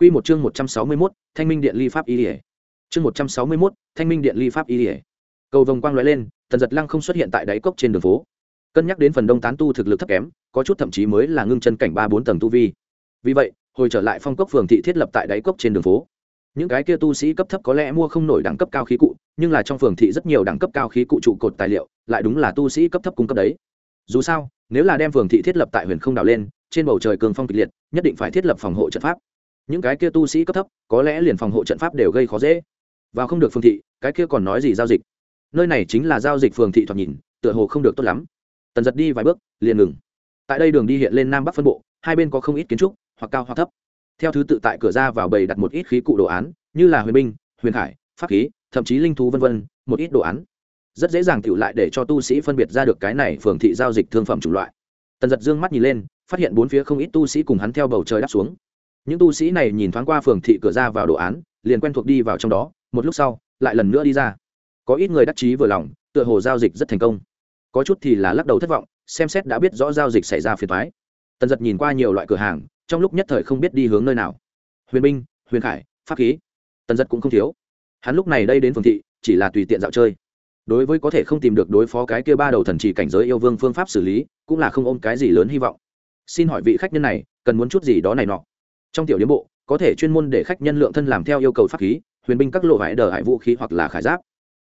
Quy một chương 161, Thanh Minh Điện Ly Pháp Y Liễu. Chương 161, Thanh Minh Điện Ly Pháp Y Liễu. Cầu vồng quang lóe lên, Tần Giật Lăng không xuất hiện tại đáy cốc trên đường phố. Cân nhắc đến phần đông tán tu thực lực thấp kém, có chút thậm chí mới là ngưng chân cảnh 3 4 tầng tu vi. Vì vậy, hồi trở lại phong cốc phường thị thiết lập tại đáy cốc trên đường phố. Những cái kia tu sĩ cấp thấp có lẽ mua không nổi đẳng cấp cao khí cụ, nhưng là trong phường thị rất nhiều đẳng cấp cao khí cụ trụ cột tài liệu, lại đúng là tu sĩ cấp thấp cung cấp đấy. Dù sao, nếu là đem phường thị thiết lập tại Huyền Không đảo lên, trên bầu trời cường phong kịch liệt, nhất định phải thiết lập phòng hộ trận pháp những cái kia tu sĩ cấp thấp, có lẽ liền phòng hộ trận pháp đều gây khó dễ. Và không được phương thị, cái kia còn nói gì giao dịch? Nơi này chính là giao dịch phường thị thoạt nhìn, tựa hồ không được tốt lắm. Tần giật đi vài bước, liền ngừng. Tại đây đường đi hiện lên nam bắc phân bộ, hai bên có không ít kiến trúc, hoặc cao hoặc thấp. Theo thứ tự tại cửa ra vào bầy đặt một ít khí cụ đồ án, như là huyền binh, huyền khải, pháp khí, thậm chí linh thú v v một ít đồ án. Rất dễ dàng tựu lại để cho tu sĩ phân biệt ra được cái này phường thị giao dịch thương phẩm chủng loại. Tần giật dương mắt nhìn lên, phát hiện bốn phía không ít tu sĩ cùng hắn theo bầu trời đáp xuống những tu sĩ này nhìn thoáng qua phường thị cửa ra vào đồ án, liền quen thuộc đi vào trong đó, một lúc sau, lại lần nữa đi ra. Có ít người đắc chí vừa lòng, tựa hồ giao dịch rất thành công. Có chút thì là lắc đầu thất vọng, xem xét đã biết rõ giao dịch xảy ra phiền thoái tần giật nhìn qua nhiều loại cửa hàng, trong lúc nhất thời không biết đi hướng nơi nào. Huyền binh huyền khải, pháp khí. Tần giật cũng không thiếu. Hắn lúc này đây đến phường thị, chỉ là tùy tiện dạo chơi. Đối với có thể không tìm được đối phó cái kia ba đầu thần chỉ cảnh giới yêu vương phương pháp xử lý, cũng là không ôm cái gì lớn hy vọng. Xin hỏi vị khách nhân này, cần muốn chút gì đó này nọ? Trong tiểu điếm bộ, có thể chuyên môn để khách nhân lượng thân làm theo yêu cầu pháp khí, huyền binh các lộ vải đờ hại vũ khí hoặc là khải giáp.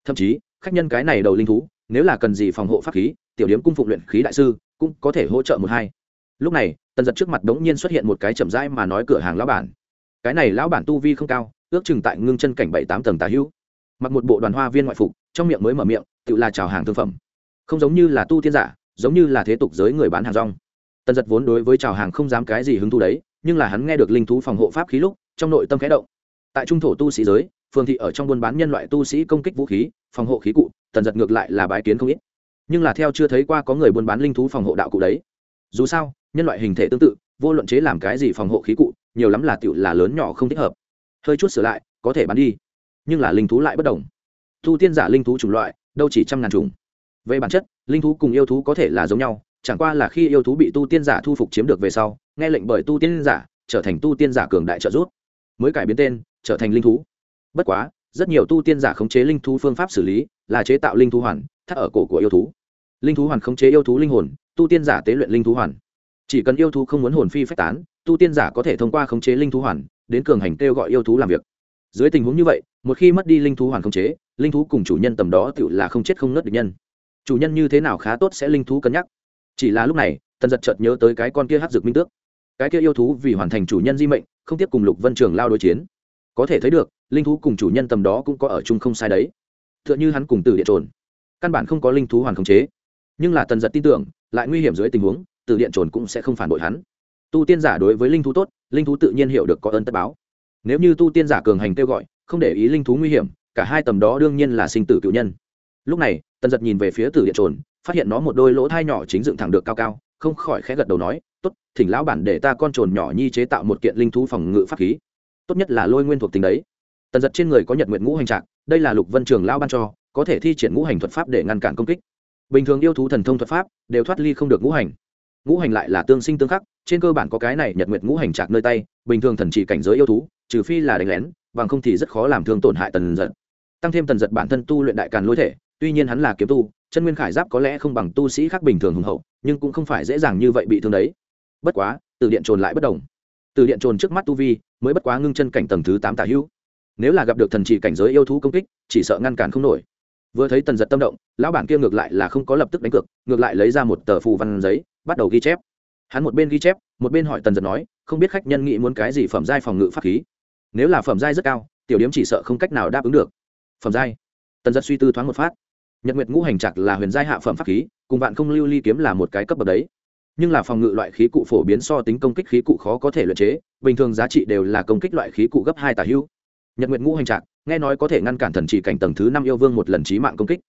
Thậm chí, khách nhân cái này đầu linh thú, nếu là cần gì phòng hộ pháp khí, tiểu điếm cung phụng luyện khí đại sư cũng có thể hỗ trợ một hai. Lúc này, tần giật trước mặt đống nhiên xuất hiện một cái chậm rãi mà nói cửa hàng lão bản. Cái này lão bản tu vi không cao, ước chừng tại ngưng chân cảnh bảy tám tầng tà hữu. Mặc một bộ đoàn hoa viên ngoại phục, trong miệng mới mở miệng, tự là chào hàng thương phẩm. Không giống như là tu tiên giả, giống như là thế tục giới người bán hàng rong. Tần giật vốn đối với chào hàng không dám cái gì hứng thú đấy nhưng là hắn nghe được linh thú phòng hộ pháp khí lúc, trong nội tâm khẽ động. Tại trung thổ tu sĩ giới, phường thị ở trong buôn bán nhân loại tu sĩ công kích vũ khí, phòng hộ khí cụ, tần giật ngược lại là bái kiến không ít. Nhưng là theo chưa thấy qua có người buôn bán linh thú phòng hộ đạo cụ đấy. Dù sao, nhân loại hình thể tương tự, vô luận chế làm cái gì phòng hộ khí cụ, nhiều lắm là tựu là lớn nhỏ không thích hợp. Hơi chút sửa lại, có thể bán đi. Nhưng là linh thú lại bất đồng. Thu tiên giả linh thú chủng loại, đâu chỉ trăm ngàn chủng. Về bản chất, linh thú cùng yêu thú có thể là giống nhau, chẳng qua là khi yêu thú bị tu tiên giả thu phục chiếm được về sau nghe lệnh bởi tu tiên giả, trở thành tu tiên giả cường đại trợ giúp, mới cải biến tên, trở thành linh thú. Bất quá, rất nhiều tu tiên giả khống chế linh thú phương pháp xử lý là chế tạo linh thú hoàn, thắt ở cổ của yêu thú. Linh thú hoàn khống chế yêu thú linh hồn, tu tiên giả tế luyện linh thú hoàn. Chỉ cần yêu thú không muốn hồn phi phách tán, tu tiên giả có thể thông qua khống chế linh thú hoàn, đến cường hành kêu gọi yêu thú làm việc. Dưới tình huống như vậy, một khi mất đi linh thú hoàn khống chế, linh thú cùng chủ nhân tầm đó tự là không chết không nớt được nhân. Chủ nhân như thế nào khá tốt sẽ linh thú cân nhắc. Chỉ là lúc này, tần giật chợt nhớ tới cái con kia hát dược minh tước cái kia yêu thú vì hoàn thành chủ nhân di mệnh, không tiếp cùng lục vân trường lao đối chiến. Có thể thấy được, linh thú cùng chủ nhân tầm đó cũng có ở chung không sai đấy. T h ư ợ n h ư hắn cùng tử điện trồn. Căn bản không có linh thú hoàn khống chế. Nhưng là tần giật tin tưởng, lại nguy hiểm dưới tình huống, tử điện trồn cũng sẽ không phản bội hắn. Tu tiên giả đối với linh thú tốt, linh thú tự nhiên hiểu được có ơn tất báo. Nếu như tu tiên giả cường hành kêu gọi, không để ý linh thú nguy hiểm, cả hai tầm đó đương nhiên là sinh tử cựu nhân. Lúc này, tần giật nhìn về phía tử điện trồn, phát hiện nó một đôi lỗ thai nhỏ chính dựng thẳng được cao cao không khỏi khẽ gật đầu nói, tốt, thỉnh lão bản để ta con trồn nhỏ nhi chế tạo một kiện linh thú phòng ngự pháp khí. Tốt nhất là lôi nguyên thuộc tính đấy. Tần giật trên người có nhật nguyện ngũ hành trạc, đây là lục vân trường lao ban cho, có thể thi triển ngũ hành thuật pháp để ngăn cản công kích. Bình thường yêu thú thần thông thuật pháp đều thoát ly không được ngũ hành. Ngũ hành lại là tương sinh tương khắc, trên cơ bản có cái này nhật nguyện ngũ hành trạc nơi tay, bình thường thần chỉ cảnh giới yêu thú, trừ phi là đánh lén, bằng không thì rất khó làm thương tổn hại tần giật. Tăng thêm tần giật bản thân tu luyện đại càn lôi thể, tuy nhiên hắn là kiếm tu chân nguyên khải giáp có lẽ không bằng tu sĩ khác bình thường hùng hậu, nhưng cũng không phải dễ dàng như vậy bị thương đấy. Bất quá, từ điện trồn lại bất đồng. Từ điện trồn trước mắt tu vi, mới bất quá ngưng chân cảnh tầng thứ tám tả hữu. Nếu là gặp được thần chỉ cảnh giới yêu thú công kích, chỉ sợ ngăn cản không nổi. Vừa thấy tần giật tâm động, lão bản kia ngược lại là không có lập tức đánh cược, ngược lại lấy ra một tờ phù văn giấy, bắt đầu ghi chép. Hắn một bên ghi chép, một bên hỏi tần giật nói, không biết khách nhân nghĩ muốn cái gì phẩm giai phòng ngự pháp khí. Nếu là phẩm giai rất cao, tiểu điếm chỉ sợ không cách nào đáp ứng được. Phẩm giai. Tần giật suy tư thoáng một phát nhật nguyệt ngũ hành trạc là huyền giai hạ phẩm pháp khí, cùng vạn không lưu ly kiếm là một cái cấp bậc đấy. Nhưng là phòng ngự loại khí cụ phổ biến so tính công kích khí cụ khó có thể luyện chế, bình thường giá trị đều là công kích loại khí cụ gấp hai tả hữu nhật Nguyệt ngũ hành trạc, nghe nói có thể ngăn cản thần chỉ cảnh tầng thứ năm yêu vương một lần trí mạng công kích.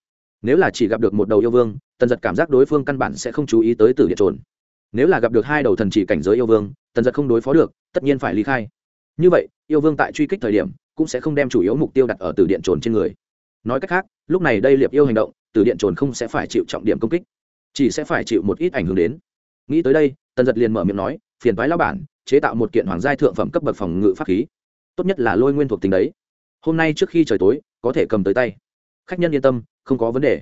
Nếu là chỉ gặp được một đầu yêu vương, tần giật cảm giác đối phương căn bản sẽ không chú ý tới tử điện trồn. Nếu là gặp được hai đầu thần chỉ cảnh giới yêu vương, tần giật không đối phó được, tất nhiên phải ly khai. Như vậy, yêu vương tại truy kích thời điểm, cũng sẽ không đem chủ yếu mục tiêu đặt ở tử điện trồn trên người nói cách khác, lúc này đây liệp yêu hành động, từ điện trồn không sẽ phải chịu trọng điểm công kích, chỉ sẽ phải chịu một ít ảnh hưởng đến. Nghĩ tới đây, tần giật liền mở miệng nói, phiền toái lao bản, chế tạo một kiện hoàng giai thượng phẩm cấp bậc phòng ngự pháp khí. Tốt nhất là lôi nguyên thuộc tính đấy. Hôm nay trước khi trời tối, có thể cầm tới tay. Khách nhân yên tâm, không có vấn đề.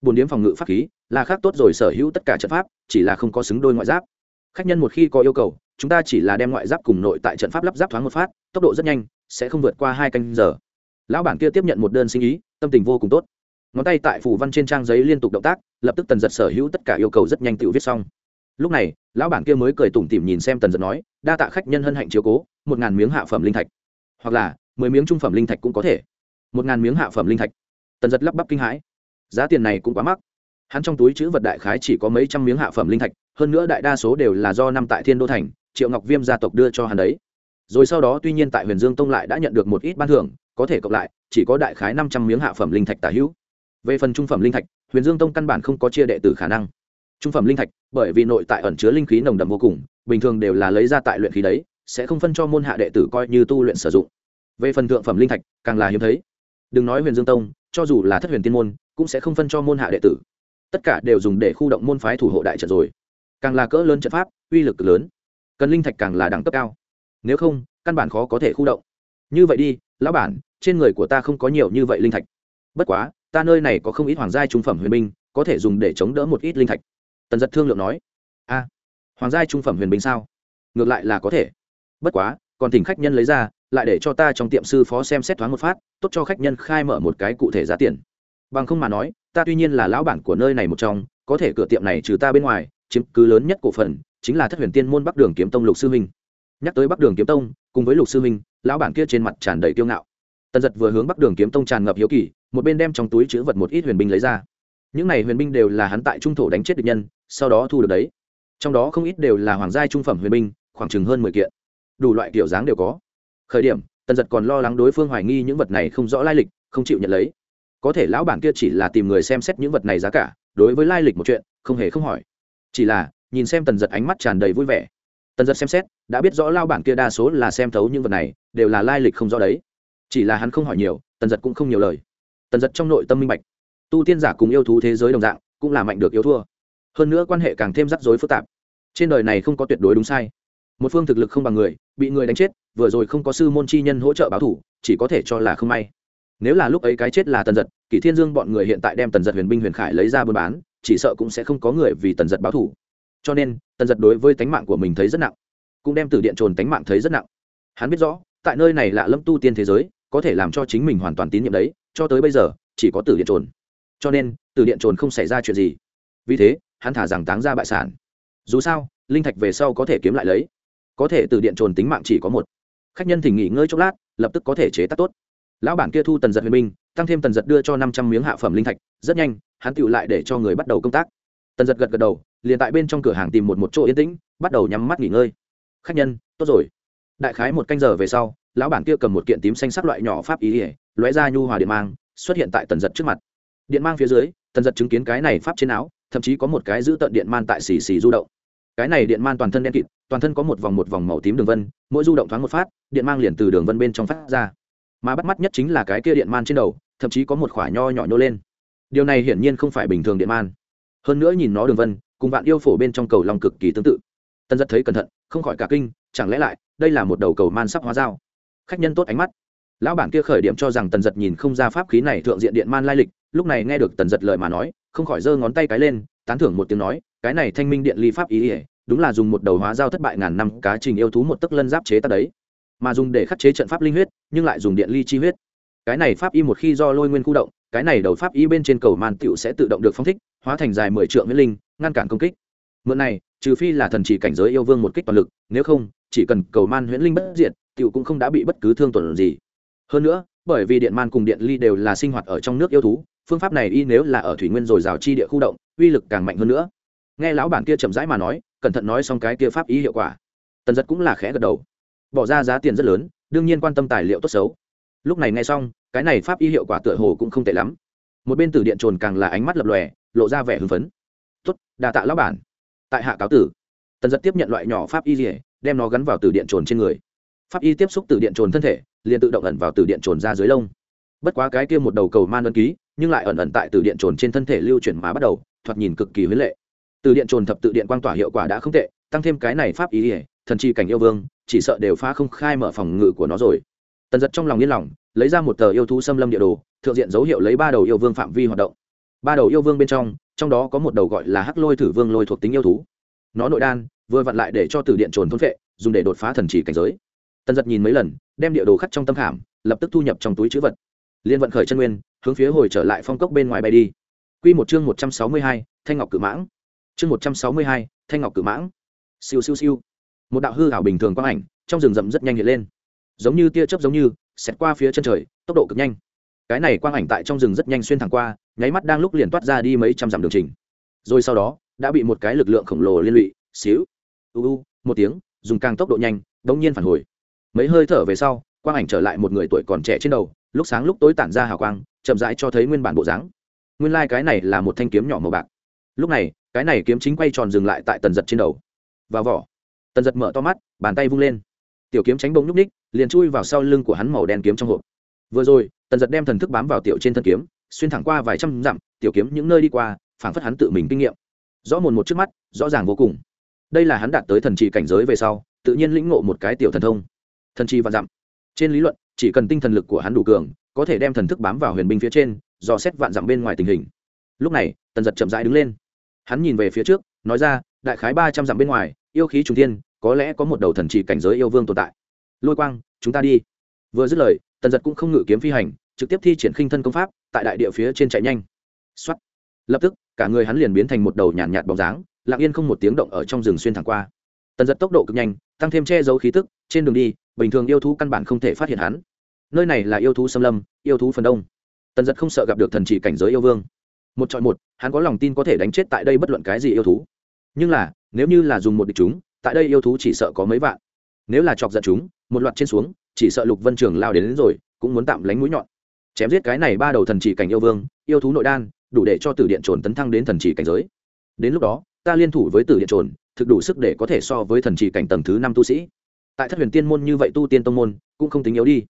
Bồn điếm phòng ngự pháp khí là khác tốt rồi, sở hữu tất cả trận pháp, chỉ là không có xứng đôi ngoại giáp. Khách nhân một khi có yêu cầu, chúng ta chỉ là đem ngoại giáp cùng nội tại trận pháp lắp giáp thoáng một phát, tốc độ rất nhanh, sẽ không vượt qua hai canh giờ. Lão bản kia tiếp nhận một đơn sinh ý tâm tình vô cùng tốt. Ngón tay tại phủ văn trên trang giấy liên tục động tác, lập tức tần giật sở hữu tất cả yêu cầu rất nhanh tự viết xong. Lúc này, lão bản kia mới cười tủm tỉm nhìn xem tần giật nói, đa tạ khách nhân hân hạnh chiếu cố, một ngàn miếng hạ phẩm linh thạch. Hoặc là, mười miếng trung phẩm linh thạch cũng có thể. Một ngàn miếng hạ phẩm linh thạch. Tần giật lắp bắp kinh hãi. Giá tiền này cũng quá mắc. Hắn trong túi chữ vật đại khái chỉ có mấy trăm miếng hạ phẩm linh thạch, hơn nữa đại đa số đều là do năm tại thiên đô thành, triệu ngọc viêm gia tộc đưa cho hắn đấy. Rồi sau đó tuy nhiên tại huyền dương tông lại đã nhận được một ít ban thưởng, có thể cộng lại chỉ có đại khái năm trăm miếng hạ phẩm linh thạch tả hữu. Về phần trung phẩm linh thạch, huyền dương tông căn bản không có chia đệ tử khả năng. Trung phẩm linh thạch, bởi vì nội tại ẩn chứa linh khí nồng đậm vô cùng, bình thường đều là lấy ra tại luyện khí đấy, sẽ không phân cho môn hạ đệ tử coi như tu luyện sử dụng. Về phần thượng phẩm linh thạch, càng là hiếm thấy. Đừng nói huyền dương tông, cho dù là thất huyền tiên môn, cũng sẽ không phân cho môn hạ đệ tử. Tất cả đều dùng để khu động môn phái thủ hộ đại trận rồi. Càng là cỡ lớn trận pháp, uy lực lớn. Cần linh thạch càng là đẳng cấp cao. Nếu không, căn bản khó có thể khu động. Như vậy đi lão bản, trên người của ta không có nhiều như vậy linh thạch. Bất quá, ta nơi này có không ít hoàng gia trung phẩm huyền binh, có thể dùng để chống đỡ một ít linh thạch. Tần giật thương lượng nói. A, hoàng gia trung phẩm huyền binh sao? Ngược lại là có thể. Bất quá, còn thỉnh khách nhân lấy ra, lại để cho ta trong tiệm sư phó xem xét thoáng một phát, tốt cho khách nhân khai mở một cái cụ thể giá tiền. Bằng không mà nói, ta tuy nhiên là lão bản của nơi này một trong, có thể cửa tiệm này trừ ta bên ngoài, chiếm cứ lớn nhất cổ phần, chính là thất huyền tiên môn bắc đường kiếm tông lục sư minh nhắc tới bắc đường kiếm tông, cùng với lục sư minh lão bản kia trên mặt tràn đầy kiêu ngạo. Tần giật vừa hướng bắc đường kiếm tông tràn ngập hiếu kỳ, một bên đem trong túi chữ vật một ít huyền binh lấy ra. Những này huyền binh đều là hắn tại trung thổ đánh chết địch nhân, sau đó thu được đấy. Trong đó không ít đều là hoàng gia trung phẩm huyền binh, khoảng chừng hơn mười kiện. Đủ loại kiểu dáng đều có. Khởi điểm, tần giật còn lo lắng đối phương hoài nghi những vật này không rõ lai lịch, không chịu nhận lấy. Có thể lão bản kia chỉ là tìm người xem xét những vật này giá cả, đối với lai lịch một chuyện, không hề không hỏi. Chỉ là, nhìn xem tần giật ánh mắt tràn đầy vui vẻ tần giật xem xét, đã biết rõ lao bản kia đa số là xem thấu những vật này, đều là lai lịch không rõ đấy. Chỉ là hắn không hỏi nhiều, tần giật cũng không nhiều lời. Tần giật trong nội tâm minh bạch, tu tiên giả cùng yêu thú thế giới đồng dạng, cũng là mạnh được yêu thua. Hơn nữa quan hệ càng thêm rắc rối phức tạp. Trên đời này không có tuyệt đối đúng sai. Một phương thực lực không bằng người, bị người đánh chết, vừa rồi không có sư môn chi nhân hỗ trợ báo thủ, chỉ có thể cho là không may. Nếu là lúc ấy cái chết là tần giật, kỷ thiên dương bọn người hiện tại đem tần giật huyền binh huyền khải lấy ra buôn bán, chỉ sợ cũng sẽ không có người vì tần giật báo thủ cho nên, tần giật đối với tánh mạng của mình thấy rất nặng, cũng đem từ điện trồn tánh mạng thấy rất nặng. Hắn biết rõ, tại nơi này là lâm tu tiên thế giới, có thể làm cho chính mình hoàn toàn tín nhiệm đấy, cho tới bây giờ, chỉ có từ điện trồn. Cho nên, từ điện trồn không xảy ra chuyện gì. Vì thế, hắn thả rằng táng ra bại sản. Dù sao, linh thạch về sau có thể kiếm lại lấy. Có thể từ điện trồn tính mạng chỉ có một. Khách nhân thỉnh nghỉ ngơi chốc lát, lập tức có thể chế tác tốt. Lão bản kia thu tần giật huyền minh tăng thêm tần giật đưa cho năm trăm miếng hạ phẩm linh thạch. Rất nhanh, hắn tựu lại để cho người bắt đầu công tác. Tần giật gật gật đầu liền tại bên trong cửa hàng tìm một một chỗ yên tĩnh, bắt đầu nhắm mắt nghỉ ngơi. Khách nhân, tốt rồi. Đại khái một canh giờ về sau, lão bản kia cầm một kiện tím xanh sắc loại nhỏ pháp ý ỉa lóe ra nhu hòa điện mang, xuất hiện tại tần giật trước mặt. Điện mang phía dưới, tần giật chứng kiến cái này pháp trên áo, thậm chí có một cái giữ tận điện man tại xì xì du động. Cái này điện man toàn thân đen kịt, toàn thân có một vòng một vòng màu tím đường vân, mỗi du động thoáng một phát, điện mang liền từ đường vân bên trong phát ra. Mà bắt mắt nhất chính là cái kia điện man trên đầu, thậm chí có một khoả nho nhỏ nhô lên. Điều này hiển nhiên không phải bình thường điện man. Hơn nữa nhìn nó đường vân cùng vạn yêu phổ bên trong cầu long cực kỳ tương tự. Tân giật thấy cẩn thận, không khỏi cả kinh, chẳng lẽ lại, đây là một đầu cầu man sắp hóa dao. Khách nhân tốt ánh mắt. Lão bản kia khởi điểm cho rằng tần giật nhìn không ra pháp khí này thượng diện điện man lai lịch, lúc này nghe được tần giật lời mà nói, không khỏi giơ ngón tay cái lên, tán thưởng một tiếng nói, cái này thanh minh điện ly pháp ý ỉa đúng là dùng một đầu hóa dao thất bại ngàn năm, cá trình yêu thú một tấc lân giáp chế ta đấy. Mà dùng để khắc chế trận pháp linh huyết, nhưng lại dùng điện ly chi huyết. Cái này pháp y một khi do lôi nguyên khu động, cái này đầu pháp y bên trên cầu man tựu sẽ tự động được phong thích, hóa thành dài mười triệu huyết linh ngăn cản công kích. Mượn này, trừ phi là thần chỉ cảnh giới yêu vương một kích toàn lực, nếu không, chỉ cần cầu man huyễn linh bất diệt, tiểu cũng không đã bị bất cứ thương tổn gì. Hơn nữa, bởi vì điện man cùng điện ly đều là sinh hoạt ở trong nước yêu thú, phương pháp này y nếu là ở thủy nguyên rồi rào chi địa khu động, uy lực càng mạnh hơn nữa. Nghe lão bản kia chậm rãi mà nói, cẩn thận nói xong cái kia pháp ý hiệu quả. Tần giật cũng là khẽ gật đầu. Bỏ ra giá tiền rất lớn, đương nhiên quan tâm tài liệu tốt xấu. Lúc này nghe xong, cái này pháp y hiệu quả tựa hồ cũng không tệ lắm. Một bên tử điện trồn càng là ánh mắt lập lòe, lộ ra vẻ hưng phấn tốt đà tạ lão bản. Tại hạ cáo tử. Tần giật tiếp nhận loại nhỏ pháp y rỉa đem nó gắn vào từ điện trồn trên người. Pháp y tiếp xúc từ điện trồn thân thể, liền tự động ẩn vào từ điện trồn ra dưới lông. Bất quá cái kia một đầu cầu man ân ký, nhưng lại ẩn ẩn tại từ điện trồn trên thân thể lưu chuyển má bắt đầu, thoạt nhìn cực kỳ huế lệ. Từ điện trồn thập tự điện quang tỏa hiệu quả đã không tệ, tăng thêm cái này pháp y thần chi cảnh yêu vương, chỉ sợ đều phá không khai mở phòng ngự của nó rồi. Tần giật trong lòng yên lòng, lấy ra một tờ yêu thú xâm lâm địa đồ, thượng diện dấu hiệu lấy ba đầu yêu vương phạm vi hoạt động ba đầu yêu vương bên trong trong đó có một đầu gọi là hắc lôi thử vương lôi thuộc tính yêu thú. Nó nội đan, vừa vặn lại để cho từ điện trồn thôn vệ dùng để đột phá thần chỉ cảnh giới. Tần giật nhìn mấy lần, đem địa đồ khắc trong tâm khảm, lập tức thu nhập trong túi chữ vật. Liên vận khởi chân nguyên, hướng phía hồi trở lại phong cốc bên ngoài bay đi. Q một chương một trăm sáu mươi hai, thanh ngọc cự mãng. Chương một trăm sáu mươi hai, thanh ngọc cự mãng. Siêu siêu siêu. Một đạo hư hảo bình thường quang ảnh, trong rừng rậm rất nhanh hiện lên. Giống như tia chớp giống như, xẹt qua phía chân trời, tốc độ cực nhanh cái này quang ảnh tại trong rừng rất nhanh xuyên thẳng qua, nháy mắt đang lúc liền toát ra đi mấy trăm dặm đường trình. Rồi sau đó, đã bị một cái lực lượng khổng lồ liên lụy, xíu, u u, một tiếng, dùng càng tốc độ nhanh, đống nhiên phản hồi. Mấy hơi thở về sau, quang ảnh trở lại một người tuổi còn trẻ trên đầu, lúc sáng lúc tối tản ra hào quang, chậm rãi cho thấy nguyên bản bộ dáng. Nguyên lai、like、cái này là một thanh kiếm nhỏ màu bạc. Lúc này, cái này kiếm chính quay tròn dừng lại tại tần giật trên đầu. Và vỏ. Tần giật mở to mắt, bàn tay vung lên. Tiểu kiếm tránh bông nhúc ních liền chui vào sau lưng của hắn màu đen kiếm trong hộp. Vừa rồi tần giật đem thần thức bám vào tiểu trên thân kiếm, xuyên thẳng qua vài trăm dặm, tiểu kiếm những nơi đi qua, phảng phất hắn tự mình kinh nghiệm. Rõ mồn một trước mắt, rõ ràng vô cùng. Đây là hắn đạt tới thần trì cảnh giới về sau, tự nhiên lĩnh ngộ một cái tiểu thần thông. Thần trì và dặm. Trên lý luận, chỉ cần tinh thần lực của hắn đủ cường, có thể đem thần thức bám vào huyền binh phía trên do xét vạn dặm bên ngoài tình hình. Lúc này, tần giật chậm rãi đứng lên. Hắn nhìn về phía trước, nói ra, đại khái ba trăm dặm bên ngoài, yêu khí trung thiên, có lẽ có một đầu thần trì cảnh giới yêu vương tồn tại. Lôi quang, chúng ta đi. Vừa dứt lời, tần giật cũng không ngự kiếm phi hành trực tiếp thi triển khinh thân công pháp tại đại địa phía trên chạy nhanh. Xuất lập tức cả người hắn liền biến thành một đầu nhàn nhạt, nhạt bóng dáng lặng yên không một tiếng động ở trong rừng xuyên thẳng qua. Tần giật tốc độ cực nhanh tăng thêm che giấu khí tức trên đường đi bình thường yêu thú căn bản không thể phát hiện hắn. Nơi này là yêu thú xâm lâm yêu thú phần đông. Tần giật không sợ gặp được thần chỉ cảnh giới yêu vương. Một chọn một hắn có lòng tin có thể đánh chết tại đây bất luận cái gì yêu thú. Nhưng là nếu như là dùng một địch chúng tại đây yêu thú chỉ sợ có mấy vạn. Nếu là chọc giận chúng một loạt trên xuống chỉ sợ lục vân trường lao đến, đến rồi cũng muốn tạm lánh mũi nhọn chém giết cái này ba đầu thần chỉ cảnh yêu vương, yêu thú nội đan, đủ để cho tử điện trồn tấn thăng đến thần chỉ cảnh giới. Đến lúc đó, ta liên thủ với tử điện trồn, thực đủ sức để có thể so với thần chỉ cảnh tầng thứ năm tu sĩ. Tại thất huyền tiên môn như vậy tu tiên tông môn, cũng không tính yếu đi.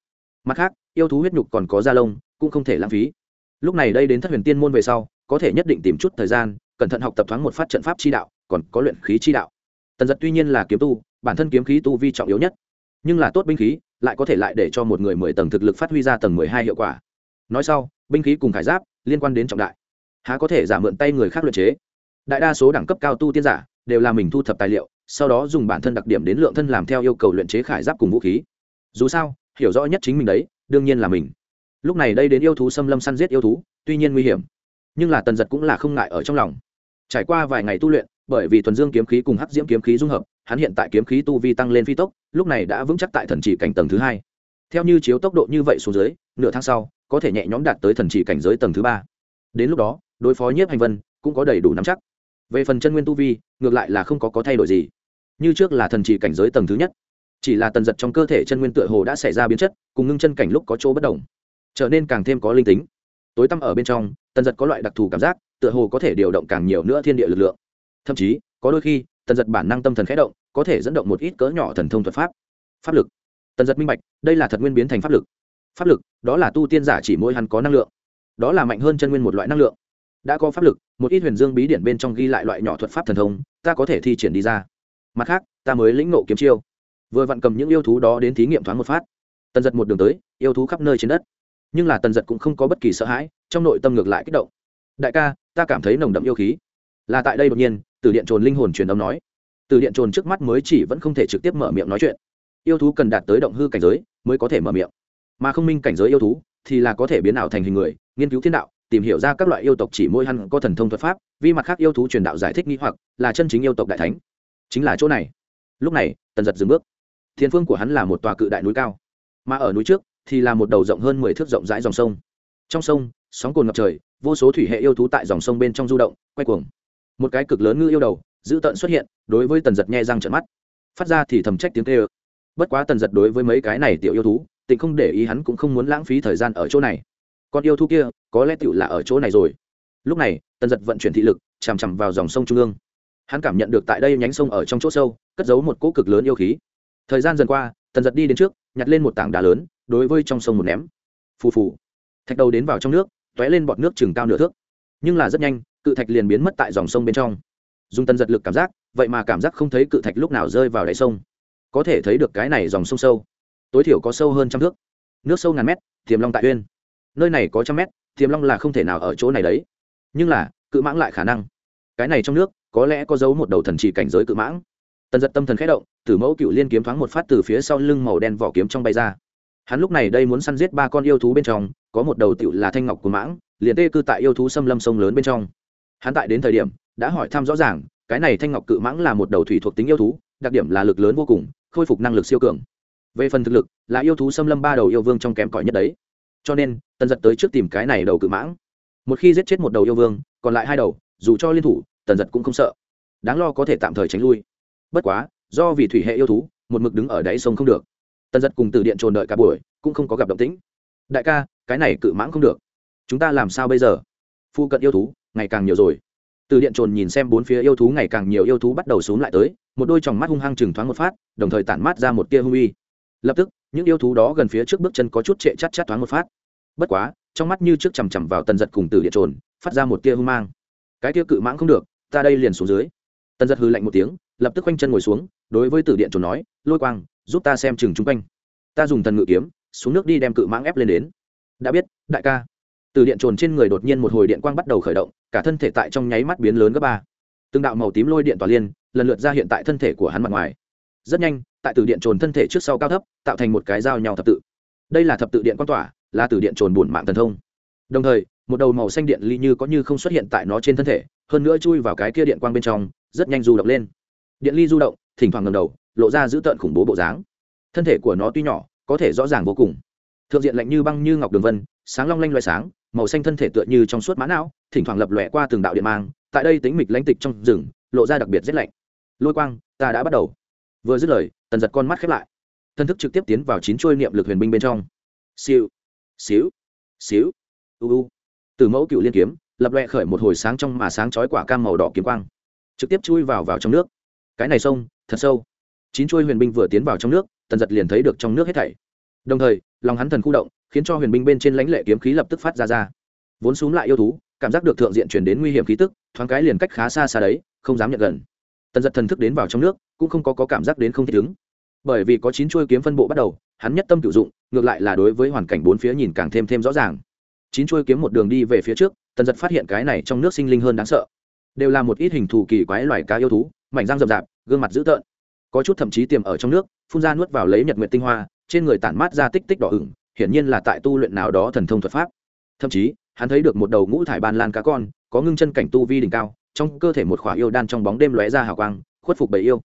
Mặt khác, yêu thú huyết nhục còn có da lông, cũng không thể lãng phí. Lúc này đây đến thất huyền tiên môn về sau, có thể nhất định tìm chút thời gian, cẩn thận học tập thoáng một phát trận pháp chi đạo, còn có luyện khí chi đạo. Tần giật tuy nhiên là kiếm tu, bản thân kiếm khí tu vi trọng yếu nhất, nhưng là tốt binh khí, lại có thể lại để cho một người mười tầng thực lực phát huy ra tầng mười hai hiệu quả nói sau, binh khí cùng khải giáp liên quan đến trọng đại. Há có thể giả mượn tay người khác luyện chế? Đại đa số đẳng cấp cao tu tiên giả đều là mình thu thập tài liệu, sau đó dùng bản thân đặc điểm đến lượng thân làm theo yêu cầu luyện chế khải giáp cùng vũ khí. Dù sao, hiểu rõ nhất chính mình đấy, đương nhiên là mình. Lúc này đây đến yêu thú xâm lâm săn giết yêu thú, tuy nhiên nguy hiểm, nhưng là tần giật cũng là không ngại ở trong lòng. Trải qua vài ngày tu luyện, bởi vì thuần dương kiếm khí cùng hắc diễm kiếm khí dung hợp, hắn hiện tại kiếm khí tu vi tăng lên phi tốc, lúc này đã vững chắc tại thần chỉ cảnh tầng thứ hai. Theo như chiếu tốc độ như vậy xuống dưới, nửa tháng sau có thể nhẹ nhõm đạt tới thần chỉ cảnh giới tầng thứ ba. Đến lúc đó, đối phó nhiếp hành vân cũng có đầy đủ nắm chắc. Về phần chân nguyên tu vi, ngược lại là không có có thay đổi gì. Như trước là thần chỉ cảnh giới tầng thứ nhất, chỉ là tần giật trong cơ thể chân nguyên tựa hồ đã xảy ra biến chất, cùng ngưng chân cảnh lúc có chỗ bất đồng. Trở nên càng thêm có linh tính. Tối tăm ở bên trong, tần giật có loại đặc thù cảm giác, tựa hồ có thể điều động càng nhiều nữa thiên địa lực lượng. Thậm chí, có đôi khi, tần giật bản năng tâm thần khẽ động, có thể dẫn động một ít cỡ nhỏ thần thông thuật pháp. Pháp lực. Tần giật minh bạch, đây là thật nguyên biến thành pháp lực pháp lực, đó là tu tiên giả chỉ mỗi hắn có năng lượng. Đó là mạnh hơn chân nguyên một loại năng lượng. Đã có pháp lực, một ít huyền dương bí điển bên trong ghi lại loại nhỏ thuật pháp thần thông, ta có thể thi triển đi ra. Mặt khác, ta mới lĩnh nộ kiếm chiêu. Vừa vặn cầm những yêu thú đó đến thí nghiệm thoáng một phát. Tần giật một đường tới, yêu thú khắp nơi trên đất. Nhưng là tần giật cũng không có bất kỳ sợ hãi, trong nội tâm ngược lại kích động. Đại ca, ta cảm thấy nồng đậm yêu khí. Là tại đây đột nhiên, từ điện trồn linh hồn truyền âm nói. Từ điện trồn trước mắt mới chỉ vẫn không thể trực tiếp mở miệng nói chuyện. Yêu thú cần đạt tới động hư cảnh giới, mới có thể mở miệng mà không minh cảnh giới yêu thú thì là có thể biến ảo thành hình người, nghiên cứu thiên đạo, tìm hiểu ra các loại yêu tộc chỉ môi hăn có thần thông thuật pháp, vì mặt khác yêu thú truyền đạo giải thích nghĩ hoặc, là chân chính yêu tộc đại thánh. Chính là chỗ này. Lúc này, tần giật dừng bước. Thiên phương của hắn là một tòa cự đại núi cao, mà ở núi trước thì là một đầu rộng hơn mười thước rộng rãi dòng sông. Trong sông, sóng cồn ngập trời, vô số thủy hệ yêu thú tại dòng sông bên trong du động, quay cuồng. Một cái cực lớn ngư yêu đầu, dữ tợn xuất hiện, đối với tần giật nghe răng trận mắt. Phát ra thì thầm trách tiếng kêu. Bất quá tần giật đối với mấy cái này tiểu yêu thú tịnh không để ý hắn cũng không muốn lãng phí thời gian ở chỗ này. Con yêu thú kia, có lẽ tựu là ở chỗ này rồi. Lúc này, tần giật vận chuyển thị lực, chằm chằm vào dòng sông trung ương. Hắn cảm nhận được tại đây nhánh sông ở trong chỗ sâu, cất giấu một cỗ cực lớn yêu khí. Thời gian dần qua, tần giật đi đến trước, nhặt lên một tảng đá lớn, đối với trong sông một ném. Phù phù. Thạch đầu đến vào trong nước t ó é lên bọt nước chừng cao nửa thước. Nhưng là rất nhanh, cự thạch liền biến mất tại dòng sông bên trong. Dùng tần giật lực cảm giác, vậy mà cảm giác không thấy cự thạch lúc nào rơi vào đáy sông. Có thể thấy được cái này dòng sông sâu tối thiểu có sâu hơn trăm thước. Nước sâu ngàn mét, tiềm long tại uyên. Nơi này có trăm mét, tiềm long là không thể nào ở chỗ này đấy. Nhưng là, cự mãng lại khả năng. Cái này trong nước, có lẽ có giấu một đầu thần chỉ cảnh giới cự mãng. Tần giật tâm thần khẽ động, tử mẫu cựu liên kiếm thoáng một phát từ phía sau lưng màu đen vỏ kiếm trong bay ra. Hắn lúc này đây muốn săn giết ba con yêu thú bên trong, có một đầu tựu là thanh ngọc của mãng, liền tê cư tại yêu thú xâm lâm sông lớn bên trong. Hắn tại đến thời điểm, đã hỏi thăm rõ ràng, cái này thanh ngọc cự mãng là một đầu thủy thuộc tính yêu thú, đặc điểm là lực lớn vô cùng, khôi phục năng lực siêu cường về phần thực lực, là yêu thú xâm lâm ba đầu yêu vương trong kém cỏi nhất đấy. Cho nên, tần giật tới trước tìm cái này đầu cự mãng. Một khi giết chết một đầu yêu vương, còn lại hai đầu, dù cho liên thủ, tần giật cũng không sợ. Đáng lo có thể tạm thời tránh lui. Bất quá, do vì thủy hệ yêu thú, một mực đứng ở đáy sông không được. Tần giật cùng từ điện trồn đợi cả buổi, cũng không có gặp động tĩnh. Đại ca, cái này cự mãng không được. Chúng ta làm sao bây giờ? Phu cận yêu thú, ngày càng nhiều rồi. Từ điện trồn nhìn xem bốn phía yêu thú ngày càng nhiều yêu thú bắt đầu xuống lại tới, một đôi tròng mắt hung hăng chừng thoáng một phát, đồng thời tản mát ra một tia hung uy lập tức, những yêu thú đó gần phía trước bước chân có chút trệ chắt chắt thoáng một phát. Bất quá, trong mắt như trước chằm chằm vào tần giật cùng từ điện trồn, phát ra một tia hung mang. Cái tia cự mãng không được, ta đây liền xuống dưới. Tần giật hư lạnh một tiếng, lập tức quanh chân ngồi xuống, đối với tử điện trồn nói, lôi quang, giúp ta xem chừng chung quanh. Ta dùng thần ngự kiếm, xuống nước đi đem cự mãng ép lên đến. Đã biết, đại ca. Từ điện trồn trên người đột nhiên một hồi điện quang bắt đầu khởi động, cả thân thể tại trong nháy mắt biến lớn gấp ba. Từng đạo màu tím lôi điện tỏa liên, lần lượt ra hiện tại thân thể của hắn mặt ngoài rất nhanh, tại từ điện trồn thân thể trước sau cao thấp, tạo thành một cái dao nhau thập tự. Đây là thập tự điện quang tỏa, là từ điện trồn bùn mạng thần thông. Đồng thời, một đầu màu xanh điện ly như có như không xuất hiện tại nó trên thân thể, hơn nữa chui vào cái kia điện quang bên trong, rất nhanh du động lên. Điện ly du động, thỉnh thoảng ngầm đầu, lộ ra dữ tợn khủng bố bộ dáng. Thân thể của nó tuy nhỏ, có thể rõ ràng vô cùng. Thượng diện lạnh như băng như ngọc đường vân, sáng long lanh loại sáng, màu xanh thân thể tựa như trong suốt mã não, thỉnh thoảng lập lòe qua từng đạo điện mang, tại đây tính mịch lãnh tịch trong rừng, lộ ra đặc biệt rét lạnh. Lôi quang, ta đã bắt đầu vừa dứt lời, tần giật con mắt khép lại. Thân thức trực tiếp tiến vào chín chuôi niệm lực huyền binh bên trong. Siêu xíu xíu, u u. Từ mẫu cựu liên kiếm, lập lòe khởi một hồi sáng trong mà sáng chói quả cam màu đỏ kiếm quang. Trực tiếp chui vào vào trong nước. Cái này sông, thật sâu. Chín chuôi huyền binh vừa tiến vào trong nước, tần giật liền thấy được trong nước hết thảy. Đồng thời, lòng hắn thần khu động, khiến cho huyền binh bên trên lãnh lệ kiếm khí lập tức phát ra ra. Vốn xúm lại yêu thú, cảm giác được thượng diện chuyển đến nguy hiểm khí tức, thoáng cái liền cách khá xa xa đấy, không dám nhận gần tần giật thần thức đến vào trong nước cũng không có, có cảm giác đến không thích ứng. Bởi vì có chín chuôi kiếm phân bộ bắt đầu hắn nhất tâm cựu dụng ngược lại là đối với hoàn cảnh bốn phía nhìn càng thêm thêm rõ ràng. Chín chuôi kiếm một đường đi về phía trước tần giật phát hiện cái này trong nước sinh linh hơn đáng sợ. Đều là một ít hình thù kỳ quái loài cá yêu thú mảnh răng rậm rạp gương mặt dữ tợn. Có chút thậm chí tiềm ở trong nước phun ra nuốt vào lấy nhật nguyện tinh hoa trên người tản mát ra tích tích đỏ ửng hiển nhiên là tại tu luyện nào đó thần thông thuật pháp. Thậm chí hắn thấy được một đầu ngũ thải ban lan cá con có ngưng chân cảnh tu vi đỉnh cao trong cơ thể một khỏa yêu đan trong bóng đêm lóe ra hào quang, khuất phục bầy yêu.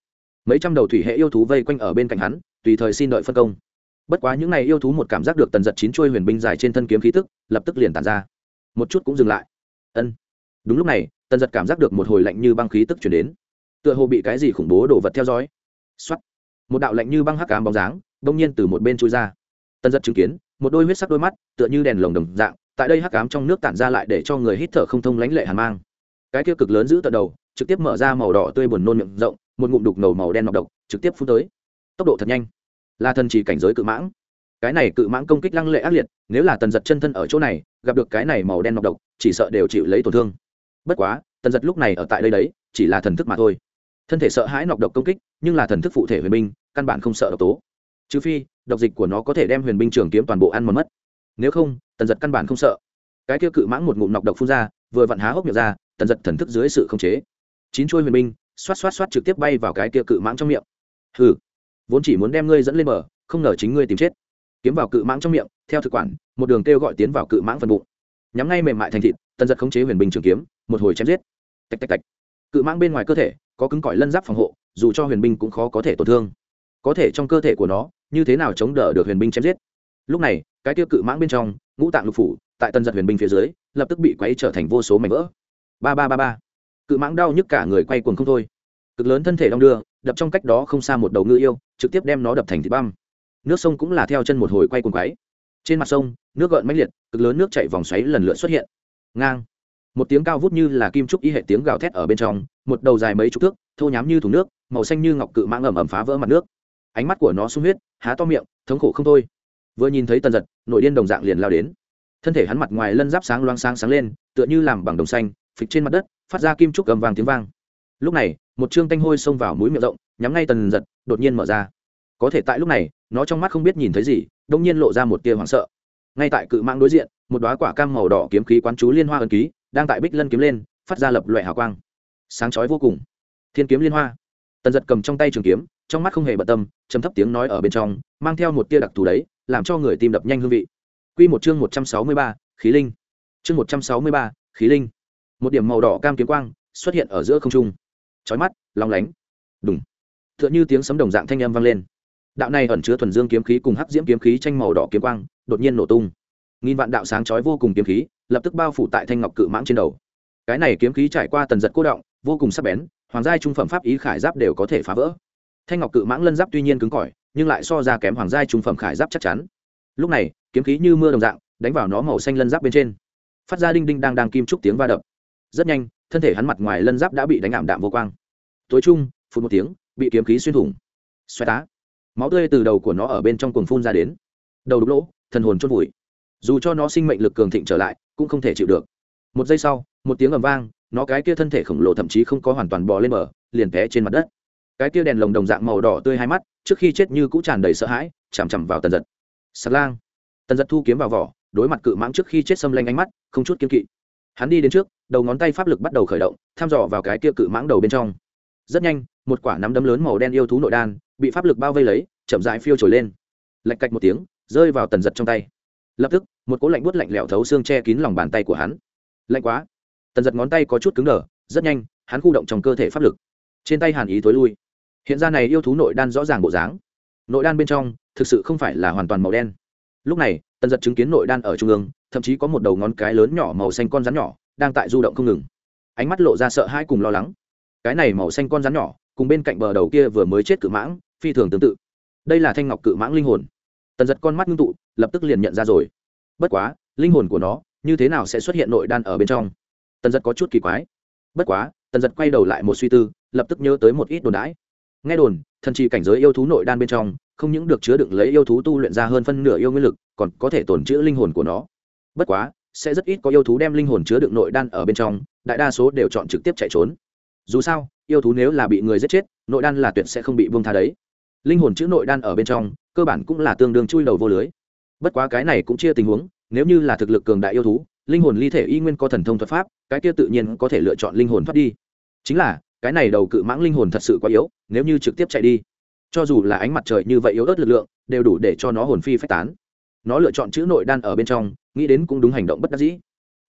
Mấy trăm đầu thủy hệ yêu thú vây quanh ở bên cạnh hắn, tùy thời xin đợi phân công. Bất quá những n à y yêu thú một cảm giác được tần giật chín chuôi huyền binh dài trên thân kiếm khí tức, lập tức liền tàn ra. Một chút cũng dừng lại. Ân. Đúng lúc này, tần giật cảm giác được một hồi lạnh như băng khí tức chuyển đến. Tựa hồ bị cái gì khủng bố đổ vật theo dõi. X một đạo lạnh như băng hắc cám bóng dáng đ ỗ n g nhiên từ một bên chui ra. Tần giật chứng kiến, một đôi huyết sắc đôi mắt, tựa như đèn lồng đồng dạng, tại đây hắc cám trong nước tản ra lại để cho người hít thở không thông lãnh lệ hàn mang cái kia cực lớn giữ tận đầu, trực tiếp mở ra màu đỏ tươi buồn nôn miệng rộng, một ngụm đục ngầu màu đen nọc độc, trực tiếp phun tới. Tốc độ thật nhanh. Là thần chỉ cảnh giới cự mãng. Cái này cự mãng công kích lăng lệ ác liệt, nếu là tần giật chân thân ở chỗ này, gặp được cái này màu đen nọc độc, chỉ sợ đều chịu lấy tổn thương. Bất quá, tần giật lúc này ở tại đây đấy, chỉ là thần thức mà thôi. Thân thể sợ hãi nọc độc công kích, nhưng là thần thức phụ thể huyền binh, căn bản không sợ độc tố. Trừ phi, độc dịch của nó có thể đem huyền binh trường kiếm toàn bộ ăn mòn mất. Nếu không, tần giật căn bản không sợ. Cái kia cự mãng một ngụm nọc độc phun ra, vừa vặn há hốc miệng ra tần giật thần thức dưới sự khống chế. Chín chuôi huyền binh xoát xoát xoát trực tiếp bay vào cái kia cự mãng trong miệng. Hừ, vốn chỉ muốn đem ngươi dẫn lên bờ, không ngờ chính ngươi tìm chết. Kiếm vào cự mãng trong miệng, theo thực quản, một đường kêu gọi tiến vào cự mãng phần bụng. Nhắm ngay mềm mại thành thịt, tần giật khống chế huyền binh trường kiếm, một hồi chém giết. Tạch tạch tạch. Cự mãng bên ngoài cơ thể, có cứng cỏi lân giáp phòng hộ, dù cho huyền binh cũng khó có thể tổn thương. Có thể trong cơ thể của nó, như thế nào chống đỡ được huyền binh chém giết? Lúc này, cái tiêu cự mãng bên trong, ngũ tạng lục phủ, tại tần giật huyền binh phía dưới, lập tức bị quấy trở thành vô số mảnh vỡ ba ba ba ba. Cự mãng đau nhức cả người quay cuồng không thôi. Cực lớn thân thể đong đưa, đập trong cách đó không xa một đầu ngư yêu, trực tiếp đem nó đập thành thịt băm. Nước sông cũng là theo chân một hồi quay cuồng quáy trên mặt sông, nước gợn mãnh liệt, cực lớn nước chạy vòng xoáy lần lượt xuất hiện. Ngang. Một tiếng cao vút như là kim trúc y hệ tiếng gào thét ở bên trong, một đầu dài mấy chục thước, thô nhám như thùng nước, màu xanh như ngọc cự mãng ẩm ẩm phá vỡ mặt nước. Ánh mắt của nó sung huyết, há to miệng, thống khổ không thôi. Vừa nhìn thấy tần giật, nội điên đồng dạng liền lao đến. Thân thể hắn mặt ngoài lân giáp sáng loang sáng sáng lên, tựa như làm bằng đồng xanh phịch trên mặt đất, phát ra kim trúc gầm vàng tiếng vang. Lúc này, một chương tanh hôi xông vào mũi miệng rộng, nhắm ngay tần giật đột nhiên mở ra. Có thể tại lúc này, nó trong mắt không biết nhìn thấy gì đông nhiên lộ ra một tia hoảng sợ. Ngay tại cự mạng đối diện, một đoá quả cam màu đỏ kiếm khí quán chú liên hoa ân ký, đang tại bích lân kiếm lên, phát ra lập loại hào quang. Sáng chói vô cùng. Thiên kiếm liên hoa. Tần giật cầm trong tay trường kiếm, trong mắt không hề bận tâm chấm thấp tiếng nói ở bên trong, mang theo một tia đặc thù đấy, làm cho người tim đập nhanh hương vị. Q một chương một trăm sáu mươi ba, khí linh. Chương một trăm sáu mươi ba, khí linh một điểm màu đỏ cam kiếm quang xuất hiện ở giữa không trung. Chói mắt, long lánh. Đúng t h ư ợ n h ư tiếng sấm đồng dạng thanh âm vang lên. Đạo này ẩn chứa thuần dương kiếm khí cùng hắc diễm kiếm khí tranh màu đỏ kiếm quang, đột nhiên nổ tung. Nghìn vạn đạo sáng chói vô cùng kiếm khí, lập tức bao phủ tại thanh ngọc cự mãng trên đầu. Cái này kiếm khí trải qua tần giật cố động, vô cùng sắc bén, hoàng giai trung phẩm pháp ý khải giáp đều có thể phá vỡ. Thanh ngọc cự mãng lân giáp tuy nhiên cứng cỏi, nhưng lại so ra kém hoàng giai trung phẩm khải giáp chắc chắn. Lúc này, kiếm khí như mưa đồng dạng, đánh vào nó màu xanh lân giáp bên trên. Phát ra đinh đinh đang đang kim trúc tiếng va đập rất nhanh, thân thể hắn mặt ngoài lân giáp đã bị đánh ảm đạm vô quang. Tối trung phun một tiếng, bị kiếm khí xuyên thủng. Xoay tá. Máu tươi từ đầu của nó ở bên trong cuồng phun ra đến. Đầu đục lỗ, thần hồn chốt vùi. Dù cho nó sinh mệnh lực cường thịnh trở lại, cũng không thể chịu được. Một giây sau, một tiếng ầm vang, nó cái kia thân thể khổng lồ thậm chí không có hoàn toàn bò lên bờ, liền té trên mặt đất. Cái kia đèn lồng đồng dạng màu đỏ tươi hai mắt, trước khi chết như cũng tràn đầy sợ hãi, chằm chằm vào tần giật. Sạt lang. Tần giật thu kiếm vào vỏ, đối mặt cự mãng trước khi chết xâm lanh ánh mắt, không chút kiếm kỵ. Hắn đi đến trước đầu ngón tay pháp lực bắt đầu khởi động thăm dò vào cái kia cự mãng đầu bên trong. Rất nhanh, một quả nắm đấm lớn màu đen yêu thú nội đan bị pháp lực bao vây lấy, chậm dại phiêu trồi lên. Lạch cạch một tiếng, rơi vào tần giật trong tay. Lập tức, một cỗ lạnh buốt lạnh lẽo thấu xương che kín lòng bàn tay của hắn. Lạnh quá. Tần giật ngón tay có chút cứng đờ, rất nhanh, hắn khu động trong cơ thể pháp lực. Trên tay hàn ý tối lui. Hiện ra này yêu thú nội đan rõ ràng bộ dáng. Nội đan bên trong, thực sự không phải là hoàn toàn màu đen. Lúc này, tần giật chứng kiến nội đan ở trung ương, thậm chí có một đầu ngón cái lớn nhỏ màu xanh con rắn nhỏ đang tại du động không ngừng. Ánh mắt lộ ra sợ hãi cùng lo lắng. Cái này màu xanh con rắn nhỏ, cùng bên cạnh bờ đầu kia vừa mới chết cự mãng, phi thường tương tự. Đây là thanh ngọc cự mãng linh hồn. Tần giật con mắt ngưng tụ, lập tức liền nhận ra rồi. Bất quá, linh hồn của nó, như thế nào sẽ xuất hiện nội đan ở bên trong? Tần giật có chút kỳ quái. Bất quá, tần giật quay đầu lại một suy tư, lập tức nhớ tới một ít đồn đãi. Nghe đồn, thần trì cảnh giới yêu thú nội đan bên trong, không những được chứa đựng lấy yêu thú tu luyện ra hơn phân nửa yêu nguyên lực, còn có thể tổn chữ linh hồn của nó. Bất quá sẽ rất ít có yêu thú đem linh hồn chứa đựng nội đan ở bên trong, đại đa số đều chọn trực tiếp chạy trốn. Dù sao, yêu thú nếu là bị người giết chết, nội đan là tuyệt sẽ không bị vương tha đấy. Linh hồn chữ nội đan ở bên trong, cơ bản cũng là tương đương chui đầu vô lưới. Bất quá cái này cũng chia tình huống, nếu như là thực lực cường đại yêu thú, linh hồn ly thể y nguyên có thần thông thuật pháp, cái kia tự nhiên có thể lựa chọn linh hồn thoát đi. Chính là, cái này đầu cự mãng linh hồn thật sự quá yếu, nếu như trực tiếp chạy đi, cho dù là ánh mặt trời như vậy yếu ớt lực lượng, đều đủ để cho nó hồn phi phách tán nó lựa chọn chữ nội đan ở bên trong, nghĩ đến cũng đúng hành động bất đắc dĩ.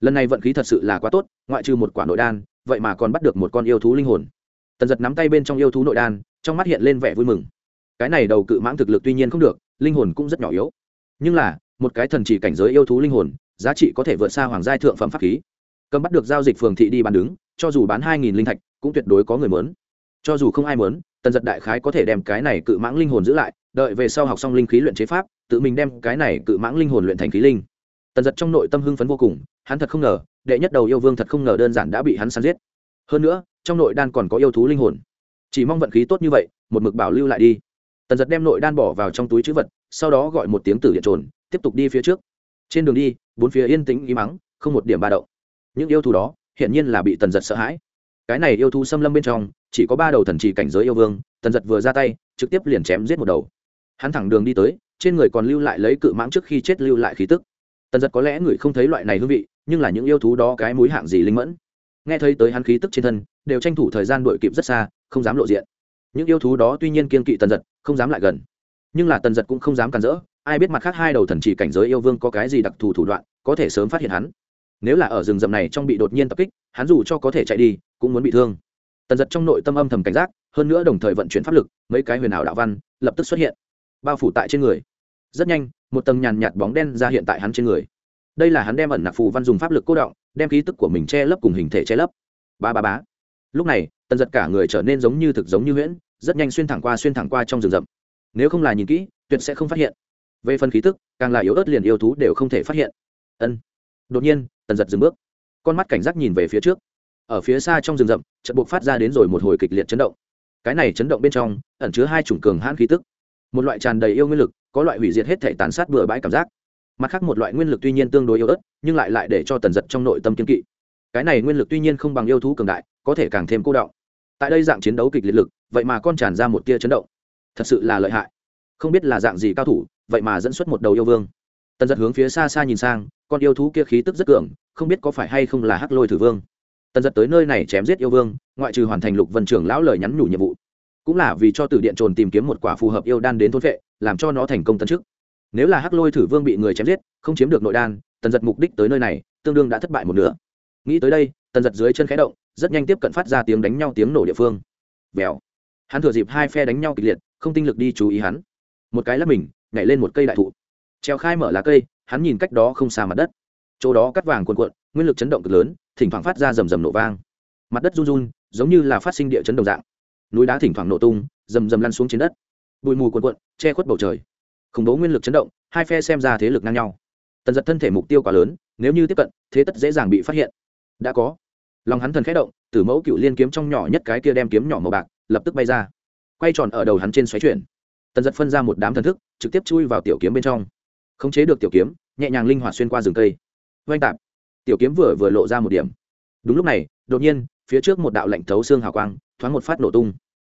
Lần này vận khí thật sự là quá tốt, ngoại trừ một quả nội đan, vậy mà còn bắt được một con yêu thú linh hồn. Tần giật nắm tay bên trong yêu thú nội đan, trong mắt hiện lên vẻ vui mừng. Cái này đầu cự mãng thực lực tuy nhiên không được, linh hồn cũng rất nhỏ yếu. Nhưng là, một cái thần chỉ cảnh giới yêu thú linh hồn, giá trị có thể vượt xa hoàng giai thượng phẩm pháp khí. Cầm bắt được giao dịch phường thị đi bán đứng, cho dù bán hai nghìn linh thạch, cũng tuyệt đối có người mớn cho dù không ai mớn tần giật đại khái có thể đem cái này cự mãng linh hồn giữ lại, đợi về sau học xong linh khí luyện chế pháp, tự mình đem cái này cự mãng linh hồn luyện thành khí linh. Tần giật trong nội tâm hưng phấn vô cùng, hắn thật không ngờ, đệ nhất đầu yêu vương thật không ngờ đơn giản đã bị hắn săn giết. Hơn nữa, trong nội đan còn có yêu thú linh hồn. Chỉ mong vận khí tốt như vậy, một mực bảo lưu lại đi. Tần giật đem nội đan bỏ vào trong túi chữ vật, sau đó gọi một tiếng tử điện trồn, tiếp tục đi phía trước. Trên đường đi, bốn phía yên tĩnh ý mắng, không một điểm ba đậu những yêu thú đó, hiển nhiên là bị tần giật sợ hãi cái này yêu thú xâm lâm bên trong, chỉ có ba đầu thần trì cảnh giới yêu vương, tần giật vừa ra tay, trực tiếp liền chém giết một đầu. Hắn thẳng đường đi tới, trên người còn lưu lại lấy cự mãng trước khi chết lưu lại khí tức. Tần giật có lẽ người không thấy loại này hương vị, nhưng là những yêu thú đó cái mối hạng gì linh mẫn. Nghe thấy tới hắn khí tức trên thân, đều tranh thủ thời gian đuổi kịp rất xa, không dám lộ diện. Những yêu thú đó tuy nhiên kiên kỵ tần giật, không dám lại gần. Nhưng là tần giật cũng không dám cản rỡ, ai biết mặt khác hai đầu thần chỉ cảnh giới yêu vương có cái gì đặc thù thủ đoạn, có thể sớm phát hiện hắn nếu là ở rừng rậm này trong bị đột nhiên tập kích, hắn dù cho có thể chạy đi, cũng muốn bị thương. Tần giật trong nội tâm âm thầm cảnh giác, hơn nữa đồng thời vận chuyển pháp lực, mấy cái huyền ảo đạo văn lập tức xuất hiện, bao phủ tại trên người. Rất nhanh, một tầng nhàn nhạt bóng đen ra hiện tại hắn trên người. Đây là hắn đem ẩn nạp phù văn dùng pháp lực cố động, đem khí tức của mình che lấp cùng hình thể che lấp. Ba ba bá lúc này, tần giật cả người trở nên giống như thực giống như huyễn, rất nhanh xuyên thẳng qua xuyên thẳng qua trong rừng rậm. Nếu không là nhìn kỹ, tuyệt sẽ không phát hiện. Về phần khí tức, càng là yếu ớt liền yêu thú đều không thể phát hiện. Ân. Đột nhiên tần giật dừng bước. Con mắt cảnh giác nhìn về phía trước. Ở phía xa trong rừng rậm trận buộc phát ra đến rồi một hồi kịch liệt chấn động. Cái này chấn động bên trong, ẩn chứa hai chủng cường hãn khí tức. Một loại tràn đầy yêu nguyên lực, có loại hủy diệt hết thể tàn sát bừa bãi cảm giác. Mặt khác một loại nguyên lực tuy nhiên tương đối yếu ớt, nhưng lại lại để cho tần giật trong nội tâm kiên kỵ. Cái này nguyên lực tuy nhiên không bằng yêu thú cường đại, có thể càng thêm cô đọng. Tại đây dạng chiến đấu kịch liệt lực, vậy mà con tràn ra một tia chấn động. Thật sự là lợi hại. Không biết là dạng gì cao thủ, vậy mà dẫn xuất một đầu yêu vương tần giật hướng phía xa xa nhìn sang, con yêu thú kia khí tức rất cường, không biết có phải hay không là hắc lôi thử vương. Tần giật tới nơi này chém giết yêu vương, ngoại trừ hoàn thành lục vân trưởng lão lời nhắn nhủ nhiệm vụ. Cũng là vì cho tử điện trồn tìm kiếm một quả phù hợp yêu đan đến thôn vệ làm cho nó thành công tân chức. Nếu là hắc lôi thử vương bị người chém giết, không chiếm được nội đan, tần giật mục đích tới nơi này, tương đương đã thất bại một nửa. Nghĩ tới đây, tần giật dưới chân khẽ động, rất nhanh tiếp cận phát ra tiếng đánh nhau tiếng nổ địa phương. Vèo. Hắn thừa dịp hai phe đánh nhau kịch liệt, không tinh lực đi chú ý hắn. Một cái là mình, nhảy lên một cây đại thụ treo khai mở lá cây, hắn nhìn cách đó không xa mặt đất. Chỗ đó cắt vàng cuộn cuộn, nguyên lực chấn động cực lớn, thỉnh thoảng phát ra rầm rầm nổ vang. Mặt đất run run, giống như là phát sinh địa chấn đồng dạng. Núi đá thỉnh thoảng nổ tung, rầm rầm lăn xuống trên đất. Bụi mù cuộn cuộn, che khuất bầu trời. Khủng bố nguyên lực chấn động, hai phe xem ra thế lực ngang nhau. Tần giật thân thể mục tiêu quá lớn, nếu như tiếp cận, thế tất dễ dàng bị phát hiện. Đã có. Lòng hắn thần khẽ động từ mẫu cựu liên kiếm trong nhỏ nhất cái kia đem kiếm nhỏ màu bạc, lập tức bay ra. Quay tròn ở đầu hắn trên xoáy chuyển. Tần giật phân ra một đám thần thức, trực tiếp chui vào tiểu kiếm bên trong khống chế được tiểu kiếm, nhẹ nhàng linh hoạt xuyên qua rừng cây. Oanh tạp. Tiểu kiếm vừa vừa lộ ra một điểm. Đúng lúc này, đột nhiên, phía trước một đạo lạnh thấu xương hào quang, thoáng một phát nổ tung.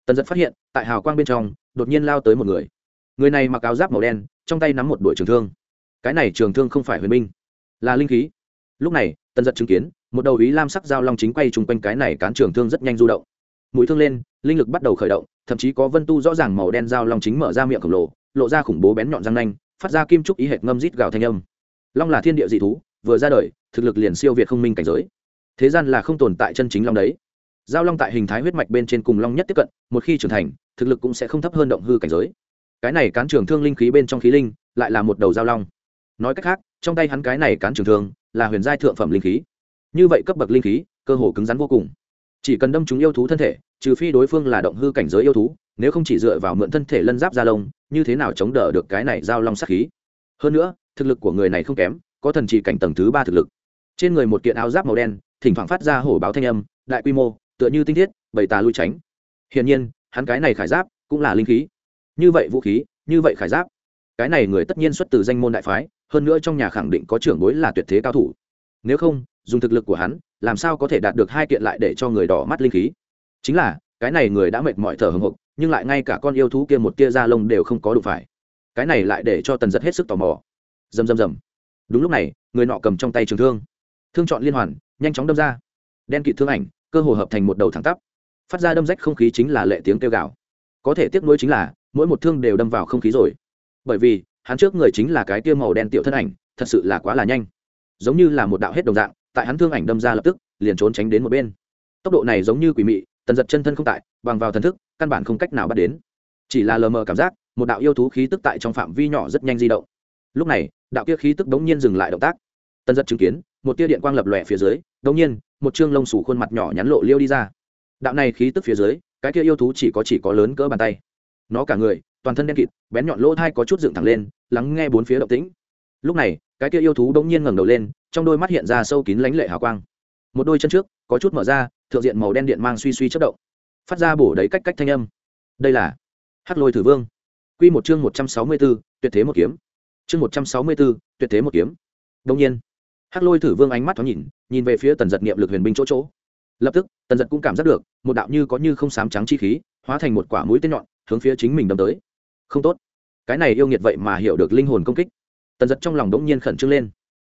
Tần giật phát hiện, tại hào quang bên trong, đột nhiên lao tới một người. Người này mặc áo giáp màu đen, trong tay nắm một đuổi trường thương. Cái này trường thương không phải huyền binh, là linh khí. Lúc này, tần giật chứng kiến, một đầu ý lam sắc dao long chính quay chung quanh cái này cán trường thương rất nhanh du động. Mũi thương lên, linh lực bắt đầu khởi động, thậm chí có vân tu rõ ràng màu đen dao long chính mở ra miệng khổng lồ, lộ ra khủng bố bén nhọn răng nanh phát ra kim trúc ý hệt ngâm rít gào thanh âm. Long là thiên địa dị thú, vừa ra đời, thực lực liền siêu việt không minh cảnh giới. Thế gian là không tồn tại chân chính long đấy. Giao long tại hình thái huyết mạch bên trên cùng long nhất tiếp cận, một khi trưởng thành, thực lực cũng sẽ không thấp hơn động hư cảnh giới. Cái này cán trường thương linh khí bên trong khí linh, lại là một đầu giao long. Nói cách khác, trong tay hắn cái này cán trường thương, là huyền giai thượng phẩm linh khí. Như vậy cấp bậc linh khí, cơ hồ cứng rắn vô cùng. Chỉ cần đâm chúng yêu thú thân thể, trừ phi đối phương là động hư cảnh giới yêu thú nếu không chỉ dựa vào mượn thân thể lân giáp da lông, như thế nào chống đỡ được cái này giao long sát khí? Hơn nữa, thực lực của người này không kém, có thần chỉ cảnh tầng thứ ba thực lực. Trên người một kiện áo giáp màu đen, thỉnh thoảng phát ra hổ báo thanh âm, đại quy mô, tựa như tinh thiết, bầy tà lui tránh. Hiển nhiên, hắn cái này khải giáp cũng là linh khí. Như vậy vũ khí, như vậy khải giáp. Cái này người tất nhiên xuất từ danh môn đại phái, hơn nữa trong nhà khẳng định có trưởng bối là tuyệt thế cao thủ. Nếu không, dùng thực lực của hắn, làm sao có thể đạt được hai kiện lại để cho người đỏ mắt linh khí? Chính là, cái này người đã mệt mỏi thở hồng hộc nhưng lại ngay cả con yêu thú kia một tia da lông đều không có đủ phải. Cái này lại để cho tần giật hết sức tò mò. Rầm rầm rầm. Đúng lúc này, người nọ cầm trong tay trường thương. Thương chọn liên hoàn, nhanh chóng đâm ra. Đen kịt thương ảnh, cơ hồ hợp thành một đầu thẳng tắp. Phát ra đâm rách không khí chính là lệ tiếng kêu gào. Có thể tiếp nối chính là, mỗi một thương đều đâm vào không khí rồi. Bởi vì, hắn trước người chính là cái tia màu đen tiểu thân ảnh, thật sự là quá là nhanh. Giống như là một đạo hết đồng dạng, tại hắn thương ảnh đâm ra lập tức, liền trốn tránh đến một bên. Tốc độ này giống như quỷ mị, tần giật chân thân không tại, bằng vào thần thức căn bản không cách nào bắt đến. Chỉ là lờ mờ cảm giác, một đạo yêu thú khí tức tại trong phạm vi nhỏ rất nhanh di động. Lúc này, đạo kia khí tức đống nhiên dừng lại động tác. Tần giật chứng kiến, một tia điện quang lập lòe phía dưới, đống nhiên, một chương lông sủ khuôn mặt nhỏ nhắn lộ liêu đi ra. Đạo này khí tức phía dưới, cái kia yêu thú chỉ có chỉ có lớn cỡ bàn tay. Nó cả người, toàn thân đen kịt, bén nhọn lỗ thai có chút dựng thẳng lên, lắng nghe bốn phía động tĩnh. Lúc này, cái kia yêu thú đống nhiên ngẩng đầu lên, trong đôi mắt hiện ra sâu kín lánh lệ hào quang. Một đôi chân trước, có chút mở ra, thượng diện màu đen điện mang suy suy chất động phát ra bổ đấy cách cách thanh âm. Đây là hắc lôi thử vương. Q một chương một trăm sáu mươi b ố tuyệt thế một kiếm. Chương một trăm sáu mươi b ố tuyệt thế một kiếm. Đông nhiên, hắc lôi thử vương ánh mắt thoáng nhìn nhìn về phía tần giật niệm lực huyền binh chỗ chỗ. Lập tức, tần giật cũng cảm giác được, một đạo như có như không sám trắng chi khí, hóa thành một quả mũi tên nhọn, hướng phía chính mình đâm tới. Không tốt. Cái này yêu nghiệt vậy mà hiểu được linh hồn công kích. Tần giật trong lòng đống nhiên khẩn trương lên.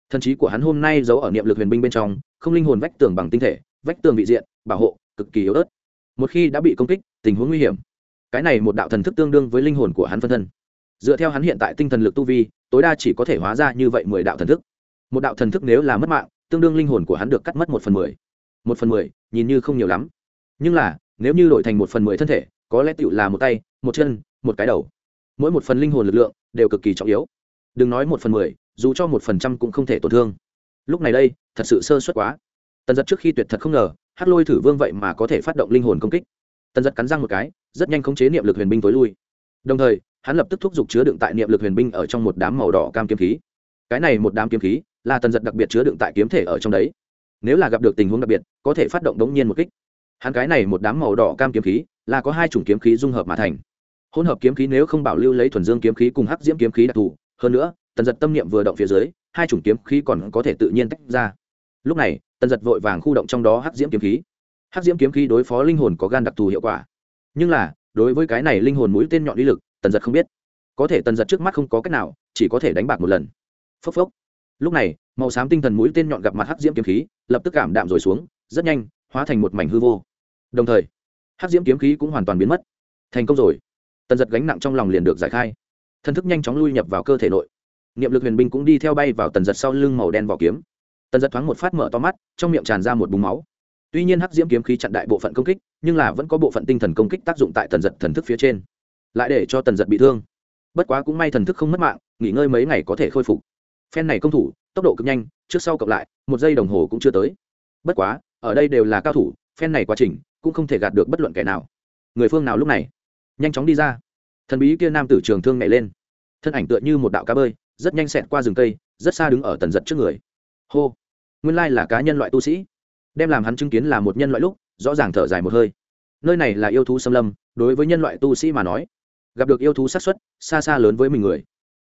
Thần trí của hắn hôm nay giấu ở niệm lực huyền binh bên trong, không linh hồn vách tường bằng tinh thể, vách tường vị diện, bảo hộ, cực kỳ yếu ớt một khi đã bị công kích, tình huống nguy hiểm. Cái này một đạo thần thức tương đương với linh hồn của hắn phân thân. Dựa theo hắn hiện tại tinh thần lực tu vi, tối đa chỉ có thể hóa ra như vậy mười đạo thần thức. Một đạo thần thức nếu là mất mạng, tương đương linh hồn của hắn được cắt mất một phần mười. Một phần mười, nhìn như không nhiều lắm. Nhưng là, nếu như đổi thành một phần mười thân thể, có lẽ tựu là một tay, một chân, một cái đầu. Mỗi một phần linh hồn lực lượng đều cực kỳ trọng yếu. Đừng nói một phần mười, dù cho một phần trăm cũng không thể tổn thương. Lúc này đây, thật sự sơ suất quá. Tần giật trước khi tuyệt thật không ngờ hát lôi thử vương vậy mà có thể phát động linh hồn công kích. Tần giật cắn răng một cái, rất nhanh khống chế niệm lực huyền binh tối lui. Đồng thời, hắn lập tức thúc giục chứa đựng tại niệm lực huyền binh ở trong một đám màu đỏ cam kiếm khí. Cái này một đám kiếm khí là tần giật đặc biệt chứa đựng tại kiếm thể ở trong đấy. Nếu là gặp được tình huống đặc biệt, có thể phát động đống nhiên một kích. Hắn cái này một đám màu đỏ cam kiếm khí là có hai chủng kiếm khí dung hợp mà thành. Hỗn hợp kiếm khí nếu không bảo lưu lấy thuần dương kiếm khí cùng hắc diễm kiếm khí đặc thù, hơn nữa, tần giật tâm niệm vừa động phía dưới, hai chủng kiếm khí còn có thể tự nhiên tách ra lúc này, tần giật vội vàng khu động trong đó hắc diễm kiếm khí. Hắc diễm kiếm khí đối phó linh hồn có gan đặc thù hiệu quả. Nhưng là, đối với cái này linh hồn mũi tên nhọn lý lực, tần giật không biết. Có thể tần giật trước mắt không có cách nào, chỉ có thể đánh bạc một lần. Phốc phốc. Lúc này, màu xám tinh thần mũi tên nhọn gặp mặt hắc diễm kiếm khí, lập tức cảm đạm rồi xuống, rất nhanh, hóa thành một mảnh hư vô. Đồng thời, hắc diễm kiếm khí cũng hoàn toàn biến mất. Thành công rồi. Tần giật gánh nặng trong lòng liền được giải khai. Thân thức nhanh chóng lui nhập vào cơ thể nội. Niệm lực huyền binh cũng đi theo bay vào tần giật sau lưng màu đen vỏ kiếm tần giật thoáng một phát mở to mắt, trong miệng tràn ra một búng máu. Tuy nhiên hắc diễm kiếm khí chặn đại bộ phận công kích, nhưng là vẫn có bộ phận tinh thần công kích tác dụng tại tần giật thần thức phía trên. Lại để cho tần giật bị thương. Bất quá cũng may thần thức không mất mạng, nghỉ ngơi mấy ngày có thể khôi phục. Phen này công thủ, tốc độ cực nhanh, trước sau cộng lại, một giây đồng hồ cũng chưa tới. Bất quá, ở đây đều là cao thủ, phen này quá trình cũng không thể gạt được bất luận kẻ nào. Người phương nào lúc này? Nhanh chóng đi ra. Thần bí kia nam tử trường thương nhảy lên. Thân ảnh tựa như một đạo cá bơi, rất nhanh xẹt qua rừng cây, rất xa đứng ở tần giật trước người hô. Nguyên lai là cá nhân loại tu sĩ. Đem làm hắn chứng kiến là một nhân loại lúc, rõ ràng thở dài một hơi. Nơi này là yêu thú xâm lâm, đối với nhân loại tu sĩ mà nói, gặp được yêu thú sát xuất xa xa lớn với mình người.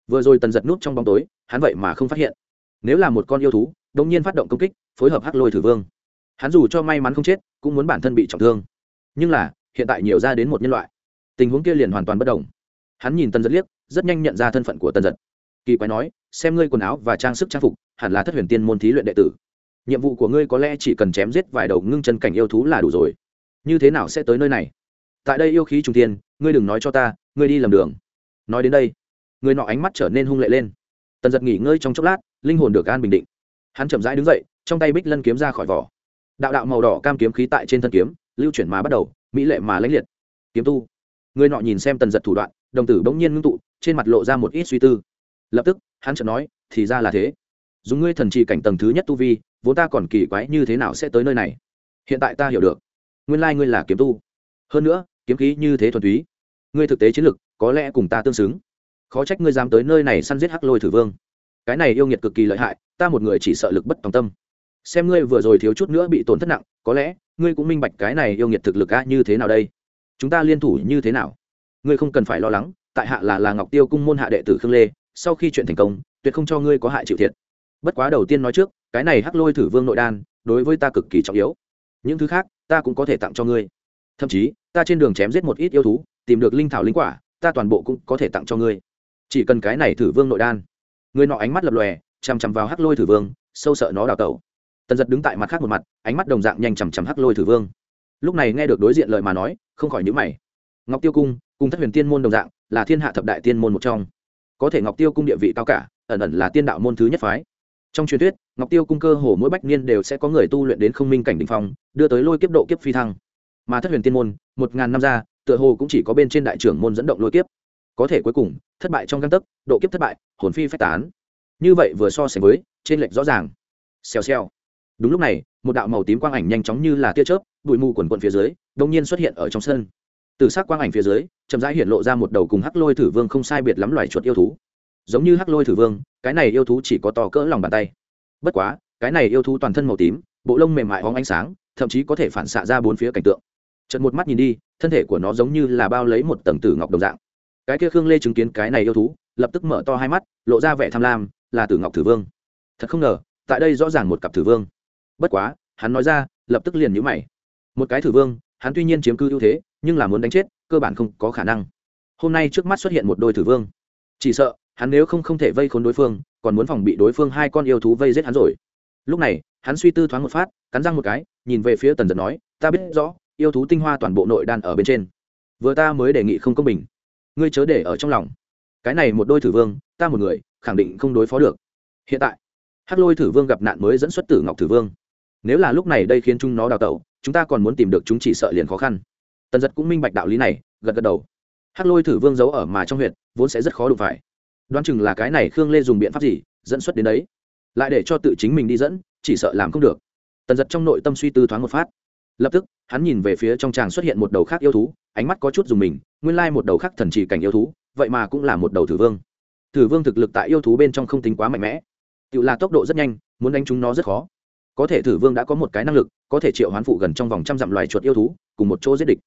Vừa rồi tần giật nút trong bóng tối, hắn vậy mà không phát hiện. Nếu là một con yêu thú, đột nhiên phát động công kích, phối hợp hắc lôi thử vương, hắn dù cho may mắn không chết, cũng muốn bản thân bị trọng thương. Nhưng là, hiện tại nhiều ra đến một nhân loại. Tình huống kia liền hoàn toàn bất đồng. Hắn nhìn tần giật liếc, rất nhanh nhận ra thân phận của tần giật kỳ quái nói, xem ngươi quần áo và trang sức trang phục, hẳn là thất huyền tiên môn thí luyện đệ tử. Nhiệm vụ của ngươi có lẽ chỉ cần chém giết vài đầu ngưng chân cảnh yêu thú là đủ rồi. Như thế nào sẽ tới nơi này? Tại đây yêu khí trung tiên ngươi đừng nói cho ta, ngươi đi lầm đường. Nói đến đây, người nọ ánh mắt trở nên hung lệ lên. Tần giật nghỉ ngơi trong chốc lát, linh hồn được an bình định. Hắn chậm rãi đứng dậy, trong tay bích lân kiếm ra khỏi vỏ. Đạo đạo màu đỏ cam kiếm khí tại trên thân kiếm, lưu chuyển mà bắt đầu, mỹ lệ mà lãnh liệt. Kiếm tu. Người nọ nhìn xem tần giật thủ đoạn, đồng tử bỗng nhiên ngưng tụ, trên mặt lộ ra một ít suy tư lập tức, hắn chợt nói, thì ra là thế. Dùng ngươi thần trì cảnh tầng thứ nhất tu vi, vốn ta còn kỳ quái như thế nào sẽ tới nơi này? Hiện tại ta hiểu được. Nguyên lai ngươi là kiếm tu. Hơn nữa, kiếm khí như thế thuần túy. Ngươi thực tế chiến lực, có lẽ cùng ta tương xứng. Khó trách ngươi dám tới nơi này săn giết hắc lôi thử vương. Cái này yêu nghiệt cực kỳ lợi hại, ta một người chỉ sợ lực bất tòng tâm. Xem ngươi vừa rồi thiếu chút nữa bị tổn thất nặng, có lẽ, ngươi cũng minh bạch cái này yêu nghiệt thực lực a như thế nào đây. Chúng ta liên thủ như thế nào? Ngươi không cần phải lo lắng, tại hạ là là ngọc tiêu cung môn hạ đệ tử khương lê sau khi chuyện thành công, tuyệt không cho ngươi có hại chịu thiệt. Bất quá đầu tiên nói trước, cái này hắc lôi thử vương nội đan, đối với ta cực kỳ trọng yếu. Những thứ khác, ta cũng có thể tặng cho ngươi. Thậm chí, ta trên đường chém giết một ít yêu thú, tìm được linh thảo linh quả, ta toàn bộ cũng có thể tặng cho ngươi. Chỉ cần cái này thử vương nội đan. Người nọ ánh mắt lập lòe, chằm chằm vào hắc lôi thử vương, sâu sợ nó đào tẩu. Tần giật đứng tại mặt khác một mặt, ánh mắt đồng dạng nhanh chằm chằm hắc lôi thử vương. Lúc này nghe được đối diện lời mà nói, không khỏi nhữ mày. Ngọc tiêu cung, cùng thất huyền tiên môn đồng dạng, là thiên hạ thập đại tiên môn một trong có thể ngọc tiêu cung địa vị cao cả, ẩn ẩn là tiên đạo môn thứ nhất phái. Trong truyền thuyết, ngọc tiêu cung cơ hồ mỗi bách niên đều sẽ có người tu luyện đến không minh cảnh đ ỉ n h phong, đưa tới lôi kiếp độ kiếp phi thăng. Mà thất huyền tiên môn, một ngàn năm ra, tựa hồ cũng chỉ có bên trên đại trưởng môn dẫn động lôi kiếp. Có thể cuối cùng, thất bại trong găng tấc, độ kiếp thất bại, hồn phi phách tán. Như vậy vừa so sánh với, trên lệch rõ ràng. Xèo xèo. Đúng lúc này, một đạo màu tím quang ảnh nhanh chóng như là tia chớp, bụi mù quần quận phía dưới đông nhiên xuất hiện ở trong sân từ s ắ c quang ảnh phía dưới, chậm rãi hiện lộ ra một đầu cùng hắc lôi thử vương không sai biệt lắm loài chuột yêu thú. Giống như hắc lôi thử vương, cái này yêu thú chỉ có to cỡ lòng bàn tay. Bất quá, cái này yêu thú toàn thân màu tím, bộ lông mềm mại hóng ánh sáng, thậm chí có thể phản xạ ra bốn phía cảnh tượng. Trận một mắt nhìn đi, thân thể của nó giống như là bao lấy một tầng tử ngọc đồng dạng. Cái kia khương lê chứng kiến cái này yêu thú, lập tức mở to hai mắt, lộ ra vẻ tham lam, là tử ngọc thử vương. Thật không ngờ, tại đây rõ ràng một cặp thử vương. Bất quá, hắn nói ra, lập tức liền nhũ mày. Một cái thử vương hắn tuy nhiên chiếm cư ưu thế, nhưng là muốn đánh chết, cơ bản không có khả năng. Hôm nay trước mắt xuất hiện một đôi thử vương. Chỉ sợ, hắn nếu không không thể vây khốn đối phương, còn muốn phòng bị đối phương hai con yêu thú vây giết hắn rồi. Lúc này, hắn suy tư thoáng một phát, cắn răng một cái, nhìn về phía tần giật nói, ta biết rõ, yêu thú tinh hoa toàn bộ nội đan ở bên trên. Vừa ta mới đề nghị không công bình. Ngươi chớ để ở trong lòng. Cái này một đôi thử vương, ta một người, khẳng định không đối phó được. Hiện tại, hắc lôi thử vương gặp nạn mới dẫn xuất tử ngọc thử vương. Nếu là lúc này đây khiến chúng nó đào tẩu chúng ta còn muốn tìm được chúng chỉ sợ liền khó khăn. Tần giật cũng minh bạch đạo lý này, gật gật đầu. Hắc lôi thử vương giấu ở mà trong huyện vốn sẽ rất khó đụng phải. Đoán chừng là cái này khương lê dùng biện pháp gì, dẫn xuất đến đấy. Lại để cho tự chính mình đi dẫn, chỉ sợ làm không được. Tần giật trong nội tâm suy tư thoáng một phát. Lập tức, hắn nhìn về phía trong tràng xuất hiện một đầu khác yêu thú, ánh mắt có chút dùng mình, nguyên lai một đầu khác thần chỉ cảnh yêu thú, vậy mà cũng là một đầu thử vương. Thử vương thực lực tại yêu thú bên trong không tính quá mạnh mẽ. Tự là tốc độ rất nhanh, muốn đánh chúng nó rất khó có thể thử vương đã có một cái năng lực, có thể triệu hoán phụ gần trong vòng trăm dặm loài chuột yêu thú, cùng một chỗ giết địch.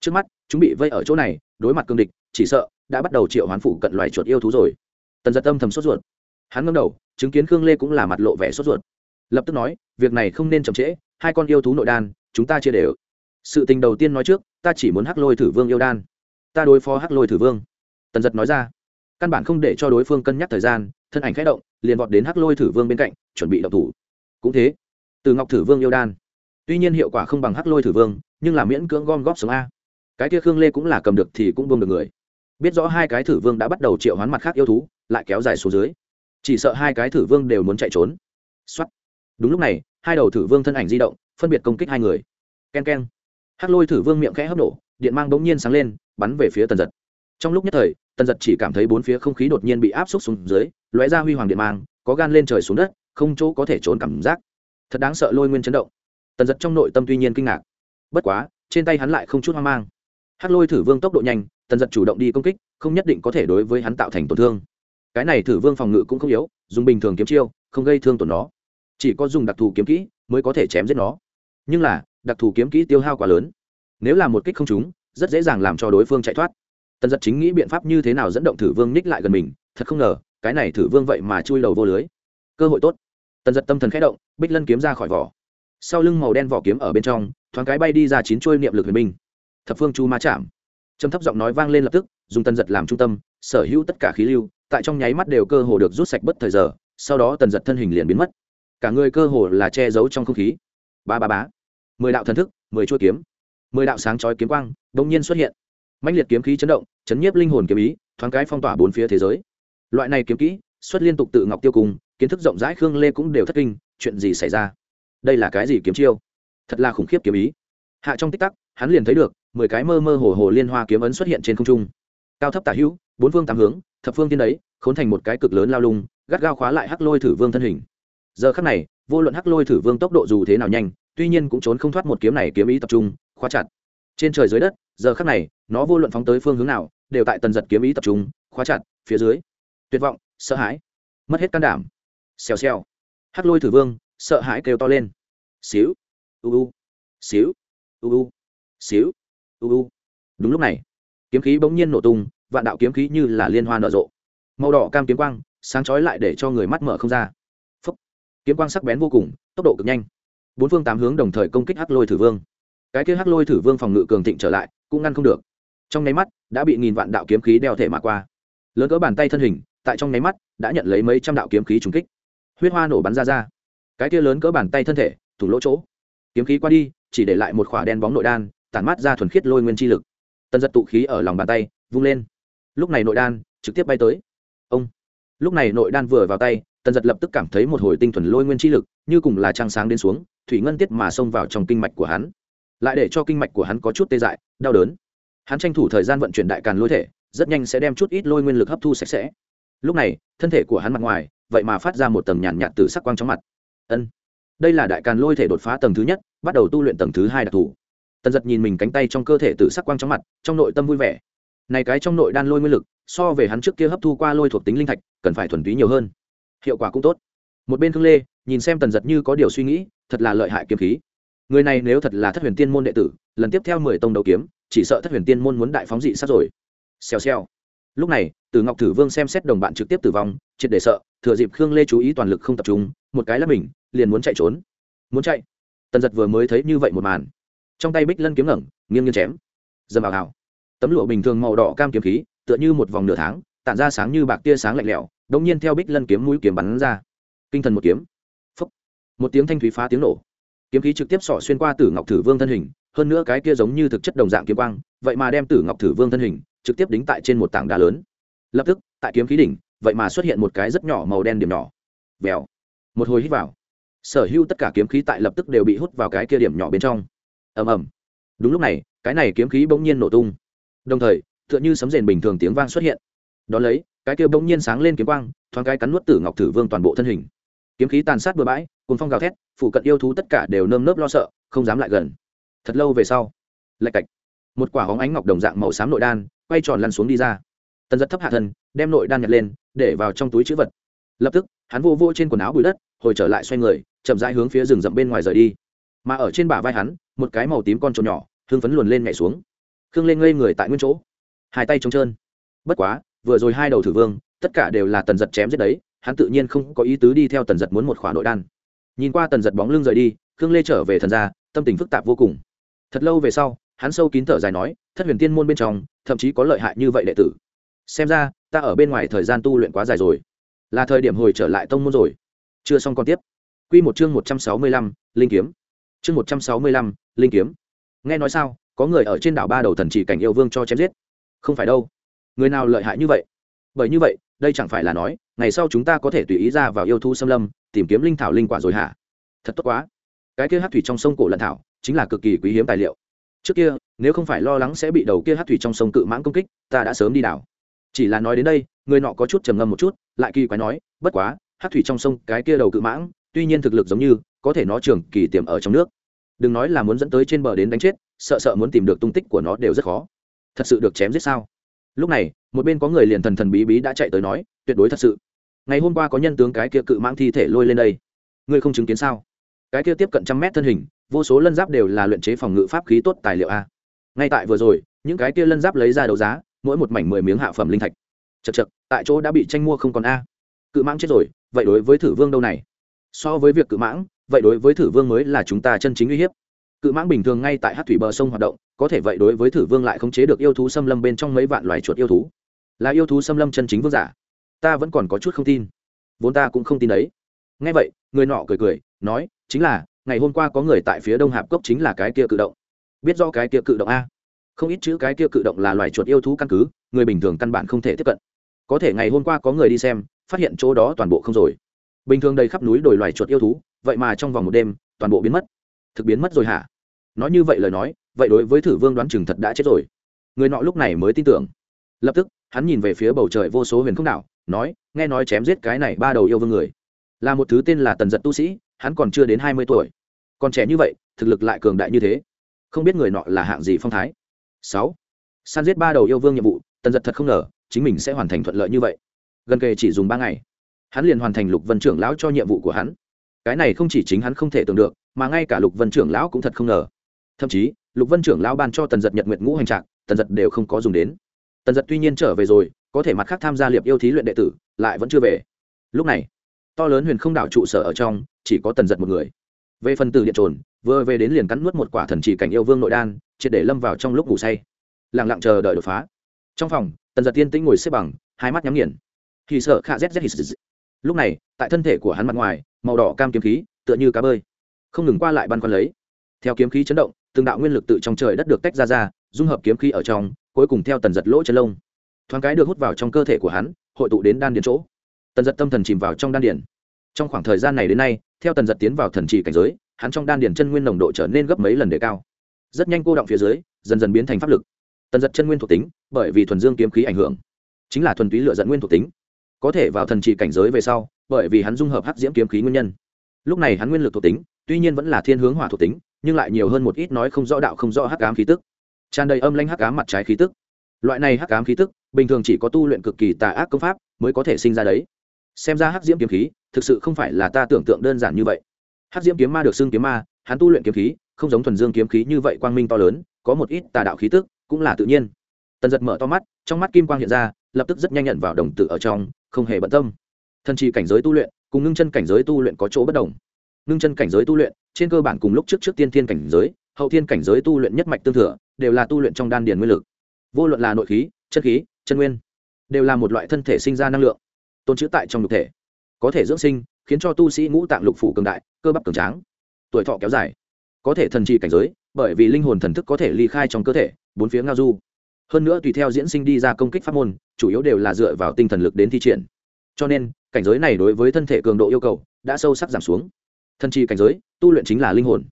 Trước mắt, chúng bị vây ở chỗ này, đối mặt cương địch, chỉ sợ đã bắt đầu triệu hoán phụ cận loài chuột yêu thú rồi. Tần giật âm thầm sốt ruột. Hắn ngâm đầu, chứng kiến khương lê cũng là mặt lộ vẻ sốt ruột. Lập tức nói, việc này không nên chậm trễ, hai con yêu thú nội đan, chúng ta chia đều. Sự tình đầu tiên nói trước, ta chỉ muốn hắc lôi thử vương yêu đan. Ta đối phó hắc lôi thử vương. Tần giật nói ra. Căn bản không để cho đối phương cân nhắc thời gian, thân ảnh khẽ động, liền vọt đến hắc lôi thử vương bên cạnh, chuẩn bị động thủ. Cũng thế từ ngọc thử vương yêu đan. Tuy nhiên hiệu quả không bằng hắc lôi thử vương, nhưng là miễn cưỡng gom góp sống a. Cái kia khương lê cũng là cầm được thì cũng buông được người. Biết rõ hai cái thử vương đã bắt đầu triệu hoán mặt khác yêu thú, lại kéo dài xuống dưới. Chỉ sợ hai cái thử vương đều muốn chạy trốn. Xuất đúng lúc này, hai đầu thử vương thân ảnh di động, phân biệt công kích hai người. K e n k e n hắc lôi thử vương miệng khẽ hấp nổ, điện mang bỗng nhiên sáng lên, bắn về phía tần giật. Trong lúc nhất thời, tần giật chỉ cảm thấy bốn phía không khí đột nhiên bị áp xúc xuống dưới, lóe ra huy hoàng điện mang, có gan lên trời xuống đất, không chỗ có thể trốn cảm giác thật đáng sợ lôi nguyên chấn động. Tần giật trong nội tâm tuy nhiên kinh ngạc. Bất quá, trên tay hắn lại không chút hoang mang. Hát lôi thử vương tốc độ nhanh, tần giật chủ động đi công kích, không nhất định có thể đối với hắn tạo thành tổn thương. Cái này thử vương phòng ngự cũng không yếu, dùng bình thường kiếm chiêu, không gây thương tổn nó. Chỉ có dùng đặc thù kiếm kỹ mới có thể chém giết nó. Nhưng là, đặc thù kiếm kỹ tiêu hao quá lớn. Nếu là một kích không trúng, rất dễ dàng làm cho đối phương chạy thoát. Tần giật chính nghĩ biện pháp như thế nào dẫn động thử vương ních lại gần mình, thật không ngờ, cái này thử vương vậy mà chui đầu vô lưới. Cơ hội tốt tần giật tâm thần khẽ động, bích lân kiếm ra khỏi vỏ. Sau lưng màu đen vỏ kiếm ở bên trong, thoáng cái bay đi ra chín chuôi niệm lực huyền minh thập phương chu ma chạm. Trầm thấp giọng nói vang lên lập tức, dùng tần giật làm trung tâm, sở hữu tất cả khí lưu, tại trong nháy mắt đều cơ hồ được rút sạch bất thời giờ, sau đó tần giật thân hình liền biến mất. Cả người cơ hồ là che giấu trong không khí. Ba ba bá mười đạo thần thức, mười chuôi kiếm. Mười đạo sáng chói kiếm quang đông nhiên xuất hiện. Mạnh liệt kiếm khí chấn động, chấn nhiếp linh hồn kiếm ý, thoáng cái phong tỏa bốn phía thế giới. Loại này kiếm kỹ, xuất liên tục tự ngọc tiêu cùng kiến thức rộng rãi khương lê cũng đều thất kinh, chuyện gì xảy ra? Đây là cái gì kiếm chiêu? Thật là khủng khiếp kiếm ý. Hạ trong tích tắc, hắn liền thấy được, mười cái mơ mơ hồ hồ liên hoa kiếm ấn xuất hiện trên không trung. Cao thấp tả hữu, bốn phương tám hướng, thập phương tiên đấy khốn thành một cái cực lớn lao lung, gắt gao khóa lại hắc lôi thử vương thân hình. Giờ khắc này, vô luận hắc lôi thử vương tốc độ dù thế nào nhanh, tuy nhiên cũng trốn không thoát một kiếm này kiếm ý tập trung, khóa chặt. Trên trời dưới đất, giờ khắc này, nó vô luận phóng tới phương hướng nào, đều tại tần giật kiếm ý tập trung, khóa chặt, phía dưới. Tuyệt vọng, sợ hãi, mất hết can đảm xèo xèo. Hắc lôi thử vương, sợ hãi kêu to lên. Xíu, u u, xíu, u u, xíu, u u. Đúng lúc này, kiếm khí bỗng nhiên nổ tung, vạn đạo kiếm khí như là liên hoa nở rộ. Màu đỏ cam kiếm quang, sáng chói lại để cho người mắt mở không ra. Phúc. kiếm quang sắc bén vô cùng, tốc độ cực nhanh. Bốn phương tám hướng đồng thời công kích hắc lôi thử vương. Cái kia hắc lôi thử vương phòng ngự cường thịnh trở lại, cũng ngăn không được. Trong nháy mắt, đã bị nghìn vạn đạo kiếm khí đeo thể mà qua. Lớn cỡ bàn tay thân hình, tại trong nháy mắt, đã nhận lấy mấy trăm đạo kiếm khí trúng kích huyết hoa nổ bắn ra ra. Cái kia lớn cỡ bàn tay thân thể thủng lỗ chỗ. Kiếm khí qua đi, chỉ để lại một khỏa đen bóng nội đan, tản mát ra thuần khiết lôi nguyên chi lực. Tần giật tụ khí ở lòng bàn tay, vung lên. Lúc này nội đan trực tiếp bay tới. Ông. Lúc này nội đan vừa vào tay, tần giật lập tức cảm thấy một hồi tinh thuần lôi nguyên chi lực, như cùng là trăng sáng đến xuống, thủy ngân tiết mà xông vào trong kinh mạch của hắn. Lại để cho kinh mạch của hắn có chút tê dại, đau đớn. Hắn tranh thủ thời gian vận chuyển đại càn lôi thể, rất nhanh sẽ đem chút ít lôi nguyên lực hấp thu sạch sẽ. Lúc này, thân thể của hắn mặt ngoài vậy mà phát ra một tầng nhàn nhạt từ sắc quang trong mặt. Ân, đây là đại càn lôi thể đột phá tầng thứ nhất, bắt đầu tu luyện tầng thứ hai đặc thù. Tần giật nhìn mình cánh tay trong cơ thể từ sắc quang trong mặt, trong nội tâm vui vẻ. Này cái trong nội đan lôi nguyên lực, so về hắn trước kia hấp thu qua lôi thuộc tính linh thạch, cần phải thuần túy nhiều hơn. Hiệu quả cũng tốt. Một bên thương lê, nhìn xem tần giật như có điều suy nghĩ, thật là lợi hại kiếm khí. Người này nếu thật là thất huyền tiên môn đệ tử, lần tiếp theo mười tông đầu kiếm, chỉ sợ thất huyền tiên môn muốn đại phóng dị sát rồi. Xèo xèo. Lúc này, từ ngọc thử vương xem xét đồng bạn trực tiếp tử vong, triệt để sợ thừa dịp khương lê chú ý toàn lực không tập trung, một cái là mình, liền muốn chạy trốn. Muốn chạy? Tần giật vừa mới thấy như vậy một màn. Trong tay bích lân kiếm ngẩng, nghiêng nghiêng chém. Dầm vào hào tấm lụa bình thường màu đỏ cam kiếm khí, tựa như một vòng nửa tháng, tản ra sáng như bạc tia sáng lạnh lẽo đông nhiên theo bích lân kiếm mũi kiếm bắn ra. Kinh thần một kiếm. Phấp một tiếng thanh thúy phá tiếng nổ. Kiếm khí trực tiếp xỏ xuyên qua tử ngọc thử vương thân hình, hơn nữa cái kia giống như thực chất đồng dạng kiếm quang, vậy mà đem tử ngọc thử vương thân hình trực tiếp đính tại trên một tảng đá lớn. Lập tức, tại kiếm khí đỉnh vậy mà xuất hiện một cái rất nhỏ màu đen điểm nhỏ. Vèo. Một hồi hít vào. Sở hữu tất cả kiếm khí tại lập tức đều bị hút vào cái kia điểm nhỏ bên trong. Ầm ầm. Đúng lúc này, cái này kiếm khí bỗng nhiên nổ tung. Đồng thời, tựa như sấm rền bình thường tiếng vang xuất hiện. Đ ó lấy, cái kia bỗng nhiên sáng lên kiếm quang, thoáng cái cắn nuốt tử ngọc thử vương toàn bộ thân hình. Kiếm khí tàn sát bừa bãi cùng phong gào thét, phụ cận yêu thú tất cả đều nơm nớp lo sợ, không dám lại gần. Thật lâu về sau, lạch cạch, một quả hóng ánh ngọc đồng dạng màu xám nội đan, quay tròn lăn xuống đi ra. Tần giật thấp hạ thân, đem nội đan nhặt lên để vào trong túi chữ vật. Lập tức hắn vô vô trên quần áo bụi đất hồi trở lại xoay người chậm rãi hướng phía rừng rậm bên ngoài rời đi. Mà ở trên bả vai hắn một cái màu tím con trồn nhỏ hương phấn luồn lên nhảy xuống. Khương lên ngây người tại nguyên chỗ. Hai tay trống trơn. Bất quá vừa rồi hai đầu thử vương tất cả đều là tần giật chém giết đấy hắn tự nhiên không có ý tứ đi theo tần giật muốn một khỏa nội đan. Nhìn qua tần giật bóng lưng rời đi khương lê trở về thần gia, tâm tình phức tạp vô cùng. Thật lâu về sau hắn sâu kín thở dài nói thất huyền tiên môn bên trong thậm chí có lợi hại như vậy đệ tử. Xem ra ta ở bên ngoài thời gian tu luyện quá dài rồi. Là thời điểm hồi trở lại tông môn rồi. Chưa xong còn tiếp. Q một chương một trăm sáu mươi lăm, linh kiếm. Chương một trăm sáu mươi lăm, linh kiếm. Nghe nói sao, có người ở trên đảo ba đầu thần chỉ cảnh yêu vương cho chém giết. Không phải đâu. Người nào lợi hại như vậy? Bởi như vậy, đây chẳng phải là nói, ngày sau chúng ta có thể tùy ý ra vào yêu thú xâm lâm, tìm kiếm linh thảo linh quả rồi hả? Thật tốt quá. Cái kia hát thủy trong sông cổ lận thảo, chính là cực kỳ quý hiếm tài liệu. Trước kia, nếu không phải lo lắng sẽ bị đầu kia hát thủy trong sông cự mãng công kích, ta đã sớm đi đảo chỉ là nói đến đây, người nọ có chút trầm ngâm một chút, lại kỳ quái nói, bất quá, hát thủy trong sông cái kia đầu cự mãng, tuy nhiên thực lực giống như, có thể nó trường kỳ tiềm ở trong nước. Đừng nói là muốn dẫn tới trên bờ đến đánh chết, sợ sợ muốn tìm được tung tích của nó đều rất khó. Thật sự được chém giết sao? Lúc này, một bên có người liền thần thần bí bí đã chạy tới nói, tuyệt đối thật sự. Ngày hôm qua có nhân tướng cái kia cự mãng thi thể lôi lên đây. Ngươi không chứng kiến sao? Cái kia tiếp cận trăm mét thân hình, vô số lân giáp đều là luyện chế phòng ngự pháp khí tốt tài liệu a. Ngay tại vừa rồi, những cái kia lân giáp lấy ra đấu giá mỗi một mảnh mười miếng hạ phẩm linh thạch. Chật chật tại chỗ đã bị tranh mua không còn a. Cự mãng chết rồi, vậy đối với thử vương đâu này? So với việc cự mãng, vậy đối với thử vương mới là chúng ta chân chính uy hiếp. Cự mãng bình thường ngay tại hát thủy bờ sông hoạt động, có thể vậy đối với thử vương lại không chế được yêu thú xâm lâm bên trong mấy vạn loài chuột yêu thú. Là yêu thú xâm lâm chân chính vương giả. Ta vẫn còn có chút không tin. Vốn ta cũng không tin đấy. Ngay vậy, người nọ cười cười, nói, chính là, ngày hôm qua có người tại phía đông hạp cốc chính là cái kia cự động. Biết do cái kia cự động a? Không ít chữ cái kia cự động là loài chuột yêu thú căn cứ, người bình thường căn bản không thể tiếp cận. Có thể ngày hôm qua có người đi xem, phát hiện chỗ đó toàn bộ không rồi. Bình thường đầy khắp núi đồi loài chuột yêu thú, vậy mà trong vòng một đêm, toàn bộ biến mất. Thực biến mất rồi hả? Nói như vậy lời nói, vậy đối với thử vương đoán chừng thật đã chết rồi. Người nọ lúc này mới tin tưởng. Lập tức, hắn nhìn về phía bầu trời vô số huyền không đảo, nói, nghe nói chém giết cái này ba đầu yêu vương người. Là một thứ tên là tần giật tu sĩ, hắn còn chưa đến hai mươi tuổi. Còn trẻ như vậy, thực lực lại cường đại như thế. Không biết người nọ là hạng gì phong thái sáu. San giết ba đầu yêu vương nhiệm vụ, tần giật thật không ngờ, chính mình sẽ hoàn thành thuận lợi như vậy. Gần kề chỉ dùng ba ngày, hắn liền hoàn thành lục vân trưởng lão cho nhiệm vụ của hắn. Cái này không chỉ chính hắn không thể tưởng được, mà ngay cả lục vân trưởng lão cũng thật không ngờ. Thậm chí, lục vân trưởng lão ban cho tần giật nhật nguyện ngũ hành trạng tần giật đều không có dùng đến. Tần giật tuy nhiên trở về rồi, có thể mặt khác tham gia liệp yêu thí luyện đệ tử, lại vẫn chưa về. Lúc này, to lớn huyền không đảo trụ sở ở trong, chỉ có tần giật một người về phần tử điện trồn, vừa về đến liền cắn nuốt một quả thần chỉ cảnh yêu vương nội đan, triệt để lâm vào trong lúc ngủ say. Lẳng lặng chờ đợi đột phá. Trong phòng, tần giật tiên tĩnh ngồi xếp bằng, hai mắt nhắm nghiền. Thì sợ khạ z z lúc này, tại thân thể của hắn mặt ngoài, màu đỏ cam kiếm khí, tựa như cá bơi. Không ngừng qua lại băn khoăn lấy. Theo kiếm khí chấn động, từng đạo nguyên lực tự trong trời đất được tách ra ra, dung hợp kiếm khí ở trong, cuối cùng theo tần giật lỗ chân lông. Thoáng cái được hút vào trong cơ thể của hắn, hội tụ đến đan điền chỗ. Tần giật tâm thần chìm vào trong đan điền. Trong khoảng thời gian này đến nay theo tần giật tiến vào thần trì cảnh giới, hắn trong đan điền chân nguyên nồng độ trở nên gấp mấy lần đề cao. Rất nhanh cô động phía dưới, dần dần biến thành pháp lực. Tần giật chân nguyên thuộc tính, bởi vì thuần dương kiếm khí ảnh hưởng. Chính là thuần túy lựa dẫn nguyên thuộc tính. Có thể vào thần trì cảnh giới về sau, bởi vì hắn dung hợp hắc diễm kiếm khí nguyên nhân. Lúc này hắn nguyên lực thuộc tính, tuy nhiên vẫn là thiên hướng hỏa thuộc tính, nhưng lại nhiều hơn một ít nói không rõ đạo không rõ hắc ám khí tức. Tràn đầy âm lanh hắc ám mặt trái khí tức. Loại này hắc ám khí tức, bình thường chỉ có tu luyện cực kỳ tà ác công pháp mới có thể sinh ra đấy. Xem ra hắc diễm kiếm khí thực sự không phải là ta tưởng tượng đơn giản như vậy. Hắc diễm kiếm ma được xưng kiếm ma, hắn tu luyện kiếm khí, không giống thuần dương kiếm khí như vậy quang minh to lớn, có một ít tà đạo khí tức, cũng là tự nhiên. Tần giật mở to mắt, trong mắt kim quang hiện ra, lập tức rất nhanh nhận vào đồng tử ở trong, không hề bận tâm. Thần trì cảnh giới tu luyện, cùng ngưng chân cảnh giới tu luyện có chỗ bất đồng. Ngưng chân cảnh giới tu luyện, trên cơ bản cùng lúc trước trước tiên thiên cảnh giới, hậu thiên cảnh giới tu luyện nhất mạch tương thừa, đều là tu luyện trong đan điền nguyên lực. Vô luận là nội khí, chất khí, chân nguyên, đều là một loại thân thể sinh ra năng lượng, tồn chữ tại trong nhục thể có thể dưỡng sinh, khiến cho tu sĩ ngũ tạng lục phủ cường đại, cơ bắp cường tráng. Tuổi thọ kéo dài. Có thể thần trì cảnh giới, bởi vì linh hồn thần thức có thể ly khai trong cơ thể, bốn phía ngao du. Hơn nữa tùy theo diễn sinh đi ra công kích pháp môn, chủ yếu đều là dựa vào tinh thần lực đến thi triển. Cho nên, cảnh giới này đối với thân thể cường độ yêu cầu đã sâu sắc giảm xuống. Thần trì cảnh giới, tu luyện chính là linh hồn.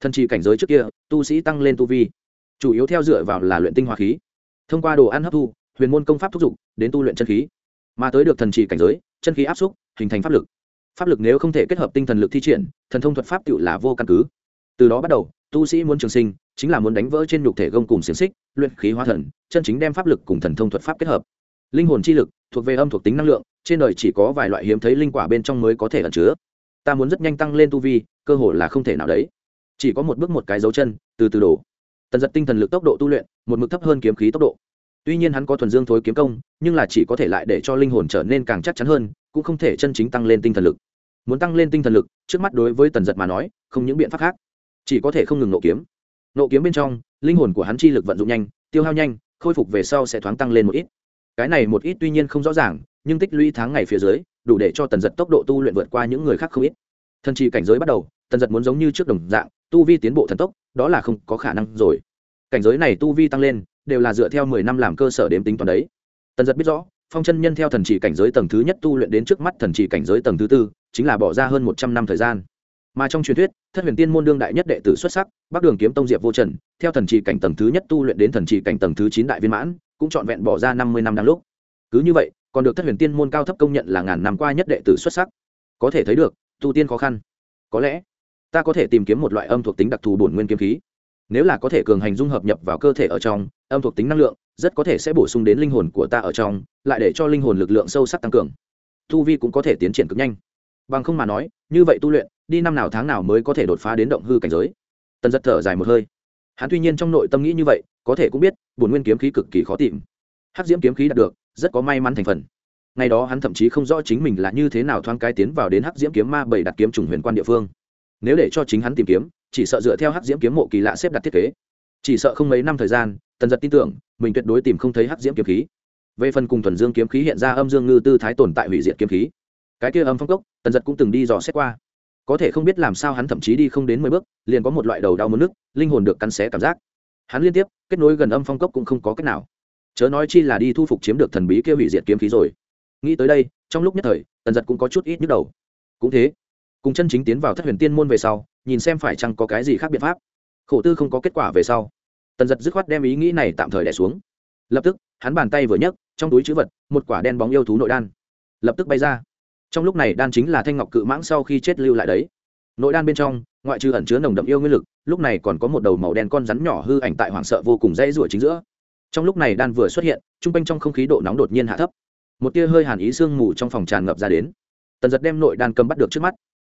Thần trì cảnh giới trước kia, tu sĩ tăng lên tu vi. Chủ yếu theo dựa vào là luyện tinh hoa khí. Thông qua đồ ăn hấp thu, huyền môn công pháp thúc giục đến tu luyện chân khí. Mà tới được thần trì cảnh giới chân khí áp xúc, hình thành pháp lực. Pháp lực nếu không thể kết hợp tinh thần lực thi triển, thần thông thuật pháp tự là vô căn cứ. Từ đó bắt đầu, tu sĩ muốn trường sinh, chính là muốn đánh vỡ trên nhục thể gông cùng xiềng xích, luyện khí hóa thần, chân chính đem pháp lực cùng thần thông thuật pháp kết hợp. Linh hồn chi lực, thuộc về âm thuộc tính năng lượng, trên đời chỉ có vài loại hiếm thấy linh quả bên trong mới có thể ẩn chứa. Ta muốn rất nhanh tăng lên tu vi, cơ hội là không thể nào đấy. Chỉ có một bước một cái dấu chân, từ từ đổ. Tần giật tinh thần lực tốc độ tu luyện, một mực thấp hơn kiếm khí tốc độ tuy nhiên hắn có thuần dương thối kiếm công, nhưng là chỉ có thể lại để cho linh hồn trở nên càng chắc chắn hơn, cũng không thể chân chính tăng lên tinh thần lực. Muốn tăng lên tinh thần lực, trước mắt đối với tần giật mà nói, không những biện pháp khác, chỉ có thể không ngừng nộ kiếm. Nộ kiếm bên trong, linh hồn của hắn chi lực vận dụng nhanh, tiêu hao nhanh, khôi phục về sau sẽ thoáng tăng lên một ít. Cái này một ít tuy nhiên không rõ ràng, nhưng tích lũy tháng ngày phía dưới, đủ để cho tần giật tốc độ tu luyện vượt qua những người khác không ít. Thần trì cảnh giới bắt đầu, tần giật muốn giống như trước đồng dạng, tu vi tiến bộ thần tốc, đó là không có khả năng rồi. Cảnh giới này tu vi tăng lên đều là dựa theo mười năm làm cơ sở đếm tính toán đấy. Tần giật biết rõ, phong chân nhân theo thần chỉ cảnh giới tầng thứ nhất tu luyện đến trước mắt thần chỉ cảnh giới tầng thứ tư, chính là bỏ ra hơn một trăm năm thời gian. Mà trong truyền thuyết, thất huyền tiên môn đương đại nhất đệ tử xuất sắc, bắc đường kiếm tông diệp vô trần, theo thần chỉ cảnh tầng thứ nhất tu luyện đến thần chỉ cảnh tầng thứ chín đại viên mãn, cũng trọn vẹn bỏ ra năm mươi năm đáng lúc. Cứ như vậy, còn được thất huyền tiên môn cao thấp công nhận là ngàn năm qua nhất đệ tử xuất sắc. Có thể thấy được, tu tiên khó khăn. Có lẽ, ta có thể tìm kiếm một loại âm thuộc tính đặc thù bổn nguyên kiếm khí nếu là có thể cường hành dung hợp nhập vào cơ thể ở trong, âm thuộc tính năng lượng rất có thể sẽ bổ sung đến linh hồn của ta ở trong, lại để cho linh hồn lực lượng sâu sắc tăng cường. Tu vi cũng có thể tiến triển cực nhanh. Bằng không mà nói, như vậy tu luyện, đi năm nào tháng nào mới có thể đột phá đến động hư cảnh giới? Tần giật thở dài một hơi. Hắn tuy nhiên trong nội tâm nghĩ như vậy, có thể cũng biết, bổn nguyên kiếm khí cực kỳ khó tìm. Hắc diễm kiếm khí đạt được, rất có may mắn thành phần. Ngày đó hắn thậm chí không rõ chính mình là như thế nào thoáng cái tiến vào đến hắc diễm kiếm ma bảy đặt kiếm trùng huyền quan địa phương. Nếu để cho chính hắn tìm kiếm chỉ sợ dựa theo hắc diễm kiếm mộ kỳ lạ xếp đặt thiết kế. Chỉ sợ không mấy năm thời gian, tần giật tin tưởng, mình tuyệt đối tìm không thấy hắc diễm kiếm khí. Về phần cùng thuần dương kiếm khí hiện ra âm dương ngư tư thái tồn tại hủy diệt kiếm khí. Cái kia âm phong cốc, tần giật cũng từng đi dò xét qua. Có thể không biết làm sao hắn thậm chí đi không đến mười bước, liền có một loại đầu đau mất nước linh hồn được cắn xé cảm giác. Hắn liên tiếp, kết nối gần âm phong cốc cũng không có cách nào. Chớ nói chi là đi thu phục chiếm được thần bí kia hủy diệt kiếm khí rồi. Nghĩ tới đây, trong lúc nhất thời, tần giật cũng có chút ít nhức đầu. Cũng thế, cùng chân chính tiến vào thất huyền tiên môn về sau nhìn xem phải chăng có cái gì khác biện pháp. Khổ tư không có kết quả về sau. Tần giật dứt khoát đem ý nghĩ này tạm thời đẻ xuống. Lập tức, hắn bàn tay vừa nhấc, trong túi chữ vật, một quả đen bóng yêu thú nội đan. Lập tức bay ra. Trong lúc này đan chính là thanh ngọc cự mãng sau khi chết lưu lại đấy. Nội đan bên trong, ngoại trừ ẩn chứa nồng đậm yêu nguyên lực, lúc này còn có một đầu màu đen con rắn nhỏ hư ảnh tại hoảng sợ vô cùng dễ rủa chính giữa. Trong lúc này đan vừa xuất hiện t r u n g quanh trong không khí độ nóng đột nhiên hạ thấp. Một tia hơi hàn ý sương mù trong phòng tràn ngập ra đến. Tần giật đem nội đan cầm bắt được trước mắt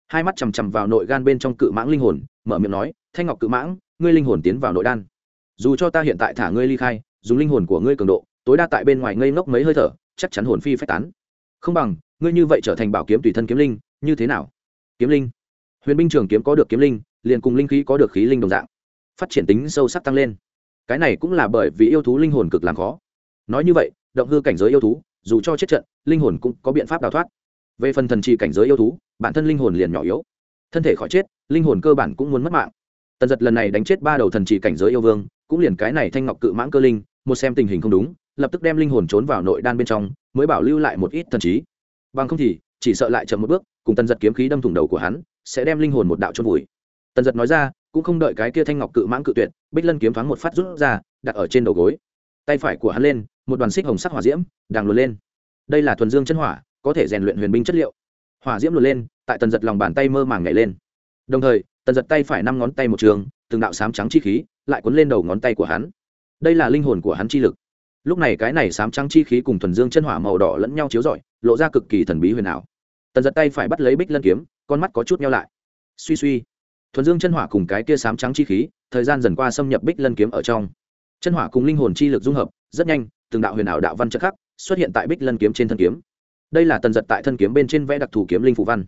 hai mắt chằm chằm vào nội gan bên trong cự mãng linh hồn, mở miệng nói, thanh ngọc cự mãng, ngươi linh hồn tiến vào nội đan. Dù cho ta hiện tại thả ngươi ly khai, dùng linh hồn của ngươi cường độ, tối đa tại bên ngoài ngây ngốc mấy hơi thở, chắc chắn hồn phi phách tán. Không bằng, ngươi như vậy trở thành bảo kiếm tùy thân kiếm linh, như thế nào? Kiếm linh. Huyền binh trường kiếm có được kiếm linh, liền cùng linh khí có được khí linh đồng dạng. Phát triển tính sâu sắc tăng lên. Cái này cũng là bởi vì yêu thú linh hồn cực làm khó. Nói như vậy, động hư cảnh giới yêu thú, dù cho chết trận, linh hồn cũng có biện pháp đào thoát về phần thần trì cảnh giới yêu thú, bản thân linh hồn liền nhỏ yếu. Thân thể khỏi chết, linh hồn cơ bản cũng muốn mất mạng. Tần giật lần này đánh chết ba đầu thần trì cảnh giới yêu vương, cũng liền cái này thanh ngọc cự mãng cơ linh, một xem tình hình không đúng, lập tức đem linh hồn trốn vào nội đan bên trong, mới bảo lưu lại một ít thần trí. Bằng không thì, chỉ sợ lại chậm một bước, cùng tần giật kiếm khí đâm thủng đầu của hắn, sẽ đem linh hồn một đạo chôn vùi. Tần giật nói ra, cũng không đợi cái kia thanh ngọc cự mãng cự tuyệt, bích lân kiếm thoáng một phát rút ra, đặt ở trên đầu gối. Tay phải của hắn lên, một đoàn xích hồng sắc hỏa diễm đang luồn lên. Đây là thuần dương chân hỏa có thể rèn luyện huyền binh chất liệu. Hỏa diễm luồn lên, tại tần giật lòng bàn tay mơ màng nhảy lên. Đồng thời, tần giật tay phải năm ngón tay một trường, từng đạo sám trắng chi khí lại cuốn lên đầu ngón tay của hắn. Đây là linh hồn của hắn chi lực. Lúc này cái này sám trắng chi khí cùng thuần dương chân hỏa màu đỏ lẫn nhau chiếu rọi, lộ ra cực kỳ thần bí huyền ảo. Tần giật tay phải bắt lấy bích lân kiếm, con mắt có chút nhau lại. Suy suy, thuần dương chân hỏa cùng cái kia sám trắng chi khí, thời gian dần qua xâm nhập bích lân kiếm ở trong. Chân hỏa cùng linh hồn chi lực dung hợp, rất nhanh, từng đạo huyền ảo đạo văn chất khắc xuất hiện tại bích lân kiếm trên thân kiếm đây là tần giật tại thân kiếm bên trên vẽ đặc thù kiếm linh phù văn.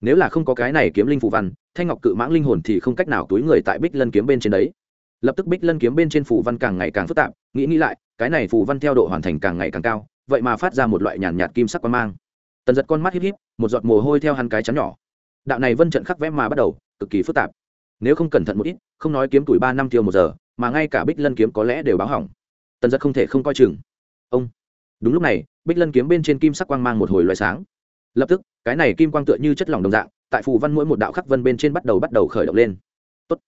Nếu là không có cái này kiếm linh phù văn thanh ngọc cự mãng linh hồn thì không cách nào túi người tại bích lân kiếm bên trên đấy. Lập tức bích lân kiếm bên trên phù văn càng ngày càng phức tạp nghĩ nghĩ lại cái này phù văn theo độ hoàn thành càng ngày càng cao vậy mà phát ra một loại nhàn nhạt, nhạt kim sắc quang mang. Tần giật con mắt híp híp một giọt mồ hôi theo hắn cái chắn nhỏ. Đạo này vân trận khắc vẽ mà bắt đầu cực kỳ phức tạp. Nếu không cẩn thận một ít không nói kiếm tuổi ba năm tiêu một giờ mà ngay cả bích lân kiếm có lẽ đều báo hỏng. Tần giật không thể không coi chừng. Ông. Đúng lúc này bích lân kiếm bên trên kim sắc quang mang một hồi loại sáng. Lập tức, cái này kim quang tựa như chất lỏng đồng dạng, tại phù văn mỗi một đạo khắc vân bên trên bắt đầu bắt đầu khởi động lên. Tốt.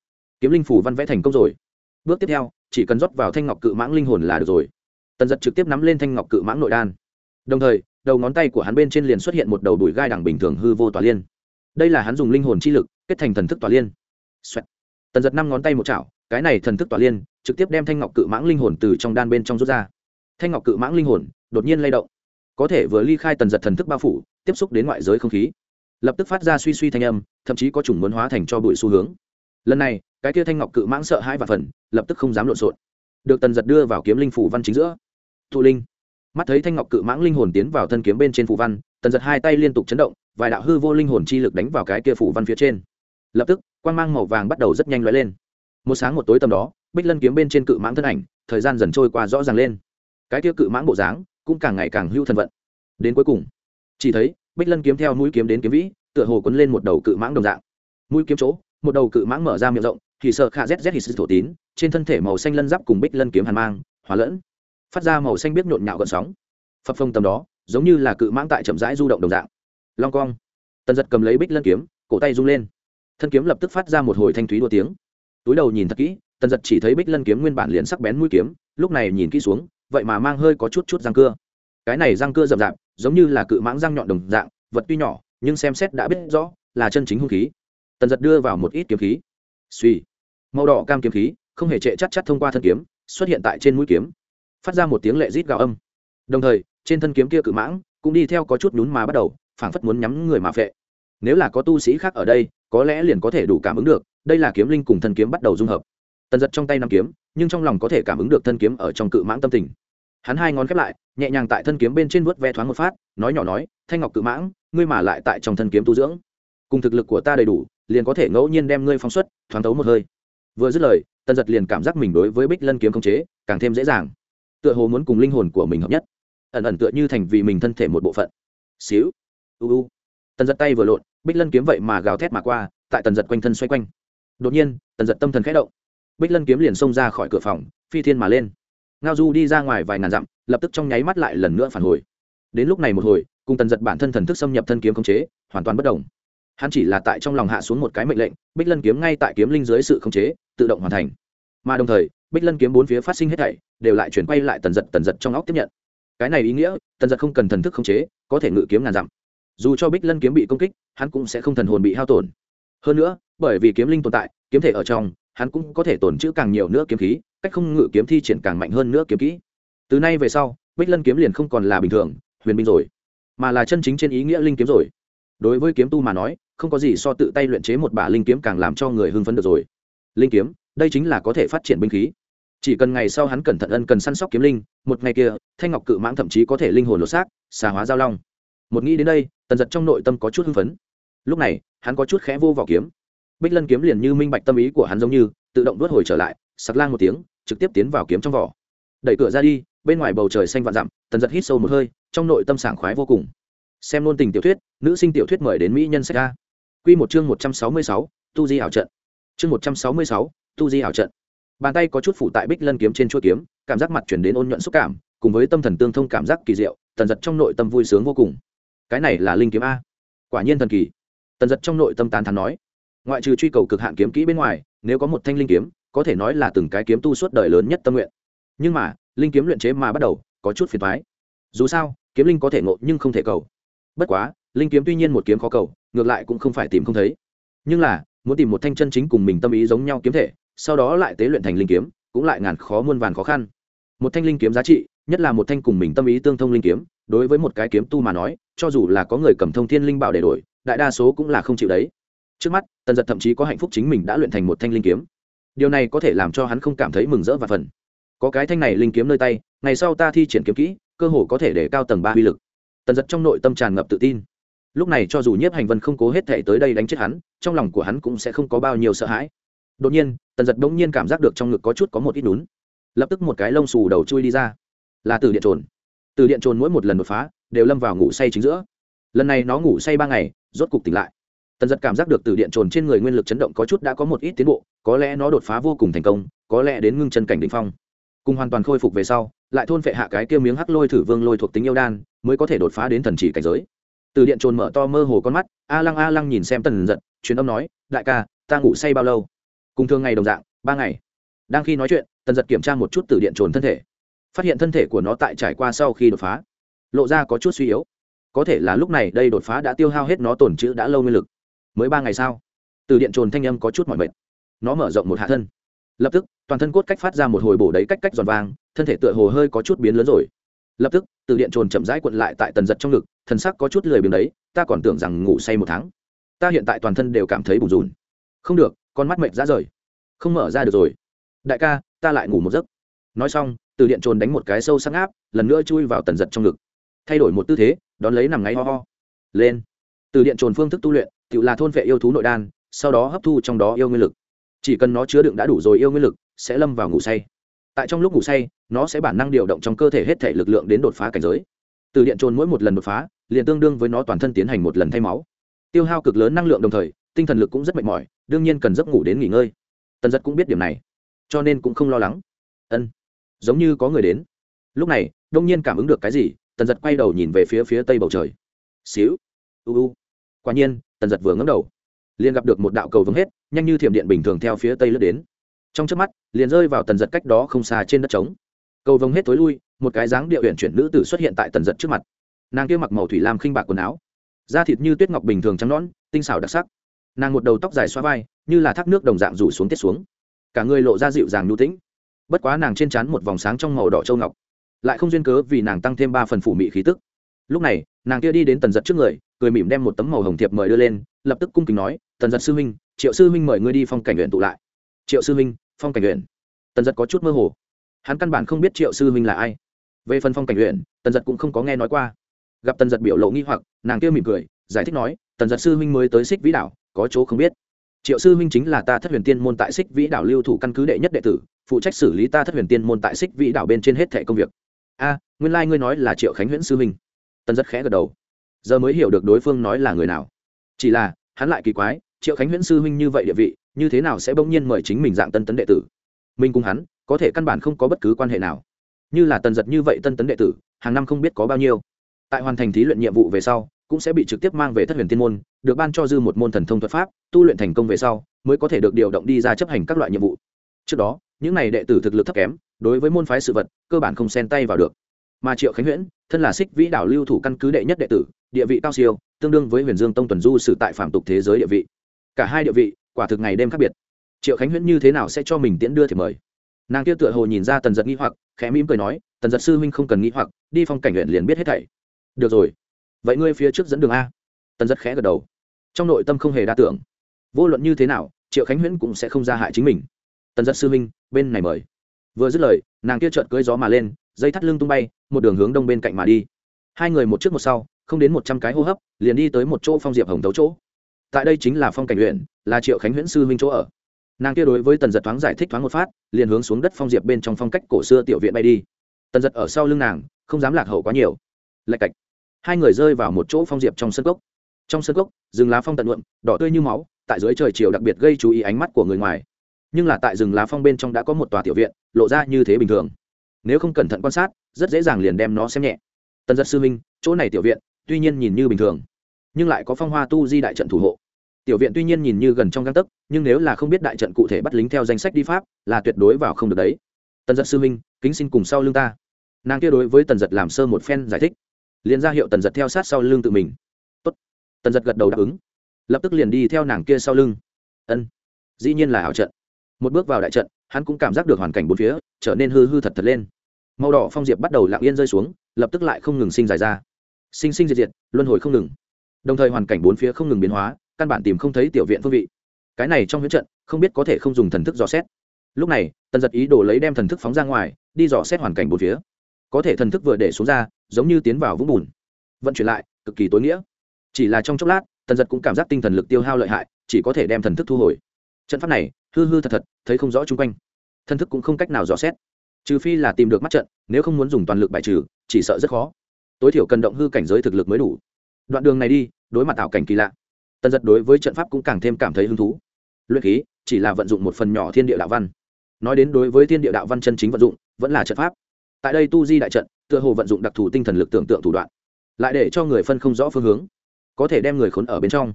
kiếm linh phù văn vẽ thành công rồi. Bước tiếp theo, chỉ cần rót vào thanh ngọc cự mãng linh hồn là được rồi. Tần giật trực tiếp nắm lên thanh ngọc cự mãng nội đan. Đồng thời, đầu ngón tay của hắn bên trên liền xuất hiện một đầu đùi gai đẳng bình thường hư vô tòa liên. Đây là hắn dùng linh hồn chi lực, kết thành thần thức tòa liên、Xoẹt. Tần giật năm ngón tay một chảo, cái này thần thức tòa liên, trực tiếp đem thanh ngọc cự mãng linh hồn từ trong đan bên trong rút ra. Thanh ngọc cự mãng linh hồn đột nhiên lay động. Có thể vừa ly khai tần giật thần thức bao phủ, tiếp xúc đến ngoại giới không khí. Lập tức phát ra suy suy thanh âm, thậm chí có chủng muốn hóa thành cho bụi xu hướng. Lần này, cái kia thanh ngọc cự mãng sợ hãi và phần, lập tức không dám lộn xộn. Được tần giật đưa vào kiếm linh phủ văn chính giữa. Thụ linh. Mắt thấy thanh ngọc cự mãng linh hồn tiến vào thân kiếm bên trên phủ văn, tần giật hai tay liên tục chấn động, vài đạo hư vô linh hồn chi lực đánh vào cái kia phủ văn phía trên. Lập tức quan g mang màu vàng bắt đầu rất nhanh lóe lên. Một sáng một tối tầm đó, bích lân kiếm bên trên cự mãng thân ảnh, thời gian dần trôi qua rõ ràng lên. Cái kia cự mãng bộ dáng cũng càng ngày càng hưu thần vận. Đến cuối cùng, chỉ thấy bích lân kiếm theo mũi kiếm đến kiếm vĩ, tựa hồ quấn lên một đầu cự mãng đồng dạng. Mũi kiếm chỗ, một đầu cự mãng mở ra miệng rộng, thì sợ khạ zz hì sư thổ tín, trên thân thể màu xanh lân giáp cùng bích lân kiếm hàn mang hóa lẫn, phát ra màu xanh biết nhộn nhạo gợn sóng. Phập phông tầm đó, giống như là cự mãng tại chậm rãi du động đồng dạng. Long cong, tần giật cầm lấy bích lân kiếm, cổ tay rung lên. Thân kiếm lập tức phát ra một hồi thanh thúy đua tiếng. Túi đầu nhìn thật kỹ, tần giật chỉ thấy bích lân kiếm nguyên bản liền sắc bén mũi kiếm, lúc này nhìn kỹ xuống vậy mà mang hơi có chút chút răng cưa. Cái này răng cưa rậm rạp, giống như là cự mãng răng nhọn đồng dạng, vật tuy nhỏ, nhưng xem xét đã biết rõ, là chân chính hung khí. Tần giật đưa vào một ít kiếm khí. Suy màu đỏ cam kiếm khí, không hề trệ chắc chắc thông qua thân kiếm, xuất hiện tại trên mũi kiếm. Phát ra một tiếng lệ rít gào âm. Đồng thời, trên thân kiếm kia cự mãng cũng đi theo có chút nhún mà bắt đầu, phảng phất muốn nhắm người mà phệ. Nếu là có tu sĩ khác ở đây, có lẽ liền có thể đủ cảm ứng được, đây là kiếm linh cùng thân kiếm bắt đầu dung hợp. Tần giật trong tay nắm kiếm, nhưng trong lòng có thể cảm ứng được thân kiếm ở trong cự mãng tâm tình hắn hai ngón khép lại, nhẹ nhàng tại thân kiếm bên trên vuốt ve thoáng một phát, nói nhỏ nói, thanh ngọc cự mãng, ngươi mà lại tại trong thân kiếm tu dưỡng. Cùng thực lực của ta đầy đủ, liền có thể ngẫu nhiên đem ngươi phóng xuất, thoáng tấu một hơi. Vừa dứt lời, tần giật liền cảm giác mình đối với bích lân kiếm khống chế càng thêm dễ dàng. Tựa hồ muốn cùng linh hồn của mình hợp nhất. Ẩn ẩn tựa như thành vì mình thân thể một bộ phận. Xíu. U u. Tần giật tay vừa lộn, bích lân kiếm vậy mà gào thét mà qua, tại tần giật quanh thân xoay quanh. Đột nhiên, tần giật tâm thần khẽ động. Bích lân kiếm liền xông ra khỏi cửa phòng, phi thiên mà lên ngao du đi ra ngoài vài ngàn dặm, lập tức trong nháy mắt lại lần nữa phản hồi. Đến lúc này một hồi, cùng tần giật bản thân thần thức xâm nhập thân kiếm khống chế, hoàn toàn bất đồng hắn chỉ là tại trong lòng hạ xuống một cái mệnh lệnh, bích lân kiếm ngay tại kiếm linh dưới sự khống chế, tự động hoàn thành. Mà đồng thời, bích lân kiếm bốn phía phát sinh hết thảy, đều lại chuyển quay lại tần giật tần giật trong óc tiếp nhận. Cái này ý nghĩa, tần giật không cần thần thức khống chế, có thể ngự kiếm ngàn dặm. Dù cho bích lân kiếm bị công kích, hắn cũng sẽ không thần hồn bị hao tổn. Hơn nữa, bởi vì kiếm linh tồn tại, kiếm thể ở trong hắn cũng có thể tổn chữ càng nhiều nữa kiếm khí, cách không ngự kiếm thi triển càng mạnh hơn nữa kiếm kỹ. Từ nay về sau, bích lân kiếm liền không còn là bình thường, huyền binh rồi, mà là chân chính trên ý nghĩa linh kiếm rồi. Đối với kiếm tu mà nói, không có gì so tự tay luyện chế một bả linh kiếm càng làm cho người hưng phấn được rồi. Linh kiếm, đây chính là có thể phát triển binh khí. Chỉ cần ngày sau hắn cẩn thận ân cần săn sóc kiếm linh, một ngày kia, thanh ngọc cự mãng thậm chí có thể linh hồn lột xác, xà hóa giao long. Một nghĩ đến đây, tần giật trong nội tâm có chút hưng phấn. Lúc này, hắn có chút khẽ vô vào kiếm bích lân kiếm liền như minh bạch tâm ý của hắn giống như, tự động đuốt hồi trở lại, sặc lang một tiếng, trực tiếp tiến vào kiếm trong vỏ. Đẩy cửa ra đi, bên ngoài bầu trời xanh vạn dặm, tần giật hít sâu một hơi, trong nội tâm sảng khoái vô cùng. Xem luôn tình tiểu thuyết, nữ sinh tiểu thuyết mời đến mỹ nhân sách a. Q một chương một trăm sáu mươi sáu, tu di ảo trận. Chương một trăm sáu mươi sáu, tu di ảo trận. Bàn tay có chút phủ tại bích lân kiếm trên chuỗi kiếm, cảm giác mặt chuyển đến ôn nhuận xúc cảm, cùng với tâm thần tương thông cảm giác kỳ diệu, tần giật trong nội tâm vui sướng vô cùng. Cái này là linh kiếm a. Quả nhiên thần kỳ. Tần giật trong nội tâm tán thắn nói ngoại trừ truy cầu cực hạn kiếm kỹ bên ngoài, nếu có một thanh linh kiếm, có thể nói là từng cái kiếm tu suốt đời lớn nhất tâm nguyện. Nhưng mà, linh kiếm luyện chế mà bắt đầu, có chút phiền thoái dù sao, kiếm linh có thể ngộ nhưng không thể cầu. Bất quá, linh kiếm tuy nhiên một kiếm khó cầu, ngược lại cũng không phải tìm không thấy. Nhưng là, muốn tìm một thanh chân chính cùng mình tâm ý giống nhau kiếm thể, sau đó lại tế luyện thành linh kiếm, cũng lại ngàn khó muôn vàn khó khăn. Một thanh linh kiếm giá trị, nhất là một thanh cùng mình tâm ý tương thông linh kiếm, đối với một cái kiếm tu mà nói, cho dù là có người cầm thông thiên linh bảo để đổi, đại đa số cũng là không chịu đấy trước mắt, tần giật thậm chí có hạnh phúc chính mình đã luyện thành một thanh linh kiếm. Điều này có thể làm cho hắn không cảm thấy mừng rỡ và phần. Có cái thanh này linh kiếm nơi tay, ngày sau ta thi triển kiếm kỹ, cơ hồ có thể để cao tầng ba uy lực. Tần giật trong nội tâm tràn ngập tự tin. Lúc này cho dù nhiếp hành vân không cố hết thể tới đây đánh chết hắn, trong lòng của hắn cũng sẽ không có bao nhiêu sợ hãi. Đột nhiên, tần giật bỗng nhiên cảm giác được trong ngực có chút có một ít lún lập tức một cái lông xù đầu chui đi ra. Là từ điện trồn. Từ điện trồn mỗi một lần đột phá, đều lâm vào ngủ say chính giữa. Lần này nó ngủ say ba ngày, rốt cục tỉnh lại tần giật cảm giác được từ điện trồn trên người nguyên lực chấn động có chút đã có một ít tiến bộ, có lẽ nó đột phá vô cùng thành công, có lẽ đến ngưng chân cảnh đ ỉ n h phong. Cùng hoàn toàn khôi phục về sau, lại thôn phệ hạ cái kia miếng hắc lôi thử vương lôi thuộc tính yêu đan, mới có thể đột phá đến thần chỉ cảnh giới. Từ điện trồn mở to mơ hồ con mắt, a lăng a lăng nhìn xem tần giật, truyền âm nói, đại ca, ta ngủ say bao lâu? Cùng thường ngày đồng dạng, ba ngày. Đang khi nói chuyện, tần giật kiểm tra một chút từ điện trồn thân thể. Phát hiện thân thể của nó tại trải qua sau khi đột phá, lộ ra có chút suy yếu. Có thể là lúc này đây đột phá đã tiêu hao hết nó tổn chữ đã lâu nguyên lực mới ba ngày sau, từ điện trồn thanh âm có chút mỏi mệt. Nó mở rộng một hạ thân. Lập tức, toàn thân cốt cách phát ra một hồi bổ đấy cách cách giòn vang thân thể tựa hồ hơi có chút biến lớn rồi. Lập tức, từ điện trồn chậm rãi quận lại tại tần giật trong ngực, thần sắc có chút lười biếng đấy, ta còn tưởng rằng ngủ say một tháng. Ta hiện tại toàn thân đều cảm thấy bùn rùn. Không được, con mắt mệt ra rời. Không mở ra được rồi. Đại ca, ta lại ngủ một giấc. Nói xong, từ điện trồn đánh một cái sâu sắc áp, lần nữa chui vào tần giật trong ngực. Thay đổi một tư thế, đón lấy nằm ngáy ho ho. Lên. Từ điện trồn phương thức tu luyện tự là thôn vệ yêu thú nội đan, sau đó hấp thu trong đó yêu nguyên lực. Chỉ cần nó chứa đựng đã đủ rồi yêu nguyên lực, sẽ lâm vào ngủ say. Tại trong lúc ngủ say, nó sẽ bản năng điều động trong cơ thể hết thể lực lượng đến đột phá cảnh giới. Từ điện trôn mỗi một lần đột phá, liền tương đương với nó toàn thân tiến hành một lần thay máu. Tiêu hao cực lớn năng lượng đồng thời, tinh thần lực cũng rất mệt mỏi, đương nhiên cần giấc ngủ đến nghỉ ngơi. Tần giật cũng biết điểm này, cho nên cũng không lo lắng. Ân, giống như có người đến. Lúc này, đông nhiên cảm ứng được cái gì, tần giật quay đầu nhìn về phía phía tây bầu trời. Xíu, u u. Quả nhiên tần giật vừa ngấm đầu. Liền gặp được một đạo cầu vững hết, nhanh như thiểm điện bình thường theo phía tây lướt đến. Trong trước mắt, liền rơi vào tần giật cách đó không xa trên đất trống. Cầu vồng hết tối lui, một cái dáng địa huyện chuyển nữ tử xuất hiện tại tần giật trước mặt. Nàng kia mặc màu thủy lam khinh bạc quần áo, da thịt như tuyết ngọc bình thường trắng nõn, tinh xảo đặc sắc. Nàng một đầu tóc dài xoa vai, như là thác nước đồng dạng rủ xuống tiết xuống. Cả người lộ ra dịu dàng nhu tĩnh. Bất quá nàng trên trán một vòng sáng trong màu đỏ châu ngọc, lại không duyên cớ vì nàng tăng thêm ba phần phủ mị khí tức. Lúc này, nàng kia đi đến tần giật trước người cười mỉm đem một tấm màu hồng thiệp mời đưa lên, lập tức cung kính nói, tần giật sư huynh, triệu sư huynh mời ngươi đi phong cảnh huyện tụ lại. Triệu sư huynh, phong cảnh huyện tần giật có chút mơ hồ. Hắn căn bản không biết triệu sư huynh là ai. Về phần phong cảnh huyện tần giật cũng không có nghe nói qua. Gặp tần giật biểu lộ nghi hoặc, nàng kia mỉm cười, giải thích nói, tần giật sư huynh mới tới xích vĩ đảo, có chỗ không biết. Triệu sư huynh chính là ta thất huyền tiên môn tại xích vĩ đảo lưu thủ căn cứ đệ nhất đệ tử, phụ trách xử lý ta thất huyền tiên môn tại xích vĩ đảo bên trên hết thẻ công việc. A, nguyên lai、like、ngươi nói là triệu khánh huyễn sư huynh. Tần giật khẽ gật đầu giờ mới hiểu được đối phương nói là người nào. Chỉ là, hắn lại kỳ quái, triệu khánh huyễn sư huynh như vậy địa vị, như thế nào sẽ bỗng nhiên mời chính mình dạng tân tấn đệ tử? Mình cùng hắn, có thể căn bản không có bất cứ quan hệ nào. Như là tần giật như vậy tân tấn đệ tử, hàng năm không biết có bao nhiêu. Tại hoàn thành thí luyện nhiệm vụ về sau, cũng sẽ bị trực tiếp mang về thất huyền tiên môn, được ban cho dư một môn thần thông thuật pháp, tu luyện thành công về sau, mới có thể được điều động đi ra chấp hành các loại nhiệm vụ. Trước đó, những n à y đệ tử thực lực thấp kém, đối với môn phái sự vật, cơ bản không xen tay vào được. Mà triệu khánh huyễn thân là xích vĩ đảo lưu thủ căn cứ đệ nhất đệ tử, địa vị cao siêu, tương đương với huyền dương tông tuần du sử tại phạm tục thế giới địa vị. Cả hai địa vị, quả thực ngày đêm khác biệt. Triệu khánh huyễn như thế nào sẽ cho mình tiễn đưa thì mời. Nàng kia tựa hồ nhìn ra tần giật nghi hoặc, khẽ mỉm cười nói, tần giật sư huynh không cần nghi hoặc, đi phong cảnh huyện liền biết hết thảy. Được rồi. Vậy ngươi phía trước dẫn đường a. Tần giật khẽ gật đầu. Trong nội tâm không hề đa tưởng. Vô luận như thế nào, triệu khánh huyễn cũng sẽ không ra hại chính mình. Tần giật sư huynh, bên này mời. Vừa dứt lời, nàng kia trợn cưới gió mà lên dây thắt lưng tung bay, một đường hướng đông bên cạnh mà đi. Hai người một trước một sau, không đến một trăm cái hô hấp, liền đi tới một chỗ phong diệp hồng tấu chỗ. Tại đây chính là phong cảnh huyện, là triệu khánh huyễn sư huynh chỗ ở. Nàng kia đối với tần giật thoáng giải thích thoáng một phát, liền hướng xuống đất phong diệp bên trong phong cách cổ xưa tiểu viện bay đi. Tần giật ở sau lưng nàng, không dám lạc hậu quá nhiều. Lạch cạch. Hai người rơi vào một chỗ phong diệp trong sân gốc trong sân gốc rừng lá phong tận luận đỏ tươi như máu, tại dưới trời chiều đặc biệt gây chú ý ánh mắt của người ngoài. Nhưng là tại rừng lá phong bên trong đã có một tòa tiểu viện, lộ ra như thế bình thường nếu không cẩn thận quan sát, rất dễ dàng liền đem nó xem nhẹ. Tần giật sư minh chỗ này tiểu viện, tuy nhiên nhìn như bình thường, nhưng lại có phong hoa tu di đại trận thủ hộ. Tiểu viện tuy nhiên nhìn như gần trong găng tấc, nhưng nếu là không biết đại trận cụ thể bắt lính theo danh sách đi pháp, là tuyệt đối vào không được đấy. Tần giật sư minh kính xin cùng sau lưng ta. Nàng kia đối với tần giật làm sơ một phen giải thích, liền ra hiệu tần giật theo sát sau lưng tự mình. Tốt. tần giật gật đầu đáp ứng. Lập tức liền đi theo nàng kia sau lưng. Ân. Dĩ nhiên là ảo trận. Một bước vào đại trận, hắn cũng cảm giác được hoàn cảnh bốn phía, trở nên hư hư thật thật lên màu đỏ phong diệp bắt đầu lặng yên rơi xuống, lập tức lại không ngừng sinh dài ra. Sinh sinh diệt diệt, luân hồi không ngừng. Đồng thời hoàn cảnh bốn phía không ngừng biến hóa, căn bản tìm không thấy tiểu viện phương vị. Cái này trong huyết trận, không biết có thể không dùng thần thức dò xét. Lúc này, tần giật ý đồ lấy đem thần thức phóng ra ngoài, đi dò xét hoàn cảnh bốn phía. Có thể thần thức vừa để xuống ra, giống như tiến vào vũng bùn. Vận chuyển lại, cực kỳ tối nghĩa. Chỉ là trong chốc lát, tần giật cũng cảm giác tinh thần lực tiêu hao lợi hại, chỉ có thể đem thần thức thu hồi. Trận pháp này, hư hư thật thật, thấy không rõ chung quanh. Thần thức cũng không cách nào dò xét trừ phi là tìm được mắt trận, nếu không muốn dùng toàn lực bài trừ, chỉ sợ rất khó. Tối thiểu cần động hư cảnh giới thực lực mới đủ. Đoạn đường này đi, đối mặt tạo cảnh kỳ lạ. Tần giật đối với trận pháp cũng càng thêm cảm thấy hứng thú. Luyện khí, chỉ là vận dụng một phần nhỏ thiên địa đạo văn. Nói đến đối với thiên địa đạo văn chân chính vận dụng, vẫn là trận pháp. Tại đây tu di đại trận, tựa hồ vận dụng đặc thù tinh thần lực tưởng tượng thủ đoạn. Lại để cho người phân không rõ phương hướng. Có thể đem người khốn ở bên trong.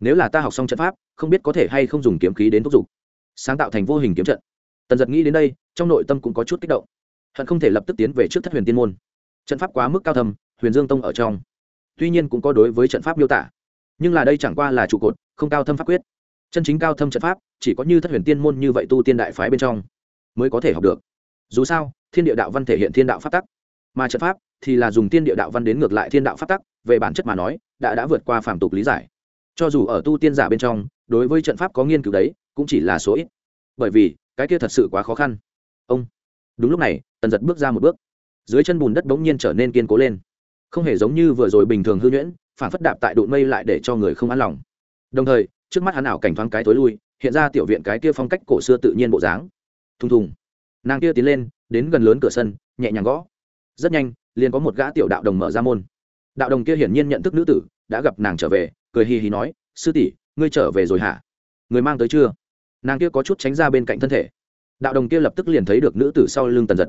Nếu là ta học xong trận pháp, không biết có thể hay không dùng kiếm khí đến thúc giục. Sáng tạo thành vô hình kiếm trận tần giật nghĩ đến đây, trong nội tâm cũng có chút kích động. Hận không thể lập tức tiến về trước thất huyền tiên môn. Trận pháp quá mức cao thầm huyền dương tông ở trong. Tuy nhiên cũng có đối với trận pháp miêu tả. Nhưng là đây chẳng qua là trụ cột, không cao thâm pháp quyết. Chân chính cao thâm trận pháp, chỉ có như thất huyền tiên môn như vậy tu tiên đại phái bên trong, mới có thể học được. Dù sao, thiên địa đạo văn thể hiện thiên đạo pháp tắc. Mà trận pháp thì là dùng thiên địa đạo văn đến ngược lại thiên đạo pháp tắc, về bản chất mà nói, đã đã vượt qua phàm tục lý giải. Cho dù ở tu tiên giả bên trong, đối với trận pháp có nghiên cứu đấy, cũng chỉ là số ít bởi vì cái kia thật sự quá khó khăn. Ông. Đúng lúc này, tần giật bước ra một bước. Dưới chân bùn đất bỗng nhiên trở nên kiên cố lên. Không hề giống như vừa rồi bình thường hư nhuyễn, phản phất đạp tại đụn mây lại để cho người không an lòng. Đồng thời, trước mắt hắn ảo cảnh thoáng cái tối lui, hiện ra tiểu viện cái kia phong cách cổ xưa tự nhiên bộ dáng. Thùng thùng. Nàng kia tiến lên, đến gần lớn cửa sân, nhẹ nhàng gõ. Rất nhanh, liền có một gã tiểu đạo đồng mở ra môn. Đạo đồng kia hiển nhiên nhận thức nữ tử, đã gặp nàng trở về, cười hì hì nói, sư tỷ, ngươi trở về rồi hả? Người mang tới chưa? Nàng kia có chút tránh ra bên cạnh thân thể. Đạo đồng kia lập tức liền thấy được nữ tử sau lưng tần giật.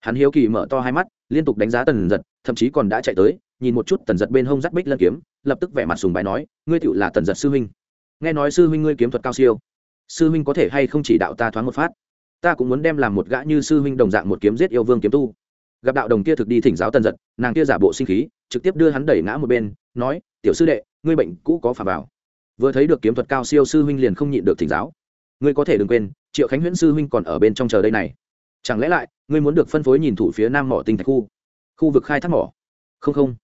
Hắn hiếu kỳ mở to hai mắt, liên tục đánh giá tần giật, thậm chí còn đã chạy tới, nhìn một chút tần giật bên hông giắt bích lân kiếm, lập tức vẻ mặt sùng bài nói, ngươi tựu là tần giật sư huynh. Nghe nói sư huynh ngươi kiếm thuật cao siêu. Sư huynh có thể hay không chỉ đạo ta thoáng một phát? Ta cũng muốn đem làm một gã như sư huynh đồng dạng một kiếm giết yêu vương kiếm tu. Gặp đạo đồng kia thực đi thỉnh giáo tần giật, nàng kia giả bộ sinh khí, trực tiếp đưa hắn đẩy ngã một bên, nói, tiểu sư đệ, ngươi bệnh cũ có phà vào. Vừa thấy được kiếm thuật cao siêu sư huynh liền không nhịn được thỉnh giáo ngươi có thể đừng quên, triệu khánh huyễn sư huynh còn ở bên trong chờ đây này. Chẳng lẽ lại, ngươi muốn được phân phối nhìn thủ phía nam mỏ tinh thạch khu? Khu vực khai thác mỏ. Không không.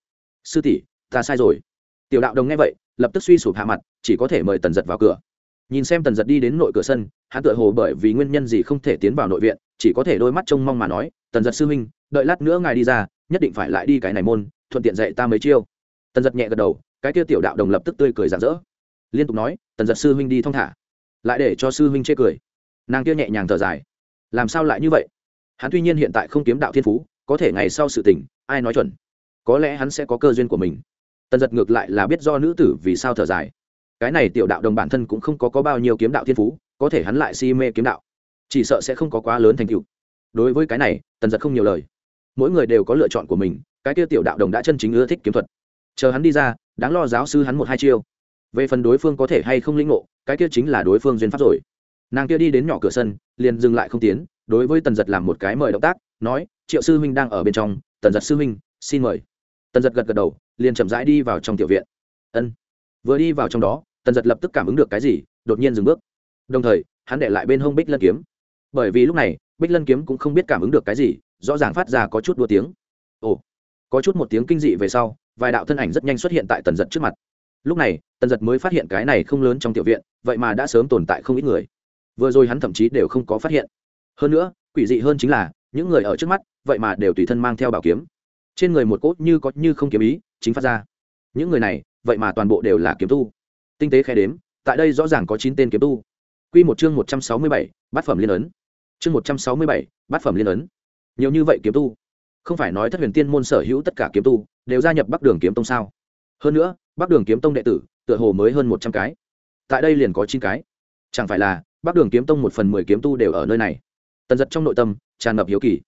Sư tỷ, ta sai rồi. Tiểu đạo đồng nghe vậy, lập tức suy sụp hạ mặt, chỉ có thể mời tần giật vào cửa. Nhìn xem tần giật đi đến nội cửa sân, hắn tựa hồ bởi vì nguyên nhân gì không thể tiến vào nội viện, chỉ có thể đôi mắt trông mong mà nói, tần giật sư huynh, đợi lát nữa ngài đi ra, nhất định phải lại đi cái này môn, thuận tiện dạy ta mấy chiêu. Tần giật nhẹ gật đầu, cái kia tiểu đạo đồng lập tức tươi cười rạng rỡ. Liên tục nói, tần giật sư huynh đi thong thả lại để cho sư huynh chê cười. Nàng kia nhẹ nhàng thở dài. Làm sao lại như vậy? Hắn tuy nhiên hiện tại không kiếm đạo thiên phú có thể ngày sau sự tình ai nói chuẩn? Có lẽ hắn sẽ có cơ duyên của mình. Tần giật ngược lại là biết do nữ tử vì sao thở dài. Cái này tiểu đạo đồng bản thân cũng không có, có bao nhiêu kiếm đạo thiên phú có thể hắn lại si mê kiếm đạo. Chỉ sợ sẽ không có quá lớn thành tựu. Đối với cái này tần giật không nhiều lời. Mỗi người đều có lựa chọn của mình cái kia tiểu đạo đồng đã chân chính ưa thích kiếm thuật. Chờ hắn đi ra đáng lo giáo sư hắn một hai chiêu. Về phần đối phương có thể hay không lĩnh ngộ cái kia chính là đối phương duyên pháp rồi. Nàng kia đi đến nhỏ cửa sân, liền dừng lại không tiến, đối với tần giật làm một cái mời động tác, nói, triệu sư huynh đang ở bên trong, tần giật sư huynh, xin mời. Tần giật gật gật đầu, liền chậm rãi đi vào trong tiểu viện. Ân. Vừa đi vào trong đó, tần giật lập tức cảm ứng được cái gì, đột nhiên dừng bước. Đồng thời, hắn để lại bên hông bích lân kiếm. Bởi vì lúc này, bích lân kiếm cũng không biết cảm ứng được cái gì, rõ ràng phát ra có chút đua tiếng. Ồ. Có chút một tiếng kinh dị về sau, vài đạo thân ảnh rất nhanh xuất hiện tại tần giật trước mặt lúc này, tần giật mới phát hiện cái này không lớn trong tiểu viện, vậy mà đã sớm tồn tại không ít người. Vừa rồi hắn thậm chí đều không có phát hiện. Hơn nữa, quỷ dị hơn chính là, những người ở trước mắt, vậy mà đều tùy thân mang theo bảo kiếm. Trên người một cốt như có như không kiếm ý, chính phát ra. Những người này, vậy mà toàn bộ đều là kiếm tu. Tinh tế khe đếm, tại đây rõ ràng có chín tên kiếm tu. Q một chương một trăm sáu mươi bảy, bát phẩm liên ấn. Chương một trăm sáu mươi bảy, bát phẩm liên ấn. Nhiều như vậy kiếm tu. Không phải nói thất huyền tiên môn sở hữu tất cả kiếm tu, đều gia nhập bắc đường kiếm tông sao? Hơn nữa bắc đường kiếm tông đệ tử, tựa hồ mới hơn một trăm cái. Tại đây liền có chín cái. Chẳng phải là, bắc đường kiếm tông một phần mười kiếm tu đều ở nơi này? Tần giật trong nội tâm, tràn ngập hiếu kỳ.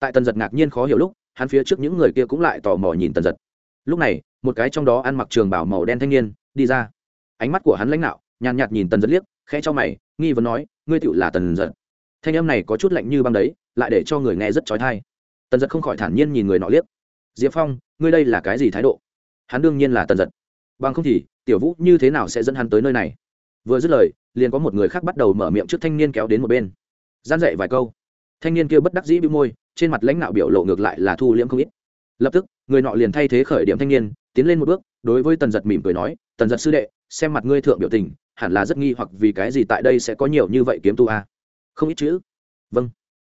Tại tần giật ngạc nhiên khó hiểu lúc, hắn phía trước những người kia cũng lại tò mò nhìn tần giật. Lúc này, một cái trong đó ăn mặc trường bảo màu đen thanh niên, đi ra. Ánh mắt của hắn lãnh đạo nhàn nhạt nhìn tần giật liếc, khẽ cho mày, nghi vấn nói, ngươi tựu là tần giật? Thanh âm này có chút lạnh như băng đấy, lại để cho người nghe rất trói thai tần giật không khỏi thản nhiên nhìn người nọ liếc. Diệp phong, ngươi đây là cái gì thái độ? Hắn đương nhiên là tần giật bằng không thì, tiểu vũ như thế nào sẽ dẫn hắn tới nơi này? Vừa dứt lời, liền có một người khác bắt đầu mở miệng trước thanh niên kéo đến một bên. Gian dậy vài câu. Thanh niên kia bất đắc dĩ bị môi, trên mặt lãnh đạo biểu lộ ngược lại là thu liễm không ít. Lập tức, người nọ liền thay thế khởi điểm thanh niên, tiến lên một bước, đối với tần giật mỉm cười nói, tần giật sư đệ, xem mặt ngươi thượng biểu tình, hẳn là rất nghi hoặc vì cái gì tại đây sẽ có nhiều như vậy kiếm tu a? Không ít chữ. Vâng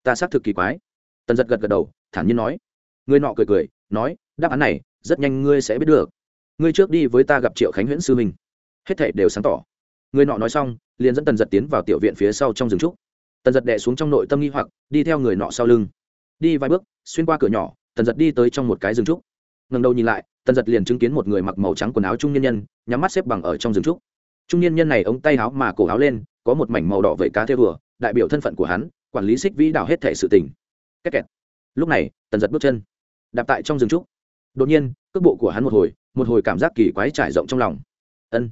ta xác thực kỳ quái. Tần giật gật gật đầu, thản nhiên nói. Người nọ cười cười, nói, đáp án này, rất nhanh ngươi sẽ biết được ngươi trước đi với ta gặp triệu khánh huyễn sư minh hết thảy đều sáng tỏ. Người nọ nói xong, liền dẫn tần giật tiến vào tiểu viện phía sau trong rừng trúc. Tần giật đẻ xuống trong nội tâm nghi hoặc, đi theo người nọ sau lưng. Đi vài bước, xuyên qua cửa nhỏ, tần giật đi tới trong một cái rừng trúc. Ngần đầu nhìn lại, tần giật liền chứng kiến một người mặc màu trắng quần áo trung nhân nhân, nhắm mắt xếp bằng ở trong rừng trúc. Trung nhân nhân này ống tay áo mà cổ áo lên, có một mảnh màu đỏ vẩy cá theo vừa đại biểu thân phận của hắn, quản lý xích vĩ đảo hết thể sự tình. Kết kẹt lúc này, tần giật bước chân, đạp tại trong rừng trúc. Đột nhiên cước bộ của hắn một hồi một hồi cảm giác kỳ quái trải rộng trong lòng. Ân,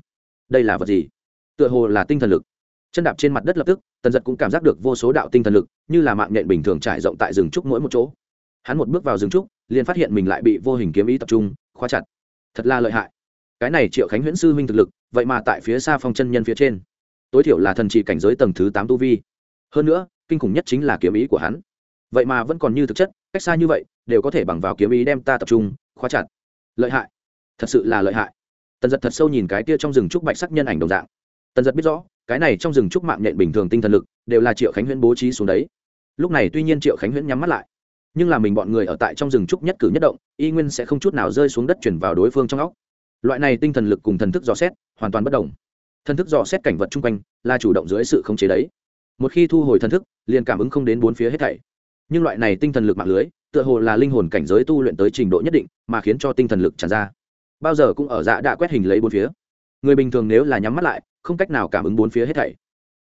đây là vật gì? Tựa hồ là tinh thần lực. Chân đạp trên mặt đất lập tức, tần giật cũng cảm giác được vô số đạo tinh thần lực, như là mạng nhện bình thường trải rộng tại rừng trúc mỗi một chỗ. Hắn một bước vào rừng trúc, liền phát hiện mình lại bị vô hình kiếm ý tập trung, khóa chặt. Thật là lợi hại. Cái này triệu khánh huyễn sư huynh thực lực, vậy mà tại phía xa phong chân nhân phía trên. Tối thiểu là thần trị cảnh giới tầng thứ tám tu vi. Hơn nữa, kinh khủng nhất chính là kiếm ý của hắn. Vậy mà vẫn còn như thực chất, cách xa như vậy, đều có thể bằng vào kiếm ý đem ta tập trung, khóa chặt lợi hại. Thật sự là lợi hại. Tần giật thật sâu nhìn cái kia trong rừng trúc bạch sắc nhân ảnh đồng dạng. Tần giật biết rõ, cái này trong rừng trúc mạng nhện bình thường tinh thần lực, đều là triệu khánh huyễn bố trí xuống đấy. Lúc này tuy nhiên triệu khánh huyễn nhắm mắt lại, nhưng là mình bọn người ở tại trong rừng trúc nhất cử nhất động, y nguyên sẽ không chút nào rơi xuống đất chuyển vào đối phương trong óc. Loại này tinh thần lực cùng thần thức dò xét, hoàn toàn bất đồng. Thần thức dò xét cảnh vật chung quanh, là chủ động dưới sự khống chế đấy. Một khi thu hồi thần thức, liền cảm ứng không đến bốn phía hết thảy. Nhưng loại này tinh thần lực mạng lưới tựa hồ là linh hồn cảnh giới tu luyện tới trình độ nhất định, mà khiến cho tinh thần lực tràn ra. Bao giờ cũng ở dạ đã quét hình lấy bốn phía. Người bình thường nếu là nhắm mắt lại, không cách nào cảm ứng bốn phía hết thảy.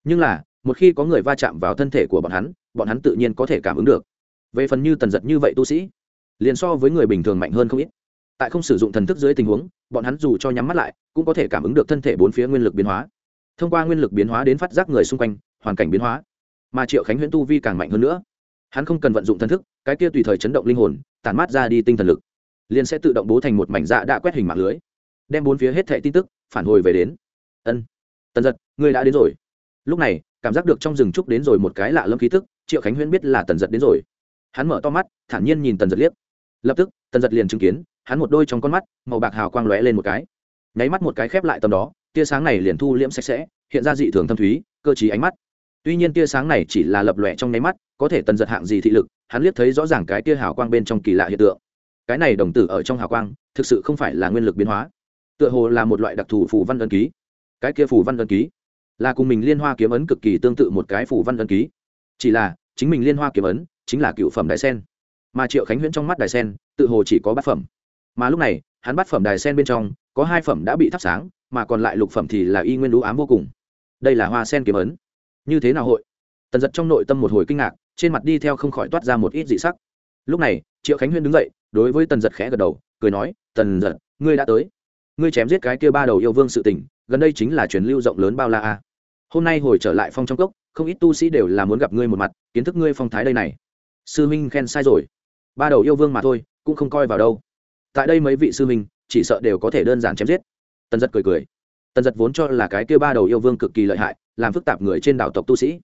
Nhưng là, một khi có người va chạm vào thân thể của bọn hắn bọn hắn tự nhiên có thể cảm ứng được. Về phần như tần giật như vậy tu sĩ, liền so với người bình thường mạnh hơn không ít. Tại không sử dụng thần thức dưới tình huống, bọn hắn dù cho nhắm mắt lại, cũng có thể cảm ứng được thân thể bốn phía nguyên lực biến hóa. Thông qua nguyên lực biến hóa đến phát giác người xung quanh, hoàn cảnh biến hóa. Mà triệu khánh huyễn tu vi càng mạnh hơn nữa hắn không cần vận dụng thần thức, cái kia tùy thời chấn động linh hồn, tản mát ra đi tinh thần lực, liền sẽ tự động bố thành một mảnh dạ đã quét hình mạng lưới, đem bốn phía hết thệ tin tức phản hồi về đến. Ân, tần giật, ngươi đã đến rồi. Lúc này, cảm giác được trong rừng trúc đến rồi một cái lạ lâm khí tức, triệu khánh huyễn biết là tần giật đến rồi. Hắn mở to mắt, thản nhiên nhìn tần giật liếc. Lập tức, tần giật liền chứng kiến, hắn một đôi trong con mắt, màu bạc hào quang lóe lên một cái. Nháy mắt một cái khép lại tầm đó, tia sáng này liền thu liễm sạch sẽ, hiện ra dị thường thâm thúy, cơ chí ánh mắt tuy nhiên tia sáng này chỉ là lập lòe trong nháy mắt, có thể tần giật hạng gì thị lực, hắn liếc thấy rõ ràng cái tia hào quang bên trong kỳ lạ hiện tượng. Cái này đồng tử ở trong hào quang, thực sự không phải là nguyên lực biến hóa, tựa hồ là một loại đặc thù phù văn đơn ký. Cái kia phù văn đơn ký là cùng mình liên hoa kiếm ấn cực kỳ tương tự một cái phù văn đơn ký. Chỉ là, chính mình liên hoa kiếm ấn chính là cựu phẩm đại sen, mà triệu khánh huyễn trong mắt đài sen tự hồ chỉ có bát phẩm. Mà lúc này, hắn bát phẩm đài sen bên trong có hai phẩm đã bị thắp sáng, mà còn lại lục phẩm thì là y nguyên đũ ám vô cùng. Đây là hoa sen kiếm ấn như thế nào hội? Tần giật trong nội tâm một hồi kinh ngạc, trên mặt đi theo không khỏi toát ra một ít dị sắc. Lúc này, triệu khánh huyên đứng dậy, đối với tần giật khẽ gật đầu, cười nói, tần giật, ngươi đã tới. Ngươi chém giết cái kia ba đầu yêu vương sự tình, gần đây chính là truyền lưu rộng lớn bao la a. Hôm nay hồi trở lại phong trong cốc, không ít tu sĩ đều là muốn gặp ngươi một mặt, kiến thức ngươi phong thái đây này. Sư minh khen sai rồi. Ba đầu yêu vương mà thôi, cũng không coi vào đâu. Tại đây mấy vị sư minh, chỉ sợ đều có thể đơn giản chém giết. Tần giật cười cười. Tần giật vốn cho là cái kia ba đầu yêu vương cực kỳ lợi hại làm phức tạp người trên đảo tộc tu sĩ.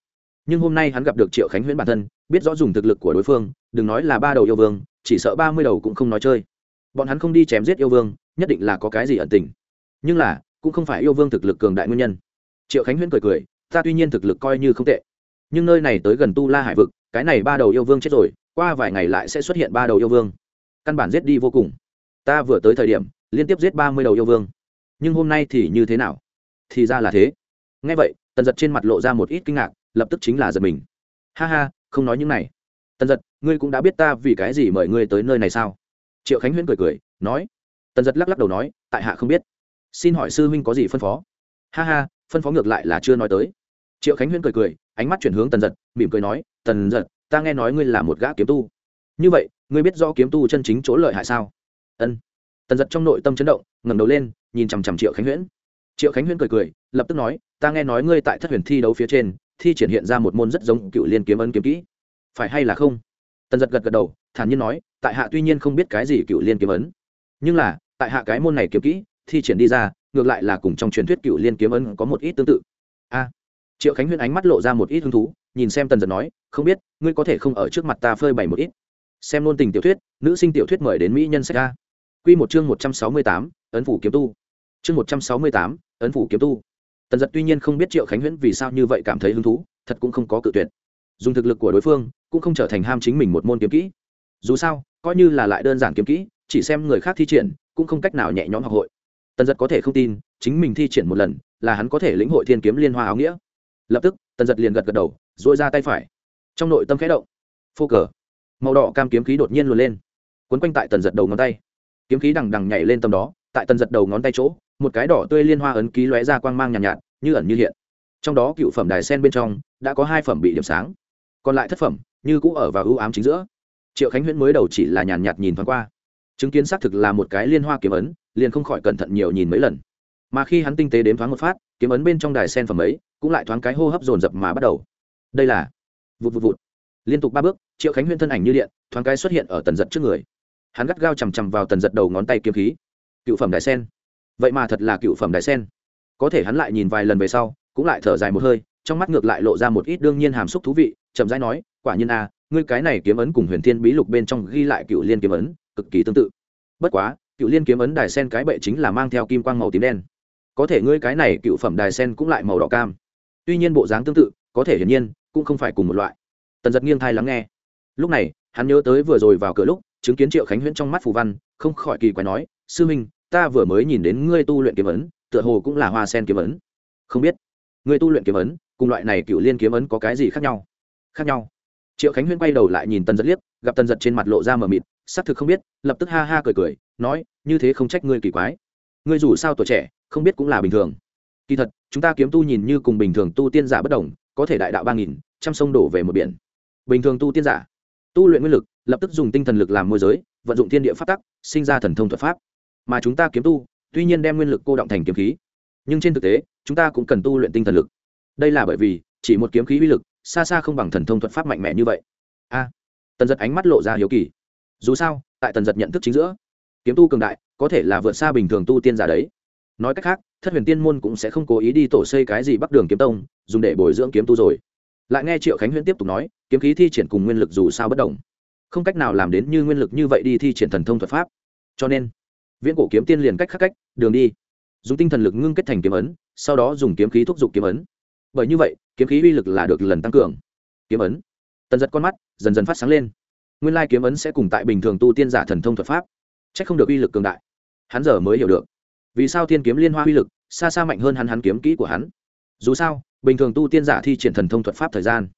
Nhưng hôm nay hắn gặp được triệu khánh huyễn bản thân, biết rõ dùng thực lực của đối phương, đừng nói là ba đầu yêu vương, chỉ sợ ba mươi đầu cũng không nói chơi. Bọn hắn không đi chém giết yêu vương, nhất định là có cái gì ẩn tình. Nhưng là, cũng không phải yêu vương thực lực cường đại nguyên nhân. Triệu khánh huyễn cười cười, ta tuy nhiên thực lực coi như không tệ, nhưng nơi này tới gần tu la hải vực, cái này ba đầu yêu vương chết rồi, qua vài ngày lại sẽ xuất hiện ba đầu yêu vương. Căn bản giết đi vô cùng. Ta vừa tới thời điểm, liên tiếp giết ba mươi đầu yêu vương. Nhưng hôm nay thì như thế nào? Thì ra là thế. Ngay vậy tần giật trên mặt lộ ra một ít kinh ngạc, lập tức chính là giật mình. Ha ha, không nói những này. Tần giật, ngươi cũng đã biết ta vì cái gì mời ngươi tới nơi này sao? Triệu khánh huyễn cười cười, nói. Tần giật lắc lắc đầu nói, tại hạ không biết. Xin hỏi sư huynh có gì phân phó? Ha ha, phân phó ngược lại là chưa nói tới. Triệu khánh huyễn cười cười, ánh mắt chuyển hướng tần giật, mỉm cười nói, tần giật, ta nghe nói ngươi là một gã kiếm tu. Như vậy, ngươi biết do kiếm tu chân chính chỗ lợi hại sao? Ân. Tần giật trong nội tâm chấn động, ngẩng đầu lên, nhìn chằm chằm triệu khánh huyễn triệu khánh Huyên cười cười, lập tức nói, ta nghe nói ngươi tại thất huyền thi đấu phía trên, thi triển hiện ra một môn rất giống cựu liên kiếm ấn kiếm kỹ. Phải hay là không? Tần giật gật gật đầu, thản nhiên nói, tại hạ tuy nhiên không biết cái gì cựu liên kiếm ấn, nhưng là, tại hạ cái môn này kiếm kỹ, thi triển đi ra, ngược lại là cùng trong truyền thuyết cựu liên kiếm ấn có một ít tương tự. A. Triệu khánh Huyên ánh mắt lộ ra một ít hứng thú, nhìn xem tần giật nói, không biết, ngươi có thể không ở trước mặt ta phơi bày một ít? Xem luôn tình tiểu thuyết, nữ sinh tiểu thuyết mời đến mỹ nhân sách a. Q một chương một trăm sáu mươi tám, ấn phủ kiếm tu chương một trăm sáu mươi tám, ấn phủ kiếm tu. Tần giật tuy nhiên không biết triệu khánh huyễn vì sao như vậy cảm thấy hứng thú, thật cũng không có cự tuyệt. Dùng thực lực của đối phương, cũng không trở thành ham chính mình một môn kiếm kỹ. Dù sao, coi như là lại đơn giản kiếm kỹ, chỉ xem người khác thi triển, cũng không cách nào nhẹ nhõm học hội. Tần giật có thể không tin, chính mình thi triển một lần, là hắn có thể lĩnh hội thiên kiếm liên hoa áo nghĩa. Lập tức, tần giật liền gật gật đầu dội ra tay phải. Trong nội tâm khẽ động, phô cờ. Màu đỏ cam kiếm khí đột nhiên luồn lên quấn quanh tại tần giật đầu ngón tay. Kiếm khí đằng đằng nhảy lên tầm đó, tại tần giật đầu ngón tay chỗ một cái đỏ tươi liên hoa ấn ký lóe ra quang mang nhàn nhạt, nhạt như ẩn như hiện. Trong đó cựu phẩm đài sen bên trong đã có hai phẩm bị điểm sáng. Còn lại thất phẩm như cũ ở và ưu ám chính giữa. Triệu khánh huyễn mới đầu chỉ là nhàn nhạt nhìn thoáng qua. Chứng kiến xác thực là một cái liên hoa kiếm ấn liền không khỏi cẩn thận nhiều nhìn mấy lần. Mà khi hắn tinh tế đếm thoáng một phát kiếm ấn bên trong đài sen phẩm ấy cũng lại thoáng cái hô hấp dồn dập mà bắt đầu. Đây là vụt vụt vụt. Liên tục ba bước triệu khánh huyễn thân ảnh như điện thoáng cái xuất hiện ở tần giật trước người. Hắn gắt gao chằm chằm vào tần giật đầu ngón tay kiếm khí. Cựu phẩm đài sen vậy mà thật là cựu phẩm đài sen. Có thể hắn lại nhìn vài lần về sau, cũng lại thở dài một hơi, trong mắt ngược lại lộ ra một ít đương nhiên hàm xúc thú vị, chậm rãi nói, quả nhiên a ngươi cái này kiếm ấn cùng huyền thiên bí lục bên trong ghi lại cựu liên kiếm ấn, cực kỳ tương tự. Bất quá, cựu liên kiếm ấn đài sen cái bệ chính là mang theo kim quang màu tím đen. Có thể ngươi cái này cựu phẩm đài sen cũng lại màu đỏ cam. Tuy nhiên bộ dáng tương tự, có thể hiển nhiên, cũng không phải cùng một loại. Tần giật nghiêng thai lắng nghe. Lúc này, hắn nhớ tới vừa rồi vào cửa lúc, chứng kiến triệu khánh huyễn trong mắt phù văn, không khỏi kỳ quái nói, sư minh ta vừa mới nhìn đến ngươi tu luyện kiếm ấn, tựa hồ cũng là hoa sen kiếm ấn. Không biết, ngươi tu luyện kiếm ấn, cùng loại này cựu liên kiếm ấn có cái gì khác nhau? Khác nhau. Triệu khánh huyên quay đầu lại nhìn tần giật liếc, gặp tần giật trên mặt lộ ra mờ mịt, xác thực không biết, lập tức ha ha cười cười, nói, như thế không trách ngươi kỳ quái. Ngươi dù sao tuổi trẻ, không biết cũng là bình thường. Kỳ thật, chúng ta kiếm tu nhìn như cùng bình thường tu tiên giả bất đồng, có thể đại đạo ba nghìn, trăm sông đổ về một biển. Bình thường tu tiên giả, tu luyện nguyên lực, lập tức dùng tinh thần lực làm môi giới, vận dụng thiên địa pháp tắc, sinh ra thần thông thuật pháp mà chúng ta kiếm tu, tuy nhiên đem nguyên lực cô động thành kiếm khí. Nhưng trên thực tế, chúng ta cũng cần tu luyện tinh thần lực. Đây là bởi vì, chỉ một kiếm khí uy lực, xa xa không bằng thần thông thuật pháp mạnh mẽ như vậy. A. Tần giật ánh mắt lộ ra hiếu kỳ. Dù sao, tại tần giật nhận thức chính giữa, kiếm tu cường đại, có thể là vượt xa bình thường tu tiên giả đấy. Nói cách khác, thất huyền tiên môn cũng sẽ không cố ý đi tổ xây cái gì bắc đường kiếm tông, dùng để bồi dưỡng kiếm tu rồi. Lại nghe triệu khánh huyễn tiếp tục nói, kiếm khí thi triển cùng nguyên lực dù sao bất đồng. Không cách nào làm đến như nguyên lực như vậy đi thi triển thần thông thuật pháp. Cho nên viễn cổ kiếm tiên liền cách khắc cách, đường đi. Dùng tinh thần lực ngưng kết thành kiếm ấn, sau đó dùng kiếm khí thúc giục kiếm ấn. Bởi như vậy, kiếm khí uy lực là được lần tăng cường. Kiếm ấn. Tần giật con mắt dần dần phát sáng lên. Nguyên lai kiếm ấn sẽ cùng tại bình thường tu tiên giả thần thông thuật pháp. C h ắ c không được uy lực cường đại. Hắn giờ mới hiểu được. Vì sao thiên kiếm liên hoa uy lực, xa xa mạnh hơn hắn hắn kiếm kỹ của hắn. Dù sao, bình thường tu tiên giả thi triển thần thông thuật pháp thời gian,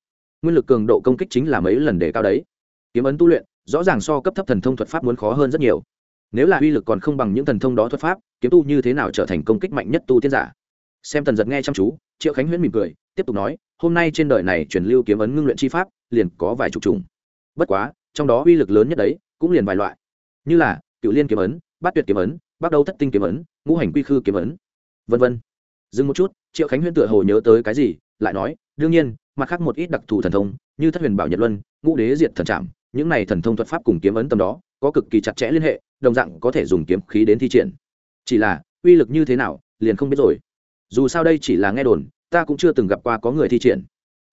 nguyên lực cường độ công kích chính là mấy lần để cao đấy. Kiếm ấn tu luyện, rõ ràng so cấp thấp thần thông thuật pháp muốn khó hơn rất nhiều nếu là uy lực còn không bằng những thần thông đó thuật pháp, kiếm tu như thế nào trở thành công kích mạnh nhất tu tiên giả? Xem tần giật nghe chăm chú, triệu khánh huyễn mỉm cười, tiếp tục nói, hôm nay trên đời này truyền lưu kiếm ấn ngưng luyện chi pháp, liền có vài chục trùng bất quá, trong đó uy lực lớn nhất đấy, cũng liền vài loại. Như là cựu liên kiếm ấn, bát tuyệt kiếm ấn bắt đầu thất tinh kiếm ấn, ngũ hành quy khư kiếm ấn, vân vân. Dừng một chút, triệu khánh huyễn tựa hồ nhớ tới cái gì, lại nói, đương nhiên, mặt khác một ít đặc thù thần thông, như thất huyền bảo nhật luân, ngũ đế diệt thần trạm những này thần thông thuật pháp cùng kiếm ấn tầm đó có cực kỳ chặt chẽ liên hệ, đồng dạng có thể dùng kiếm khí đến thi triển. Chỉ là, uy lực như thế nào, liền không biết rồi. Dù sao đây chỉ là nghe đồn, ta cũng chưa từng gặp qua có người thi triển.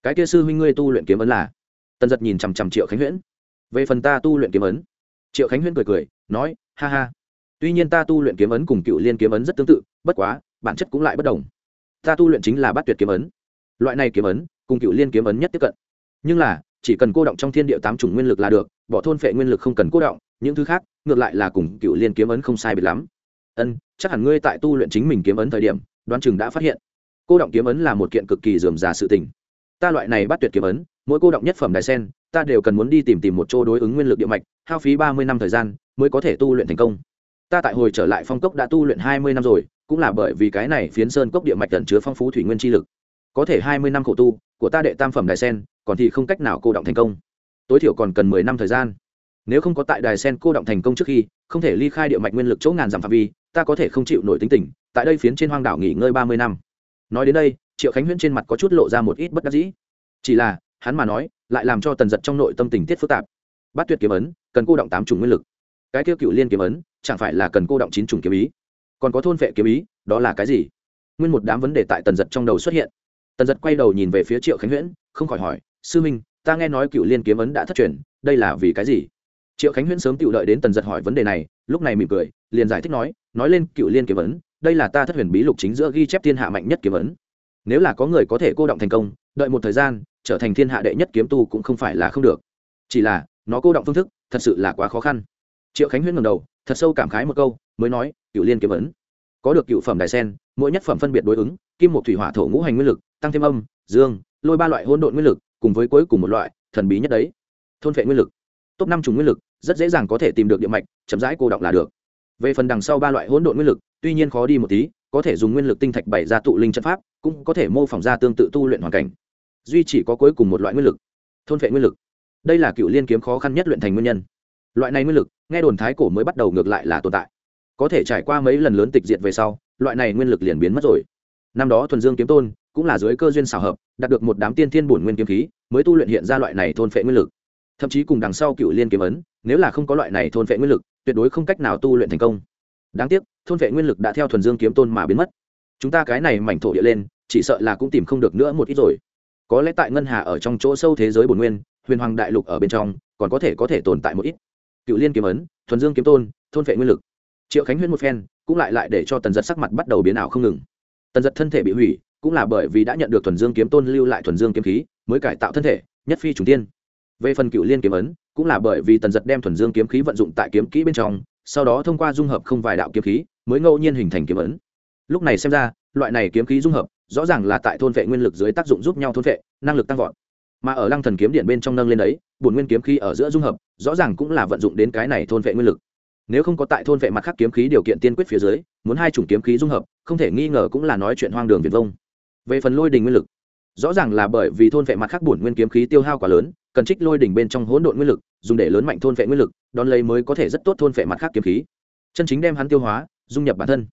Cái kia sư huynh ngươi tu luyện kiếm ấn là? Tần giật nhìn chằm chằm triệu khánh huyễn. Về phần ta tu luyện kiếm ấn, triệu khánh huyễn cười cười, nói, ha ha. Tuy nhiên ta tu luyện kiếm ấn cùng cựu liên kiếm ấn rất tương tự, bất quá, bản chất cũng lại bất đồng. Ta tu luyện chính là bát tuyệt kiếm ấn. Loại này kiếm ấn, cùng cựu liên kiếm ấn nhất tiếp cận. Nhưng là chỉ cần cô động trong thiên địa tám chủng nguyên lực là được, bỏ thôn phệ nguyên lực không cần cô động, những thứ khác, ngược lại là cùng cựu liên kiếm ấn không sai biệt lắm. Ân, chắc hẳn ngươi tại tu luyện chính mình kiếm ấn thời điểm, đoán chừng đã phát hiện. Cô động kiếm ấn là một kiện cực kỳ dườm già sự tình. Ta loại này bắt tuyệt kiếm ấn, mỗi cô động nhất phẩm đại sen, ta đều cần muốn đi tìm tìm một chỗ đối ứng nguyên lực địa mạch, hao phí ba mươi năm thời gian mới có thể tu luyện thành công. Ta tại hồi trở lại phong cốc đã tu luyện hai mươi năm rồi, cũng là bởi vì cái này phiến sơn cốc địa mạch tận chứa phong phú thủy nguyên chi lực. Có thể hai mươi năm khổ tu của ta đệ tam phẩm đại sen còn thì không cách nào cô động thành công. Tối thiểu còn cần mười năm thời gian. Nếu không có tại đài sen cô động thành công trước khi, không thể ly khai địa mạch nguyên lực chỗ ngàn dặm phạm vi, ta có thể không chịu nổi tính tình, tại đây phiến trên hoang đảo nghỉ ngơi ba mươi năm. Nói đến đây, triệu khánh huyễn trên mặt có chút lộ ra một ít bất đắc dĩ. Chỉ là, hắn mà nói, lại làm cho tần giật trong nội tâm tình tiết phức tạp. Bắt tuyệt kiếm ấn, cần cô động tám chủng nguyên lực. Cái tiêu cựu liên kiếm ấn, chẳng phải là cần cô động chín chủng kiếm ý? Còn có thôn vệ kiếm ý, đó là cái gì? Nguyên một đám vấn đề tại tần giật trong đầu xuất hiện. Tần giật quay đầu nhìn về phía triệu khánh huyễn, không khỏi hỏi sư minh, ta nghe nói cựu liên kiếm ấn đã thất truyền, đây là vì cái gì? Triệu khánh huyễn sớm tự đợi đến tần giật hỏi vấn đề này, lúc này mỉm cười, liền giải thích nói nói lên cựu liên kiếm ấn, đây là ta thất huyền bí lục chính giữa ghi chép thiên hạ mạnh nhất kiếm ấn. Nếu là có người có thể cô động thành công, đợi một thời gian, trở thành thiên hạ đệ nhất kiếm tu cũng không phải là không được. Chỉ là, nó cô động phương thức, thật sự là quá khó khăn. Triệu khánh huyễn ngầm đầu, thật sâu cảm khái một câu, mới nói, cựu liên kiếm ấn. Có được cựu phẩm đài sen, mỗi nhất phẩm phân biệt đối ứng, kim một thủy hỏa thổ ngũ hành nguyên lực, tăng thêm âm, dương, lôi ba loại hỗn độn nguyên lực cùng với cuối cùng một loại, thần bí nhất đấy. Thôn vệ nguyên lực. Top năm chủng nguyên lực, rất dễ dàng có thể tìm được địa mạch, chậm rãi cô động là được. Về phần đằng sau ba loại hỗn độn nguyên lực, tuy nhiên khó đi một tí, có thể dùng nguyên lực tinh thạch bày ra tụ linh trận pháp, cũng có thể mô phỏng ra tương tự tu luyện hoàn cảnh. Duy chỉ có cuối cùng một loại nguyên lực. Thôn vệ nguyên lực. Đây là cựu liên kiếm khó khăn nhất luyện thành nguyên nhân. Loại này nguyên lực, nghe đồn thái cổ mới bắt đầu ngược lại là tồn tại. Có thể trải qua mấy lần lớn tịch diệt về sau, loại này nguyên lực liền biến mất rồi. Năm đó thuần dương kiếm tôn cũng là dưới cơ duyên xảo hợp, đạt được một đám tiên thiên bổn nguyên kiếm khí, mới tu luyện hiện ra loại này thôn phệ nguyên lực. Thậm chí cùng đằng sau cựu liên kiếm ấn, nếu là không có loại này thôn phệ nguyên lực, tuyệt đối không cách nào tu luyện thành công. Đáng tiếc, thôn phệ nguyên lực đã theo thuần dương kiếm tôn mà biến mất. Chúng ta cái này mảnh thổ địa lên, chỉ sợ là cũng tìm không được nữa một ít rồi. Có lẽ tại ngân hà ở trong chỗ sâu thế giới bổn nguyên, huyền hoàng đại lục ở bên trong, còn có thể có thể tồn tại một ít. Cựu liên kiếm ấn, thuần dương kiếm tôn, thôn phệ nguyên lực. Triệu khánh huyên một phen, cũng lại lại để cho tần giật sắc mặt bắt đầu biến ảo không ngừng. Tần giật thân thể bị hủy cũng là bởi vì đã nhận được thuần dương kiếm tôn lưu lại thuần dương kiếm khí, mới cải tạo thân thể, nhất phi trùng tiên. Về phần cựu liên kiếm ấn, cũng là bởi vì tần giật đem thuần dương kiếm khí vận dụng tại kiếm kỹ bên trong, sau đó thông qua dung hợp không vài đạo kiếm khí, mới ngẫu nhiên hình thành kiếm ấn. Lúc này xem ra, loại này kiếm khí dung hợp, rõ ràng là tại thôn vệ nguyên lực dưới tác dụng giúp nhau thôn vệ, năng lực tăng vọt. Mà ở lăng thần kiếm điện bên trong nâng lên đấy, bổn nguyên kiếm khí ở giữa dung hợp, rõ ràng cũng là vận dụng đến cái này thôn vệ nguyên lực. Nếu không có tại thôn vệ mặt khác kiếm khí điều kiện tiên quyết phía dưới, muốn hai chủng kiếm khí dung hợp, không thể nghi ngờ cũng là nói chuyện hoang đường việt vông về phần lôi đình nguyên lực. Rõ ràng là bởi vì thôn vệ mặt khác bổn nguyên kiếm khí tiêu hao quá lớn, cần trích lôi đỉnh bên trong hỗn độn nguyên lực, dùng để lớn mạnh thôn vệ nguyên lực, đón lấy mới có thể rất tốt thôn vệ mặt khác kiếm khí. Chân chính đem hắn tiêu hóa, dung nhập bản thân.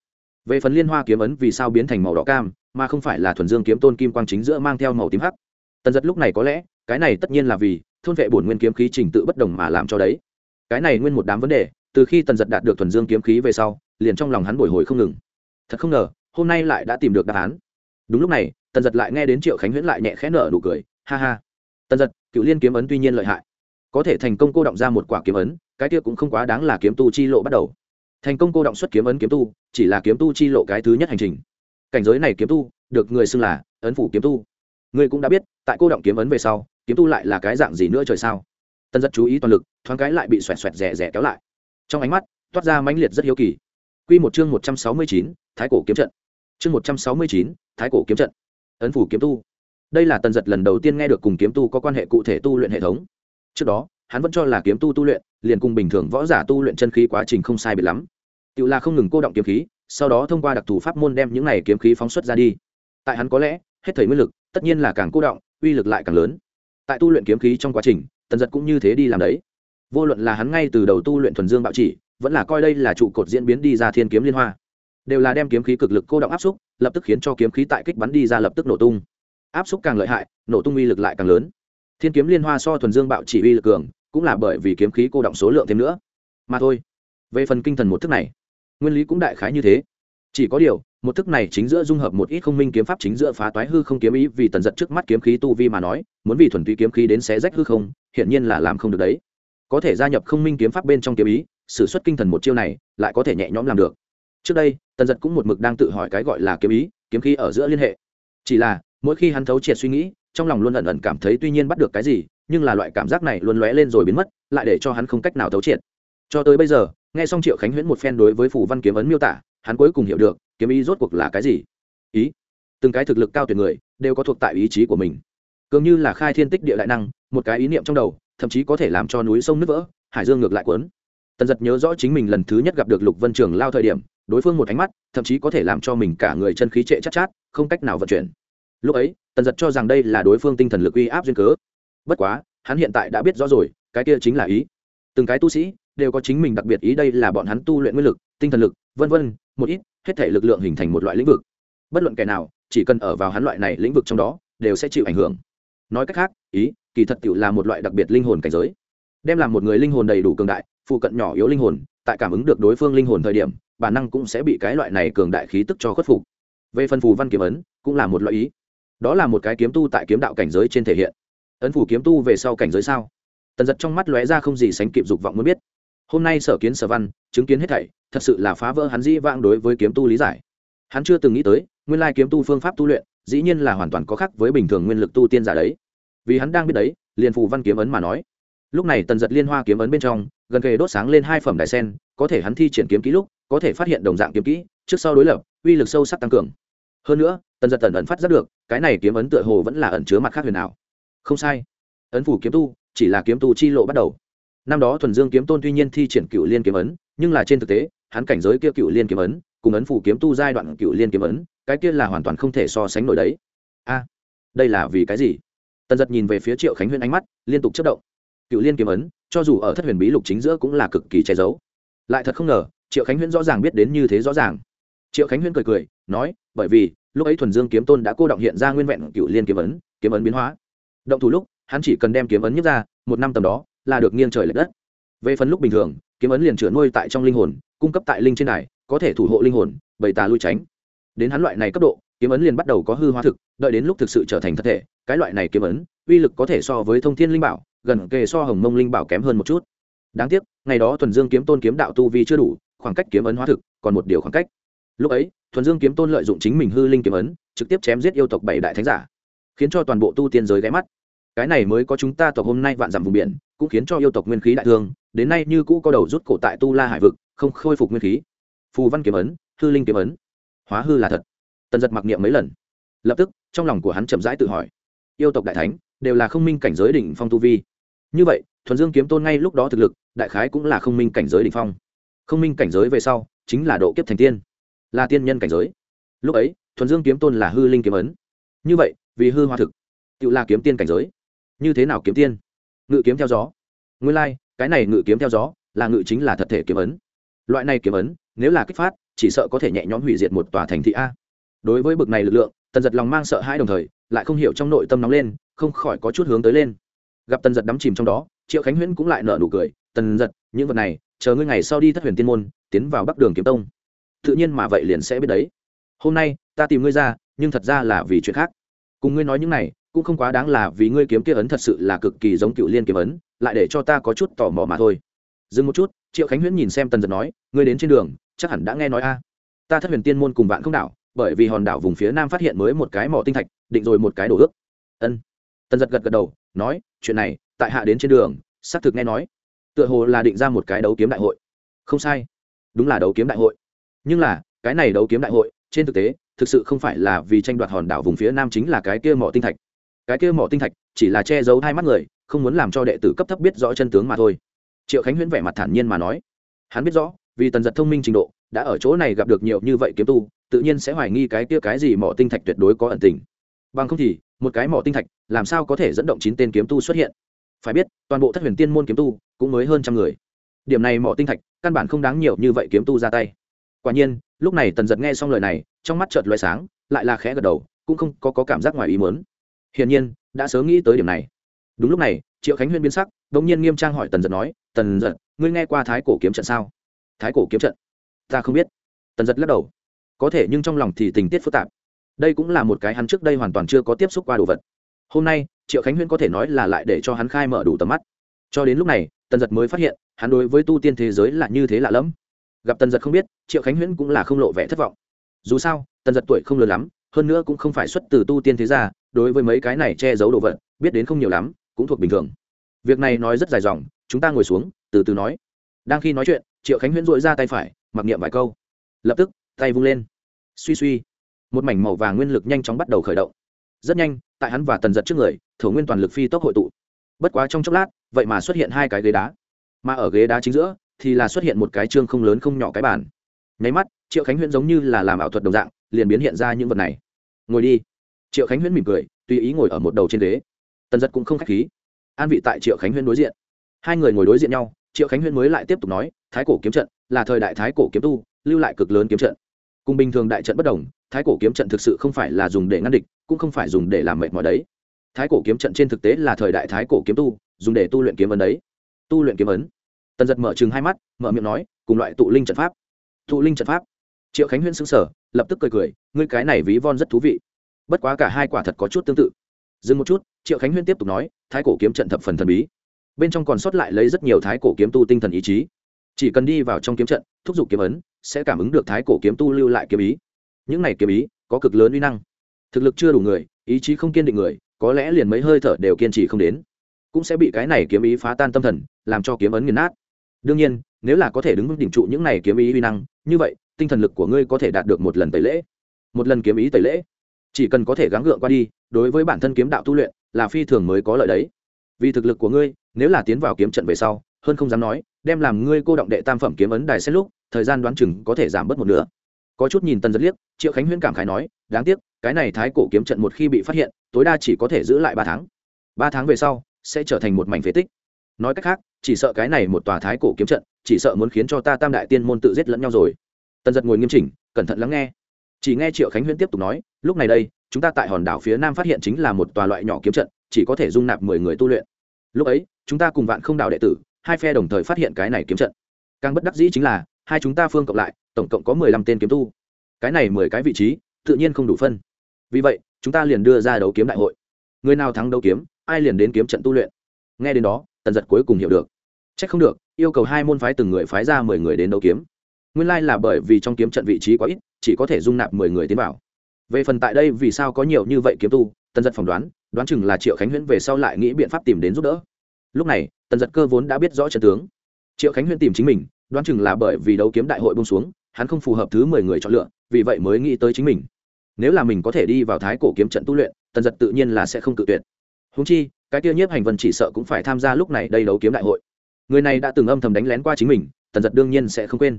Về phần liên hoa kiếm ấn vì sao biến thành màu đỏ cam, mà không phải là thuần dương kiếm tôn kim quang chính giữa mang theo màu tím hắc. Tần giật lúc này có lẽ, cái này tất nhiên là vì thôn vệ bổn nguyên kiếm khí trình tự bất đồng mà làm cho đấy. Cái này nguyên một đám vấn đề, từ khi tần giật đạt được thuần dương kiếm khí về sau, liền trong lòng hắn bồi hồi không ngừng. Thật không ngờ, hôm nay lại đã tìm được đáp án đúng lúc này, tần giật lại nghe đến triệu khánh huyễn lại nhẹ khẽ nở nụ cười, ha ha. Tần giật cựu liên kiếm ấn tuy nhiên lợi hại, có thể thành công cô động ra một quả kiếm ấn, cái kia cũng không quá đáng là kiếm tu chi lộ bắt đầu. Thành công cô động xuất kiếm ấn kiếm tu, chỉ là kiếm tu chi lộ cái thứ nhất hành trình. Cảnh giới này kiếm tu, được người xưng là ấn phủ kiếm tu. Người cũng đã biết, tại cô động kiếm ấn về sau, kiếm tu lại là cái dạng gì nữa trời sao? Tân rất chú ý toàn lực, thoáng cái lại bị xoẹt xoẹt rẻ rẻ kéo lại. Trong ánh mắt, toát ra mãnh liệt rất hiếu kỳ. Q một chương một trăm sáu mươi chín, thái cổ kiếm trận. Chương một trăm sáu mươi chín thái cổ kiếm trận. Ấn phủ kiếm tu. Đây là tần giật lần đầu tiên nghe được cùng kiếm tu có quan hệ cụ thể tu luyện hệ thống. Trước đó, hắn vẫn cho là kiếm tu tu luyện, liền cùng bình thường võ giả tu luyện chân khí quá trình không sai biệt lắm. Tự là không ngừng cô động kiếm khí, sau đó thông qua đặc thù pháp môn đem những này kiếm khí phóng xuất ra đi. Tại hắn có lẽ, hết thời nguyên lực, tất nhiên là càng cô động, uy lực lại càng lớn. Tại tu luyện kiếm khí trong quá trình, tần giật cũng như thế đi làm đấy. Vô luận là hắn ngay từ đầu tu luyện thuần dương bạo chỉ, vẫn là coi đây là trụ cột diễn biến đi ra thiên kiếm liên hoa đều là đem kiếm khí cực lực cô động áp xúc, lập tức khiến cho kiếm khí tại kích bắn đi ra lập tức nổ tung. Áp xúc càng lợi hại, nổ tung uy lực lại càng lớn. Thiên kiếm liên hoa so thuần dương bạo chỉ uy lực cường, cũng là bởi vì kiếm khí cô động số lượng thêm nữa. Mà thôi, về phần kinh thần một thức này, nguyên lý cũng đại khái như thế. Chỉ có điều, một thức này chính giữa dung hợp một ít không minh kiếm pháp chính giữa phá toái hư không kiếm ý, vì tần giật trước mắt kiếm khí tu vi mà nói, muốn vì thuần túy kiếm khí đến xé rách hư không, hiển nhiên là làm không được đấy. Có thể gia nhập không minh kiếm pháp bên trong kiếm ý s ử suất kinh thần một chiêu này, lại có thể nhẹ nhõm làm được trước đây, tần giật cũng một mực đang tự hỏi cái gọi là kiếm ý, kiếm khí ở giữa liên hệ. Chỉ là, mỗi khi hắn thấu triệt suy nghĩ, trong lòng luôn ẩn ẩn cảm thấy tuy nhiên bắt được cái gì, nhưng là loại cảm giác này luôn lóe lên rồi biến mất, lại để cho hắn không cách nào thấu triệt. Cho tới bây giờ, nghe xong triệu khánh huyễn một phen đối với phủ văn kiếm ấn miêu tả, hắn cuối cùng hiểu được, kiếm ý rốt cuộc là cái gì. Ý. Từng cái thực lực cao tuyệt người, đều có thuộc tại ý chí của mình. Cường như là khai thiên tích địa đại năng, một cái ý niệm trong đầu, thậm chí có thể làm cho núi sông nứt vỡ, hải dương ngược lại cuốn. Tần giật nhớ rõ chính mình lần thứ nhất gặp được lục vân trường lao thời điểm đối phương một ánh mắt thậm chí có thể làm cho mình cả người chân khí trệ chắc chát, chát không cách nào vận chuyển. Lúc ấy tần giật cho rằng đây là đối phương tinh thần lực uy áp duyên cớ. Bất quá hắn hiện tại đã biết rõ rồi cái kia chính là ý. Từng cái tu sĩ đều có chính mình đặc biệt ý đây là bọn hắn tu luyện nguyên lực tinh thần lực vân vân một ít hết thể lực lượng hình thành một loại lĩnh vực. Bất luận kẻ nào chỉ cần ở vào hắn loại này lĩnh vực trong đó đều sẽ chịu ảnh hưởng. Nói cách khác ý kỳ thật tự là một loại đặc biệt linh hồn cảnh giới. Đem làm một người linh hồn đầy đủ cường đại phụ cận nhỏ yếu linh hồn tại cảm ứng được đối phương linh hồn thời điểm bản năng cũng sẽ bị cái loại này cường đại khí tức cho khuất phục. Về phần phù văn kiếm ấn, cũng là một loại ý. Đó là một cái kiếm tu tại kiếm đạo cảnh giới trên thể hiện. Ấn phủ kiếm tu về sau cảnh giới sao? Tần giật trong mắt lóe ra không gì sánh kịp dục vọng muốn biết. Hôm nay sở kiến sở văn, chứng kiến hết thảy, thật sự là phá vỡ hắn dĩ vãng đối với kiếm tu lý giải. Hắn chưa từng nghĩ tới, nguyên lai kiếm tu phương pháp tu luyện, dĩ nhiên là hoàn toàn có khác với bình thường nguyên lực tu tiên giả đấy. Vì hắn đang biết đấy, liền phù văn kiếm ấn mà nói. Lúc này tần giật liên hoa kiếm ấn bên trong, gần kề đốt sáng lên hai phẩm đại sen, có thể hắn thi triển kiếm ký lúc có thể phát hiện đồng dạng kiếm kỹ, trước sau đối lập, uy lực sâu sắc tăng cường. Hơn nữa, tần giật tần ẩn phát giác được, cái này kiếm ấn tựa hồ vẫn là ẩn chứa mặt khác huyền ảo. Không sai. Ấn phủ kiếm tu, chỉ là kiếm tu chi lộ bắt đầu. Năm đó thuần dương kiếm tôn tuy nhiên thi triển cựu liên kiếm ấn, nhưng là trên thực tế, hắn cảnh giới kia cựu liên kiếm ấn, cùng ấn phủ kiếm tu giai đoạn cựu liên kiếm ấn, cái kia là hoàn toàn không thể so sánh nổi đấy. A, đây là vì cái gì? Tần giật nhìn về phía triệu khánh huyên ánh mắt, liên tục chất động. Cựu liên kiếm ấn, cho dù ở thất huyền bí lục chính giữa cũng là cực kỳ che giấu. Lại thật không ngờ triệu khánh huyên rõ ràng biết đến như thế rõ ràng. Triệu khánh huyên cười cười, nói, bởi vì, lúc ấy thuần dương kiếm tôn đã cô động hiện ra nguyên vẹn cựu liên kiếm ấn kiếm ấn biến hóa. Động thủ lúc, hắn chỉ cần đem kiếm ấn nhấc ra, một năm tầm đó, là được nghiêng trời l ệ đất. Về phần lúc bình thường, kiếm ấn liền chửa nuôi tại trong linh hồn, cung cấp tại linh trên này có thể thủ hộ linh hồn, bày tà lui tránh. Đến hắn loại này cấp độ, kiếm ấn liền bắt đầu có hư hóa thực, đợi đến lúc thực sự trở thành thật thể, cái loại này kiếm ấn, uy lực có thể so với thông thiên linh bảo, gần kề so hồng mông linh bảo kém hơn một chút. Đáng tiếc, ngày đó thuần dương kiếm tôn kiếm đạo tu vi chưa đủ khoảng cách kiếm ấn hóa thực còn một điều khoảng cách. Lúc ấy, thuần dương kiếm tôn lợi dụng chính mình hư linh kiếm ấn, trực tiếp chém giết yêu tộc bảy đại thánh giả, khiến cho toàn bộ tu tiên giới ghé mắt. Cái này mới có chúng ta tộc hôm nay vạn dặm vùng biển, cũng khiến cho yêu tộc nguyên khí đại thương, đến nay như cũ có đầu rút cổ tại tu la hải vực, không khôi phục nguyên khí. Phù văn kiếm ấn, hư linh kiếm ấn. Hóa hư là thật. Tần giật mặc niệm mấy lần. Lập tức, trong lòng của hắn chậm rãi tự hỏi, yêu tộc đại thánh đều là không minh cảnh giới đỉnh phong tu vi. Như vậy, thuần dương kiếm tôn ngay lúc đó thực lực, đại khái cũng là không minh cảnh giới đỉnh phong không minh cảnh giới về sau chính là độ kiếp thành tiên là tiên nhân cảnh giới. Lúc ấy thuần dương kiếm tôn là hư linh kiếm ấn. Như vậy vì hư hoa thực tự là kiếm tiên cảnh giới. Như thế nào kiếm tiên? Ngự kiếm theo gió. Nguyên lai、like, cái này ngự kiếm theo gió là ngự chính là thật thể kiếm ấn. Loại này kiếm ấn nếu là kích phát chỉ sợ có thể nhẹ nhõm hủy diệt một tòa thành thị a. Đối với bực này lực lượng tần giật lòng mang sợ hãi đồng thời lại không hiểu trong nội tâm nóng lên không khỏi có chút hướng tới lên. Gặp tần giật đắm chìm trong đó triệu khánh huyễn cũng lại nở nụ cười tần giật những vật này chờ ngươi ngày sau đi thất huyền tiên môn, tiến vào bắc đường kiếm tông. Tự nhiên mà vậy liền sẽ biết đấy. Hôm nay, ta tìm ngươi ra, nhưng thật ra là vì chuyện khác. Cùng ngươi nói những này, cũng không quá đáng là vì ngươi kiếm kia ấn thật sự là cực kỳ giống cựu liên kiếm ấn, lại để cho ta có chút tò mò mà thôi. Dừng một chút, triệu khánh huyễn nhìn xem tần giật nói, ngươi đến trên đường, chắc hẳn đã nghe nói a. Ta thất huyền tiên môn cùng vạn không đảo, bởi vì hòn đảo vùng phía nam phát hiện mới một cái mỏ tinh thạch, định rồi một cái đồ ước. Ân. Tần giật gật gật đầu, nói, chuyện này, tại hạ đến trên đường, xác thực nghe nói tựa hồ là định ra một cái đấu kiếm đại hội. Không sai. Đúng là đấu kiếm đại hội. Nhưng là, cái này đấu kiếm đại hội, trên thực tế, thực sự không phải là vì tranh đoạt hòn đảo vùng phía nam chính là cái kia mỏ tinh thạch. Cái kia mỏ tinh thạch chỉ là che giấu hai mắt người, không muốn làm cho đệ tử cấp thấp biết rõ chân tướng mà thôi. Triệu khánh huyễn vẻ mặt thản nhiên mà nói. Hắn biết rõ, vì tần giật thông minh trình độ, đã ở chỗ này gặp được nhiều như vậy kiếm tu, tự nhiên sẽ hoài nghi cái kia cái gì mỏ tinh thạch tuyệt đối có ẩn tình. Bằng không thì, một cái mỏ tinh thạch, làm sao có thể dẫn động chín tên kiếm tu xuất hiện? Phải biết toàn bộ thất huyền tiên môn kiếm tu cũng mới hơn trăm người. Điểm này mỏ tinh thạch căn bản không đáng nhiều như vậy kiếm tu ra tay. Quả nhiên lúc này tần giật nghe xong lời này trong mắt chợt loay sáng lại là khẽ gật đầu cũng không có, có cảm giác ngoài ý muốn. Hiển nhiên đã sớm nghĩ tới điểm này. Đúng lúc này triệu khánh huyên biến sắc đ ỗ n g nhiên nghiêm trang hỏi tần giật nói tần giật ngươi nghe qua thái cổ kiếm trận sao? Thái cổ kiếm trận? Ta không biết. Tần giật lắc đầu. Có thể nhưng trong lòng thì tình tiết phức tạp. Đây cũng là một cái hắn trước đây hoàn toàn chưa có tiếp xúc qua đồ vật. Hôm nay triệu khánh huyên có thể nói là lại để cho hắn khai mở đủ tầm mắt. Cho đến lúc này, tần giật mới phát hiện, hắn đối với tu tiên thế giới là như thế lạ lẫm. Gặp tần giật không biết, triệu khánh huyễn cũng là không lộ vẻ thất vọng. Dù sao, tần giật tuổi không lớn lắm, hơn nữa cũng không phải xuất từ tu tiên thế gia, đối với mấy cái này che giấu đồ vật, biết đến không nhiều lắm, cũng thuộc bình thường. Việc này nói rất dài dòng, chúng ta ngồi xuống, từ từ nói. Đang khi nói chuyện, triệu khánh huyễn dội ra tay phải, mặc niệm vài câu. Lập tức, tay vung lên. Suy suy. Một mảnh màu vàng nguyên lực nhanh chóng bắt đầu khởi động rất nhanh, tại hắn và tần giật trước người, thổ nguyên toàn lực phi tốc hội tụ. Bất quá trong chốc lát, vậy mà xuất hiện hai cái ghế đá. Mà ở ghế đá chính giữa, thì là xuất hiện một cái trương không lớn không nhỏ cái bàn. Nháy mắt, triệu khánh huyễn giống như là làm ảo thuật đồng dạng, liền biến hiện ra những vật này. Ngồi đi. Triệu khánh huyễn mỉm cười, tùy ý ngồi ở một đầu trên ghế. Tần giật cũng không k h á c h khí. An vị tại triệu khánh huyễn đối diện. Hai người ngồi đối diện nhau, triệu khánh huyễn mới lại tiếp tục nói, thái cổ kiếm trận là thời đại thái cổ kiếm tu, lưu lại cực lớn kiếm trận. Cùng bình thường đại trận bất đồng, thái cổ kiếm trận thực sự không phải là dùng để ngăn địch cũng không phải dùng để làm mệt mỏi đấy. Thái cổ kiếm trận trên thực tế là thời đại thái cổ kiếm tu, dùng để tu luyện kiếm ấn đấy. Tu luyện kiếm ấn. Tần giật mở chừng hai mắt, mở miệng nói, cùng loại tụ linh trận pháp. Tụ linh trận pháp. Triệu khánh huyễn xứng sở lập tức cười cười, ngươi cái này ví von rất thú vị. Bất quá cả hai quả thật có chút tương tự. Dừng một chút, triệu khánh huyễn tiếp tục nói, thái cổ kiếm trận thập phần thần bí. Bên trong còn sót lại lấy rất nhiều thái cổ kiếm tu tinh thần ý chí. Chỉ cần đi vào trong kiếm trận, thúc giục kiếm ấn, sẽ cảm ứng được thái cổ kiếm tu lưu lại kiếm ý. Những này kiếm ý có cực lớn uy năng thực lực chưa đủ người, ý chí không kiên định người, có lẽ liền mấy hơi thở đều kiên trì không đến. Cũng sẽ bị cái này kiếm ý phá tan tâm thần, làm cho kiếm ấn nghiền nát. Đương nhiên, nếu là có thể đứng vững đỉnh trụ những này kiếm ý uy năng, như vậy, tinh thần lực của ngươi có thể đạt được một lần tẩy lễ. Một lần kiếm ý tẩy lễ. Chỉ cần có thể gắng gượng qua đi, đối với bản thân kiếm đạo tu luyện, là phi thường mới có lợi đấy. Vì thực lực của ngươi, nếu là tiến vào kiếm trận về sau, hơn không dám nói, đem làm ngươi cô động đệ tam phẩm kiếm ấn đài xét lúc, thời gian đoán chừng có thể giảm bớt một nửa. Có chút nhìn tân giật liếc, triệu khánh huyễn cảm khái nói, đáng tiếc cái này thái cổ kiếm trận một khi bị phát hiện, tối đa chỉ có thể giữ lại ba tháng. Ba tháng về sau, sẽ trở thành một mảnh phế tích. Nói cách khác, chỉ sợ cái này một tòa thái cổ kiếm trận, chỉ sợ muốn khiến cho ta tam đại tiên môn tự giết lẫn nhau rồi. Tần giật ngồi nghiêm chỉnh, cẩn thận lắng nghe. Chỉ nghe triệu khánh huyễn tiếp tục nói, lúc này đây, chúng ta tại hòn đảo phía nam phát hiện chính là một tòa loại nhỏ kiếm trận, chỉ có thể dung nạp mười người tu luyện. Lúc ấy, chúng ta cùng vạn không đảo đệ tử, hai phe đồng thời phát hiện cái này kiếm trận. Càng bất đắc dĩ chính là, hai chúng ta phương cộng lại, tổng cộng có mười lăm tên kiếm tu. Cái này mười cái vị trí, tự nhiên không đủ phân vì vậy, chúng ta liền đưa ra đấu kiếm đại hội. Người nào thắng đấu kiếm, ai liền đến kiếm trận tu luyện. Nghe đến đó, tần giật cuối cùng hiểu được. C h ắ c không được, yêu cầu hai môn phái từng người phái ra mười người đến đấu kiếm. Nguyên lai là bởi vì trong kiếm trận vị trí quá ít, chỉ có thể dung nạp mười người tiến vào. Về phần tại đây vì sao có nhiều như vậy kiếm tu, tần giật phỏng đoán đoán chừng là triệu khánh huyễn về sau lại nghĩ biện pháp tìm đến giúp đỡ. Lúc này, tần giật cơ vốn đã biết rõ trận tướng. Triệu khánh huyễn tìm chính mình, đoán chừng là bởi vì đấu kiếm đại hội bông xuống, hắn không phù hợp thứ mười người chọn lựa, vì vậy mới nghĩ tới chính mình nếu là mình có thể đi vào thái cổ kiếm trận tu luyện, tần giật tự nhiên là sẽ không tự tuyệt. Húng chi, cái kia nhiếp hành vân chỉ sợ cũng phải tham gia lúc này đây đấu kiếm đại hội. Người này đã từng âm thầm đánh lén qua chính mình, tần giật đương nhiên sẽ không quên.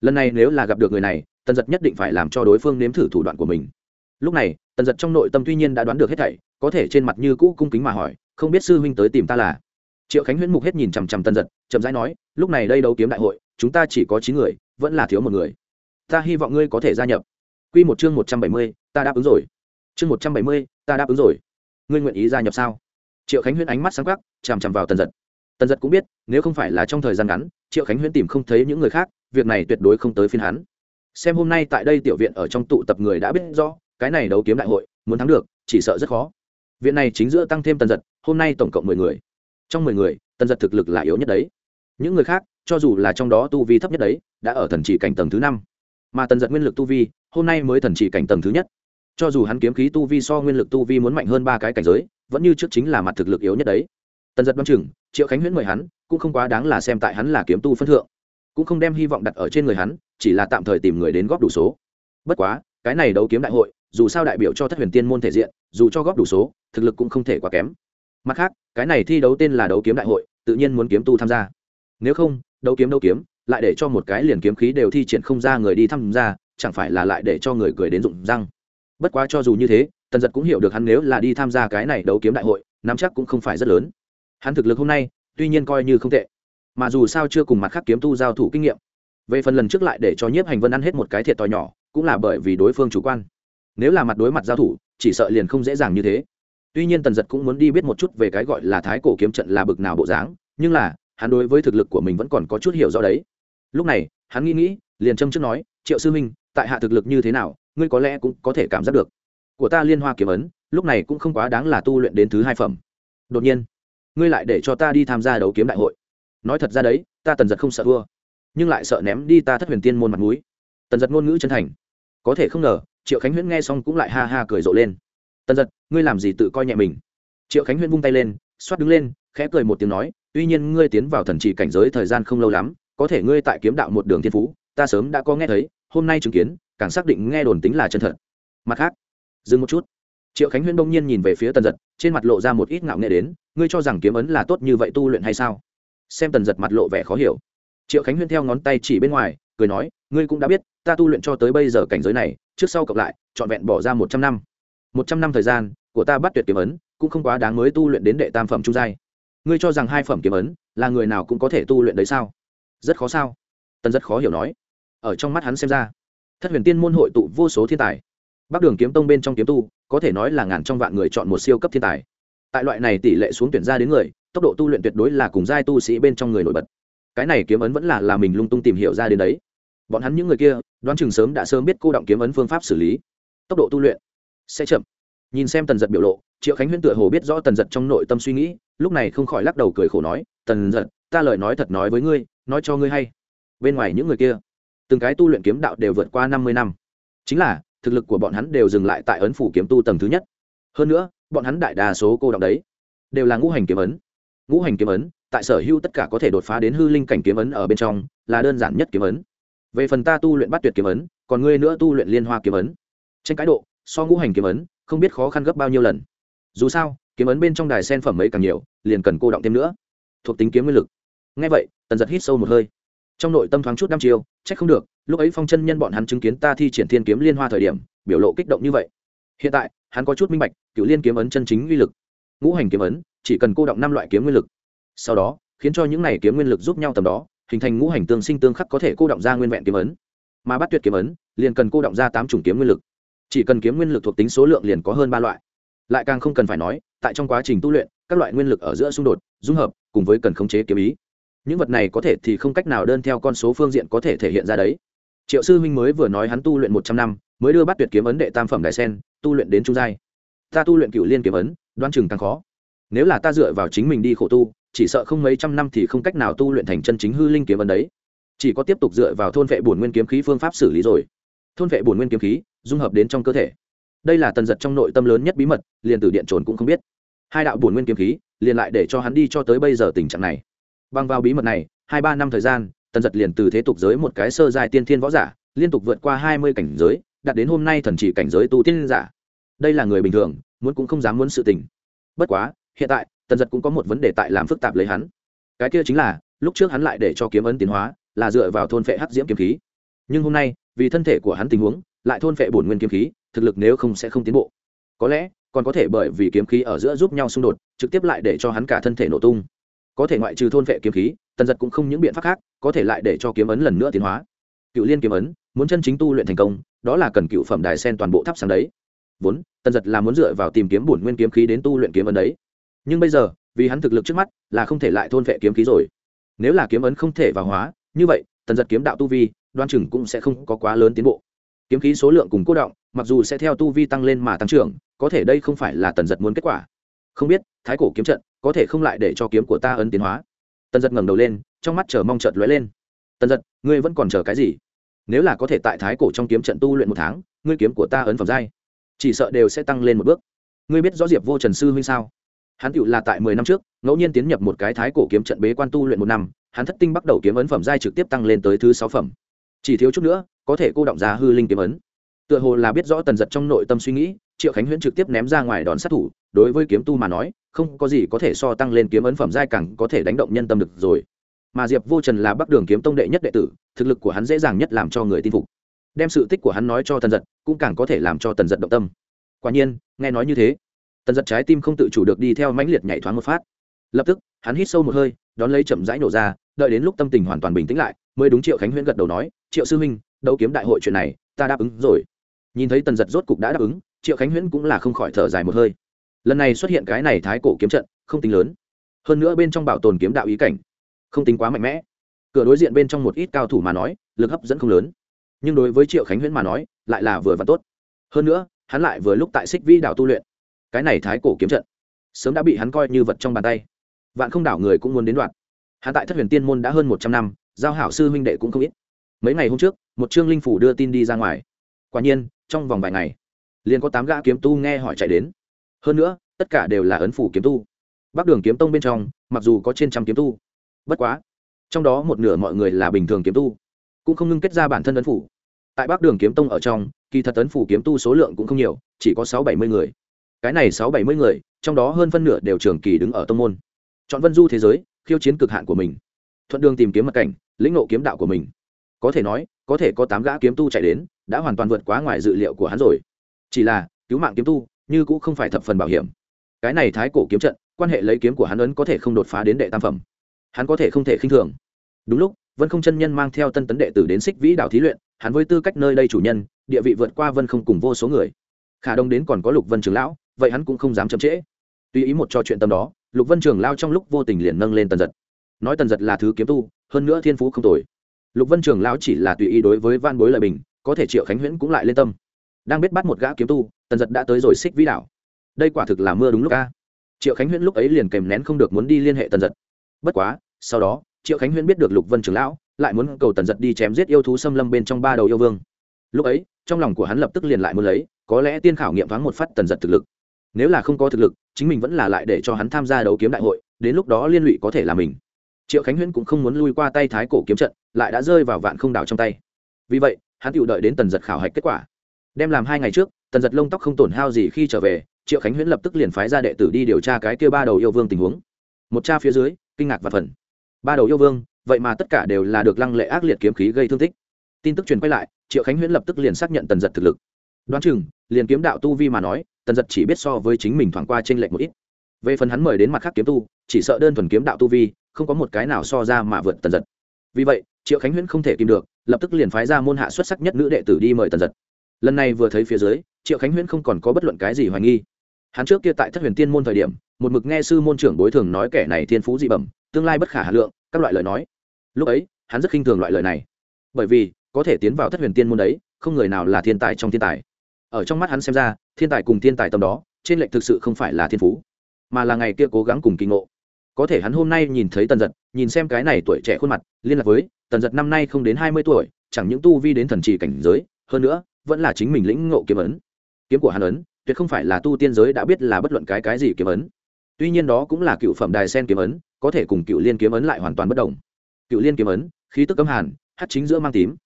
Lần này nếu là gặp được người này, tần giật nhất định phải làm cho đối phương nếm thử thủ đoạn của mình. Lúc này, tần giật trong nội tâm tuy nhiên đã đoán được hết thảy, có thể trên mặt như cũ cung kính mà hỏi, không biết sư huynh tới tìm ta là? Triệu khánh huyễn mục hết nhìn chằm chằm tần giật, chậm rãi nói, lúc này đây đấu kiếm đại hội, chúng ta chỉ có chín người, vẫn là thiếu một người. Ta hy vọng ngươi có thể gia nhập. Q một chương một trăm bảy mươi ta đáp ứng rồi. Chương một trăm bảy mươi, ta đáp ứng rồi. Ngươi nguyện ý gia nhập sao? Triệu khánh huyên ánh mắt sáng quắc, chằm chằm vào tần giật tần giật cũng biết, nếu không phải là trong thời gian ngắn, triệu khánh huyên tìm không thấy những người khác, việc này tuyệt đối không tới phiên hắn. Xem hôm nay tại đây tiểu viện ở trong tụ tập người đã biết rõ, cái này đấu kiếm đại hội, muốn thắng được, chỉ sợ rất khó. Viện này chính giữa tăng thêm tần giật hôm nay tổng cộng mười người. Trong mười người, tần giật thực lực là yếu nhất đấy. Những người khác, cho dù là trong đó tu vi thấp nhất đấy, đã ở thần chỉ cảnh tầng thứ năm. Mà tần giật nguyên lực tu vi, hôm nay mới thần chỉ cảnh tầng thứ nhất cho dù hắn kiếm khí tu vi so nguyên lực tu vi muốn mạnh hơn ba cái cảnh giới, vẫn như trước chính là mặt thực lực yếu nhất đấy. Tần giật đoan chừng, triệu khánh huyễn mời hắn, cũng không quá đáng là xem tại hắn là kiếm tu phân thượng. Cũng không đem hy vọng đặt ở trên người hắn, chỉ là tạm thời tìm người đến góp đủ số. Bất quá, cái này đấu kiếm đại hội, dù sao đại biểu cho thất huyền tiên môn thể diện, dù cho góp đủ số, thực lực cũng không thể quá kém. Mặt khác, cái này thi đấu tên là đấu kiếm đại hội, tự nhiên muốn kiếm tu tham gia. Nếu không, đấu kiếm đấu kiếm, lại để cho một cái liền kiếm khí đều thi triển không ra người đi tham gia, chẳng phải là lại để cho người cười đến rụng răng bất quá cho dù như thế, tần giật cũng hiểu được hắn nếu là đi tham gia cái này đấu kiếm đại hội, nắm chắc cũng không phải rất lớn. Hắn thực lực hôm nay, tuy nhiên coi như không tệ, mà dù sao chưa cùng mặt khác kiếm tu giao thủ kinh nghiệm. Về phần lần trước lại để cho nhiếp hành vân ăn hết một cái thiệt to nhỏ, cũng là bởi vì đối phương chủ quan. Nếu là mặt đối mặt giao thủ, chỉ sợ liền không dễ dàng như thế. Tuy nhiên tần giật cũng muốn đi biết một chút về cái gọi là thái cổ kiếm trận là bực nào bộ dáng, nhưng là, hắn đối với thực lực của mình vẫn còn có chút hiểu rõ đấy. Lúc này, hắn nghĩ nghĩ, liền châm trước nói, triệu sư minh tại hạ thực lực như thế nào ngươi có lẽ cũng có thể cảm giác được. Của ta liên hoa kiếm ấn, lúc này cũng không quá đáng là tu luyện đến thứ hai phẩm. Đột nhiên, ngươi lại để cho ta đi tham gia đấu kiếm đại hội. Nói thật ra đấy, ta tần giật không sợ thua, nhưng lại sợ ném đi ta thất huyền tiên môn mặt núi tần giật ngôn ngữ chân thành. Có thể không ngờ, triệu khánh huyễn nghe xong cũng lại ha ha cười rộ lên. Tần giật, ngươi làm gì tự coi nhẹ mình? Triệu khánh huyễn vung tay lên, xoát đứng lên, khẽ cười một tiếng nói, tuy nhiên ngươi tiến vào thần trị cảnh giới thời gian không lâu lắm, có thể ngươi tại kiếm đạo một đường thiên phú, ta sớm đã có nghe thấy, hôm nay chứng kiến càng xác định nghe đồn tính là chân thật. Mặt khác, dừng một chút. Triệu khánh huyên đông nhiên nhìn về phía tần giật, trên mặt lộ ra một ít ngạo nghệ đến, ngươi cho rằng kiếm ấn là tốt như vậy tu luyện hay sao? Xem tần giật mặt lộ vẻ khó hiểu. Triệu khánh huyên theo ngón tay chỉ bên ngoài, cười nói, ngươi cũng đã biết, ta tu luyện cho tới bây giờ cảnh giới này, trước sau cộng lại, trọn vẹn bỏ ra một trăm năm. Một trăm năm thời gian, của ta bắt tuyệt kiếm ấn, cũng không quá đáng mới tu luyện đến đệ tam phẩm trung giai. Ngươi cho rằng hai phẩm kiếm ấn, là người nào cũng có thể tu luyện đấy sao? Rất khó sao? Tần rất khó hiểu nói. Ở trong mắt hắn xem ra thất huyền tiên môn hội tụ vô số thiên tài. Bắc đường kiếm tông bên trong kiếm tu, có thể nói là ngàn trong vạn người chọn một siêu cấp thiên tài. Tại loại này tỷ lệ xuống tuyển ra đến người, tốc độ tu luyện tuyệt đối là cùng giai tu sĩ bên trong người nổi bật. Cái này kiếm ấn vẫn là là mình lung tung tìm hiểu ra đến đấy. Bọn hắn những người kia, đoán chừng sớm đã sớm biết cô động kiếm ấn phương pháp xử lý. Tốc độ tu luyện sẽ chậm. Nhìn xem tần giật biểu lộ, triệu khánh huyễn tựa hồ biết rõ tần giật trong nội tâm suy nghĩ, lúc này không khỏi lắc đầu cười khổ nói, tần giật, ta lời nói thật nói với ngươi, nói cho ngươi hay. Bên ngoài những người kia từng cái tu luyện kiếm đạo đều vượt qua năm mươi năm. Chính là, thực lực của bọn hắn đều dừng lại tại ấn phủ kiếm tu tầng thứ nhất. Hơn nữa, bọn hắn đại đa số cô động đấy, đều là ngũ hành kiếm ấn. Ngũ hành kiếm ấn, tại sở hữu tất cả có thể đột phá đến hư linh cảnh kiếm ấn ở bên trong, là đơn giản nhất kiếm ấn. Về phần ta tu luyện bắt tuyệt kiếm ấn, còn ngươi nữa tu luyện liên hoa kiếm ấn. Tranh cái độ, so ngũ hành kiếm ấn, không biết khó khăn gấp bao nhiêu lần. Dù sao, kiếm ấn bên trong đài sen phẩm ấy càng nhiều, liền cần cô động thêm nữa. Thuộc tính kiếm nguyên lực. Ngay vậy, tần giật hít sâu một hơi trong nội tâm thoáng chút năm chiêu, trách không được, lúc ấy phong chân nhân bọn hắn chứng kiến ta thi triển thiên kiếm liên hoa thời điểm, biểu lộ kích động như vậy. Hiện tại, hắn có chút minh bạch cựu liên kiếm ấn chân chính uy lực, ngũ hành kiếm ấn, chỉ cần cô động năm loại kiếm nguyên lực. Sau đó, khiến cho những này kiếm nguyên lực giúp nhau tầm đó, hình thành ngũ hành tương sinh tương khắc có thể cô động ra nguyên vẹn kiếm ấn. Mà bắt tuyệt kiếm ấn, liền cần cô động ra tám chủng kiếm nguyên lực. Chỉ cần kiếm nguyên lực thuộc tính số lượng liền có hơn ba loại. Lại càng không cần phải nói, tại trong quá trình tu luyện, các loại nguyên lực ở giữa xung đột, dung hợp, cùng với cần khống chế kiếm ý những vật này có thể thì không cách nào đơn theo con số phương diện có thể thể hiện ra đấy. Triệu sư huynh mới vừa nói hắn tu luyện một trăm năm, mới đưa bắt tuyệt kiếm ấn đệ tam phẩm đại sen, tu luyện đến trung giai. Ta tu luyện cựu liên kiếm ấn, đoan chừng càng khó. Nếu là ta dựa vào chính mình đi khổ tu, chỉ sợ không mấy trăm năm thì không cách nào tu luyện thành chân chính hư linh kiếm ấn đấy. Chỉ có tiếp tục dựa vào thôn vệ bổn nguyên kiếm khí phương pháp xử lý rồi. Thôn vệ bổn nguyên kiếm khí, dung hợp đến trong cơ thể. Đây là tần giật trong nội tâm lớn nhất bí mật, liền từ điện trồn cũng không biết. Hai đạo bổn nguyên kiếm khí, liền lại để cho hắn đi cho tới bây giờ tình trạng này bằng vào bí mật này, hai ba năm thời gian, tần giật liền từ thế tục giới một cái sơ dài tiên thiên võ giả, liên tục vượt qua hai mươi cảnh giới, đạt đến hôm nay thần chỉ cảnh giới tu tiên giả. Đây là người bình thường, muốn cũng không dám muốn sự tình. Bất quá, hiện tại, tần giật cũng có một vấn đề tại làm phức tạp lấy hắn. Cái kia chính là, lúc trước hắn lại để cho kiếm ấn tiến hóa, là dựa vào thôn phệ hắc diễm kiếm khí. Nhưng hôm nay, vì thân thể của hắn tình huống, lại thôn phệ bổn nguyên kiếm khí, thực lực nếu không sẽ không tiến bộ. Có lẽ, còn có thể bởi vì kiếm khí ở giữa giúp nhau xung đột, trực tiếp lại để cho hắn cả thân thể nổ tung có thể ngoại trừ thôn vệ kiếm khí, tần giật cũng không những biện pháp khác, có thể lại để cho kiếm ấn lần nữa tiến hóa. Cựu liên kiếm ấn, muốn chân chính tu luyện thành công, đó là cần cựu phẩm đài sen toàn bộ thắp sáng đấy. Vốn, tần giật là muốn dựa vào tìm kiếm bổn nguyên kiếm khí đến tu luyện kiếm ấn đấy. Nhưng bây giờ, vì hắn thực lực trước mắt, là không thể lại thôn vệ kiếm khí rồi. Nếu là kiếm ấn không thể vào hóa, như vậy, tần giật kiếm đạo tu vi, đoan chừng cũng sẽ không có quá lớn tiến bộ. Kiếm khí số lượng cùng cố động, mặc dù sẽ theo tu vi tăng lên mà tăng trưởng, có thể đây không phải là tần giật muốn kết quả. Không biết, thái cổ kiếm trận có thể không lại để cho kiếm của ta ấn tiến hóa. Tần giật ngẩng đầu lên, trong mắt chờ mong chợt lóe lên. Tần giật, ngươi vẫn còn chờ cái gì? Nếu là có thể tại thái cổ trong kiếm trận tu luyện một tháng, ngươi kiếm của ta ấn phẩm giai, chỉ sợ đều sẽ tăng lên một bước. Ngươi biết rõ diệp vô trần sư huynh sao? Hắn tựu là tại mười năm trước, ngẫu nhiên tiến nhập một cái thái cổ kiếm trận bế quan tu luyện một năm, hắn thất tinh bắt đầu kiếm ấn phẩm giai trực tiếp tăng lên tới thứ sáu phẩm. Chỉ thiếu chút nữa, có thể cô động ra hư linh kiếm ấn. Tựa hồ là biết rõ tần giật trong nội tâm suy nghĩ, triệu khánh huyễn trực tiếp ném ra ngoài đòn sát thủ, đối với kiếm tu mà nói không có gì có thể so tăng lên kiếm ấn phẩm giai càng có thể đánh động nhân tâm được rồi. Mà diệp vô trần là bắc đường kiếm tông đệ nhất đệ tử, thực lực của hắn dễ dàng nhất làm cho người tin phục. Đem sự tích của hắn nói cho tần giật, cũng càng có thể làm cho tần giật động tâm. Quả nhiên, nghe nói như thế, tần giật trái tim không tự chủ được đi theo mãnh liệt nhảy thoáng một phát. Lập tức, hắn hít sâu một hơi, đón lấy chậm rãi nổ ra, đợi đến lúc tâm tình hoàn toàn bình tĩnh lại, mới đúng triệu khánh huyễn gật đầu nói, triệu sư huynh, đấu kiếm đại hội chuyện này, ta đáp ứng rồi. Nhìn thấy tần giật rốt cục đã đáp ứng, triệu khánh huyễn cũng là không khỏi thở dài một hơi lần này xuất hiện cái này thái cổ kiếm trận, không tính lớn. Hơn nữa bên trong bảo tồn kiếm đạo ý cảnh, không tính quá mạnh mẽ. Cửa đối diện bên trong một ít cao thủ mà nói, lực hấp dẫn không lớn. Nhưng đối với triệu khánh huyễn mà nói, lại là vừa và tốt. Hơn nữa, hắn lại vừa lúc tại xích vi đảo tu luyện. Cái này thái cổ kiếm trận, sớm đã bị hắn coi như vật trong bàn tay. Vạn không đảo người cũng muốn đến đoạn. Hắn tại thất huyền tiên môn đã hơn một trăm năm, giao hảo sư huynh đệ cũng không ít. Mấy ngày hôm trước, một trương linh phủ đưa tin đi ra ngoài. Quả nhiên, trong vòng vài ngày, liền có tám gã kiếm tu nghe hỏi chạy đến hơn nữa, tất cả đều là ấn phủ kiếm tu. Bắc đường kiếm tông bên trong, mặc dù có trên trăm kiếm tu, bất quá, trong đó một nửa mọi người là bình thường kiếm tu, cũng không ngưng kết ra bản thân ấn phủ. Tại bắc đường kiếm tông ở trong, kỳ thật ấn phủ kiếm tu số lượng cũng không nhiều, chỉ có sáu bảy mươi người. Cái này sáu bảy mươi người, trong đó hơn phân nửa đều trường kỳ đứng ở tông môn. Chọn vân du thế giới, khiêu chiến cực hạn của mình. Thuận đường tìm kiếm mật cảnh, lĩnh nộ kiếm đạo của mình. Có thể nói, có thể có tám gã kiếm tu chạy đến, đã hoàn toàn vượt quá ngoài dự liệu của hắn rồi. Chỉ là, cứu mạng kiếm tu như cũng không phải thập phần bảo hiểm. Cái này thái cổ kiếm trận, quan hệ lấy kiếm của hắn ấn có thể không đột phá đến đệ tam phẩm. Hắn có thể không thể khinh thường. Đúng lúc, vân không chân nhân mang theo tân tấn đệ tử đến xích vĩ đảo thí luyện, hắn với tư cách nơi đây chủ nhân, địa vị vượt qua vân không cùng vô số người. Khả đông đến còn có lục vân trường lão, vậy hắn cũng không dám chậm trễ. Tuy ý một trò chuyện tâm đó, lục vân trường lao trong lúc vô tình liền nâng lên tần giật. Nói tần giật là thứ kiếm tu, hơn nữa thiên phú không tồi. Lục vân trường lão chỉ là tùy ý đối với van bối lợi bình, có thể triệu khánh huyễn cũng lại lên tâm. Đang biết bắt một gã kiếm tu tần giật đã tới rồi xích vĩ đảo. Đây quả thực là mưa đúng lúc ca triệu khánh huyễn lúc ấy liền kèm nén không được muốn đi liên hệ tần giật. Bất quá, sau đó, triệu khánh huyễn biết được lục vân trường lão, lại muốn cầu tần giật đi chém giết yêu thú xâm lâm bên trong ba đầu yêu vương. Lúc ấy, trong lòng của hắn lập tức liền lại muốn lấy, có lẽ tiên khảo nghiệm thoáng một phát tần giật thực lực. Nếu là không có thực lực, chính mình vẫn là lại để cho hắn tham gia đấu kiếm đại hội, đến lúc đó liên lụy có thể là mình. Triệu khánh huyễn cũng không muốn lui qua tay thái cổ kiếm trận, lại đã rơi vào vạn không đảo trong tay. Vì vậy, hắn tự đợi đến tần giật khảo hạch kết quả, đem làm hai ngày trước tần giật lông tóc không tổn hao gì khi trở về, triệu khánh huyễn lập tức liền phái ra đệ tử đi điều tra cái kia ba đầu yêu vương tình huống. Một cha phía dưới, kinh ngạc và phần ba đầu yêu vương, vậy mà tất cả đều là được lăng lệ ác liệt kiếm khí gây thương tích. Tin tức truyền quay lại, triệu khánh huyễn lập tức liền xác nhận tần giật thực lực. Đoán chừng, liền kiếm đạo tu vi mà nói, tần giật chỉ biết so với chính mình thoảng qua t r ê n lệch một ít. Về phần hắn mời đến mặt khác kiếm tu, chỉ sợ đơn thuần kiếm đạo tu vi, không có một cái nào so ra mà vượt tần giật. Vì vậy, triệu khánh huyễn không thể kìm được, lập tức liền phái ra môn hạ xuất sắc nhất nữ đệ tử đi mời tần giật. Lần này vừa thấy phía dưới triệu khánh huyễn không còn có bất luận cái gì hoài nghi. Hắn trước kia tại thất huyền tiên môn thời điểm, một mực nghe sư môn trưởng bối thường nói kẻ này thiên phú dị bẩm, tương lai bất khả hà lượng, các loại lời nói. Lúc ấy, hắn rất khinh thường loại lời này. Bởi vì, có thể tiến vào thất huyền tiên môn đấy, không người nào là thiên tài trong thiên tài. Ở trong mắt hắn xem ra, thiên tài cùng thiên tài tầm đó, trên lệnh thực sự không phải là thiên phú, mà là ngày kia cố gắng cùng kỳ ngộ. Có thể hắn hôm nay nhìn thấy tần giật, nhìn xem cái này tuổi trẻ khuôn mặt, liên lạc với, tần giật năm nay không đến hai mươi tuổi, chẳng những tu vi đến thần trì cảnh giới, hơn nữa, vẫn là chính mình lĩnh ngộ kiếm ấn kiếm của hàn ấn, tuyệt không phải là tu tiên giới đã biết là bất luận cái cái gì kiếm ấn. Tuy nhiên đó cũng là cựu phẩm đài sen kiếm ấn, có thể cùng cựu liên kiếm ấn lại hoàn toàn bất đồng. Cựu liên kiếm ấn, khí tức cấm hàn hắt chính giữa mang tím.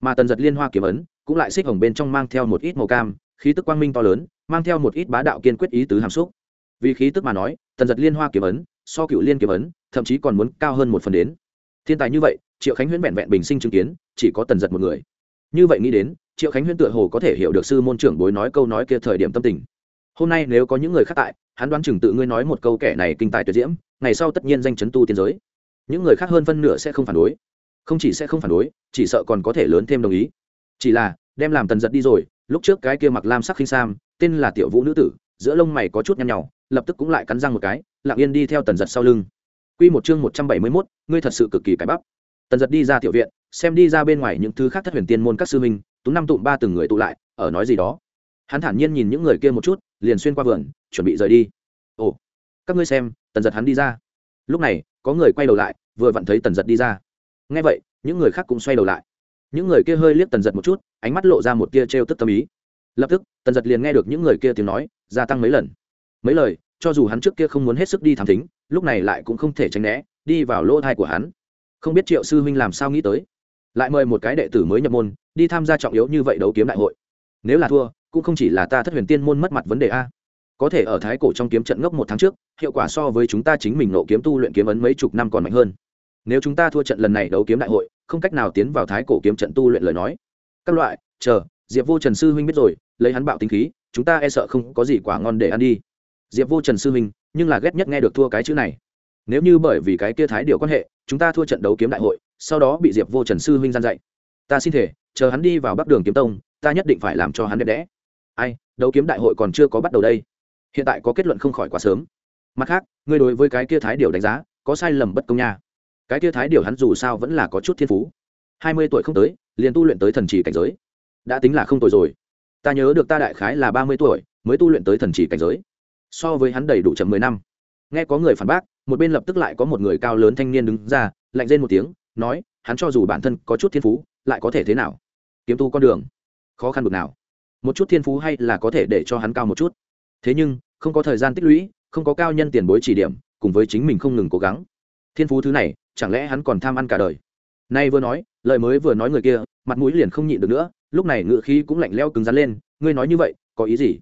Mà tần giật liên hoa kiếm ấn, cũng lại xích hồng bên trong mang theo một ít màu cam, khí tức quang minh to lớn, mang theo một ít bá đạo kiên quyết ý tứ hàm xúc. Vì khí tức mà nói, tần giật liên hoa kiếm ấn, so cựu liên kiếm ấn, thậm chí còn muốn cao hơn một phần đến. Thiên tài như vậy, triệu khánh huyễn vẹn vẹn bình sinh chứng kiến, chỉ có tần giật một người như vậy nghĩ đến triệu khánh Huyên tựa hồ có thể hiểu được sư môn trưởng bối nói câu nói kia thời điểm tâm tình. Hôm nay nếu có những người khác tại hắn đoán chừng tự ngươi nói một câu kẻ này kinh tài tuyệt diễm ngày sau tất nhiên danh chấn tu tiên giới. Những người khác hơn phân nửa sẽ không phản đối. Không chỉ sẽ không phản đối chỉ sợ còn có thể lớn thêm đồng ý. Chỉ là đem làm tần giật đi rồi lúc trước cái kia mặc lam sắc khinh sam tên là tiểu vũ nữ tử giữa lông mày có chút nhăn nhào, lập tức cũng lại cắn răng một cái lặng yên đi theo tần giật sau lưng. Quy một chương một trăm bảy mươi 171, ngươi thật sự cực kỳ cái bắp. Tần giật đi ra tiểu viện, xem đi ra bên ngoài những thứ khác thất huyền tiên môn các sư minh, tú năm tụm ba từng người tụ lại, ở nói gì đó. Hắn thản nhiên nhìn những người kia một chút, liền xuyên qua vườn, chuẩn bị rời đi. Ồ, các ngươi xem, tần giật hắn đi ra. Lúc này, có người quay đầu lại, vừa vặn thấy tần giật đi ra. Nghe vậy, những người khác cũng xoay đầu lại. Những người kia hơi liếc tần giật một chút, ánh mắt lộ ra một tia trêu tức tâm ý. Lập tức, tần giật liền nghe được những người kia tiếng nói, gia tăng mấy lần. Mấy lời, cho dù hắn trước kia không muốn hết sức đi thám thính lúc này lại cũng không thể tránh né đi vào lỗ thai của hắn không biết triệu sư huynh làm sao nghĩ tới lại mời một cái đệ tử mới nhập môn đi tham gia trọng yếu như vậy đấu kiếm đại hội. Nếu là thua cũng không chỉ là ta thất huyền tiên môn mất mặt vấn đề a. Có thể ở thái cổ trong kiếm trận ngốc một tháng trước hiệu quả so với chúng ta chính mình nộ kiếm tu luyện kiếm ấn mấy chục năm còn mạnh hơn. Nếu chúng ta thua trận lần này đấu kiếm đại hội không cách nào tiến vào thái cổ kiếm trận tu luyện lời nói. Các loại chờ diệp vô trần sư huynh biết rồi lấy hắn bạo tính khí chúng ta e sợ không có gì quả ngon để ăn đi. Diệp vô trần sư huynh, nhưng là ghét nhất nghe được thua cái chữ này. Nếu như bởi vì cái kia thái điều quan hệ chúng ta thua trận đấu kiếm đại hội sau đó bị diệp vô trần sư huynh gian dạy ta xin thể chờ hắn đi vào bắc đường kiếm tông ta nhất định phải làm cho hắn đẹp đẽ ai đấu kiếm đại hội còn chưa có bắt đầu đây hiện tại có kết luận không khỏi quá sớm mặt khác ngươi đối với cái kia thái điều đánh giá có sai lầm bất công nha cái kia thái điều hắn dù sao vẫn là có chút thiên phú hai mươi tuổi không tới liền tu luyện tới thần chỉ cảnh giới đã tính là không tuổi rồi ta nhớ được ta đại khái là ba mươi tuổi mới tu luyện tới thần chỉ cảnh giới so với hắn đầy đủ chậm mười năm nghe có người phản bác một bên lập tức lại có một người cao lớn thanh niên đứng ra lạnh lên một tiếng nói, hắn cho dù bản thân có chút thiên phú, lại có thể thế nào? Kiếm tu con đường, khó khăn bực nào. Một chút thiên phú hay là có thể để cho hắn cao một chút. Thế nhưng, không có thời gian tích lũy, không có cao nhân tiền bối chỉ điểm, cùng với chính mình không ngừng cố gắng. Thiên phú thứ này, chẳng lẽ hắn còn tham ăn cả đời? Nay vừa nói, lời mới vừa nói người kia, mặt mũi liền không nhịn được nữa, lúc này ngựa khí cũng lạnh leo cứng rắn lên, ngươi nói như vậy, có ý gì?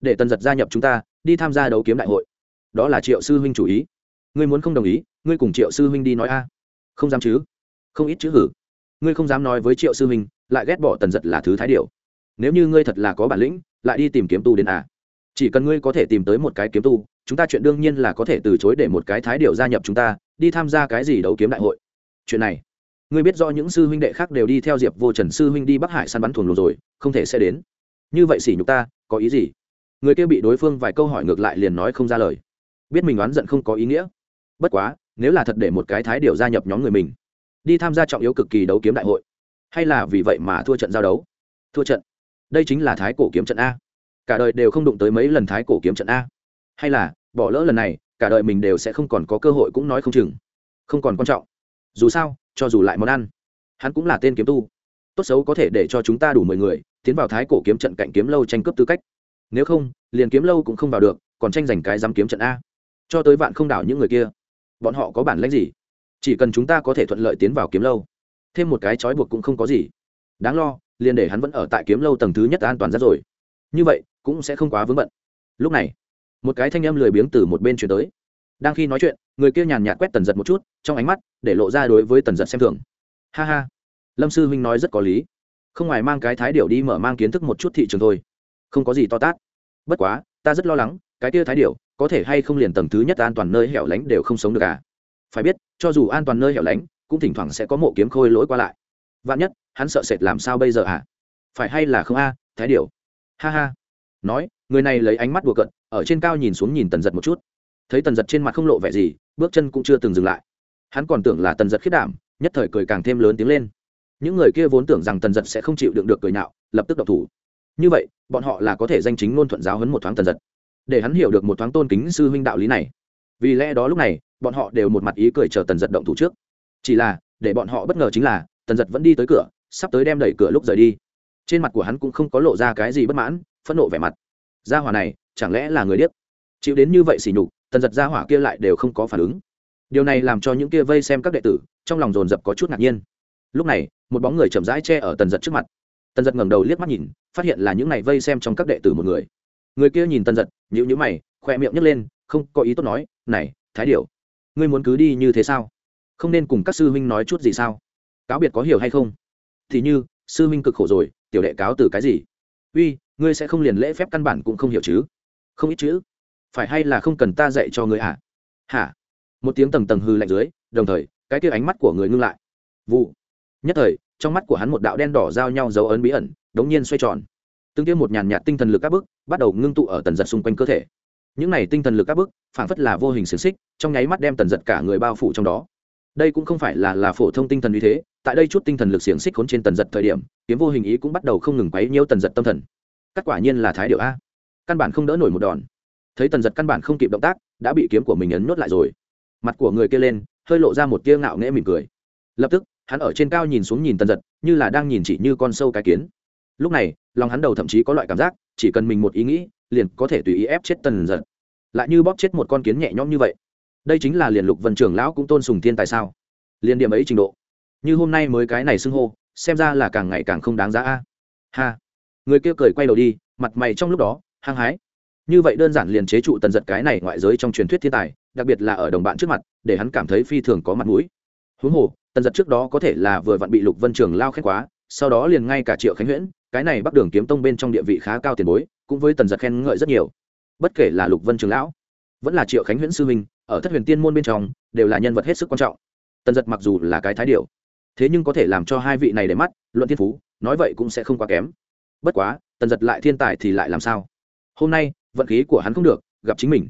Để tần giật gia nhập chúng ta, đi tham gia đấu kiếm đại hội. Đó là triệu sư huynh chủ ý. Ngươi muốn không đồng ý, ngươi cùng triệu sư huynh đi nói a. Không dám chứ không ít chữ hử. Ngươi không dám nói với triệu sư huynh lại ghét bỏ tần giật là thứ thái điều nếu như ngươi thật là có bản lĩnh, lại đi tìm kiếm tu đến à? Chỉ cần ngươi có thể tìm tới một cái kiếm tu, chúng ta chuyện đương nhiên là có thể từ chối để một cái thái điều gia nhập chúng ta, đi tham gia cái gì đấu kiếm đại hội. Chuyện này, ngươi biết do những sư huynh đệ khác đều đi theo diệp vô trần sư huynh đi bắc hải săn bắn thuồng lùn rồi, không thể sẽ đến. Như vậy xỉ nhục ta, có ý gì? Người kia bị đối phương vài câu hỏi ngược lại liền nói không ra lời. Biết mình oán giận không có ý nghĩa. Bất quá, nếu là thật để một cái thái điều gia nhập nhóm người mình đi tham gia trọng yếu cực kỳ đấu kiếm đại hội. Hay là vì vậy mà thua trận giao đấu? Thua trận. Đây chính là thái cổ kiếm trận a. Cả đời đều không đụng tới mấy lần thái cổ kiếm trận a. Hay là, bỏ lỡ lần này, cả đời mình đều sẽ không còn có cơ hội cũng nói không chừng. Không còn quan trọng. Dù sao, cho dù lại món ăn, hắn cũng là tên kiếm tu. Tốt xấu có thể để cho chúng ta đủ mười người, tiến vào thái cổ kiếm trận cạnh kiếm lâu tranh cướp tư cách. Nếu không, liền kiếm lâu cũng không vào được, còn tranh giành cái dám kiếm trận a. Cho tới vạn không đảo những người kia, bọn họ có bản lãnh gì? Chỉ cần chúng ta có thể thuận lợi tiến vào kiếm lâu, thêm một cái trói buộc cũng không có gì. Đáng lo, liền để hắn vẫn ở tại kiếm lâu tầng thứ nhất an toàn ra rồi. Như vậy, cũng sẽ không quá vướng bận. Lúc này, một cái thanh em lười biếng từ một bên chuyển tới. Đang khi nói chuyện, người kia nhàn nhạt quét tần giật một chút, trong ánh mắt để lộ ra đối với tần giật xem thường. Ha ha, lâm sư huynh nói rất có lý. Không ngoài mang cái thái điệu đi mở mang kiến thức một chút thị trường thôi. Không có gì to tát. Bất quá, ta rất lo lắng, cái kia thái điệu có thể hay không liền tầng thứ nhất an toàn nơi hẻo lánh đều không sống được à? Phải biết cho dù an toàn nơi hẻo lánh, cũng thỉnh thoảng sẽ có mộ kiếm khôi lỗi qua lại. Vạn nhất, hắn sợ sệt làm sao bây giờ à phải hay là không a, thái điều? Ha ha. Nói, người này lấy ánh mắt đùa cận ở trên cao nhìn xuống nhìn tần giật một chút. Thấy tần giật trên mặt không lộ vẻ gì, bước chân cũng chưa từng dừng lại. Hắn còn tưởng là tần giật khiết đảm, nhất thời cười càng thêm lớn tiếng lên. Những người kia vốn tưởng rằng tần giật sẽ không chịu đựng được cười nhạo, lập tức độc thủ. Như vậy, bọn họ là có thể danh chính ngôn thuận giáo hấn một thoáng tần giật. Để hắn hiểu được một thoáng tôn kính sư huynh đạo lý này. Vì lẽ đó lúc này bọn họ đều một mặt ý cười chờ tần giật động thủ trước. Chỉ là, để bọn họ bất ngờ chính là, tần giật vẫn đi tới cửa, sắp tới đem đẩy cửa lúc rời đi. Trên mặt của hắn cũng không có lộ ra cái gì bất mãn, phẫn nộ vẻ mặt. Gia hỏa này, chẳng lẽ là người điếc? Chịu đến như vậy xỉ nhục, tần giật gia hỏa kia lại đều không có phản ứng. Điều này làm cho những kia vây xem các đệ tử, trong lòng dồn dập có chút ngạc nhiên. Lúc này, một bóng người chậm rãi che ở tần giật trước mặt. Tần giật ngẩng đầu liếc mắt nhìn, phát hiện là những này vây xem trong các đệ tử một người. Người kia nhìn tần giật nhữ nhữ mày, khoe miệng nhấc lên, không có ý tốt nói, này, thái điều ngươi muốn cứ đi như thế sao? Không nên cùng các sư huynh nói chút gì sao? Cáo biệt có hiểu hay không? Thì như, sư huynh cực khổ rồi, tiểu đệ cáo từ cái gì? Uy, ngươi sẽ không liền lễ phép căn bản cũng không hiểu chứ? Không ít chữ phải hay là không cần ta dạy cho ngươi hả? Hả? Một tiếng tầng tầng hư lạnh dưới, đồng thời, cái kia ánh mắt của người ngưng lại. Vụ. Nhất thời, trong mắt của hắn một đạo đen đỏ giao nhau dấu ấn bí ẩn, đống nhiên xoay tròn. Tương tiêu một nhàn nhạt tinh thần lực các bức, bắt đầu ngưng tụ ở tần giật xung quanh cơ thể những này tinh thần lực các bức, phảng phất là vô hình xiềng xích, trong nháy mắt đem tần giật cả người bao phủ trong đó. Đây cũng không phải là là phổ thông tinh thần như thế, tại đây chút tinh thần lực xiềng xích khốn trên tần giật thời điểm, kiếm vô hình ý cũng bắt đầu không ngừng quấy nhiễu tần giật tâm thần. Cắt quả nhiên là thái điệu a. Căn bản không đỡ nổi một đòn. Thấy tần giật căn bản không kịp động tác, đã bị kiếm của mình ấn nhốt lại rồi. Mặt của người kia lên, hơi lộ ra một tia ngạo nghễ mỉm cười. Lập tức, hắn ở trên cao nhìn xuống nhìn tần giật, như là đang nhìn chỉ như con sâu cái kiến. Lúc này lòng hắn đầu thậm chí có loại cảm giác, chỉ cần mình một ý nghĩ, liền có thể tùy ý ép chết tần giật lại như bóp chết một con kiến nhẹ nhõm như vậy. Đây chính là liền lục vân trưởng lão cũng tôn sùng thiên tại sao? Liền điểm ấy trình độ. Như hôm nay mới cái này xưng hô, xem ra là càng ngày càng không đáng giá a. Ha. Người kia cười quay đầu đi, mặt mày trong lúc đó, hăng hái. Như vậy đơn giản liền chế trụ tần giật cái này ngoại giới trong truyền thuyết thiên tài, đặc biệt là ở đồng bạn trước mặt, để hắn cảm thấy phi thường có mặt mũi. Huống hồ, tần giật trước đó có thể là vừa vặn bị lục vân trường lao khét quá, sau đó liền ngay cả triệu khánh huyễn cái này bắc đường kiếm tông bên trong địa vị khá cao tiền bối, cũng với tần giật khen ngợi rất nhiều. Bất kể là lục vân trường lão, vẫn là triệu khánh huyễn sư minh, ở thất huyền tiên môn bên trong, đều là nhân vật hết sức quan trọng. Tần giật mặc dù là cái thái điệu thế nhưng có thể làm cho hai vị này để mắt, luận thiên phú, nói vậy cũng sẽ không quá kém. Bất quá, tần giật lại thiên tài thì lại làm sao? Hôm nay, vận khí của hắn không được, gặp chính mình,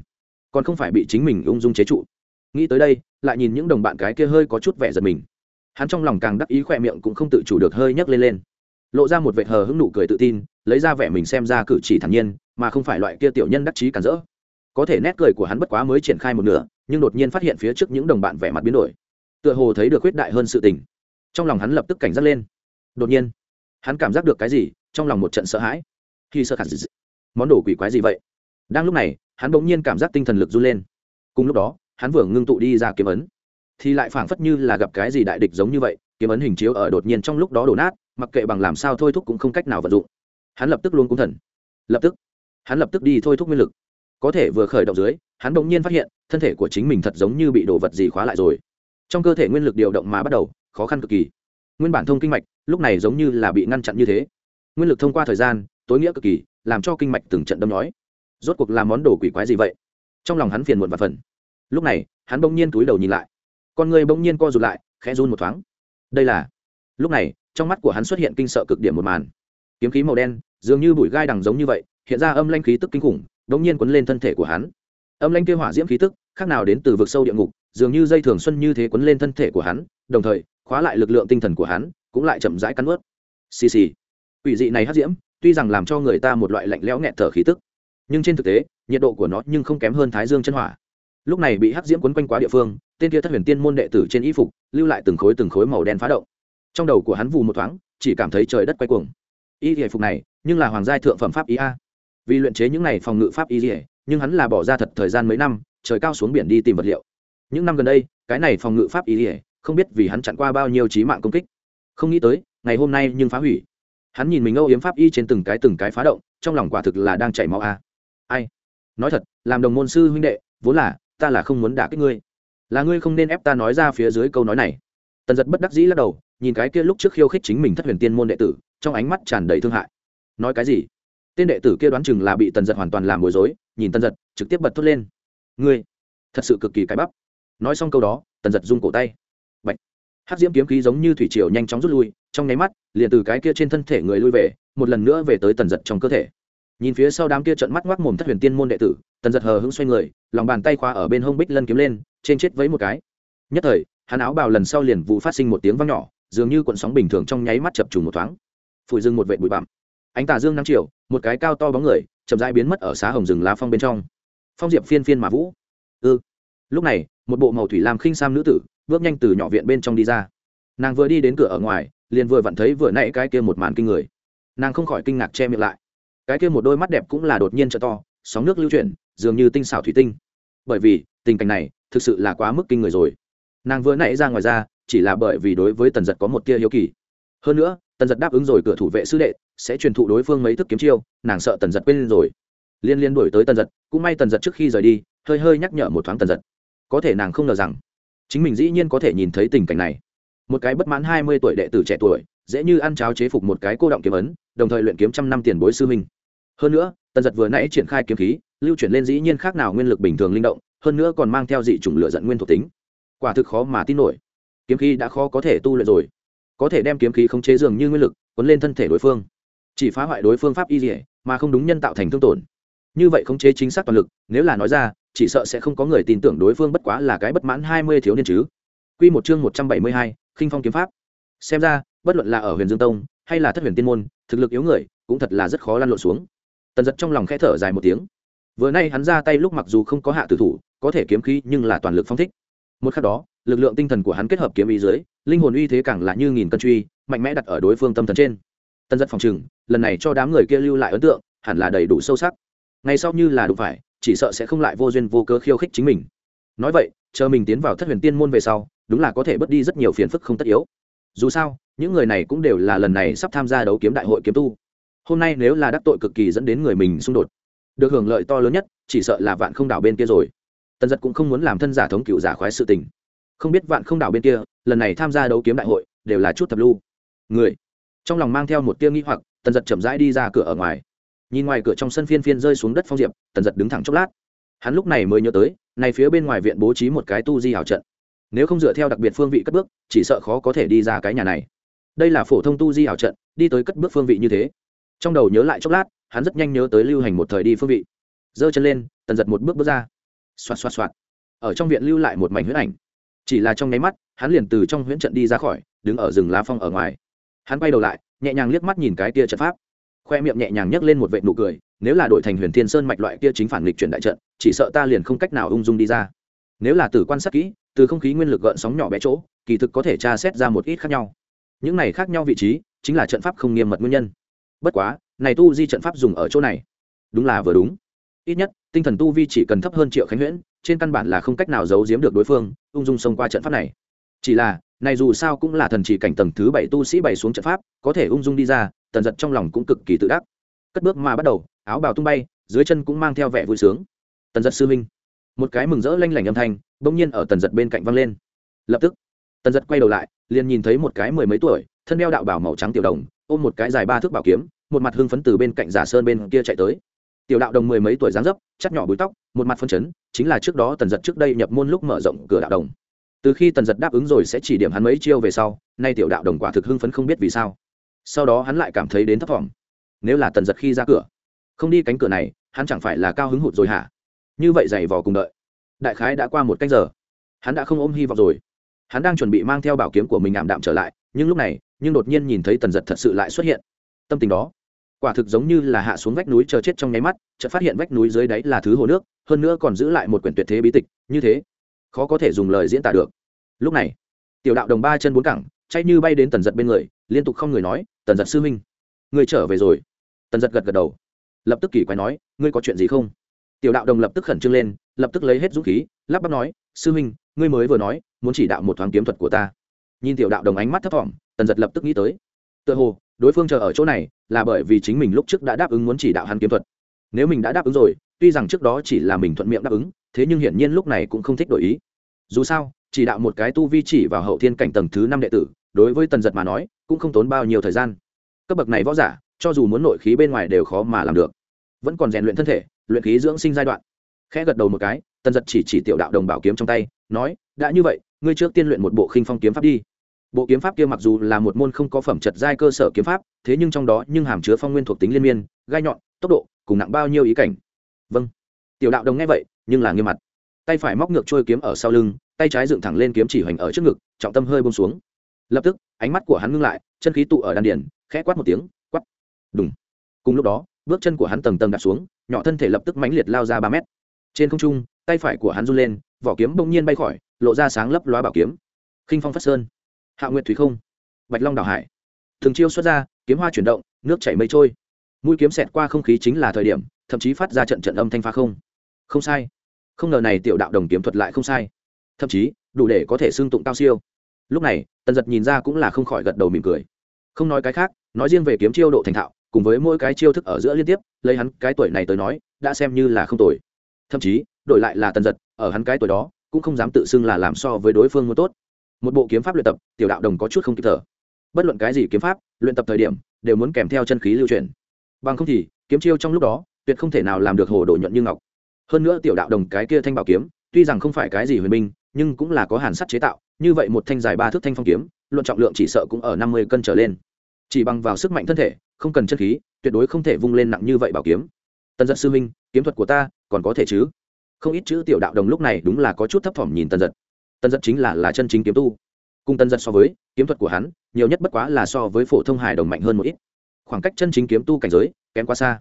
còn không phải bị chính mình ung dung chế trụ. Nghĩ tới đây, lại nhìn những đồng bạn cái kia hơi có chút vẻ giật mình. Hắn trong lòng càng đắc ý, khỏe miệng cũng không tự chủ được hơi nhấc lên lên lộ ra một vệt hờ hững nụ cười tự tin, lấy ra vẻ mình xem ra cử chỉ thản nhiên, mà không phải loại kia tiểu nhân đắc chí cản rỡ. Có thể nét cười của hắn bất quá mới triển khai một nửa, nhưng đột nhiên phát hiện phía trước những đồng bạn vẻ mặt biến đổi. Tựa hồ thấy được khuyết đại hơn sự tình. Trong lòng hắn lập tức cảnh giác lên. Đột nhiên, hắn cảm giác được cái gì, trong lòng một trận sợ hãi. Khi sợ khẳng món đồ quỷ quái gì vậy? Đang lúc này, hắn bỗng nhiên cảm giác tinh thần lực run lên. Cùng lúc đó, hắn vừa ngưng tụ đi ra kiếm ấn. Thì lại phảng phất như là gặp cái gì đại địch giống như vậy, kiếm ấn hình chiếu ở đột nhiên trong lúc đó đổ nát mặc kệ bằng làm sao thôi thúc cũng không cách nào vận dụng. Hắn lập tức luôn cúng thần. Lập tức, hắn lập tức đi thôi thúc nguyên lực. Có thể vừa khởi động dưới, hắn đ ỗ n g nhiên phát hiện, thân thể của chính mình thật giống như bị đồ vật gì khóa lại rồi. Trong cơ thể nguyên lực điều động mà bắt đầu, khó khăn cực kỳ. Nguyên bản thông kinh mạch, lúc này giống như là bị ngăn chặn như thế. Nguyên lực thông qua thời gian, tối nghĩa cực kỳ, làm cho kinh mạch từng trận đâm nói rốt cuộc làm món đồ quỷ quái gì vậy? Trong lòng hắn phiền muộn và phần. Lúc này, hắn bỗng nhiên túi đầu nhìn lại. Con người bỗng nhiên co rụt lại, khẽ run một thoáng. Đây là, lúc này trong mắt của hắn xuất hiện kinh sợ cực điểm một màn. Kiếm khí màu đen, dường như bụi gai đằng giống như vậy, hiện ra âm lanh khí tức kinh khủng đống nhiên quấn lên thân thể của hắn. Âm lanh kêu hỏa diễm khí tức, khác nào đến từ vực sâu địa ngục, dường như dây thường xuân như thế quấn lên thân thể của hắn, đồng thời, khóa lại lực lượng tinh thần của hắn, cũng lại chậm rãi cắn ướt xì xì. Ủy dị này hắc diễm, tuy rằng làm cho người ta một loại lạnh lẽo nghẹt thở khí tức, nhưng trên thực tế, nhiệt độ của nó nhưng không kém hơn thái dương chân hỏa. Lúc này bị hắc diễm quấn quanh quá địa phương, tên kia thất huyền tiên môn đệ tử trên y phục, lưu lại từng khối từng khối màu đen phá động trong đầu của hắn vù một thoáng, chỉ cảm thấy trời đất quay cuồng. Y hệ phục này, nhưng là hoàng gia thượng phẩm pháp ý a. Vì luyện chế những này phòng ngự pháp y hệ nhưng hắn là bỏ ra thật thời gian mấy năm, trời cao xuống biển đi tìm vật liệu. Những năm gần đây, cái này phòng ngự pháp y hệ không biết vì hắn chặn qua bao nhiêu trí mạng công kích. Không nghĩ tới, ngày hôm nay nhưng phá hủy. Hắn nhìn mình âu yếm pháp y trên từng cái từng cái phá động, trong lòng quả thực là đang chảy máu a. Ai? Nói thật, làm đồng môn sư huynh đệ, vốn là, ta là không muốn đả kích ngươi. Là ngươi không nên ép ta nói ra phía dưới câu nói này. Tần giật bất đắc dĩ lắc đầu nhìn cái kia lúc trước khiêu khích chính mình thất huyền tiên môn đệ tử, trong ánh mắt tràn đầy thương hại. Nói cái gì? Tên đệ tử kia đoán chừng là bị tần giật hoàn toàn làm bối rối, nhìn tần giật, trực tiếp bật thốt lên. Ngươi, thật sự cực kỳ cái bắp. Nói xong câu đó, tần giật rung cổ tay. Bạch. hát diễm kiếm khí giống như thủy triều nhanh chóng rút lui, trong nháy mắt, liền từ cái kia trên thân thể người lui về, một lần nữa về tới tần giật trong cơ thể. Nhìn phía sau đám kia trận mắt ngoác mồm thất huyền tiên môn đệ tử, tần giật hờ hững xoay người, lòng bàn tay khóa ở bên hông bích lân kiếm lên, trên chết với một cái. Nhất thời, hắn áo bào lần sau liền vụ phát sinh một tiếng vang nhỏ dường như cuộn sóng bình thường trong nháy mắt chập trùng một thoáng. Phủi rừng một vệ bụi bặm. Ánh tà dương nắng chiều, một cái cao to bóng người, chậm rãi biến mất ở xá hồng rừng lá phong bên trong. Phong diệp phiên phiên mà vũ. Ư ừ. lúc này, một bộ màu thủy lam khinh sam nữ tử, bước nhanh từ nhỏ viện bên trong đi ra. Nàng vừa đi đến cửa ở ngoài, liền vừa vặn thấy vừa nãy cái kia một màn kinh người. Nàng không khỏi kinh ngạc che miệng lại. Cái kia một đôi mắt đẹp cũng là đột nhiên trợ to, sóng nước lưu chuyển, dường như tinh xảo thủy tinh. Bởi vì, tình cảnh này, thực sự là quá mức kinh người rồi nàng vừa nãy ra ngoài ra, chỉ là bởi vì đối với tần giật có một tia hiếu kỳ. Hơn nữa, tần giật đáp ứng rồi cửa thủ vệ sư đệ, sẽ truyền thụ đối phương mấy thức kiếm chiêu, nàng sợ tần giật quên rồi. Liên liên đổi tới tần giật, cũng may tần giật trước khi rời đi, hơi hơi nhắc nhở một thoáng tần giật. Có thể nàng không ngờ rằng, chính mình dĩ nhiên có thể nhìn thấy tình cảnh này. Một cái bất mãn hai mươi tuổi đệ tử trẻ tuổi, dễ như ăn cháo chế phục một cái cô động kiếm ấn, đồng thời luyện kiếm trăm năm tiền bối sư minh hơn nữa, tần giật vừa nãy triển khai kiếm khí, lưu chuyển lên dĩ nhiên khác nào nguyên lực bình thường linh động, hơn nữa còn mang theo dị chủng lựa dẫn nguyên thuộc tính quả thực khó mà tin nổi. Kiếm khí đã khó có thể tu luyện rồi. Có thể đem kiếm khí khống chế dường như nguyên lực quấn lên thân thể đối phương. Chỉ phá hoại đối phương pháp y dỉa mà không đúng nhân tạo thành thương tổn. Như vậy khống chế chính xác toàn lực, nếu là nói ra, chỉ sợ sẽ không có người tin tưởng đối phương bất quá là cái bất mãn hai mươi thiếu niên chứ. Q một chương một trăm bảy mươi hai, khinh phong kiếm pháp. Xem ra, bất luận là ở huyền dương tông, hay là thất huyền tiên môn, thực lực yếu người, cũng thật là rất khó lăn lộn xuống. Tần giật trong lòng khẽ thở dài một tiếng. Vừa nay hắn ra tay lúc mặc dù không có hạ tử thủ, có thể kiếm khí nhưng là toàn lực phong thích một khắc đó, lực lượng tinh thần của hắn kết hợp kiếm ý dưới, linh hồn uy thế càng là như nghìn cân truy, mạnh mẽ đặt ở đối phương tâm thần trên. Tân giật phòng trừng, lần này cho đám người kia lưu lại ấn tượng, hẳn là đầy đủ sâu sắc. Ngay sau như là đủ phải, chỉ sợ sẽ không lại vô duyên vô cớ khiêu khích chính mình. Nói vậy, chờ mình tiến vào thất huyền tiên môn về sau, đúng là có thể bớt đi rất nhiều phiền phức không tất yếu. Dù sao, những người này cũng đều là lần này sắp tham gia đấu kiếm đại hội kiếm tu. Hôm nay nếu là đắc tội cực kỳ dẫn đến người mình xung đột, được hưởng lợi to lớn nhất, chỉ sợ là vạn không đảo bên kia rồi tần giật cũng không muốn làm thân giả thống cựu giả khoái sự tình. Không biết vạn không đảo bên kia, lần này tham gia đấu kiếm đại hội, đều là chút thập lưu. Người. Trong lòng mang theo một tia nghĩ hoặc, tần giật chậm rãi đi ra cửa ở ngoài. Nhìn ngoài cửa trong sân phiên phiên rơi xuống đất phong diệp, tần giật đứng thẳng chốc lát. Hắn lúc này mới nhớ tới này phía bên ngoài viện bố trí một cái tu di hảo trận. Nếu không dựa theo đặc biệt phương vị cất bước, chỉ sợ khó có thể đi ra cái nhà này. Đây là phổ thông tu di hảo trận, đi tới cất bước phương vị như thế. Trong đầu nhớ lại chốc lát, hắn rất nhanh nhớ tới lưu hành một thời đi phương vị. Giơ chân lên, tần giật một bước bước ra xoạt xoạt xoạt. Ở trong viện lưu lại một mảnh huyết ảnh. Chỉ là trong nháy mắt, hắn liền từ trong huyễn trận đi ra khỏi, đứng ở rừng lá phong ở ngoài. Hắn quay đầu lại, nhẹ nhàng liếc mắt nhìn cái kia trận pháp. Khoe miệng nhẹ nhàng nhấc lên một vệ nụ cười, nếu là đội thành huyền thiên sơn mạch loại kia chính phản nghịch chuyển đại trận, chỉ sợ ta liền không cách nào ung dung đi ra. Nếu là từ quan sát kỹ, từ không khí nguyên lực gợn sóng nhỏ bé chỗ, kỳ thực có thể tra xét ra một ít khác nhau. Những này khác nhau vị trí, chính là trận pháp không nghiêm mật nguyên nhân. Bất quá, này tu di trận pháp dùng ở chỗ này. Đúng là vừa đúng. Ít nhất tinh thần tu vi chỉ cần thấp hơn triệu khánh huyễn trên căn bản là không cách nào giấu giếm được đối phương ung dung xông qua trận pháp này chỉ là này dù sao cũng là thần chỉ cảnh tầng thứ bảy tu sĩ bày xuống trận pháp có thể ung dung đi ra tần giật trong lòng cũng cực kỳ tự đắc cất bước mà bắt đầu áo bào tung bay dưới chân cũng mang theo vẻ vui sướng tần giật sư minh một cái mừng rỡ lanh lảnh âm thanh bỗng nhiên ở tần giật bên cạnh văng lên lập tức tần giật quay đầu lại liền nhìn thấy một cái mười mấy tuổi thân đeo đạo bảo màu trắng tiểu đồng ôm một cái dài ba thước bảo kiếm một mặt hưng phấn từ bên cạnh giả sơn bên kia chạy tới tiểu đạo đồng mười mấy tuổi dáng dấp chắc nhỏ búi tóc, một mặt phân chấn, chính là trước đó tần giật trước đây nhập môn lúc mở rộng cửa đạo đồng. Từ khi tần giật đáp ứng rồi sẽ chỉ điểm hắn mấy chiêu về sau, nay tiểu đạo đồng quả thực hưng phấn không biết vì sao. Sau đó hắn lại cảm thấy đến thấp thỏm nếu là tần giật khi ra cửa, không đi cánh cửa này, hắn chẳng phải là cao hứng hụt rồi hả? Như vậy giày vò cùng đợi. Đại khái đã qua một canh giờ. Hắn đã không ôm hy vọng rồi. Hắn đang chuẩn bị mang theo bảo kiếm của mình ảm đạm trở lại, nhưng lúc này, nhưng đột nhiên nhìn thấy tần giật thật sự lại xuất hiện. Tâm tình đó quả thực giống như là hạ xuống vách núi chờ chết trong nháy mắt, chợt phát hiện vách núi dưới đáy là thứ hồ nước, hơn nữa còn giữ lại một quyển tuyệt thế bí tịch, như thế, khó có thể dùng lời diễn tả được. Lúc này, tiểu đạo đồng ba chân bốn cẳng, chay như bay đến tần giật bên người, liên tục không người nói, tần giật sư huynh người trở về rồi. Tần giật gật gật đầu, lập tức kỳ quái nói, ngươi có chuyện gì không? Tiểu đạo đồng lập tức khẩn trương lên, lập tức lấy hết dũng khí, lắp bắp nói, sư huynh, ngươi mới vừa nói, muốn chỉ đạo một thoáng kiếm thuật của ta. Nhìn tiểu đạo đồng ánh mắt thấp thỏm, tần giật lập tức nghĩ tới, tựa hồ đối phương chờ ở chỗ này là bởi vì chính mình lúc trước đã đáp ứng muốn chỉ đạo hắn kiếm thuật. Nếu mình đã đáp ứng rồi, tuy rằng trước đó chỉ là mình thuận miệng đáp ứng, thế nhưng hiển nhiên lúc này cũng không thích đổi ý. Dù sao, chỉ đạo một cái tu vi chỉ vào hậu thiên cảnh tầng thứ năm đệ tử, đối với tần giật mà nói, cũng không tốn bao nhiêu thời gian. Cấp bậc này võ giả, cho dù muốn nội khí bên ngoài đều khó mà làm được. Vẫn còn rèn luyện thân thể, luyện khí dưỡng sinh giai đoạn. Khẽ gật đầu một cái, tần giật chỉ chỉ tiểu đạo đồng bảo kiếm trong tay, nói, đã như vậy, ngươi trước tiên luyện một bộ khinh phong kiếm pháp đi bộ kiếm pháp kia mặc dù là một môn không có phẩm chất giai cơ sở kiếm pháp, thế nhưng trong đó nhưng hàm chứa phong nguyên thuộc tính liên miên, gai nhọn, tốc độ, cùng nặng bao nhiêu ý cảnh. Vâng. Tiểu đạo đồng nghe vậy, nhưng là nghiêm mặt. Tay phải móc ngược trôi kiếm ở sau lưng, tay trái dựng thẳng lên kiếm chỉ hoành ở trước ngực, trọng tâm hơi bông xuống. Lập tức, ánh mắt của hắn ngưng lại, chân khí tụ ở đan điển khẽ quát một tiếng, quát. Đúng cùng lúc đó, bước chân của hắn tầng tầng đặt xuống, nhỏ thân thể lập tức mãnh liệt lao ra ba mét. Trên không trung, tay phải của hắn run lên, vỏ kiếm bỗng nhiên bay khỏi, lộ ra sáng lấp loá bảo kiếm. Khinh phong phát sơn hạ nguyệt thủy không? Bạch long đảo hải. Thường chiêu xuất ra, kiếm hoa chuyển động, nước chảy mây trôi. Mũi kiếm xẹt qua không khí chính là thời điểm, thậm chí phát ra trận trận âm thanh pha không. Không sai. Không ngờ này tiểu đạo đồng kiếm thuật lại không sai. Thậm chí, đủ để có thể xương tụng cao siêu. Lúc này, tần giật nhìn ra cũng là không khỏi gật đầu mỉm cười. Không nói cái khác, nói riêng về kiếm chiêu độ thành thạo, cùng với mỗi cái chiêu thức ở giữa liên tiếp, lấy hắn cái tuổi này tới nói, đã xem như là không tồi. Thậm chí, đổi lại là tần giật ở hắn cái tuổi đó, cũng không dám tự xưng là làm so với đối phương muốn tốt một bộ kiếm pháp luyện tập, tiểu đạo đồng có chút không kịp thở. Bất luận cái gì kiếm pháp, luyện tập thời điểm, đều muốn kèm theo chân khí lưu truyền bằng không thì, kiếm chiêu trong lúc đó, tuyệt không thể nào làm được hồ đồ nhuận như ngọc. Hơn nữa tiểu đạo đồng cái kia thanh bảo kiếm, tuy rằng không phải cái gì huyền minh nhưng cũng là có hàn sắt chế tạo, như vậy một thanh dài ba thước thanh phong kiếm, luận trọng lượng chỉ sợ cũng ở năm mươi cân trở lên. Chỉ bằng vào sức mạnh thân thể, không cần chân khí, tuyệt đối không thể vung lên nặng như vậy bảo kiếm. Tần giật sư minh kiếm thuật của ta còn có thể chứ? Không ít chữ tiểu đạo đồng lúc này đúng là có chút thấp thỏm nhìn tần giật tần giật chính là là chân chính kiếm tu. Cùng tần giật so với, kiếm thuật của hắn, nhiều nhất bất quá là so với phổ thông hải đồng mạnh hơn một ít. Khoảng cách chân chính kiếm tu cảnh giới, kém quá xa.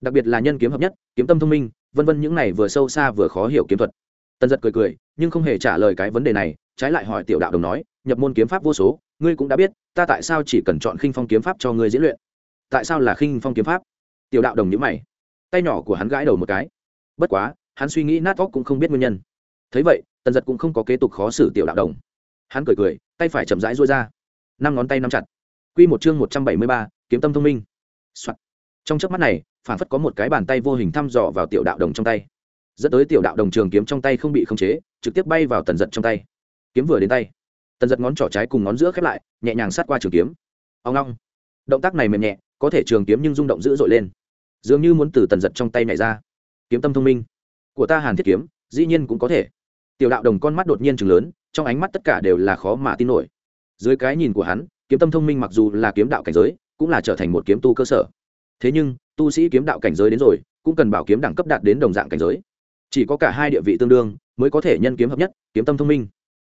Đặc biệt là nhân kiếm hợp nhất, kiếm tâm thông minh, vân vân những này vừa sâu xa vừa khó hiểu kiếm thuật. Tần giật cười cười, nhưng không hề trả lời cái vấn đề này, trái lại hỏi tiểu đạo đồng nói, nhập môn kiếm pháp vô số, ngươi cũng đã biết, ta tại sao chỉ cần chọn khinh phong kiếm pháp cho ngươi diễn luyện? Tại sao là khinh phong kiếm pháp? Tiểu đạo đồng nhữ mày. Tay nhỏ của hắn gãi đầu một cái. Bất quá, hắn suy nghĩ nát óc cũng không biết nguyên nhân thấy vậy, tần giật cũng không có kế tục khó xử tiểu đạo đồng. Hắn cười cười, tay phải chậm rãi rối ra, năm ngón tay nắm chặt. Q một chương một trăm bảy mươi ba, kiếm tâm thông minh、Soạn. trong chớp mắt này, phản phất có một cái bàn tay vô hình thăm dò vào tiểu đạo đồng trong tay. Dẫn tới tiểu đạo đồng trường kiếm trong tay không bị khống chế, trực tiếp bay vào tần giật trong tay. Kiếm vừa đến tay, tần giật ngón trỏ trái cùng ngón giữa khép lại, nhẹ nhàng sát qua trường kiếm. Ông long động tác này mềm nhẹ, có thể trường kiếm nhưng rung động dữ dội lên. Dường như muốn từ tần giật trong tay nhảy ra. Kiếm tâm thông minh. Của ta hàn thiết kiếm dĩ nhiên cũng có thể. Tiểu đạo đồng con mắt đột nhiên chừng lớn, trong ánh mắt tất cả đều là khó mà tin nổi. Dưới cái nhìn của hắn, kiếm tâm thông minh mặc dù là kiếm đạo cảnh giới, cũng là trở thành một kiếm tu cơ sở. Thế nhưng, tu sĩ kiếm đạo cảnh giới đến rồi, cũng cần bảo kiếm đẳng cấp đạt đến đồng dạng cảnh giới. Chỉ có cả hai địa vị tương đương, mới có thể nhân kiếm hợp nhất, kiếm tâm thông minh.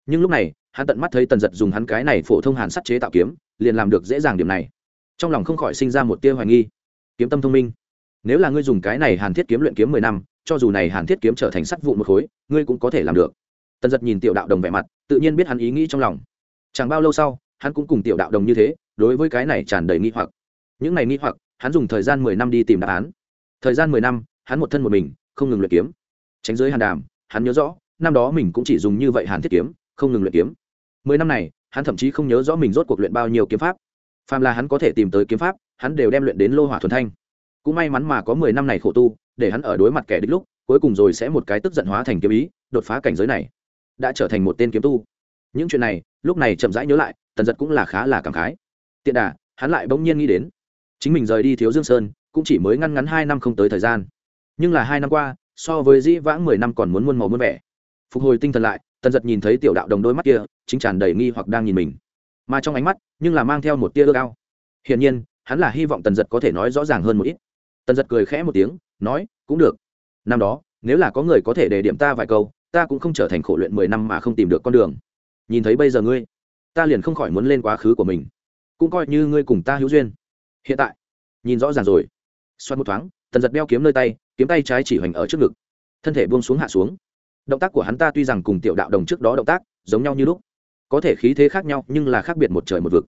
Nhưng lúc này, hắn tận mắt thấy tần giật dùng hắn cái này phổ thông hàn sắt chế tạo kiếm, liền làm được dễ dàng điểm này. Trong lòng không khỏi sinh ra một tia hoài nghi. Kiếm tâm thông minh. Nếu là ngươi dùng cái này hàn thiết kiếm luyện kiếm mười năm cho dù này hàn thiết kiếm trở thành sắt vụn một khối, ngươi cũng có thể làm được. Tần giật nhìn tiểu đạo đồng vẻ mặt, tự nhiên biết hắn ý nghĩ trong lòng. Chẳng bao lâu sau, hắn cũng cùng tiểu đạo đồng như thế, đối với cái này tràn đầy nghi hoặc. Những này nghi hoặc, hắn dùng thời gian mười năm đi tìm đáp án. Thời gian mười năm, hắn một thân một mình, không ngừng luyện kiếm. Tránh giới hàn đàm, hắn nhớ rõ, năm đó mình cũng chỉ dùng như vậy hàn thiết kiếm, không ngừng luyện kiếm. Mười năm này, hắn thậm chí không nhớ rõ mình rốt cuộc luyện bao nhiêu kiếm pháp. Phàm là hắn có thể tìm tới kiếm pháp, hắn đều đem luyện đến lô hỏa thuần thanh. Cũng may mắn mà có mười năm này khổ tu để hắn ở đối mặt kẻ địch lúc, cuối cùng rồi sẽ một cái tức giận hóa thành kiếm ý, đột phá cảnh giới này, đã trở thành một tên kiếm tu. Những chuyện này, lúc này chậm rãi nhớ lại, tần giật cũng là khá là cảm khái. Tiện đà, hắn lại bỗng nhiên nghĩ đến, chính mình rời đi thiếu dương sơn, cũng chỉ mới ngăn ngắn hai năm không tới thời gian. Nhưng là hai năm qua, so với dĩ vãng mười năm còn muốn muôn màu muôn vẻ. Phục hồi tinh thần lại, tần giật nhìn thấy tiểu đạo đồng đôi mắt kia, chính tràn đầy nghi hoặc đang nhìn mình. Mà trong ánh mắt, nhưng là mang theo một tia ước ao. Hiển nhiên, hắn là hy vọng tần giật có thể nói rõ ràng hơn một ít. Tần giật cười khẽ một tiếng nói, cũng được. Năm đó, nếu là có người có thể đề điểm ta vài câu, ta cũng không trở thành khổ luyện mười năm mà không tìm được con đường. Nhìn thấy bây giờ ngươi, ta liền không khỏi muốn lên quá khứ của mình. Cũng coi như ngươi cùng ta hữu duyên. Hiện tại, nhìn rõ ràng rồi. Xoắn một thoáng, tần giật đeo kiếm nơi tay, kiếm tay trái chỉ hoành ở trước ngực. Thân thể buông xuống hạ xuống. Động tác của hắn ta tuy rằng cùng tiểu đạo đồng trước đó động tác, giống nhau như lúc. Có thể khí thế khác nhau, nhưng là khác biệt một trời một vực.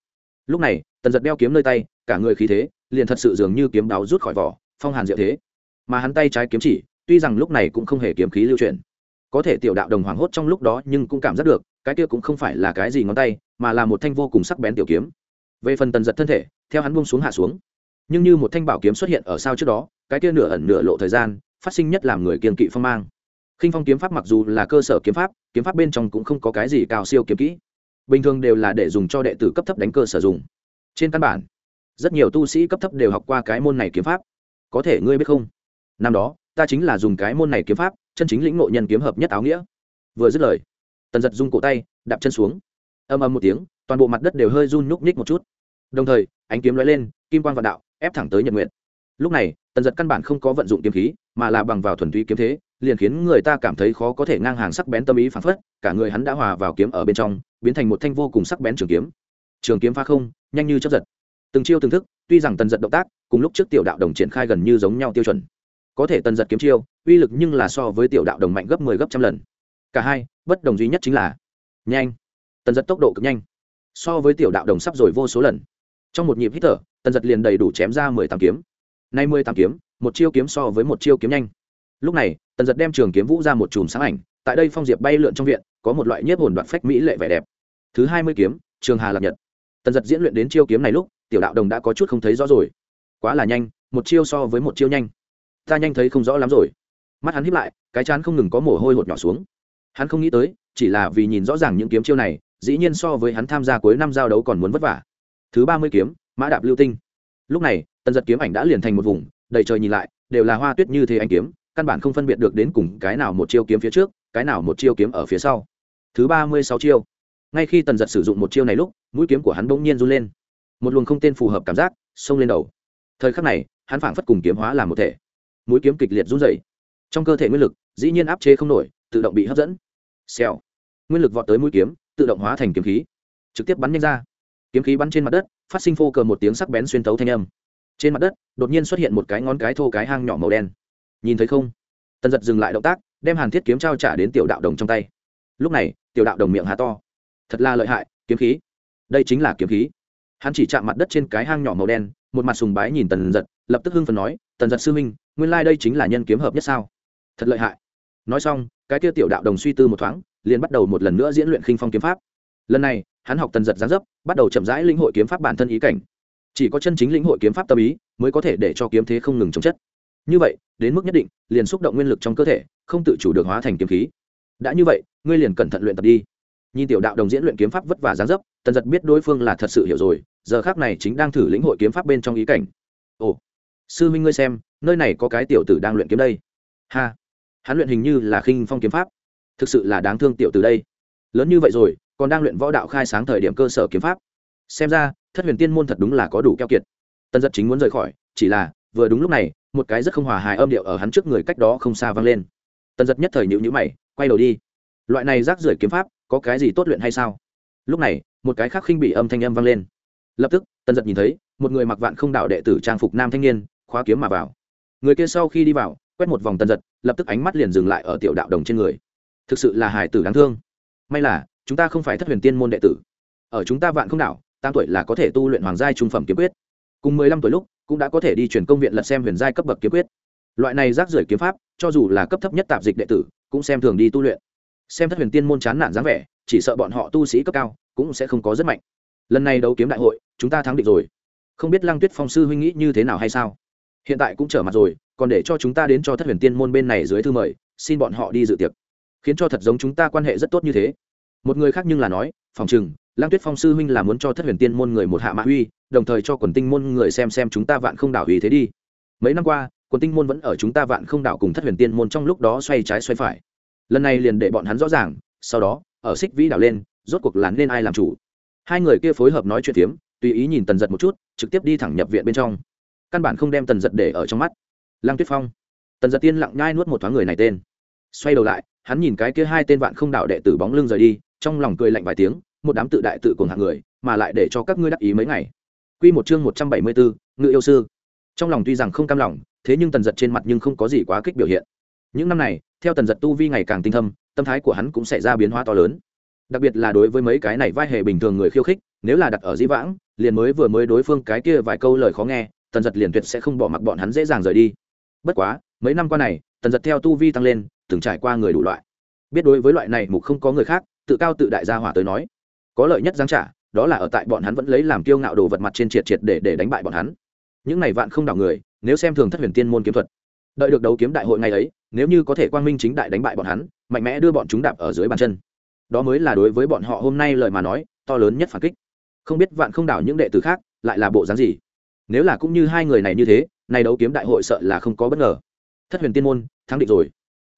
Lúc này, tần giật đeo kiếm nơi tay, cả người khí thế, liền thật sự dường như kiếm đáo rút khỏi vỏ, phong hàn diệu thế mà hắn tay trái kiếm chỉ, tuy rằng lúc này cũng không hề kiếm khí lưu chuyển. Có thể tiểu đạo đồng hoảng hốt trong lúc đó nhưng cũng cảm giác được, cái kia cũng không phải là cái gì ngón tay, mà là một thanh vô cùng sắc bén tiểu kiếm. Về phần tần giật thân thể, theo hắn buông xuống hạ xuống. Nhưng như một thanh bảo kiếm xuất hiện ở sau trước đó, cái kia nửa ẩn nửa lộ thời gian, phát sinh nhất làm người kiên kỵ phong mang. Khinh phong kiếm pháp mặc dù là cơ sở kiếm pháp kiếm pháp bên trong cũng không có cái gì cao siêu kiếm kỹ. Bình thường đều là để dùng cho đệ tử cấp thấp đánh cơ sở dùng. Trên căn bản, rất nhiều tu sĩ cấp thấp đều học qua cái môn này kiếm pháp. Có thể ngươi biết không? Năm đó, ta chính là dùng cái môn này kiếm pháp, chân chính lĩnh ngộ nhân kiếm hợp nhất áo nghĩa. Vừa dứt lời, tần giật dung cổ tay, đạp chân xuống. Âm âm một tiếng, toàn bộ mặt đất đều hơi run nhúc nhích một chút. Đồng thời, ánh kiếm lóe lên, kim quan vạn đạo, ép thẳng tới nhật nguyện lúc này, tần giật căn bản không có vận dụng kiếm khí, mà là bằng vào thuần túy kiếm thế, liền khiến người ta cảm thấy khó có thể ngang hàng sắc bén tâm ý phản phất, cả người hắn đã hòa vào kiếm ở bên trong, biến thành một thanh vô cùng sắc bén trường kiếm. Trường kiếm pha không, nhanh như chấp giật. Từng chiêu từng thức, tuy rằng tần giật động tác, cùng lúc trước tiểu đạo đồng triển khai gần như giống nhau tiêu chuẩn có thể tần giật kiếm chiêu, uy lực nhưng là so với tiểu đạo đồng mạnh gấp mười 10 gấp trăm lần. Cả hai, bất đồng duy nhất chính là, nhanh. Tần giật tốc độ cực nhanh, so với tiểu đạo đồng sắp rồi vô số lần. Trong một nhịp hít thở, tần giật liền đầy đủ chém ra mười tám kiếm. Nay mười tám kiếm, một chiêu kiếm so với một chiêu kiếm nhanh. Lúc này, tần giật đem trường kiếm vũ ra một chùm sáng ảnh, tại đây phong diệp bay lượn trong viện, có một loại nhiếp hồn đoạn phách mỹ lệ vẻ đẹp. Thứ hai mươi kiếm, trường hà lạc nhật. Tần giật diễn luyện đến chiêu kiếm này lúc, tiểu đạo đồng đã có chút không thấy rõ rồi. Quá là nhanh, một chiêu so với một chiêu nhanh ta nhanh thấy không rõ lắm rồi. Mắt hắn hiếp lại, cái chán không ngừng có mồ hôi hột nhỏ xuống. Hắn không nghĩ tới, chỉ là vì nhìn rõ ràng những kiếm chiêu này, dĩ nhiên so với hắn tham gia cuối năm giao đấu còn muốn vất vả. Thứ ba mươi kiếm, mã đạp lưu tinh. Lúc này, tần giật kiếm ảnh đã liền thành một vùng, đầy trời nhìn lại, đều là hoa tuyết như thế anh kiếm, căn bản không phân biệt được đến cùng cái nào một chiêu kiếm phía trước, cái nào một chiêu kiếm ở phía sau. Thứ ba mươi sáu chiêu. Ngay khi tần giật sử dụng một chiêu này lúc, mũi kiếm của hắn bỗng nhiên run lên. Một luồng không tên phù hợp cảm giác xông lên đầu. Thời khắc này, hắn phảng phất cùng kiếm hóa làm một thể mũi kiếm kịch liệt run rẩy. Trong cơ thể nguyên lực, dĩ nhiên áp chế không nổi, tự động bị hấp dẫn. Xèo. Nguyên lực vọt tới mũi kiếm, tự động hóa thành kiếm khí. Trực tiếp bắn nhanh ra. Kiếm khí bắn trên mặt đất, phát sinh phô cờ một tiếng sắc bén xuyên tấu thanh âm. Trên mặt đất, đột nhiên xuất hiện một cái ngón cái thô cái hang nhỏ màu đen. Nhìn thấy không? Tần giật dừng lại động tác, đem hàn thiết kiếm trao trả đến tiểu đạo đồng trong tay. Lúc này, tiểu đạo đồng miệng há to. Thật là lợi hại, kiếm khí. Đây chính là kiếm khí. Hắn chỉ chạm mặt đất trên cái hang nhỏ màu đen, một mặt sùng bái nhìn tần giật, lập tức hưng phần nói, tần giật sư minh nguyên lai、like、đây chính là nhân kiếm hợp nhất sao? Thật lợi hại. Nói xong, cái kia tiểu đạo đồng suy tư một thoáng, liền bắt đầu một lần nữa diễn luyện khinh phong kiếm pháp. Lần này, hắn học tần giật gián dấp, bắt đầu chậm rãi lĩnh hội kiếm pháp bản thân ý cảnh. Chỉ có chân chính lĩnh hội kiếm pháp tâm ý, mới có thể để cho kiếm thế không ngừng chống chất. Như vậy, đến mức nhất định, liền xúc động nguyên lực trong cơ thể, không tự chủ được hóa thành kiếm khí. Đã như vậy, ngươi liền cẩn thận luyện tập đi. Nhìn tiểu đạo đồng diễn luyện kiếm pháp vất vả gián dấp, tần giật biết đối phương là thật sự hiểu rồi, giờ khác này chính đang thử lĩnh hội kiếm pháp bên trong ý cảnh. Ồ, sư minh ngươi xem nơi này có cái tiểu tử đang luyện kiếm đây. Ha, hắn luyện hình như là khinh phong kiếm pháp. Thực sự là đáng thương tiểu tử đây. Lớn như vậy rồi, còn đang luyện võ đạo khai sáng thời điểm cơ sở kiếm pháp. Xem ra, thất huyền tiên môn thật đúng là có đủ keo kiệt. Tân giật chính muốn rời khỏi, chỉ là, vừa đúng lúc này, một cái rất không hòa hài âm điệu ở hắn trước người cách đó không xa vang lên. Tân giật nhất thời nhịu nhữ mày, quay đầu đi. Loại này rác rưởi kiếm pháp, có cái gì tốt luyện hay sao? Lúc này, một cái khác khinh bị âm thanh âm vang lên. Lập tức tân giật nhìn thấy, một người mặc vạn không đạo đệ tử trang phục nam thanh niên, khóa kiếm mà vào người kia sau khi đi vào, quét một vòng tần giật, lập tức ánh mắt liền dừng lại ở tiểu đạo đồng trên người. Thực sự là hải tử đáng thương. May là, chúng ta không phải thất huyền tiên môn đệ tử. Ở chúng ta vạn không đảo, tám tuổi là có thể tu luyện hoàng giai trung phẩm kiếm quyết. Cùng mười lăm tuổi lúc, cũng đã có thể đi truyền công viện lật xem huyền giai cấp bậc kiếm quyết. Loại này rác rưởi kiếm pháp, cho dù là cấp thấp nhất tạp dịch đệ tử, cũng xem thường đi tu luyện. Xem thất huyền tiên môn chán nản dáng vẻ, chỉ sợ bọn họ tu sĩ cấp cao, cũng sẽ không có rất mạnh. Lần này đấu kiếm đại hội, chúng ta thắng định rồi. Không biết lăng tuyết phong sư huynh nghĩ như thế nào hay sao? Hiện tại cũng trở mặt rồi, còn để cho chúng ta đến cho thất huyền tiên môn bên này dưới thư mời, xin bọn họ đi dự tiệc. Khiến cho thật giống chúng ta quan hệ rất tốt như thế. Một người khác nhưng là nói, phòng chừng lang tuyết phong sư huynh là muốn cho thất huyền tiên môn người một hạ mã huy đồng thời cho quần tinh môn người xem xem chúng ta vạn không đảo ý thế đi. Mấy năm qua, quần tinh môn vẫn ở chúng ta vạn không đảo cùng thất huyền tiên môn trong lúc đó xoay trái xoay phải. Lần này liền để bọn hắn rõ ràng, sau đó, ở xích vĩ đảo lên, rốt cuộc là nên ai làm chủ. Hai người kia phối hợp nói chuyện tiếm tùy ý nhìn tần giật một chút, trực tiếp đi thẳng nhập viện bên trong căn bản không đem tần giật để ở trong mắt. Lăng tuyết phong. Tần giật tiên lặng nhai nuốt một thoáng người này tên. Xoay đầu lại, hắn nhìn cái kia hai tên vạn không đạo đệ tử bóng lưng rời đi, trong lòng cười lạnh vài tiếng, một đám tự đại tự cùng hạng người, mà lại để cho các ngươi đắc ý mấy ngày. Quy một chương một trăm bảy mươi bốn ngự yêu sư. Trong lòng tuy rằng không cam lòng, thế nhưng tần giật trên mặt nhưng không có gì quá kích biểu hiện. Những năm này, theo tần giật tu vi ngày càng tinh thâm, tâm thái của hắn cũng sẽ ra biến hóa to lớn. Đặc biệt là đối với mấy cái này vai hệ bình thường người khiêu khích, nếu là đặt ở di vãng, liền mới vừa mới đối phương cái kia vài câu lời khó nghe tần giật liền tuyệt sẽ không bỏ mặc bọn hắn dễ dàng rời đi. Bất quá, mấy năm qua này, tần giật theo tu vi tăng lên, từng trải qua người đủ loại. Biết đối với loại này mục không có người khác, tự cao tự đại gia hỏa tới nói, có lợi nhất giáng trả, đó là ở tại bọn hắn vẫn lấy làm kiêu ngạo đồ vật mặt trên triệt triệt để để đánh bại bọn hắn. Những này vạn không đảo người, nếu xem thường thất huyền tiên môn kiếm thuật, đợi được đấu kiếm đại hội ngày ấy, nếu như có thể quang minh chính đại đánh bại bọn hắn, mạnh mẽ đưa bọn chúng đạp ở dưới bàn chân. Đó mới là đối với bọn họ hôm nay lời mà nói, to lớn nhất phản kích. Không biết vạn không đảo những đệ tử khác, lại là bộ dáng gì? Nếu là cũng như hai người này như thế, nay đấu kiếm đại hội sợ là không có bất ngờ. Thất huyền tiên môn, thắng định rồi.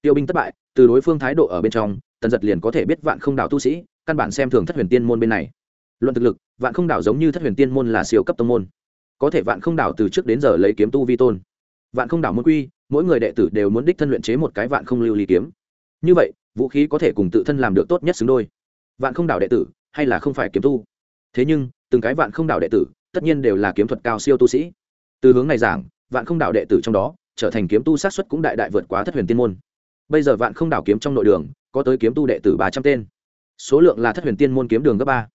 Tiêu binh thất bại, từ đối phương thái độ ở bên trong, tần giật liền có thể biết vạn không đảo tu sĩ, căn bản xem thường thất huyền tiên môn bên này. Luận thực lực, vạn không đảo giống như thất huyền tiên môn là siêu cấp tông môn. Có thể vạn không đảo từ trước đến giờ lấy kiếm tu vi tôn. Vạn không đảo môn quy, mỗi người đệ tử đều muốn đích thân luyện chế một cái vạn không lưu ly kiếm. Như vậy, vũ khí có thể cùng tự thân làm được tốt nhất xứng đôi. Vạn không đảo đệ tử, hay là không phải kiếm tu. Thế nhưng, từng cái vạn không đảo đệ tử tất nhiên đều là kiếm thuật cao siêu tu sĩ. Từ hướng này giảng, vạn không đạo đệ tử trong đó, trở thành kiếm tu sát xuất cũng đại đại vượt quá thất huyền tiên môn. Bây giờ vạn không đạo kiếm trong nội đường, có tới kiếm tu đệ tử ba trăm tên. Số lượng là thất huyền tiên môn kiếm đường gấp ba.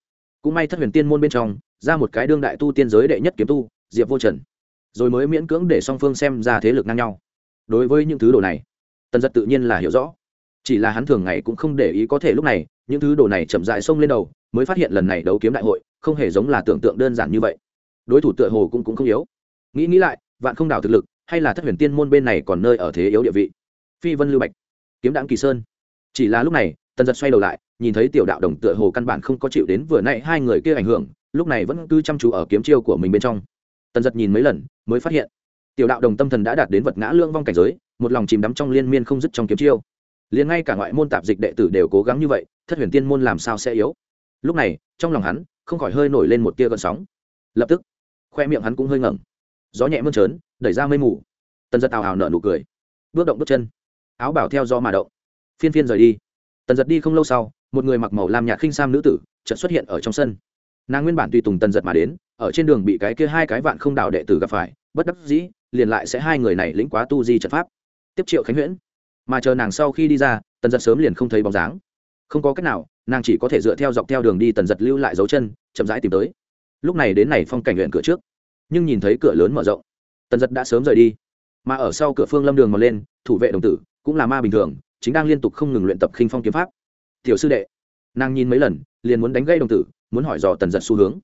Cũng may thất huyền tiên môn bên trong, ra một cái đương đại tu tiên giới đệ nhất kiếm tu, diệp vô trần. Rồi mới miễn cưỡng để song phương xem ra thế lực ngang nhau. Đối với những thứ đồ này, tần giật tự nhiên là hiểu rõ. Chỉ là hắn thường ngày cũng không để ý có thể lúc này, những thứ đồ này chậm dại xông lên đầu mới phát hiện lần này đấu kiếm đại hội không hề giống là tưởng tượng đơn giản như vậy. Đối thủ tựa hồ cũng cũng không yếu. Nghĩ nghĩ lại, vạn không đảo thực lực, hay là thất huyền tiên môn bên này còn nơi ở thế yếu địa vị? Phi vân lưu bạch, kiếm đãng kỳ sơn. Chỉ là lúc này, tần giật xoay đầu lại, nhìn thấy tiểu đạo đồng tựa hồ căn bản không có chịu đến vừa nãy hai người kia ảnh hưởng, lúc này vẫn cứ chăm chú ở kiếm chiêu của mình bên trong. Tần giật nhìn mấy lần, mới phát hiện, tiểu đạo đồng tâm thần đã đạt đến vật ngã lương vong cảnh giới, một lòng chìm đắm trong liên miên không dứt trong kiếm chiêu. Liền ngay cả ngoại môn tạp dịch đệ tử đều cố gắng như vậy, thất huyền tiên môn làm sao sẽ yếu? Lúc này, trong lòng hắn không khỏi hơi nổi lên một tia gợn sóng. Lập tức, khoe miệng hắn cũng hơi ngẩng. Gió nhẹ mơn trớn, đẩy ra mây mù. Tần giật ào ào nở nụ cười. Bước động bước chân. Áo bảo theo do mà động. Phiên phiên rời đi. Tần giật đi không lâu sau, một người mặc màu làm nhạt khinh sam nữ tử chợt xuất hiện ở trong sân. Nàng nguyên bản tùy tùng tần giật mà đến, ở trên đường bị cái kia hai cái vạn không đảo đệ tử gặp phải, bất đắc dĩ, liền lại sẽ hai người này lĩnh quá tu di trận pháp. Tiếp triệu khánh huyễn. Mà chờ nàng sau khi đi ra, tần giật sớm liền không thấy bóng dáng. Không có cách nào nàng chỉ có thể dựa theo dọc theo đường đi tần giật lưu lại dấu chân, chậm rãi tìm tới. Lúc này đến này phong cảnh huyện cửa trước, nhưng nhìn thấy cửa lớn mở rộng, tần giật đã sớm rời đi. Mà ở sau cửa phương lâm đường mò lên, thủ vệ đồng tử cũng là ma bình thường, chính đang liên tục không ngừng luyện tập khinh phong kiếm pháp. Tiểu sư đệ, nàng nhìn mấy lần, liền muốn đánh gây đồng tử, muốn hỏi dò tần giật xu hướng.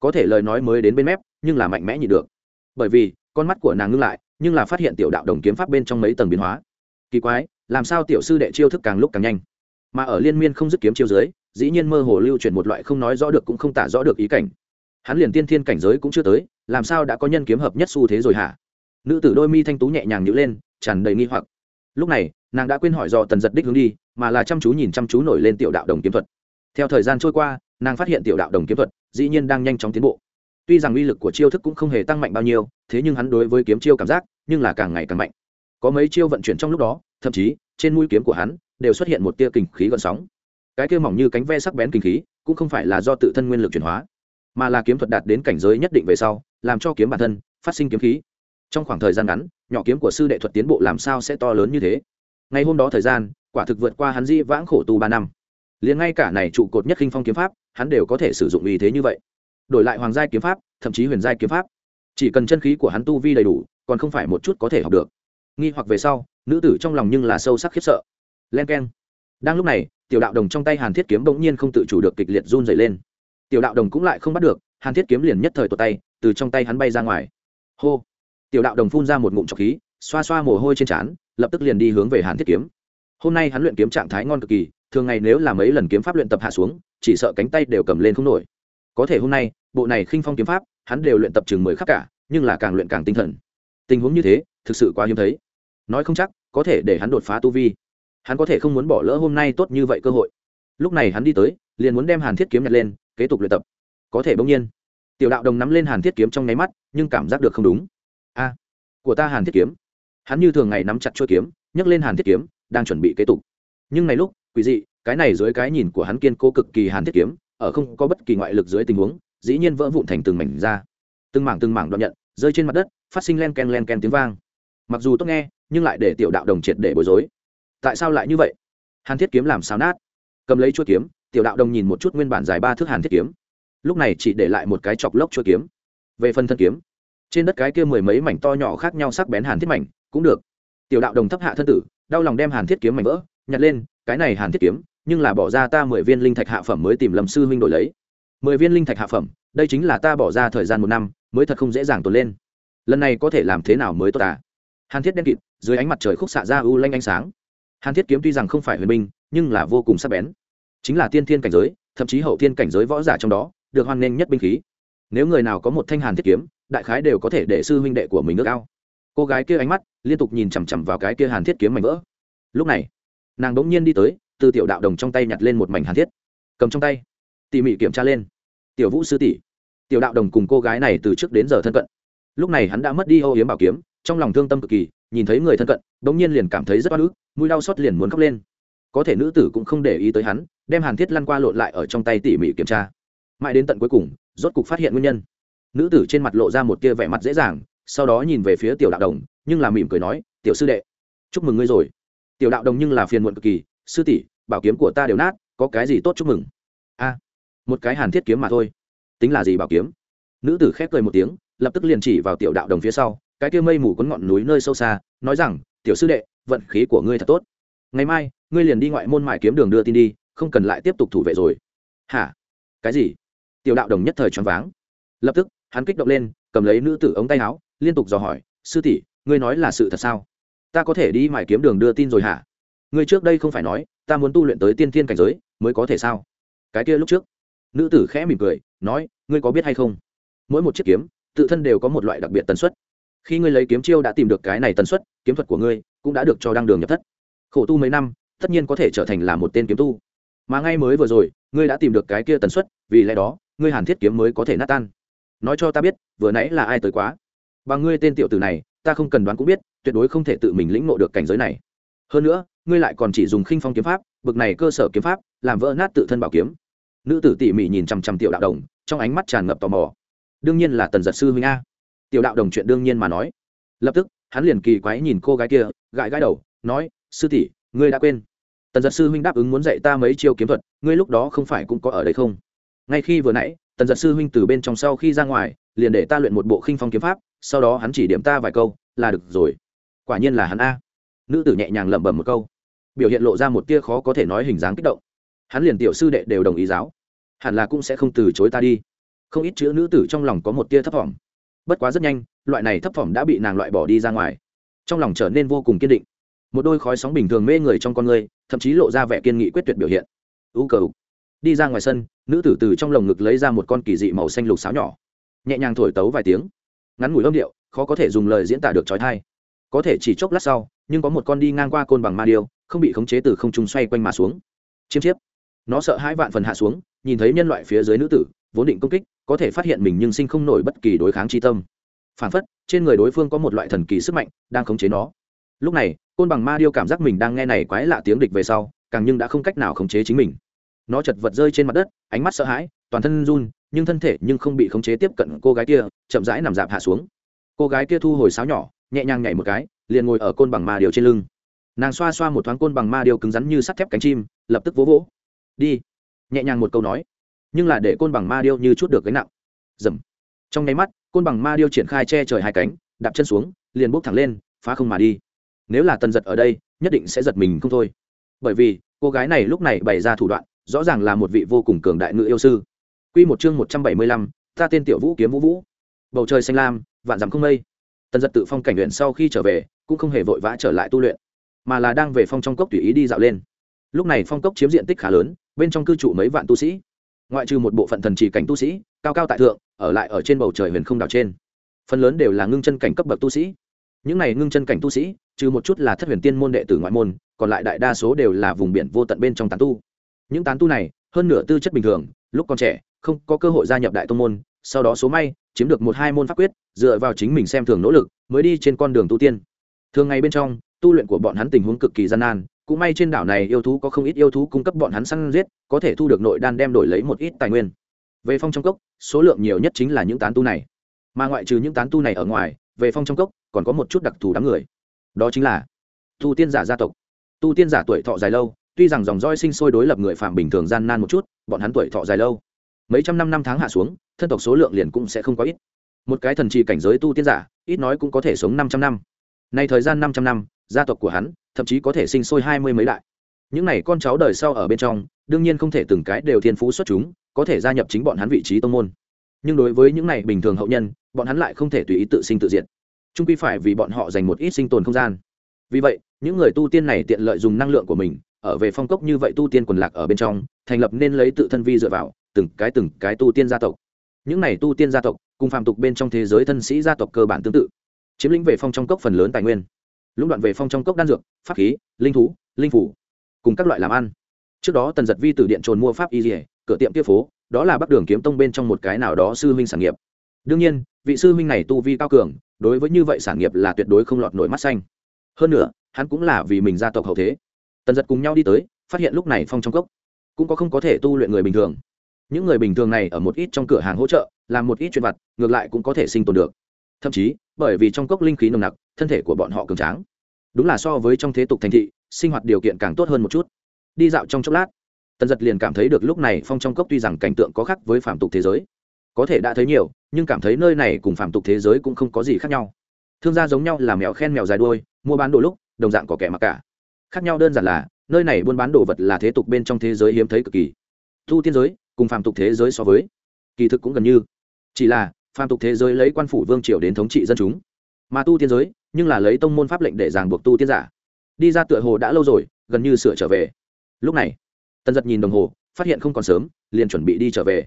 Có thể lời nói mới đến bên mép, nhưng là mạnh mẽ nhị được. Bởi vì, con mắt của nàng ngưng lại, nhưng là phát hiện tiểu đạo đồng kiếm pháp bên trong mấy tầng biến hóa. Kỳ quái, làm sao tiểu sư đệ chiêu thức càng lúc càng nhanh? Mà ở liên miên không dứt kiếm chiêu dưới, dĩ nhiên mơ hồ lưu truyền một loại không nói rõ được cũng không tả rõ được ý cảnh. Hắn liền tiên thiên cảnh giới cũng chưa tới, làm sao đã có nhân kiếm hợp nhất xu thế rồi hả? Nữ tử đôi mi thanh tú nhẹ nhàng nhữ lên, tràn đầy nghi hoặc. Lúc này, nàng đã quên hỏi do tần giật đích hướng đi, mà là chăm chú nhìn chăm chú nổi lên tiểu đạo đồng kiếm thuật. Theo thời gian trôi qua, nàng phát hiện tiểu đạo đồng kiếm thuật, dĩ nhiên đang nhanh chóng tiến bộ. Tuy rằng uy lực của chiêu thức cũng không hề tăng mạnh bao nhiêu, thế nhưng hắn đối với kiếm chiêu cảm giác, nhưng là càng ngày càng mạnh. Có mấy chiêu vận chuyển trong lúc đó, thậm chí, trên mũi kiếm của hắn đều xuất hiện một tia kình khí gợn sóng. Cái kia mỏng như cánh ve sắc bén kình khí, cũng không phải là do tự thân nguyên lực chuyển hóa, mà là kiếm thuật đạt đến cảnh giới nhất định về sau, làm cho kiếm bản thân phát sinh kiếm khí. Trong khoảng thời gian ngắn, nhỏ kiếm của sư đệ thuật tiến bộ làm sao sẽ to lớn như thế? Ngày hôm đó thời gian, quả thực vượt qua hắn di vãng khổ tu ba năm. Liền ngay cả này trụ cột nhất khinh phong kiếm pháp, hắn đều có thể sử dụng ý thế như vậy. Đổi lại hoàng giai kiếm pháp, thậm chí huyền giai kiếm pháp. Chỉ cần chân khí của hắn tu vi đầy đủ, còn không phải một chút có thể học được. Nghi hoặc về sau, nữ tử trong lòng nhưng là sâu sắc khiếp sợ len keng. Đang lúc này, tiểu đạo đồng trong tay hàn thiết kiếm bỗng nhiên không tự chủ được kịch liệt run dày lên. Tiểu đạo đồng cũng lại không bắt được, hàn thiết kiếm liền nhất thời tột tay, từ trong tay hắn bay ra ngoài. Hô! Tiểu đạo đồng phun ra một ngụm trọc khí, xoa xoa mồ hôi trên trán, lập tức liền đi hướng về hàn thiết kiếm. Hôm nay hắn luyện kiếm trạng thái ngon cực kỳ, thường ngày nếu là mấy lần kiếm pháp luyện tập hạ xuống, chỉ sợ cánh tay đều cầm lên không nổi. Có thể hôm nay, bộ này khinh phong kiếm pháp, hắn đều luyện tập chừng mười khắc cả, nhưng là càng luyện càng tinh thần. Tình huống như thế, thực sự quá hiếm thấy. Nói không chắc, có thể để hắn đột phá tu vi hắn có thể không muốn bỏ lỡ hôm nay tốt như vậy cơ hội. Lúc này hắn đi tới, liền muốn đem hàn thiết kiếm nhặt lên, kế tục luyện tập. Có thể bỗng nhiên, tiểu đạo đồng nắm lên hàn thiết kiếm trong nháy mắt, nhưng cảm giác được không đúng. A, của ta hàn thiết kiếm. Hắn như thường ngày nắm chặt chuôi kiếm, nhấc lên hàn thiết kiếm, đang chuẩn bị kế tục. Nhưng này lúc, quỷ dị, cái này dưới cái nhìn của hắn kiên cố cực kỳ hàn thiết kiếm, ở không có bất kỳ ngoại lực dưới tình huống, dĩ nhiên vỡ vụn thành từng mảnh ra. Từng mảng từng mảng đoạn nhận, rơi trên mặt đất, phát sinh len ken len ken tiếng vang. Mặc dù tốt nghe, nhưng lại để tiểu đạo đồng triệt để bối rối tại sao lại như vậy? Hàn thiết kiếm làm sao nát? Cầm lấy chuỗi kiếm, tiểu đạo đồng nhìn một chút nguyên bản dài ba thước hàn thiết kiếm. Lúc này chỉ để lại một cái chọc lốc chuỗi kiếm. Về phần thân kiếm, trên đất cái kia mười mấy mảnh to nhỏ khác nhau sắc bén hàn thiết mảnh, cũng được. Tiểu đạo đồng thấp hạ thân tử, đau lòng đem hàn thiết kiếm mảnh vỡ, nhặt lên, cái này hàn thiết kiếm, nhưng là bỏ ra ta mười viên linh thạch hạ phẩm mới tìm lầm sư huynh đổi lấy. Mười viên linh thạch hạ phẩm, đây chính là ta bỏ ra thời gian một năm, mới thật không dễ dàng tồn lên. Lần này có thể làm thế nào mới tốt à? Hàn thiết đen kịt, dưới ánh mặt trời khúc xạ ra u lanh ánh sáng hàn thiết kiếm tuy rằng không phải huyền binh, nhưng là vô cùng sắc bén. Chính là tiên thiên cảnh giới, thậm chí hậu thiên cảnh giới võ giả trong đó, được hoan nghênh nhất binh khí. Nếu người nào có một thanh hàn thiết kiếm, đại khái đều có thể để sư huynh đệ của mình ước ao. Cô gái kia ánh mắt, liên tục nhìn chằm chằm vào cái kia hàn thiết kiếm mảnh vỡ. Lúc này, nàng đ ỗ n g nhiên đi tới, từ tiểu đạo đồng trong tay nhặt lên một mảnh hàn thiết. Cầm trong tay, tỉ mỉ kiểm tra lên. Tiểu vũ sư tỷ. Tiểu đạo đồng cùng cô gái này từ trước đến giờ thân cận. Lúc này hắn đã mất đi âu yếm bảo kiếm, trong lòng thương tâm cực kỳ nhìn thấy người thân cận bỗng nhiên liền cảm thấy rất oan ức, mũi đau xót liền muốn khóc lên. Có thể nữ tử cũng không để ý tới hắn, đem hàn thiết lăn qua lộn lại ở trong tay tỉ mỉ kiểm tra. Mãi đến tận cuối cùng, rốt cục phát hiện nguyên nhân. Nữ tử trên mặt lộ ra một tia vẻ mặt dễ dàng, sau đó nhìn về phía tiểu đạo đồng, nhưng là mỉm cười nói, tiểu sư đệ, chúc mừng ngươi rồi. Tiểu đạo đồng nhưng là phiền muộn cực kỳ, sư tỷ, bảo kiếm của ta đều nát, có cái gì tốt chúc mừng? A, một cái hàn thiết kiếm mà thôi. Tính là gì bảo kiếm? Nữ tử khép cười một tiếng, lập tức liền chỉ vào tiểu đạo đồng phía sau cái kia mây mù cuốn ngọn núi nơi sâu xa, nói rằng, tiểu sư đệ, vận khí của ngươi thật tốt. Ngày mai, ngươi liền đi ngoại môn mải kiếm đường đưa tin đi, không cần lại tiếp tục thủ vệ rồi. Hả? Cái gì? Tiểu đạo đồng nhất thời choáng váng. Lập tức, hắn kích động lên, cầm lấy nữ tử ống tay áo, liên tục dò hỏi, sư tỷ, ngươi nói là sự thật sao? Ta có thể đi mải kiếm đường đưa tin rồi hả? Ngươi trước đây không phải nói, ta muốn tu luyện tới tiên thiên cảnh giới, mới có thể sao? Cái kia lúc trước, nữ tử khẽ mỉm cười, nói, ngươi có biết hay không? Mỗi một chiếc kiếm, tự thân đều có một loại đặc biệt tần suất khi ngươi lấy kiếm chiêu đã tìm được cái này tần suất, kiếm thuật của ngươi cũng đã được cho đăng đường nhập thất. Khổ tu mấy năm, tất nhiên có thể trở thành là một tên kiếm tu. Mà ngay mới vừa rồi, ngươi đã tìm được cái kia tần suất, vì lẽ đó, ngươi hàn thiết kiếm mới có thể nát tan. Nói cho ta biết, vừa nãy là ai tới quá? Bằng ngươi tên tiểu tử này, ta không cần đoán cũng biết, tuyệt đối không thể tự mình lĩnh ngộ được cảnh giới này. Hơn nữa, ngươi lại còn chỉ dùng khinh phong kiếm pháp, bực này cơ sở kiếm pháp, làm vỡ nát tự thân bảo kiếm. Nữ tử tỉ mỉ nhìn chằm chằm tiểu đạo đồng, trong ánh mắt tràn ngập tò mò. Đương nhiên là tần giật sư huynh a tiểu đạo đồng chuyện đương nhiên mà nói. Lập tức, hắn liền kỳ quái nhìn cô gái kia, gãi gãi đầu, nói, sư tỷ, ngươi đã quên. Tần giật sư huynh đáp ứng muốn dạy ta mấy chiêu kiếm thuật, ngươi lúc đó không phải cũng có ở đây không? Ngay khi vừa nãy, tần giật sư huynh từ bên trong sau khi ra ngoài, liền để ta luyện một bộ khinh phong kiếm pháp, sau đó hắn chỉ điểm ta vài câu, là được rồi. Quả nhiên là hắn a. Nữ tử nhẹ nhàng lẩm bẩm một câu, biểu hiện lộ ra một tia khó có thể nói hình dáng kích động. Hắn liền tiểu sư đệ đều đồng ý giáo. Hẳn là cũng sẽ không từ chối ta đi. Không ít chữ nữ tử trong lòng có một tia thấp thỏm bất quá rất nhanh, loại này thấp phẩm đã bị nàng loại bỏ đi ra ngoài. Trong lòng trở nên vô cùng kiên định. Một đôi khói sóng bình thường mê người trong con người, thậm chí lộ ra vẻ kiên nghị quyết tuyệt biểu hiện. U cầu đi ra ngoài sân, nữ tử từ trong lồng ngực lấy ra một con kỳ dị màu xanh lục sáo nhỏ. Nhẹ nhàng thổi tấu vài tiếng. Ngắn ngủi âm điệu, khó có thể dùng lời diễn tả được trói thai. Có thể chỉ chốc lát sau, nhưng có một con đi ngang qua côn bằng ma điêu, không bị khống chế từ không trung xoay quanh mà xuống. Chiêm chiếp. Nó sợ hai vạn phần hạ xuống, nhìn thấy nhân loại phía dưới nữ tử vốn định công kích, có thể phát hiện mình nhưng sinh không nổi bất kỳ đối kháng chi tâm. Phản phất, trên người đối phương có một loại thần kỳ sức mạnh đang khống chế nó. Lúc này, côn bằng ma điêu cảm giác mình đang nghe này quái lạ tiếng địch về sau, càng nhưng đã không cách nào khống chế chính mình. Nó chật vật rơi trên mặt đất, ánh mắt sợ hãi, toàn thân run, nhưng thân thể nhưng không bị khống chế tiếp cận cô gái kia, chậm rãi nằm dạp hạ xuống. Cô gái kia thu hồi sáo nhỏ, nhẹ nhàng nhảy một cái, liền ngồi ở côn bằng ma điêu trên lưng. Nàng xoa xoa một thoáng côn bằng ma điêu cứng rắn như sắt thép cánh chim, lập tức vỗ vỗ. Đi. Nhẹ nhàng một câu nói nhưng là để côn bằng ma điêu như chút được gánh nặng. Dầm. Trong nháy mắt, côn bằng ma điêu triển khai che trời hai cánh, đạp chân xuống, liền bốc thẳng lên, phá không mà đi. Nếu là tần giật ở đây, nhất định sẽ giật mình không thôi. Bởi vì, cô gái này lúc này bày ra thủ đoạn, rõ ràng là một vị vô cùng cường đại ngự yêu sư. Q một chương một trăm bảy mươi lăm, ta tên tiểu vũ kiếm vũ vũ. Bầu trời xanh lam, vạn dắm không mây. Tần giật tự phong cảnh luyện sau khi trở về, cũng không hề vội vã trở lại tu luyện, mà là đang về phong trong cốc tùy ý đi dạo lên. Lúc này phong cốc chiếm diện tích khá lớn, bên trong cư trụ mấy vạn tu sĩ ngoại trừ một bộ phận thần chỉ cảnh tu sĩ, cao cao tại thượng, ở lại ở trên bầu trời huyền không đảo trên. Phần lớn đều là ngưng chân cảnh cấp bậc tu sĩ. Những này ngưng chân cảnh tu sĩ, trừ một chút là thất huyền tiên môn đệ tử ngoại môn, còn lại đại đa số đều là vùng biển vô tận bên trong tán tu. Những tán tu này, hơn nửa tư chất bình thường, lúc còn trẻ, không có cơ hội gia nhập đại tông môn, sau đó số may, chiếm được một hai môn pháp quyết, dựa vào chính mình xem thường nỗ lực, mới đi trên con đường tu tiên. Thường ngày bên trong, tu luyện của bọn hắn tình huống cực kỳ gian nan cũng may trên đảo này yêu thú có không ít yêu thú cung cấp bọn hắn săn giết, có thể thu được nội đan đem đổi lấy một ít tài nguyên. Về phong trong cốc, số lượng nhiều nhất chính là những tán tu này. Mà ngoại trừ những tán tu này ở ngoài, về phong trong cốc còn có một chút đặc thù đám người. Đó chính là tu tiên giả gia tộc. Tu tiên giả tuổi thọ dài lâu, tuy rằng dòng roi sinh sôi đối lập người phạm bình thường gian nan một chút, bọn hắn tuổi thọ dài lâu. Mấy trăm năm năm tháng hạ xuống, thân tộc số lượng liền cũng sẽ không có ít. Một cái thần trì cảnh giới tu tiên giả, ít nói cũng có thể sống năm trăm năm. Nay thời gian năm trăm năm, gia tộc của hắn thậm chí có thể sinh sôi hai mươi mấy đại. Những n à y con cháu đời sau ở bên trong, đương nhiên không thể từng cái đều thiên phú xuất chúng, có thể gia nhập chính bọn hắn vị trí tông môn. Nhưng đối với những n à y bình thường hậu nhân, bọn hắn lại không thể tùy ý tự sinh tự diệt. Trung quy phải vì bọn họ dành một ít sinh tồn không gian. Vì vậy, những người tu tiên này tiện lợi dùng năng lượng của mình, ở về phong cốc như vậy tu tiên quần lạc ở bên trong, thành lập nên lấy tự thân vi dựa vào, từng cái từng cái tu tiên gia tộc. Những này tu tiên gia tộc, cùng phàm tục bên trong thế giới thân sĩ gia tộc cơ bản tương tự. Chiếm lĩnh về phong trong cốc phần lớn tài nguyên lũng đoạn về phong trong cốc đan dược, pháp khí, linh thú, linh phủ, cùng các loại làm ăn. Trước đó tần giật vi từ điện trồn mua pháp y dỉa cửa tiệm tiếp phố, đó là bắc đường kiếm tông bên trong một cái nào đó sư huynh sản nghiệp. Đương nhiên, vị sư huynh này tu vi cao cường, đối với như vậy sản nghiệp là tuyệt đối không lọt nổi mắt xanh. Hơn nữa, hắn cũng là vì mình gia tộc hậu thế. Tần giật cùng nhau đi tới, phát hiện lúc này phong trong cốc cũng có không có thể tu luyện người bình thường. Những người bình thường này ở một ít trong cửa hàng hỗ trợ, làm một ít chuyện vặt, ngược lại cũng có thể sinh tồn được. Thậm chí bởi vì trong cốc linh khí nồng nặc, thân thể của bọn họ cường tráng. Đúng là so với trong thế tục thành thị, sinh hoạt điều kiện càng tốt hơn một chút. Đi dạo trong chốc lát, tần giật liền cảm thấy được lúc này phong trong cốc tuy rằng cảnh tượng có khác với phạm tục thế giới, có thể đã thấy nhiều, nhưng cảm thấy nơi này cùng phạm tục thế giới cũng không có gì khác nhau. Thương gia giống nhau là mèo khen mèo dài đuôi, mua bán đồ lúc, đồng dạng có kẻ mặc cả. Khác nhau đơn giản là, nơi này buôn bán đồ vật là thế tục bên trong thế giới hiếm thấy cực kỳ. Thu tiên giới, cùng phạm tục thế giới so với, kỳ thực cũng gần như. Chỉ là phạm tục thế giới lấy quan phủ vương triều đến thống trị dân chúng. Mà tu tiên giới, nhưng là lấy tông môn pháp lệnh để ràng buộc tu tiên giả. Đi ra tựa hồ đã lâu rồi, gần như sửa trở về. Lúc này, tần giật nhìn đồng hồ, phát hiện không còn sớm, liền chuẩn bị đi trở về.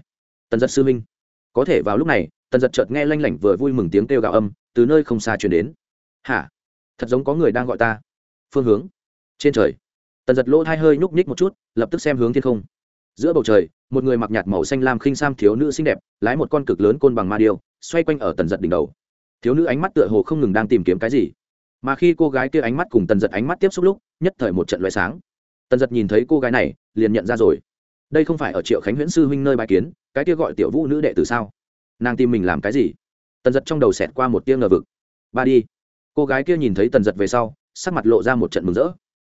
Tần giật sư minh có thể vào lúc này, tần giật chợt nghe lanh lảnh vừa vui mừng tiếng kêu gạo âm, từ nơi không xa chuyển đến. Hả? Thật giống có người đang gọi ta. Phương hướng. Trên trời, tần giật lỗ thai hơi nhúc nhích một chút, lập tức xem hướng thiên không. Giữa bầu trời một người mặc nhạt màu xanh lam khinh sam thiếu nữ xinh đẹp, lái một con cực lớn côn bằng ma điêu, xoay quanh ở tần giật đỉnh đầu. Thiếu nữ ánh mắt tựa hồ không ngừng đang tìm kiếm cái gì. Mà khi cô gái kia ánh mắt cùng tần giật ánh mắt tiếp xúc lúc, nhất thời một trận loại sáng. Tần giật nhìn thấy cô gái này, liền nhận ra rồi. Đây không phải ở triệu khánh huyễn sư huynh nơi bài kiến, cái kia gọi tiểu vũ nữ đệ từ sao? Nàng tìm mình làm cái gì? Tần giật trong đầu xẹt qua một tiếng ngờ vực. Ba đi. Cô gái kia nhìn thấy tần giật về sau, sắc mặt lộ ra một trận mừng rỡ.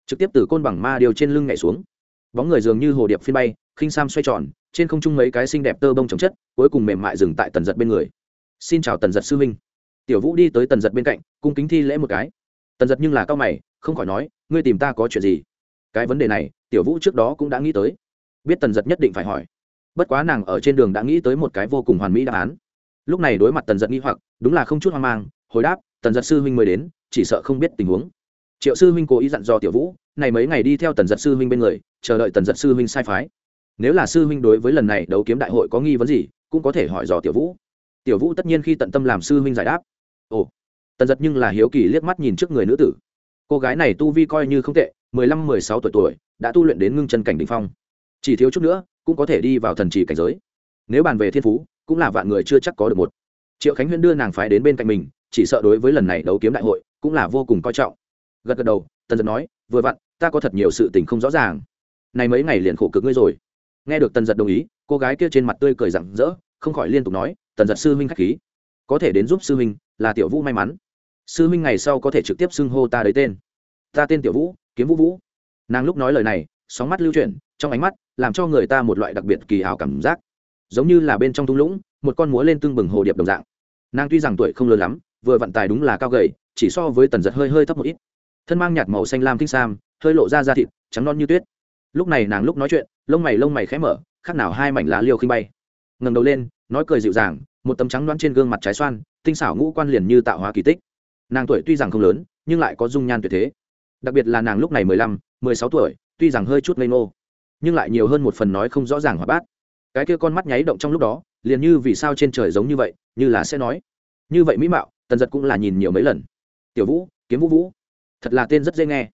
Trực tiếp từ côn bằng ma điều trên lưng nhảy xuống. Bóng người dường như hồ điệp phiên bay khinh sam xoay tròn, trên không trung mấy cái xinh đẹp tơ bông chồng chất, cuối cùng mềm mại dừng tại tần giật bên người. Xin chào tần giật sư huynh. Tiểu vũ đi tới tần giật bên cạnh, cung kính thi lễ một cái. Tần giật nhưng là cao mày, không khỏi nói, ngươi tìm ta có chuyện gì? Cái vấn đề này, tiểu vũ trước đó cũng đã nghĩ tới. Biết tần giật nhất định phải hỏi. Bất quá nàng ở trên đường đã nghĩ tới một cái vô cùng hoàn mỹ đáp án. Lúc này đối mặt tần giật nghi hoặc, đúng là không chút hoang mang, hồi đáp, tần giật sư huynh mới đến, chỉ sợ không biết tình huống. Triệu sư huynh cố ý dặn dò tiểu vũ, này mấy ngày đi theo tần giật sư huynh bên người, chờ đợi tần giật sư huynh sai phái nếu là sư huynh đối với lần này đấu kiếm đại hội có nghi vấn gì, cũng có thể hỏi dò tiểu vũ. Tiểu vũ tất nhiên khi tận tâm làm sư huynh giải đáp. Ồ, tần giật nhưng là hiếu kỳ liếc mắt nhìn trước người nữ tử. Cô gái này tu vi coi như không tệ, mười lăm, mười sáu tuổi tuổi, đã tu luyện đến ngưng chân cảnh đ ỉ n h phong. Chỉ thiếu chút nữa, cũng có thể đi vào thần trì cảnh giới. Nếu bàn về thiên phú, cũng là vạn người chưa chắc có được một. Triệu khánh huyễn đưa nàng phái đến bên cạnh mình, chỉ sợ đối với lần này đấu kiếm đại hội, cũng là vô cùng coi trọng. Gật gật đầu, tần giật nói, vừa vặn, ta có thật nhiều sự tình không rõ ràng. Này mấy ngày liền khổ cực ngươi rồi nghe được tần giật đồng ý, cô gái kia trên mặt tươi cười rặng rỡ, không khỏi liên tục nói, tần giật sư huynh k h á c h khí. Có thể đến giúp sư huynh, là tiểu vũ may mắn. Sư huynh ngày sau có thể trực tiếp xưng hô ta đấy tên. Ta tên tiểu vũ, kiếm vũ vũ. Nàng lúc nói lời này, sóng mắt lưu chuyển, trong ánh mắt làm cho người ta một loại đặc biệt kỳ ảo cảm giác. Giống như là bên trong thung lũng, một con múa lên tưng bừng hồ điệp đồng dạng. Nàng tuy rằng tuổi không lớn lắm, vừa vận tài đúng là cao gầy, chỉ so với tần giật hơi hơi thấp một ít. Thân mang nhạt màu xanh lam thinh sam, hơi lộ ra da thịt, trắng non như tuyết. Lúc này nàng lúc nói chuyện lông mày lông mày khẽ mở, khác nào hai mảnh lá liêu khinh bay. Ngầm đầu lên, nói cười dịu dàng, một tấm trắng đoán trên gương mặt trái xoan, tinh xảo ngũ quan liền như tạo hóa kỳ tích. Nàng tuổi tuy rằng không lớn, nhưng lại có dung nhan tuyệt thế. Đặc biệt là nàng lúc này mười lăm, mười sáu tuổi, tuy rằng hơi chút ngây ngô, nhưng lại nhiều hơn một phần nói không rõ ràng hoạt bát. Cái kia con mắt nháy động trong lúc đó, liền như vì sao trên trời giống như vậy, như là sẽ nói. Như vậy mỹ mạo, tần giật cũng là nhìn nhiều mấy lần. Tiểu vũ, kiếm vũ vũ. Thật là tên rất dễ nghe.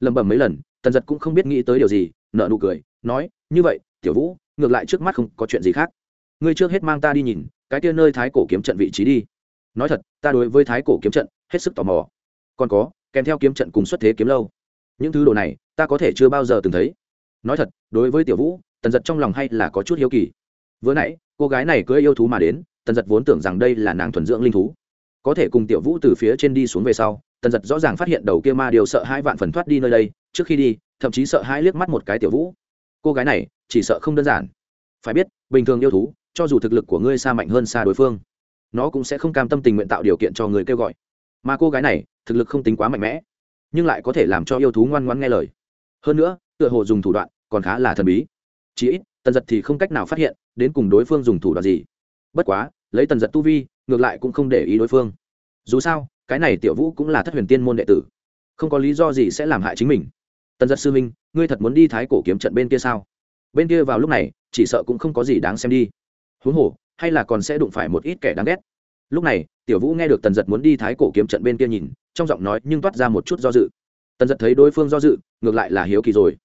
Lẩm bẩm mấy lần, tần giật cũng không biết nghĩ tới điều gì nợ nụ cười, nói như vậy, tiểu vũ, ngược lại trước mắt không có chuyện gì khác. Ngươi trước hết mang ta đi nhìn, cái kia nơi thái cổ kiếm trận vị trí đi. Nói thật, ta đối với thái cổ kiếm trận, hết sức tò mò. Còn có, kèm theo kiếm trận cùng xuất thế kiếm lâu. Những thứ đồ này, ta có thể chưa bao giờ từng thấy. Nói thật, đối với tiểu vũ, tần giật trong lòng hay là có chút hiếu kỳ. Vừa nãy, cô gái này cưới yêu thú mà đến, tần giật vốn tưởng rằng đây là nàng thuần dưỡng linh thú. Có thể cùng tiểu vũ từ phía trên đi xuống về sau, tần giật rõ ràng phát hiện đầu kia ma điều sợ hai vạn phần thoát đi nơi đây, trước khi đi, thậm chí sợ hai liếc mắt một cái tiểu vũ cô gái này, chỉ sợ không đơn giản. Phải biết, bình thường yêu thú, cho dù thực lực của ngươi xa mạnh hơn xa đối phương, nó cũng sẽ không cam tâm tình nguyện tạo điều kiện cho người kêu gọi. Mà cô gái này, thực lực không tính quá mạnh mẽ, nhưng lại có thể làm cho yêu thú ngoan ngoan nghe lời. Hơn nữa, tựa hồ dùng thủ đoạn còn khá là thần bí. Chỉ ít, tần giật thì không cách nào phát hiện đến cùng đối phương dùng thủ đoạn gì. Bất quá, lấy tần giật tu vi, ngược lại cũng không để ý đối phương. Dù sao, cái này tiểu vũ cũng là thất huyền tiên môn đệ tử. Không có lý do gì sẽ làm hại chính mình tần giật sư minh, ngươi thật muốn đi thái cổ kiếm trận bên kia sao? Bên kia vào lúc này, chỉ sợ cũng không có gì đáng xem đi. Huống hồ, hay là còn sẽ đụng phải một ít kẻ đáng ghét. Lúc này, tiểu vũ nghe được tần giật muốn đi thái cổ kiếm trận bên kia nhìn, trong giọng nói nhưng toát ra một chút do dự. Tần giật thấy đối phương do dự, ngược lại là hiếu kỳ rồi.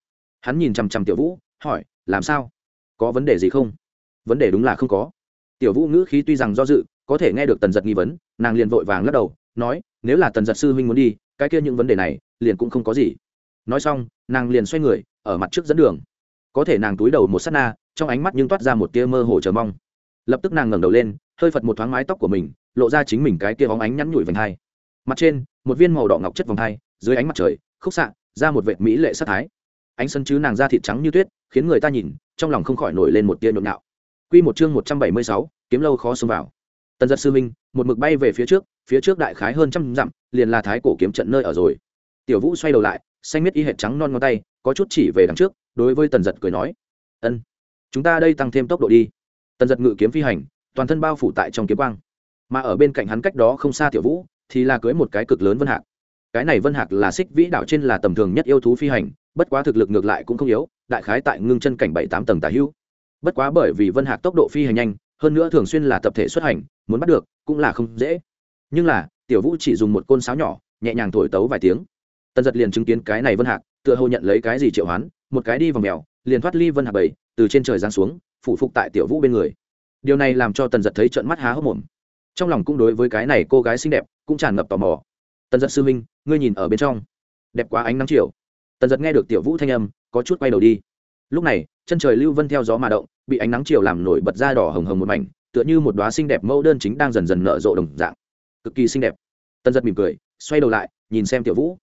Hắn nhìn chằm chằm tiểu vũ, hỏi, làm sao? Có vấn đề gì không? Vấn đề đúng là không có. Tiểu vũ ngữ khí tuy rằng do dự, có thể nghe được tần giật nghi vấn, nàng liền vội vàng lắc đầu, nói, nếu là tần giật sư huynh muốn đi, cái kia những vấn đề này liền cũng không có gì nói xong nàng liền xoay người ở mặt trước dẫn đường. Có thể nàng túi đầu một s á t na trong ánh mắt nhưng toát ra một tia mơ hồ chờ mong. Lập tức nàng ngẩng đầu lên hơi phật một thoáng mái tóc của mình lộ ra chính mình cái tia bóng ánh nhắn nhủi vành hai. Mặt trên một viên màu đỏ ngọc chất vòng hai dưới ánh mặt trời khúc xạ ra một vệt mỹ lệ sắc thái. Ánh sân chứ nàng da thịt trắng như tuyết khiến người ta nhìn trong lòng không khỏi nổi lên một tia nhộn nhạo. Quy một chương một trăm bảy mươi sáu, kiếm lâu khó xông vào. Tần giật sư minh, một mực bay về phía trước, phía trước đại khái hơn trăm dặm, liền là thái cổ kiếm trận nơi ở rồi. Tiểu Vũ xoay đầu lại, xanh miết y hệt trắng non ngón tay, có chút chỉ về đằng trước, đối với Tần giật cười nói: "Ân, chúng ta đây tăng thêm tốc độ đi." Tần giật ngự kiếm phi hành, toàn thân bao phủ tại trong kiếm quang. Mà ở bên cạnh hắn cách đó không xa tiểu vũ thì là cưới một cái cực lớn vân hạc. Cái này vân hạc là xích vĩ đảo trên là tầm thường nhất yêu thú phi hành bất quá thực lực ngược lại cũng không yếu đại khái tại ngưng chân cảnh bảy tám tầng tà hữu. Bất quá bởi vì vân hạc tốc độ phi hành nhanh hơn nữa thường xuyên là tập thể xuất hành muốn bắt được cũng là không dễ. Nhưng là tiểu vũ chỉ dùng một côn sáo nhỏ nhẹ nhàng thổi tấu vài tiếng tần giật liền chứng kiến cái này vân hạc, tựa hồ nhận lấy cái gì triệu hoán, một cái đi vào mèo, liền thoát ly vân hạc bảy, từ trên trời giáng xuống, phủ phục tại tiểu vũ bên người. Điều này làm cho tần giật thấy trận mắt há hốc mồm. Trong lòng cũng đối với cái này cô gái xinh đẹp, cũng tràn ngập tò mò. Tần giật sư minh ngươi nhìn ở bên trong. Đẹp quá ánh nắng chiều. Tần giật nghe được tiểu vũ thanh âm, có chút quay đầu đi. Lúc này, chân trời lưu vân theo gió mà động, bị ánh nắng chiều làm nổi bật ra đỏ hồng hồng một mảnh, tựa như một đoá xinh đẹp mẫu đơn chính đang dần dần nở rộ đồng dạng. Cực kỳ xinh đẹp. Tần giật mỉm cười, xoay đầu lại, nhìn xem tiểu vũ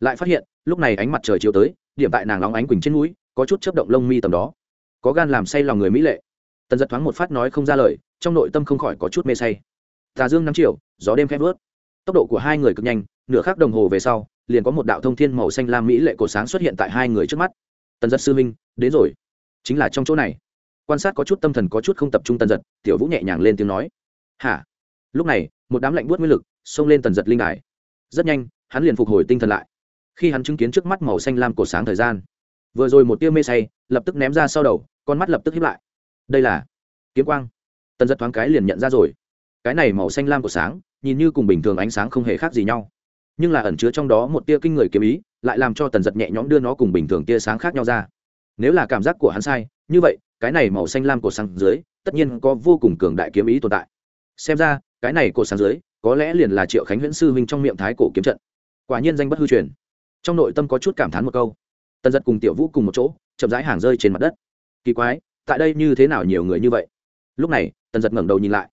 lại phát hiện lúc này ánh mặt trời chiếu tới điểm tại nàng lóng ánh quỳnh trên núi, có chút chấp động lông mi tầm đó. Có gan làm say lòng người mỹ lệ. Tần giật thoáng một phát nói không ra lời trong nội tâm không khỏi có chút mê say. Tà dương năm triệu gió đêm khép vớt. Tốc độ của hai người cực nhanh nửa khắc đồng hồ về sau liền có một đạo thông thiên màu xanh lam mỹ lệ cổ sáng xuất hiện tại hai người trước mắt. Tần giật sư minh đến rồi. Chính là trong chỗ này. Quan sát có chút tâm thần có chút không tập trung tần giật tiểu vũ nhẹ nhàng lên tiếng nói. Hả? Lúc này một đám lạnh buốt nguyên lực xông lên tần giật linh đài. Rất nhanh hắn liền phục hồi tinh thần lại khi hắn chứng kiến trước mắt màu xanh lam cổ sáng thời gian. Vừa rồi một tia mê say, lập tức ném ra sau đầu, con mắt lập tức hiếp lại. Đây là kiếm quang. Tần giật thoáng cái liền nhận ra rồi. Cái này màu xanh lam của sáng, nhìn như cùng bình thường ánh sáng không hề khác gì nhau. Nhưng là ẩn chứa trong đó một tia kinh người kiếm ý, lại làm cho tần giật nhẹ nhõm đưa nó cùng bình thường tia sáng khác nhau ra. Nếu là cảm giác của hắn sai, như vậy, cái này màu xanh lam của sáng dưới, tất nhiên có vô cùng cường đại kiếm ý tồn tại. Xem ra, cái này của sáng dưới, có lẽ liền là triệu khánh huyễn sư huynh trong miệng thái cổ kiếm trận. Quả nhiên danh bất hư truyền trong nội tâm có chút cảm thán một câu. Tần giật cùng tiểu vũ cùng một chỗ, chậm rãi hàng rơi trên mặt đất. Kỳ quái, tại đây như thế nào nhiều người như vậy? Lúc này, tần giật ngẩng đầu nhìn lại,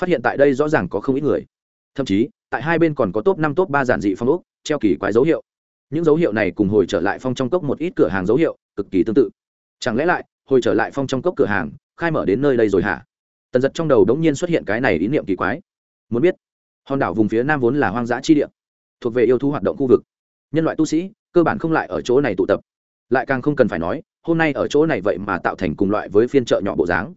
phát hiện tại đây rõ ràng có không ít người. Thậm chí, tại hai bên còn có top năm, top ba giản dị phong ốc, treo kỳ quái dấu hiệu. Những dấu hiệu này cùng hồi trở lại phong trong cốc một ít cửa hàng dấu hiệu, cực kỳ tương tự. Chẳng lẽ lại, hồi trở lại phong trong cốc cửa hàng, khai mở đến nơi đây rồi hả? Tần giật trong đầu đống nhiên xuất hiện cái này ý niệm kỳ quái. Muốn biết, hòn đảo vùng phía nam vốn là hoang dã chi địa, thuộc về yêu thú hoạt động khu vực nhân loại tu sĩ, cơ bản không lại ở chỗ này tụ tập. Lại càng không cần phải nói, hôm nay ở chỗ này vậy mà tạo thành cùng loại với phiên chợ nhỏ bộ dáng.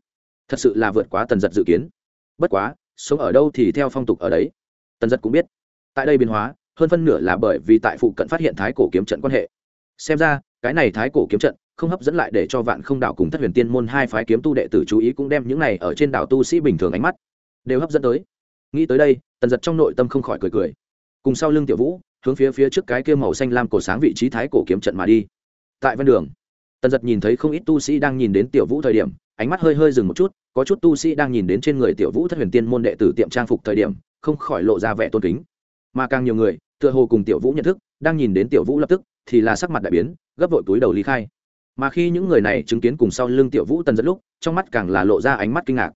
Thật sự là vượt quá tần giật dự kiến. Bất quá, sống ở đâu thì theo phong tục ở đấy. Tần giật cũng biết. Tại đây biến hóa, hơn phân nửa là bởi vì tại phụ cận phát hiện thái cổ kiếm trận quan hệ. Xem ra, cái này thái cổ kiếm trận không hấp dẫn lại để cho vạn không đảo cùng thất huyền tiên môn hai phái kiếm tu đệ tử chú ý cũng đem những này ở trên đảo tu sĩ bình thường ánh mắt đều hấp dẫn tới. Nghĩ tới đây, tần giật trong nội tâm không khỏi cười cười. Cùng sau lưng tiểu vũ hướng phía phía trước cái kia màu xanh lam cổ sáng vị trí thái cổ kiếm trận mà đi. Tại ven đường, tần giật nhìn thấy không ít tu sĩ đang nhìn đến tiểu vũ thời điểm, ánh mắt hơi hơi dừng một chút, có chút tu sĩ đang nhìn đến trên người tiểu vũ thất huyền tiên môn đệ tử tiệm trang phục thời điểm, không khỏi lộ ra vẻ tôn kính. Mà càng nhiều người, tựa hồ cùng tiểu vũ nhận thức, đang nhìn đến tiểu vũ lập tức, thì là sắc mặt đại biến, gấp vội túi đầu lý khai. Mà khi những người này chứng kiến cùng sau lưng tiểu vũ tần giật lúc, trong mắt càng là lộ ra ánh mắt kinh ngạc.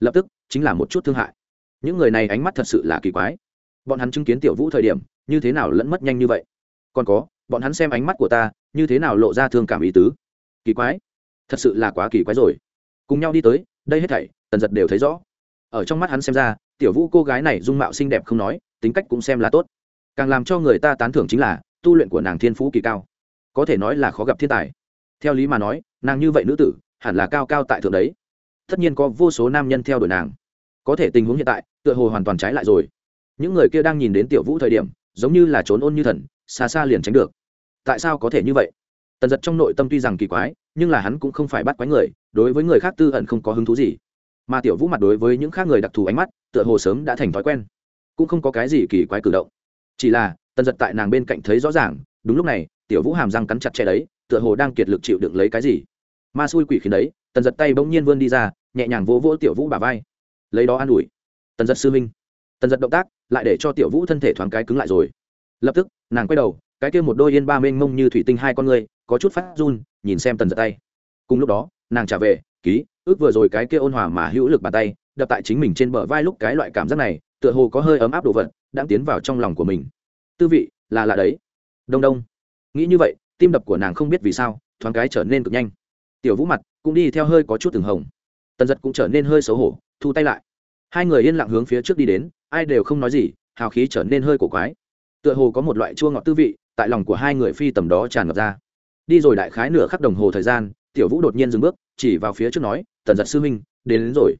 Lập tức, chính là một chút thương hại. Những người này ánh mắt thật sự là kỳ quái. Bọn hắn chứng kiến tiểu vũ thời điểm như thế nào lẫn mất nhanh như vậy? Còn có, bọn hắn xem ánh mắt của ta, như thế nào lộ ra thương cảm ý tứ? Kỳ quái. Thật sự là quá kỳ quái rồi. Cùng nhau đi tới, đây hết thảy, tần giật đều thấy rõ. Ở trong mắt hắn xem ra, tiểu vũ cô gái này dung mạo xinh đẹp không nói, tính cách cũng xem là tốt. Càng làm cho người ta tán thưởng chính là, tu luyện của nàng thiên phú kỳ cao. Có thể nói là khó gặp thiên tài. Theo lý mà nói, nàng như vậy nữ tử, hẳn là cao cao tại thượng đấy. Tất nhiên có vô số nam nhân theo đuổi nàng. Có thể tình huống hiện tại, tựa hồ hoàn toàn trái lại rồi. Những người kia đang nhìn đến tiểu vũ thời điểm giống như là trốn ôn như thần, xa xa liền tránh được. Tại sao có thể như vậy? Tần giật trong nội tâm tuy rằng kỳ quái, nhưng là hắn cũng không phải bắt quái người, đối với người khác tư ẩn không có hứng thú gì. Mà tiểu vũ mặt đối với những khác người đặc thù ánh mắt, tựa hồ sớm đã thành thói quen. Cũng không có cái gì kỳ quái cử động. Chỉ là, tần giật tại nàng bên cạnh thấy rõ ràng, đúng lúc này, tiểu vũ hàm răng cắn chặt che đấy, tựa hồ đang kiệt lực chịu đựng lấy cái gì. Ma xui quỷ khiến đấy, tần giật tay bỗng nhiên vươn đi ra, nhẹ nhàng vỗ vỗ tiểu vũ bà vai. Lấy đó an ủi. Tần giật sư minh tần giật động tác, lại để cho tiểu vũ thân thể thoáng cái cứng lại rồi. Lập tức, nàng quay đầu, cái kia một đôi yên ba mênh mông như thủy tinh hai con người có chút phát run, nhìn xem tần giật tay. Cùng lúc đó, nàng trả về, ký, ước vừa rồi cái kia ôn hòa mà hữu lực bàn tay, đập tại chính mình trên bờ vai lúc cái loại cảm giác này, tựa hồ có hơi ấm áp đồ vật, đang tiến vào trong lòng của mình. Tư vị, là là đấy. Đông đông. Nghĩ như vậy, tim đập của nàng không biết vì sao, thoáng cái trở nên cực nhanh. Tiểu vũ mặt cũng đi theo hơi có chút từng hồng. Tần giật cũng trở nên hơi xấu hổ, thu tay lại. Hai người yên lặng hướng phía trước đi đến ai đều không nói gì hào khí trở nên hơi cổ quái. Tựa hồ có một loại chua ngọt tư vị tại lòng của hai người phi tầm đó tràn ngập ra. Đi rồi đại khái nửa khắc đồng hồ thời gian tiểu vũ đột nhiên dừng bước chỉ vào phía trước nói tần giật sư huynh đến, đến rồi.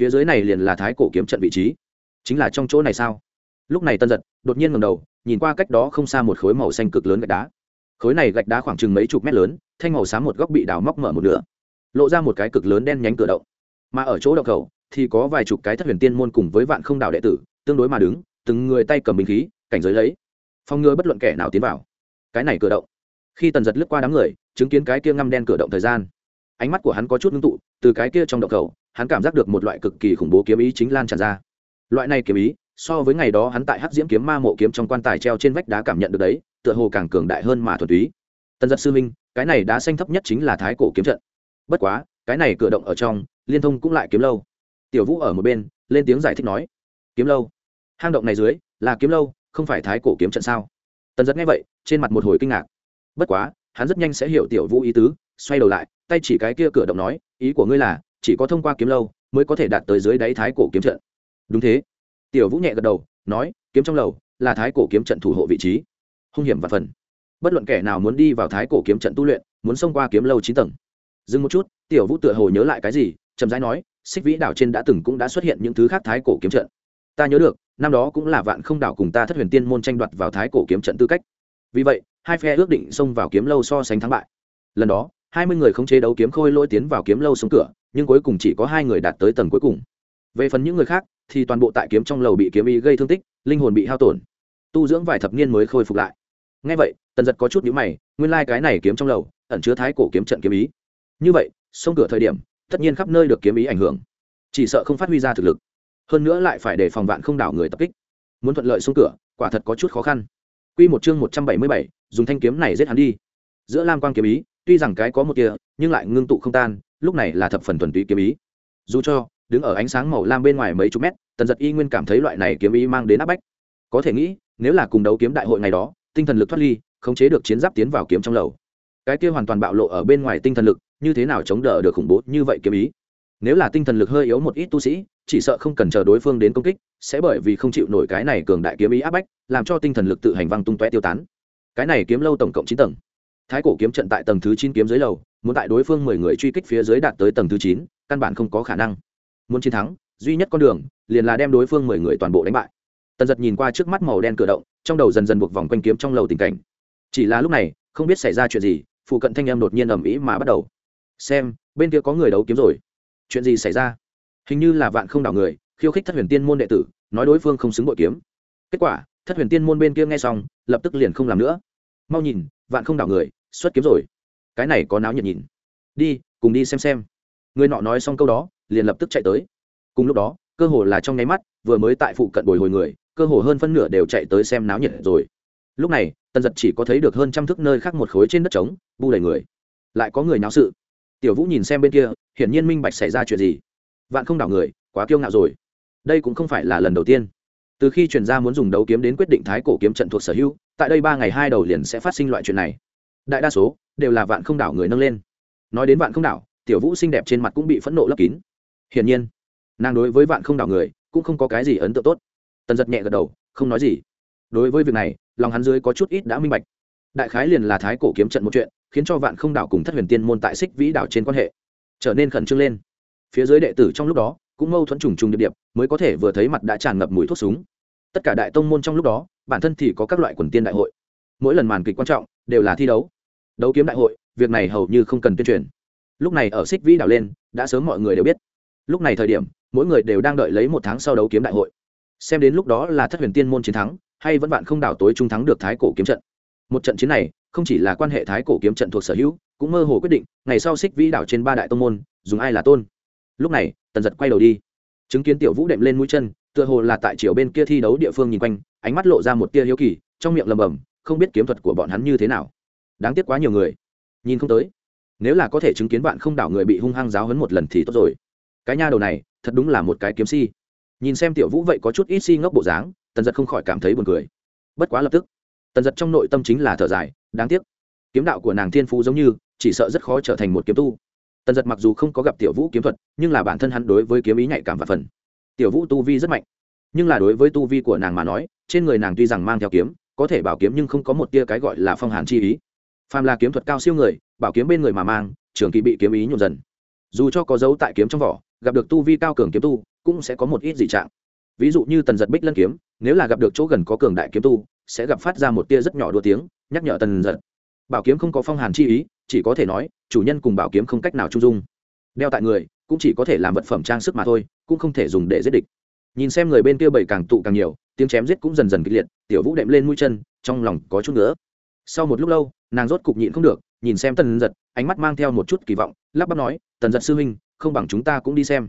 Phía dưới này liền là thái cổ kiếm trận vị trí. Chính là trong chỗ này sao? Lúc này tân giật đột nhiên ngầm đầu nhìn qua cách đó không xa một khối màu xanh cực lớn gạch đá. Khối này gạch đá khoảng chừng mấy chục mét lớn thanh màu xám một góc bị đào móc mở một nửa. Lộ ra một cái cực lớn đen nhánh cửa động. Mà ở chỗ động khẩu thì có vài chục cái thất huyền tiên môn cùng với vạn không đạo đệ tử tương đối mà đứng, từng người tay cầm bình khí, cảnh giới lấy. Phòng ngừa bất luận kẻ nào tiến vào. Cái này cửa động. Khi tần giật lướt qua đám người, chứng kiến cái kia ngăm đen cửa động thời gian. Ánh mắt của hắn có chút ngưng tụ, từ cái kia trong động khẩu, hắn cảm giác được một loại cực kỳ khủng bố kiếm ý chính lan tràn ra. Loại này kiếm ý, so với ngày đó hắn tại hắc diễm kiếm ma mộ kiếm trong quan tài treo trên vách đá cảm nhận được đấy, tựa hồ càng cường đại hơn mà thuần túy. Tần giật sư minh cái này đá xanh thấp nhất chính là thái cổ kiếm trận. Bất quá, cái này cửa động ở trong, liên thông cũng lại kiếm lâu. Tiểu vũ ở một bên, lên tiếng giải thích nói kiếm lâu. Hang động này dưới là kiếm lâu, không phải thái cổ kiếm trận sao? Tần giật nghe vậy, trên mặt một hồi kinh ngạc. Bất quá, hắn rất nhanh sẽ hiểu tiểu vũ ý tứ, xoay đầu lại, tay chỉ cái kia cửa động nói, ý của ngươi là, chỉ có thông qua kiếm lâu mới có thể đạt tới dưới đáy thái cổ kiếm trận. Đúng thế. Tiểu vũ nhẹ gật đầu, nói, kiếm trong lầu là thái cổ kiếm trận thủ hộ vị trí. Hung hiểm và phần. Bất luận kẻ nào muốn đi vào thái cổ kiếm trận tu luyện, muốn xông qua kiếm lâu chín tầng. Dừng một chút, tiểu vũ tựa hồ nhớ lại cái gì, chậm rãi nói, xích vĩ đảo trên đã từng cũng đã xuất hiện những thứ khác thái cổ kiếm trận ta nhớ được, năm đó cũng là vạn không đảo cùng ta thất huyền tiên môn tranh đoạt vào thái cổ kiếm trận tư cách. Vì vậy, hai phe ước định xông vào kiếm lâu so sánh thắng bại. Lần đó, hai mươi người không chế đấu kiếm khôi lỗi tiến vào kiếm lâu xuống cửa, nhưng cuối cùng chỉ có hai người đạt tới tầng cuối cùng. Về phần những người khác, thì toàn bộ tại kiếm trong lầu bị kiếm ý gây thương tích, linh hồn bị hao tổn. Tu dưỡng vài thập niên mới khôi phục lại. Ngay vậy, tần giật có chút nhữ mày, nguyên lai、like、cái này kiếm trong lầu, ẩn chứa thái cổ kiếm trận kiếm ý. Như vậy, xông cửa thời điểm, tất nhiên khắp nơi được kiếm ý ảnh hưởng. Chỉ sợ không phát huy ra thực lực hơn nữa lại phải để phòng vạn không đảo người tập kích. Muốn thuận lợi xuống cửa, quả thật có chút khó khăn. Q một chương một trăm bảy mươi bảy, dùng thanh kiếm này giết hắn đi. Giữa lam quang kiếm ý, tuy rằng cái có một tia nhưng lại ngưng tụ không tan, lúc này là thập phần thuần túy kiếm ý. Dù cho, đứng ở ánh sáng màu lam bên ngoài mấy chục mét, tần giật y nguyên cảm thấy loại này kiếm ý mang đến áp bách. Có thể nghĩ, nếu là cùng đấu kiếm đại hội ngày đó, tinh thần lực thoát ly, khống chế được chiến giáp tiến vào kiếm trong lầu. Cái kia hoàn toàn bạo lộ ở bên ngoài tinh thần lực, như thế nào chống đỡ được khủng bố như vậy kiếm ý? Nếu là tinh thần lực hơi yếu một ít tu sĩ, chỉ sợ không cần chờ đối phương đến công kích, sẽ bởi vì không chịu nổi cái này cường đại kiếm ý áp bách, làm cho tinh thần lực tự hành văng tung tóe tiêu tán. Cái này kiếm lâu tổng cộng chín tầng. Thái cổ kiếm trận tại tầng thứ chín kiếm dưới lầu, muốn tại đối phương mười người truy kích phía dưới đạt tới tầng thứ chín, căn bản không có khả năng. Muốn chiến thắng, duy nhất con đường, liền là đem đối phương mười người toàn bộ đánh bại. Tần giật nhìn qua trước mắt màu đen cửa động, trong đầu dần dần buộc vòng quanh kiếm trong lầu tình cảnh. Chỉ là lúc này, không biết xảy ra chuyện gì, phụ cận thanh em đột nhiên ầm ĩ mà bắt đầu. Xem, bên kia có người đấu kiếm rồi chuyện gì xảy ra? Hình như là vạn không đảo người, khiêu khích thất huyền tiên môn đệ tử, nói đối phương không xứng bội kiếm. Kết quả, thất huyền tiên môn bên kia nghe xong, lập tức liền không làm nữa. Mau nhìn, vạn không đảo người, xuất kiếm rồi. Cái này có náo nhiệt nhìn. Đi, cùng đi xem xem. Người nọ nói xong câu đó, liền lập tức chạy tới. Cùng lúc đó, cơ hồ là trong nháy mắt, vừa mới tại phụ cận bồi hồi người, cơ hồ hơn phân nửa đều chạy tới xem náo nhiệt rồi. Lúc này, tần giật chỉ có thấy được hơn trăm thước nơi khác một khối trên đất trống, bu đầy người. Lại có người náo sự tiểu vũ nhìn xem bên kia, hiển nhiên minh bạch xảy ra chuyện gì. Vạn không đảo người, quá kiêu ngạo rồi. Đây cũng không phải là lần đầu tiên. Từ khi chuyển gia muốn dùng đấu kiếm đến quyết định thái cổ kiếm trận thuộc sở hữu, tại đây ba ngày hai đầu liền sẽ phát sinh loại chuyện này. Đại đa số đều là vạn không đảo người nâng lên. Nói đến vạn không đảo, tiểu vũ xinh đẹp trên mặt cũng bị phẫn nộ lấp kín. Hiển nhiên, nàng đối với vạn không đảo người cũng không có cái gì ấn tượng tốt. Tần giật nhẹ gật đầu, không nói gì. Đối với việc này, lòng hắn dưới có chút ít đã minh bạch. Đại khái liền là thái cổ kiếm trận một chuyện khiến cho vạn không đảo cùng thất huyền tiên môn tại xích vĩ đảo trên quan hệ trở nên khẩn trương lên phía dưới đệ tử trong lúc đó cũng mâu thuẫn trùng trùng điệp điệp mới có thể vừa thấy mặt đã tràn ngập mùi thuốc súng tất cả đại tông môn trong lúc đó bản thân thì có các loại quần tiên đại hội mỗi lần màn kịch quan trọng đều là thi đấu đấu kiếm đại hội việc này hầu như không cần tuyên truyền lúc này ở xích vĩ đảo lên đã sớm mọi người đều biết lúc này thời điểm mỗi người đều đang đợi lấy một tháng sau đấu kiếm đại hội xem đến lúc đó là thất huyền tiên môn chiến thắng hay vẫn bạn không đảo tối trung thắng được thái cổ kiếm trận một trận chiến này không chỉ là quan hệ thái cổ kiếm trận thuộc sở hữu, cũng mơ hồ quyết định, ngày sau xích vĩ đảo trên ba đại tông môn, dùng ai là tôn. Lúc này, tần giật quay đầu đi. Chứng kiến tiểu vũ đệm lên mũi chân, tựa hồ là tại chiều bên kia thi đấu địa phương nhìn quanh, ánh mắt lộ ra một tia hiếu kỳ, trong miệng lầm bầm, không biết kiếm thuật của bọn hắn như thế nào. Đáng tiếc quá nhiều người. Nhìn không tới. Nếu là có thể chứng kiến bạn không đảo người bị hung hăng giáo hấn một lần thì tốt rồi. Cái nha đầu này, thật đúng là một cái kiếm si. Nhìn xem tiểu vũ vậy có chút ít si ngốc bộ dáng, tần giật không khỏi cảm thấy buồn cười. Bất quá lập tức, tần giật trong nội tâm chính là thở dài đáng tiếc, kiếm đạo của nàng thiên phú giống như, chỉ sợ rất khó trở thành một kiếm tu. Tần giật mặc dù không có gặp tiểu vũ kiếm thuật, nhưng là bản thân hắn đối với kiếm ý nhạy cảm và phần. Tiểu vũ tu vi rất mạnh, nhưng là đối với tu vi của nàng mà nói, trên người nàng tuy rằng mang theo kiếm, có thể bảo kiếm nhưng không có một tia cái gọi là phong hàn chi ý. Phàm là kiếm thuật cao siêu người, bảo kiếm bên người mà mang, trường kỳ bị kiếm ý nhộn dần. Dù cho có dấu tại kiếm trong vỏ, gặp được tu vi cao cường kiếm tu, cũng sẽ có một ít dị trạng. Ví dụ như tần giật bích lân kiếm, nếu là gặp được chỗ gần có cường đại kiếm tu, sẽ gặp phát ra một tia rất nhỏ đua tiếng nhắc nhở tần giật. Bảo kiếm không có phong hàn chi ý, chỉ có thể nói, chủ nhân cùng bảo kiếm không cách nào trung dung. Đeo tại người, cũng chỉ có thể làm vật phẩm trang sức mà thôi, cũng không thể dùng để giết địch. Nhìn xem người bên kia bảy càng tụ càng nhiều, tiếng chém giết cũng dần dần kịch liệt, tiểu vũ đệm lên mũi chân, trong lòng có chút nữa sau một lúc lâu, nàng rốt cục nhịn không được, nhìn xem tần giật, ánh mắt mang theo một chút kỳ vọng, lắp bắp nói, tần giật sư huynh, không bằng chúng ta cũng đi xem.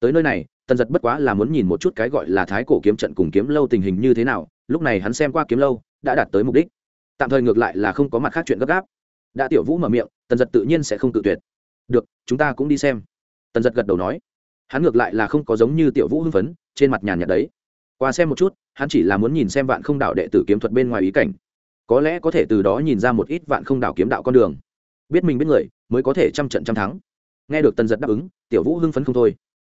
Tới nơi này, tần giật bất quá là muốn nhìn một chút cái gọi là thái cổ kiếm trận cùng kiếm lâu tình hình như thế nào, lúc này hắn xem qua kiếm lâu, đã đạt tới mục đích tạm thời ngược lại là không có mặt khác chuyện gấp gáp. Đã tiểu vũ mở miệng, tần giật tự nhiên sẽ không tự tuyệt. Được, chúng ta cũng đi xem. Tần giật gật đầu nói. Hắn ngược lại là không có giống như tiểu vũ hưng phấn, trên mặt nhàn nhạt đấy. Qua xem một chút, hắn chỉ là muốn nhìn xem vạn không đạo đệ tử kiếm thuật bên ngoài ý cảnh. Có lẽ có thể từ đó nhìn ra một ít vạn không đạo kiếm đạo con đường. Biết mình biết người, mới có thể trăm trận trăm thắng. Nghe được tần giật đáp ứng, tiểu vũ hưng phấn không thôi.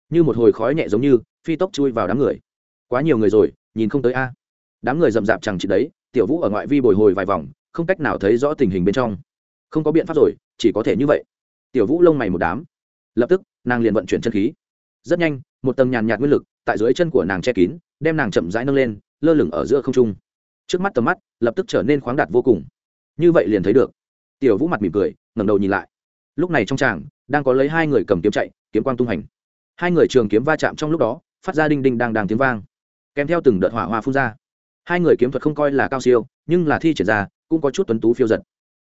Như một hồi khói nhẹ giống như, phi tốc chui vào đám người. Quá nhiều người rồi, nhìn không tới a. Đám người rậm rạp chẳng chị đấy tiểu vũ ở ngoại vi bồi hồi vài vòng, không cách nào thấy rõ tình hình bên trong. Không có biện pháp rồi, chỉ có thể như vậy. Tiểu vũ lông mày một đám. Lập tức, nàng liền vận chuyển chân khí. Rất nhanh, một tầng nhàn nhạt nguyên lực tại dưới chân của nàng che kín, đem nàng chậm rãi nâng lên, lơ lửng ở giữa không trung. Trước mắt tầm mắt lập tức trở nên khoáng đạt vô cùng. Như vậy liền thấy được. Tiểu vũ mặt mỉm cười, ngẩng đầu nhìn lại. Lúc này trong tràng, đang có lấy hai người cầm kiếm chạy, kiếm quang tung hành. Hai người trường kiếm va chạm trong lúc đó, phát ra đinh đinh đang đang tiếng vang. Kèm theo từng đợt hỏa hoa phun ra hai người kiếm thuật không coi là cao siêu, nhưng là thi triển ra, cũng có chút tuấn tú phiêu giật.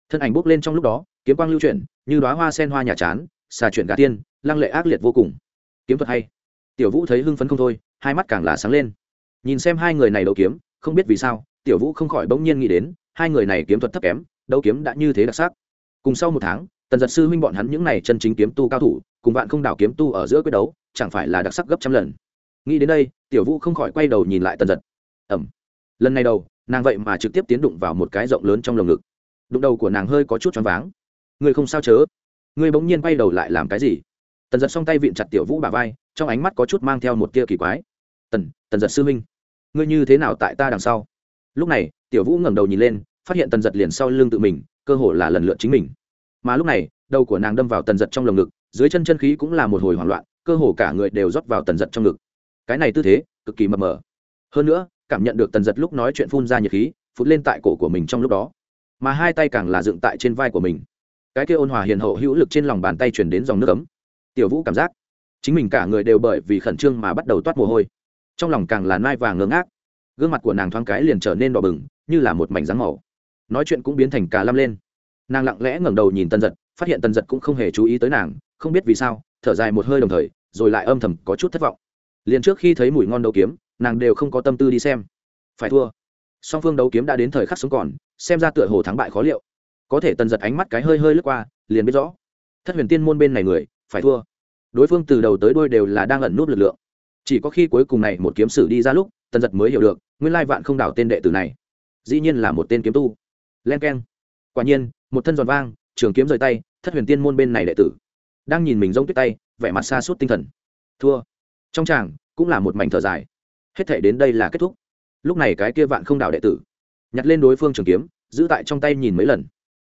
Thân ảnh bốc lên trong lúc đó, kiếm quang lưu chuyển, như đoá hoa sen hoa nhà chán, xà chuyển gà tiên lăng lệ ác liệt vô cùng. Kiếm thuật hay. Tiểu vũ thấy hưng phấn không thôi, hai mắt càng là sáng lên. Nhìn xem hai người này đấu kiếm, không biết vì sao, tiểu vũ không khỏi bỗng nhiên nghĩ đến, hai người này kiếm thuật thấp kém, đấu kiếm đã như thế đặc sắc. Cùng sau một tháng, tần giật sư huynh bọn hắn những này chân chính kiếm tu cao thủ, cùng bạn không đảo kiếm tu ở giữa quyết đấu, chẳng phải là đặc sắc gấp trăm lần. Nghĩ đến đây, tiểu vũ không khỏi quay đầu nhìn lại tần giật. Ẩm lần này đầu, nàng vậy mà trực tiếp tiến đụng vào một cái rộng lớn trong lồng ngực. Đụng đầu của nàng hơi có chút choáng váng. Người không sao chớ? Người bỗng nhiên bay đầu lại làm cái gì? Tần giật xong tay vịn chặt tiểu vũ bà vai, trong ánh mắt có chút mang theo một tia kỳ quái. Tần tần giật sư minh ngươi như thế nào tại ta đằng sau? Lúc này, tiểu vũ ngẩng đầu nhìn lên, phát hiện tần giật liền sau lưng tự mình, cơ hồ là lần lượt chính mình. Mà lúc này, đầu của nàng đâm vào tần giật trong lồng ngực, dưới chân chân khí cũng là một hồi hoảng loạn, cơ hồ cả người đều rót vào tần giật trong ngực. Cái này tư thế, cực kỳ mập mờ. Hơn nữa cảm nhận được tần giật lúc nói chuyện phun ra nhiệt khí phút lên tại cổ của mình trong lúc đó. Mà hai tay càng là dựng tại trên vai của mình. Cái kia ôn hòa hiền hậu hữu lực trên lòng bàn tay chuyển đến dòng nước ấm. Tiểu vũ cảm giác, chính mình cả người đều bởi vì khẩn trương mà bắt đầu toát mồ hôi. Trong lòng càng là nai vàng ngơ ngác. Gương mặt của nàng thoáng cái liền trở nên đỏ bừng, như là một mảnh rắn màu. Nói chuyện cũng biến thành cà lâm lên. Nàng lặng lẽ ngẩng đầu nhìn tân giật, phát hiện tân giật cũng không hề chú ý tới nàng, không biết vì sao, thở dài một hơi đồng thời, rồi lại âm thầm có chút thất vọng. Liền trước khi thấy mùi ngon đấu kiếm nàng đều không có tâm tư đi xem. Phải thua. Song phương đấu kiếm đã đến thời khắc sống còn, xem ra tựa hồ thắng bại khó liệu. Có thể tần giật ánh mắt cái hơi hơi lướt qua, liền biết rõ. Thất huyền tiên môn bên này người, phải thua. Đối phương từ đầu tới đôi đều là đang ẩn nút lực lượng. Chỉ có khi cuối cùng này một kiếm sử đi ra lúc, tần giật mới hiểu được, nguyên lai vạn không đảo tên đệ tử này, dĩ nhiên là một tên kiếm tu. Len k e n quả nhiên, một thân giòn vang, trường kiếm rời tay, thất huyền tiên môn bên này đệ tử. Đang nhìn mình rông tuyết tay, vẻ mặt xa suốt tinh thần. Thua. Trong tràng, cũng là một mảnh thở dài hết thể đến đây là kết thúc. Lúc này cái kia vạn không đảo đệ tử, nhặt lên đối phương trường kiếm, giữ tại trong tay nhìn mấy lần.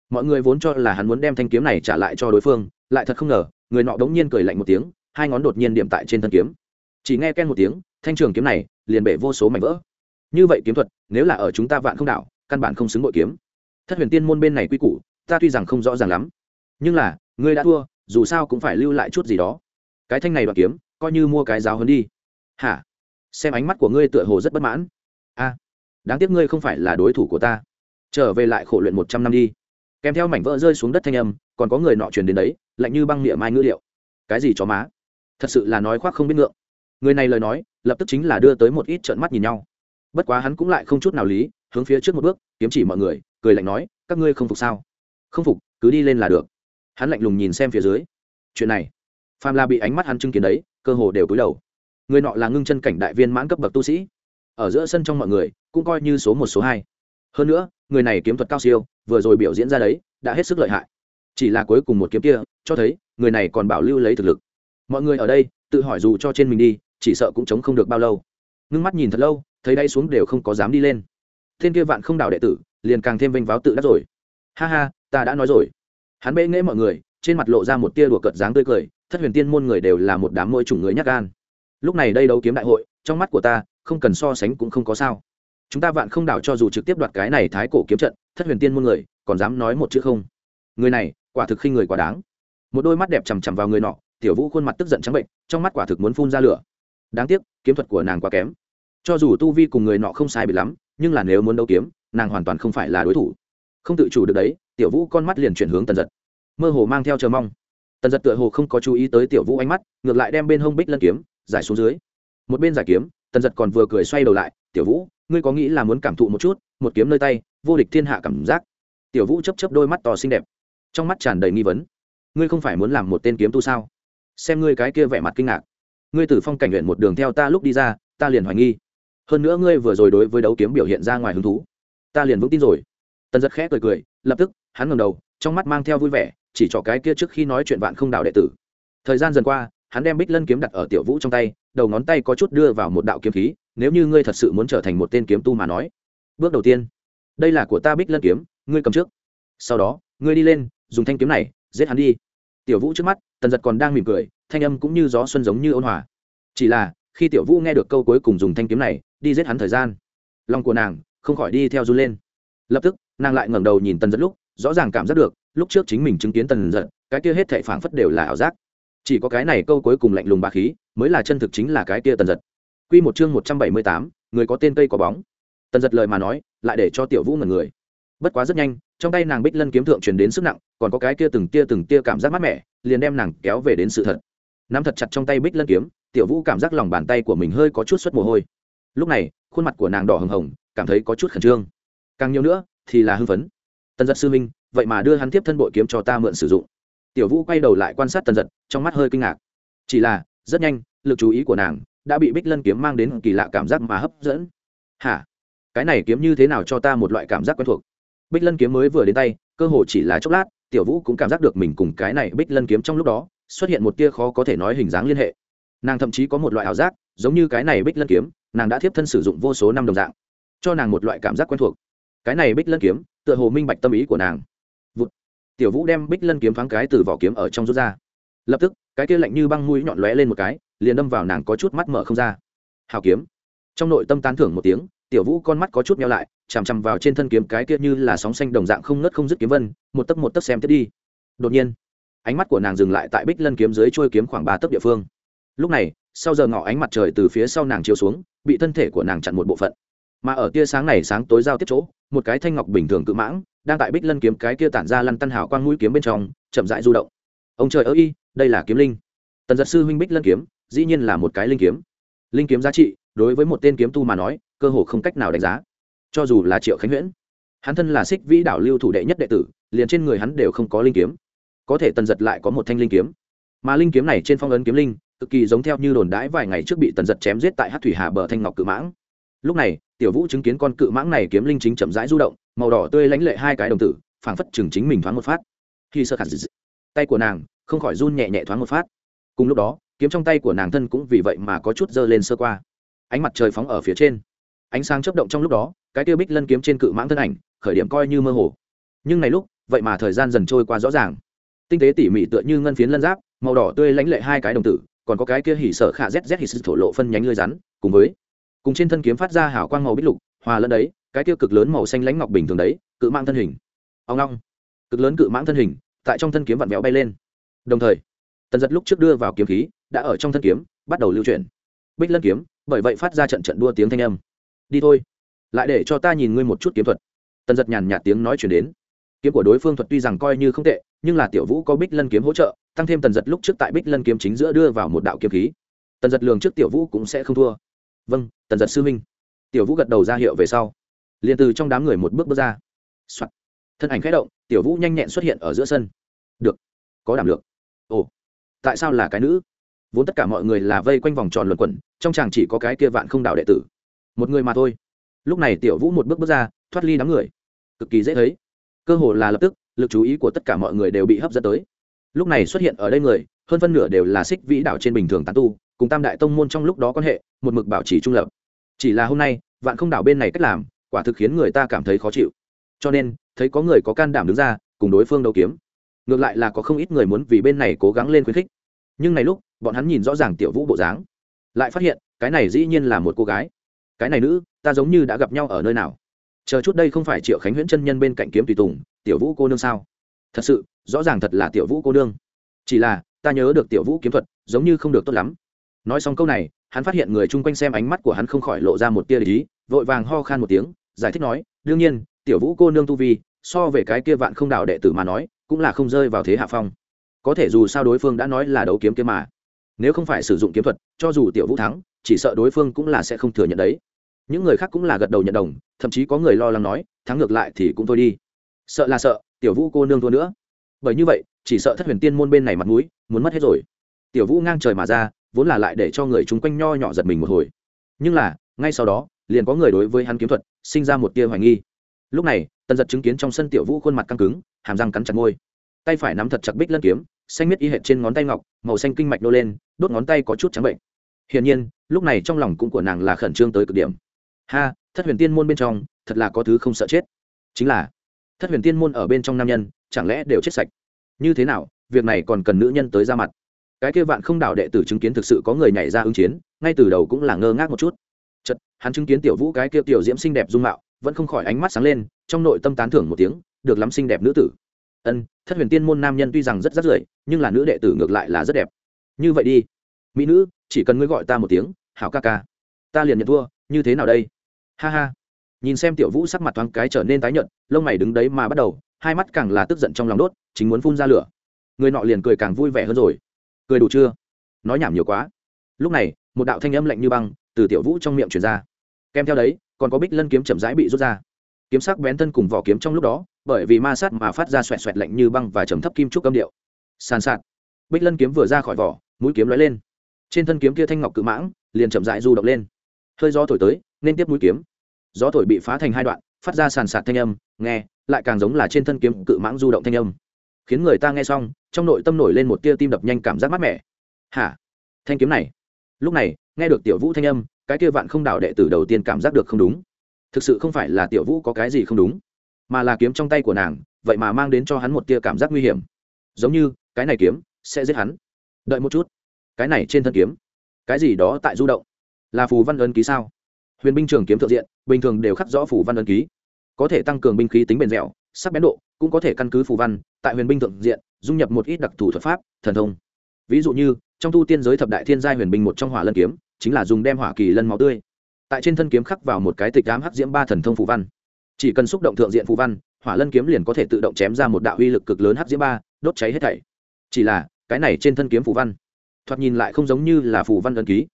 Mọi người vốn cho là hắn muốn đem thanh kiếm này trả lại cho đối phương, lại thật không ngờ, người nọ đống nhiên cười lạnh một tiếng, hai ngón đột nhiên điểm tại trên thân kiếm. Chỉ nghe ken một tiếng, thanh trường kiếm này liền bể vô số mảnh vỡ. Như vậy kiếm thuật, nếu là ở chúng ta vạn không đảo, căn bản không xứng bội kiếm. Thất huyền tiên môn bên này quy củ, ta tuy rằng không rõ ràng lắm, nhưng là, ngươi đã thua, dù sao cũng phải lưu lại chút gì đó. Cái thanh này đoạt kiếm, coi như mua cái giáo hơn đi. Hả? Xem ánh mắt của ngươi tựa hồ rất bất mãn. A, đáng tiếc ngươi không phải là đối thủ của ta. Trở về lại khổ luyện một trăm năm đi. Kèm theo mảnh vỡ rơi xuống đất thanh âm, còn có người nọ truyền đến đấy, lạnh như băng niệm mai ngữ liệu. Cái gì chó má? Thật sự là nói khoác không biết ngượng. Người này lời nói, lập tức chính là đưa tới một ít trợn mắt nhìn nhau. Bất quá hắn cũng lại không chút nào lý, hướng phía trước một bước, kiếm chỉ mọi người, cười lạnh nói, các ngươi không phục sao? Không phục, cứ đi lên là được. Hắn lạnh lùng nhìn xem phía dưới. Chuyện này phàm la bị ánh mắt hắn chứng kiến đấy, cơ hồ đều cúi đầu người nọ là ngưng chân cảnh đại viên mãn cấp bậc tu sĩ. Ở giữa sân trong mọi người, cũng coi như số một, số hai. Hơn nữa, người này kiếm thuật cao siêu, vừa rồi biểu diễn ra đấy, đã hết sức lợi hại. Chỉ là cuối cùng một kiếm kia, cho thấy, người này còn bảo lưu lấy thực lực. Mọi người ở đây, tự hỏi dù cho trên mình đi, chỉ sợ cũng chống không được bao lâu. Ngưng mắt nhìn thật lâu, thấy đáy xuống đều không có dám đi lên. Thiên kia vạn không đảo đệ tử, liền càng thêm vênh váo tự đắc rồi. Ha ha, ta đã nói rồi. Hắn bệ nghễ mọi người, trên mặt lộ ra một tia đùa cợt dáng tươi cười, thất huyền tiên môn người đều là một đám môi chủng người nhắc gan lúc này đây đấu kiếm đại hội, trong mắt của ta, không cần so sánh cũng không có sao. Chúng ta vạn không đảo cho dù trực tiếp đoạt cái này thái cổ kiếm trận, thất huyền tiên muôn người, còn dám nói một chữ không? Người này, quả thực khi người quá đáng. Một đôi mắt đẹp chằm chằm vào người nọ, tiểu vũ khuôn mặt tức giận trắng bệnh, trong mắt quả thực muốn phun ra lửa. Đáng tiếc, kiếm thuật của nàng quá kém. Cho dù tu vi cùng người nọ không sai bị lắm, nhưng là nếu muốn đấu kiếm, nàng hoàn toàn không phải là đối thủ. Không tự chủ được đấy, tiểu vũ con mắt liền chuyển hướng tần giật. Mơ hồ mang theo chờ mong. Tần giật tựa hồ không có chú ý tới tiểu vũ ánh mắt, ngược lại đem bên hông bích lân kiếm giải xuống dưới. Một bên giải kiếm, tần giật còn vừa cười xoay đầu lại, tiểu vũ, ngươi có nghĩ là muốn cảm thụ một chút, một kiếm nơi tay, vô địch thiên hạ cảm giác? Tiểu vũ chấp chấp đôi mắt to xinh đẹp, trong mắt tràn đầy nghi vấn. Ngươi không phải muốn làm một tên kiếm tu sao? Xem ngươi cái kia vẻ mặt kinh ngạc. Ngươi từ phong cảnh luyện một đường theo ta lúc đi ra, ta liền hoài nghi. Hơn nữa ngươi vừa rồi đối với đấu kiếm biểu hiện ra ngoài hứng thú, ta liền vững tin rồi. Tần giật khẽ cười cười, lập tức, hắn ngầm đầu, trong mắt mang theo vui vẻ, chỉ cho cái kia trước khi nói chuyện vạn không đạo đệ tử. Thời gian dần qua hắn đem bích lân kiếm đặt ở tiểu vũ trong tay, đầu ngón tay có chút đưa vào một đạo kiếm khí, nếu như ngươi thật sự muốn trở thành một tên kiếm tu mà nói. Bước đầu tiên, đây là của ta bích lân kiếm, ngươi cầm trước. Sau đó, ngươi đi lên, dùng thanh kiếm này, giết hắn đi. Tiểu vũ trước mắt, tần giật còn đang mỉm cười, thanh âm cũng như gió xuân giống như ôn hòa. Chỉ là, khi tiểu vũ nghe được câu cuối cùng dùng thanh kiếm này, đi giết hắn thời gian, lòng của nàng không khỏi đi theo run lên. Lập tức, nàng lại ngẩng đầu nhìn tần giật lúc, rõ ràng cảm giác được, lúc trước chính mình chứng kiến tần giật, cái kia hết thệ phảng phất đều là ảo giác chỉ có cái này câu cuối cùng lạnh lùng bà khí, mới là chân thực chính là cái kia tần giật. Q một chương một trăm bảy mươi tám, người có tên cây có bóng. Tần giật lời mà nói, lại để cho tiểu vũ ngần người. Bất quá rất nhanh, trong tay nàng bích lân kiếm thượng truyền đến sức nặng, còn có cái kia từng tia từng tia cảm giác mát mẻ, liền đem nàng kéo về đến sự thật. Nắm thật chặt trong tay bích lân kiếm, tiểu vũ cảm giác lòng bàn tay của mình hơi có chút suất mồ hôi. Lúc này, khuôn mặt của nàng đỏ hừng hồng, cảm thấy có chút khẩn trương. Càng nhiều nữa, thì là hưng phấn. Tần giật sư minh vậy mà đưa hắn tiếp thân bội kiếm cho ta mượn sử dụng tiểu vũ quay đầu lại quan sát tần giật, trong mắt hơi kinh ngạc. Chỉ là, rất nhanh, lực chú ý của nàng đã bị bích lân kiếm mang đến kỳ lạ cảm giác mà hấp dẫn. Hả? Cái này kiếm như thế nào cho ta một loại cảm giác quen thuộc? Bích lân kiếm mới vừa đến tay, cơ hồ chỉ là chốc lát, tiểu vũ cũng cảm giác được mình cùng cái này bích lân kiếm trong lúc đó xuất hiện một tia khó có thể nói hình dáng liên hệ. Nàng thậm chí có một loại ảo giác, giống như cái này bích lân kiếm, nàng đã thiếp thân sử dụng vô số năm đồng dạng, cho nàng một loại cảm giác quen thuộc. Cái này bích lân kiếm, tựa hồ minh bạch tâm ý của nàng tiểu vũ đem bích lân kiếm thoáng cái từ vỏ kiếm ở trong rút ra. Lập tức, cái kia lạnh như băng mũi nhọn lóe lên một cái, liền đâm vào nàng có chút mắt mở không ra. Hào kiếm. Trong nội tâm tán thưởng một tiếng, tiểu vũ con mắt có chút nhau lại, chằm chằm vào trên thân kiếm cái kia như là sóng xanh đồng dạng không ngớt không dứt kiếm vân, một tấc một tấc xem tiếp đi. Đột nhiên, ánh mắt của nàng dừng lại tại bích lân kiếm dưới trôi kiếm khoảng ba tấc địa phương. Lúc này, sau giờ ngỏ ánh mặt trời từ phía sau nàng chiếu xuống, bị thân thể của nàng chặn một bộ phận mà ở tia sáng này sáng tối giao tiếp chỗ, một cái thanh ngọc bình thường cự mãng, đang tại bích lân kiếm cái kia tản ra lăn tăn hào quang mũi kiếm bên trong, chậm rãi du động. Ông trời ơi, đây là kiếm linh. Tần giật sư huynh bích lân kiếm, dĩ nhiên là một cái linh kiếm. Linh kiếm giá trị, đối với một tên kiếm tu mà nói, cơ hồ không cách nào đánh giá. Cho dù là triệu khánh nguyễn, hắn thân là xích vĩ đảo lưu thủ đệ nhất đệ tử, liền trên người hắn đều không có linh kiếm. Có thể tần giật lại có một thanh linh kiếm. Mà linh kiếm này trên phong ấn kiếm linh, cực kỳ giống theo như đồn đãi vài ngày trước bị tần giật chém giết tại hát thủy hà bờ thanh ngọc cự mãng. Lúc này tiểu vũ chứng kiến con cự mãng này kiếm linh chính chậm rãi du động, màu đỏ tươi lãnh lệ hai cái đồng tử, phảng phất chừng chính mình thoáng một phát. Khi sơ khẳng tay của nàng không khỏi run nhẹ nhẹ thoáng một phát. Cùng lúc đó, kiếm trong tay của nàng thân cũng vì vậy mà có chút dơ lên sơ qua. Ánh mặt trời phóng ở phía trên. Ánh sáng chớp động trong lúc đó, cái tiêu bích lân kiếm trên cự mãng thân ảnh, khởi điểm coi như mơ hồ. Nhưng này lúc, vậy mà thời gian dần trôi qua rõ ràng. Tinh tế tỉ mỉ tựa như ngân phiến lân giáp, màu đỏ tươi lãnh lệ hai cái đồng tử, còn có cái kia hỉ sở khả zz hỉ sự thổ lộ phân nhánh lưới rắn, cùng với cùng trên thân kiếm phát ra hảo quang màu bích lục, hòa lẫn đấy, cái tiêu cực lớn màu xanh lãnh ngọc bình thường đấy, cự mãng thân hình. Ông long. Cực lớn cự mãng thân hình, tại trong thân kiếm vặn vẹo bay lên. Đồng thời, tần giật lúc trước đưa vào kiếm khí, đã ở trong thân kiếm, bắt đầu lưu chuyển. Bích lân kiếm, bởi vậy phát ra trận trận đua tiếng thanh âm. Đi thôi, lại để cho ta nhìn ngươi một chút kiếm thuật. Tần giật nhàn nhạt tiếng nói chuyển đến. Kiếm của đối phương thuật tuy rằng coi như không tệ, nhưng là tiểu vũ có bích lân kiếm hỗ trợ, tăng thêm tần giật lúc trước tại bích lân kiếm chính giữa đưa vào một đạo kiếm khí. Tần giật lường trước tiểu vũ cũng sẽ không thua vâng tần giật sư minh. Tiểu vũ gật đầu ra hiệu về sau. Liền từ trong đám người một bước bước ra、Soạn. thân ảnh k h ẽ động, tiểu vũ nhanh nhẹn xuất hiện ở giữa sân. Được. Có đảm lượng. Ồ. Tại sao là cái nữ? Vốn tất cả mọi người là vây quanh vòng tròn luẩn quẩn, trong chàng chỉ có cái kia vạn không đạo đệ tử. Một người mà thôi. Lúc này tiểu vũ một bước bước ra, thoát ly đám người. Cực kỳ dễ thấy. Cơ hồ là lập tức, lực chú ý của tất cả mọi người đều bị hấp dẫn tới. Lúc này xuất hiện ở đây người, hơn phân nửa đều là xích vĩ đảo trên bình thường tán tu cùng tam đại tông môn trong lúc đó quan hệ, một mực bảo trì trung lập. Chỉ là hôm nay, vạn không đảo bên này cách làm, quả thực khiến người ta cảm thấy khó chịu. Cho nên, thấy có người có can đảm đứng ra, cùng đối phương đấu kiếm. Ngược lại là có không ít người muốn vì bên này cố gắng lên khuyến khích. Nhưng này lúc, bọn hắn nhìn rõ ràng tiểu vũ bộ dáng, lại phát hiện, cái này dĩ nhiên là một cô gái. Cái này nữ, ta giống như đã gặp nhau ở nơi nào? Chờ chút đây không phải triệu khánh huyễn chân nhân bên cạnh kiếm tùy tùng, tiểu vũ cô nương sao? Thật sự, rõ ràng thật là tiểu vũ cô nương. Chỉ là, ta nhớ được tiểu vũ kiếm thuật, giống như không được tốt lắm nói xong câu này, hắn phát hiện người chung quanh xem ánh mắt của hắn không khỏi lộ ra một tia lý, vội vàng ho khan một tiếng, giải thích nói, đương nhiên, tiểu vũ cô nương tu vi, so về cái kia vạn không đạo đệ tử mà nói, cũng là không rơi vào thế hạ phong. Có thể dù sao đối phương đã nói là đấu kiếm kiếm mà. Nếu không phải sử dụng kiếm thuật, cho dù tiểu vũ thắng, chỉ sợ đối phương cũng là sẽ không thừa nhận đấy. Những người khác cũng là gật đầu nhận đồng, thậm chí có người lo lắng nói, thắng ngược lại thì cũng thôi đi. Sợ là sợ, tiểu vũ cô nương thua nữa. Bởi như vậy, chỉ sợ thất huyền tiên môn bên này mặt mũi, muốn mất hết rồi. Tiểu vũ ngang trời mà ra vốn là lại để cho người chúng quanh nho nhỏ giật mình một hồi. Nhưng là, ngay sau đó, liền có người đối với hắn kiếm thuật, sinh ra một tia hoài nghi. Lúc này, tần giật chứng kiến trong sân tiểu vũ khuôn mặt căng cứng, hàm răng cắn chặt môi. Tay phải nắm thật chặt bích lân kiếm, xanh miết y hệt trên ngón tay ngọc, màu xanh kinh mạch nô lên, đốt ngón tay có chút trắng bệnh. Hiển nhiên, lúc này trong lòng cũng của nàng là khẩn trương tới cực điểm. Ha, thất huyền tiên môn bên trong, thật là có thứ không sợ chết. Chính là, thất huyền tiên môn ở bên trong nam nhân, chẳng lẽ đều chết sạch? Như thế nào, việc này còn cần nữ nhân tới ra mặt? Cái kia vạn không đảo đệ tử chứng kiến thực sự có người nhảy ra ứng chiến, ngay từ đầu cũng là ngơ ngác một chút. Chật hắn chứng kiến tiểu vũ cái kia tiểu diễm xinh đẹp dung mạo, vẫn không khỏi ánh mắt sáng lên, trong nội tâm tán thưởng một tiếng, được lắm xinh đẹp nữ tử. Ân, thất huyền tiên môn nam nhân tuy rằng rất rất rưởi, nhưng là nữ đệ tử ngược lại là rất đẹp. Như vậy đi. Mỹ nữ, chỉ cần ngươi gọi ta một tiếng, hảo ca ca. Ta liền nhận thua, như thế nào đây? Ha ha. Nhìn xem tiểu vũ sắc mặt thoáng cái trở nên tái nhợt, lông mày đứng đấy mà bắt đầu, hai mắt càng là tức giận trong lòng đốt, chính muốn phun ra lửa. Người nọ liền cười càng vui vẻ hơn rồi cười đủ chưa? Nói nhảm nhiều quá. Lúc này, một đạo thanh âm lạnh như băng từ tiểu vũ trong miệng truyền ra. Kèm theo đấy, còn có bích lân kiếm chậm rãi bị rút ra. Kiếm sắc bén thân cùng vỏ kiếm trong lúc đó, bởi vì ma sát mà phát ra xoẹt xoẹt lạnh như băng và trầm thấp kim trúc âm điệu. Sàn sạt. Bích lân kiếm vừa ra khỏi vỏ, mũi kiếm lóe lên. Trên thân kiếm kia thanh ngọc cự mãng liền chậm rãi du động lên. Hơi gió thổi tới, nên tiếp mũi kiếm. Gió thổi bị phá thành hai đoạn, phát ra sàn sạt thanh âm, nghe, lại càng giống là trên thân kiếm cự mãng du động thanh âm khiến người ta nghe xong, trong nội tâm nổi lên một tia tim đập nhanh cảm giác mát mẻ. Hả? Thanh kiếm này? Lúc này, nghe được tiểu vũ thanh âm, cái kia vạn không đảo đệ tử đầu tiên cảm giác được không đúng. Thực sự không phải là tiểu vũ có cái gì không đúng, mà là kiếm trong tay của nàng, vậy mà mang đến cho hắn một tia cảm giác nguy hiểm. Giống như, cái này kiếm sẽ giết hắn. Đợi một chút. Cái này trên thân kiếm. Cái gì đó tại du động. Là phù văn ấn ký sao? Huyền binh trường kiếm thượng diện, bình thường đều khắc rõ phù văn ấn ký. Có thể tăng cường binh khí tính bền dẻo sắc bén độ, cũng có thể căn cứ phù văn, tại huyền binh thượng diện, dung nhập một ít đặc thù thuật pháp, thần thông. Ví dụ như, trong tu tiên giới thập đại thiên gia huyền binh một trong hỏa lân kiếm, chính là dùng đem hỏa kỳ lân máu tươi. Tại trên thân kiếm khắc vào một cái tịch ám hắc diễm ba thần thông phù văn. Chỉ cần xúc động thượng diện phù văn, hỏa lân kiếm liền có thể tự động chém ra một đạo uy lực cực lớn hắc diễm ba, đốt cháy hết thảy. Chỉ là, cái này trên thân kiếm phù văn, thoạt nhìn lại không giống như là phù văn ấn ký.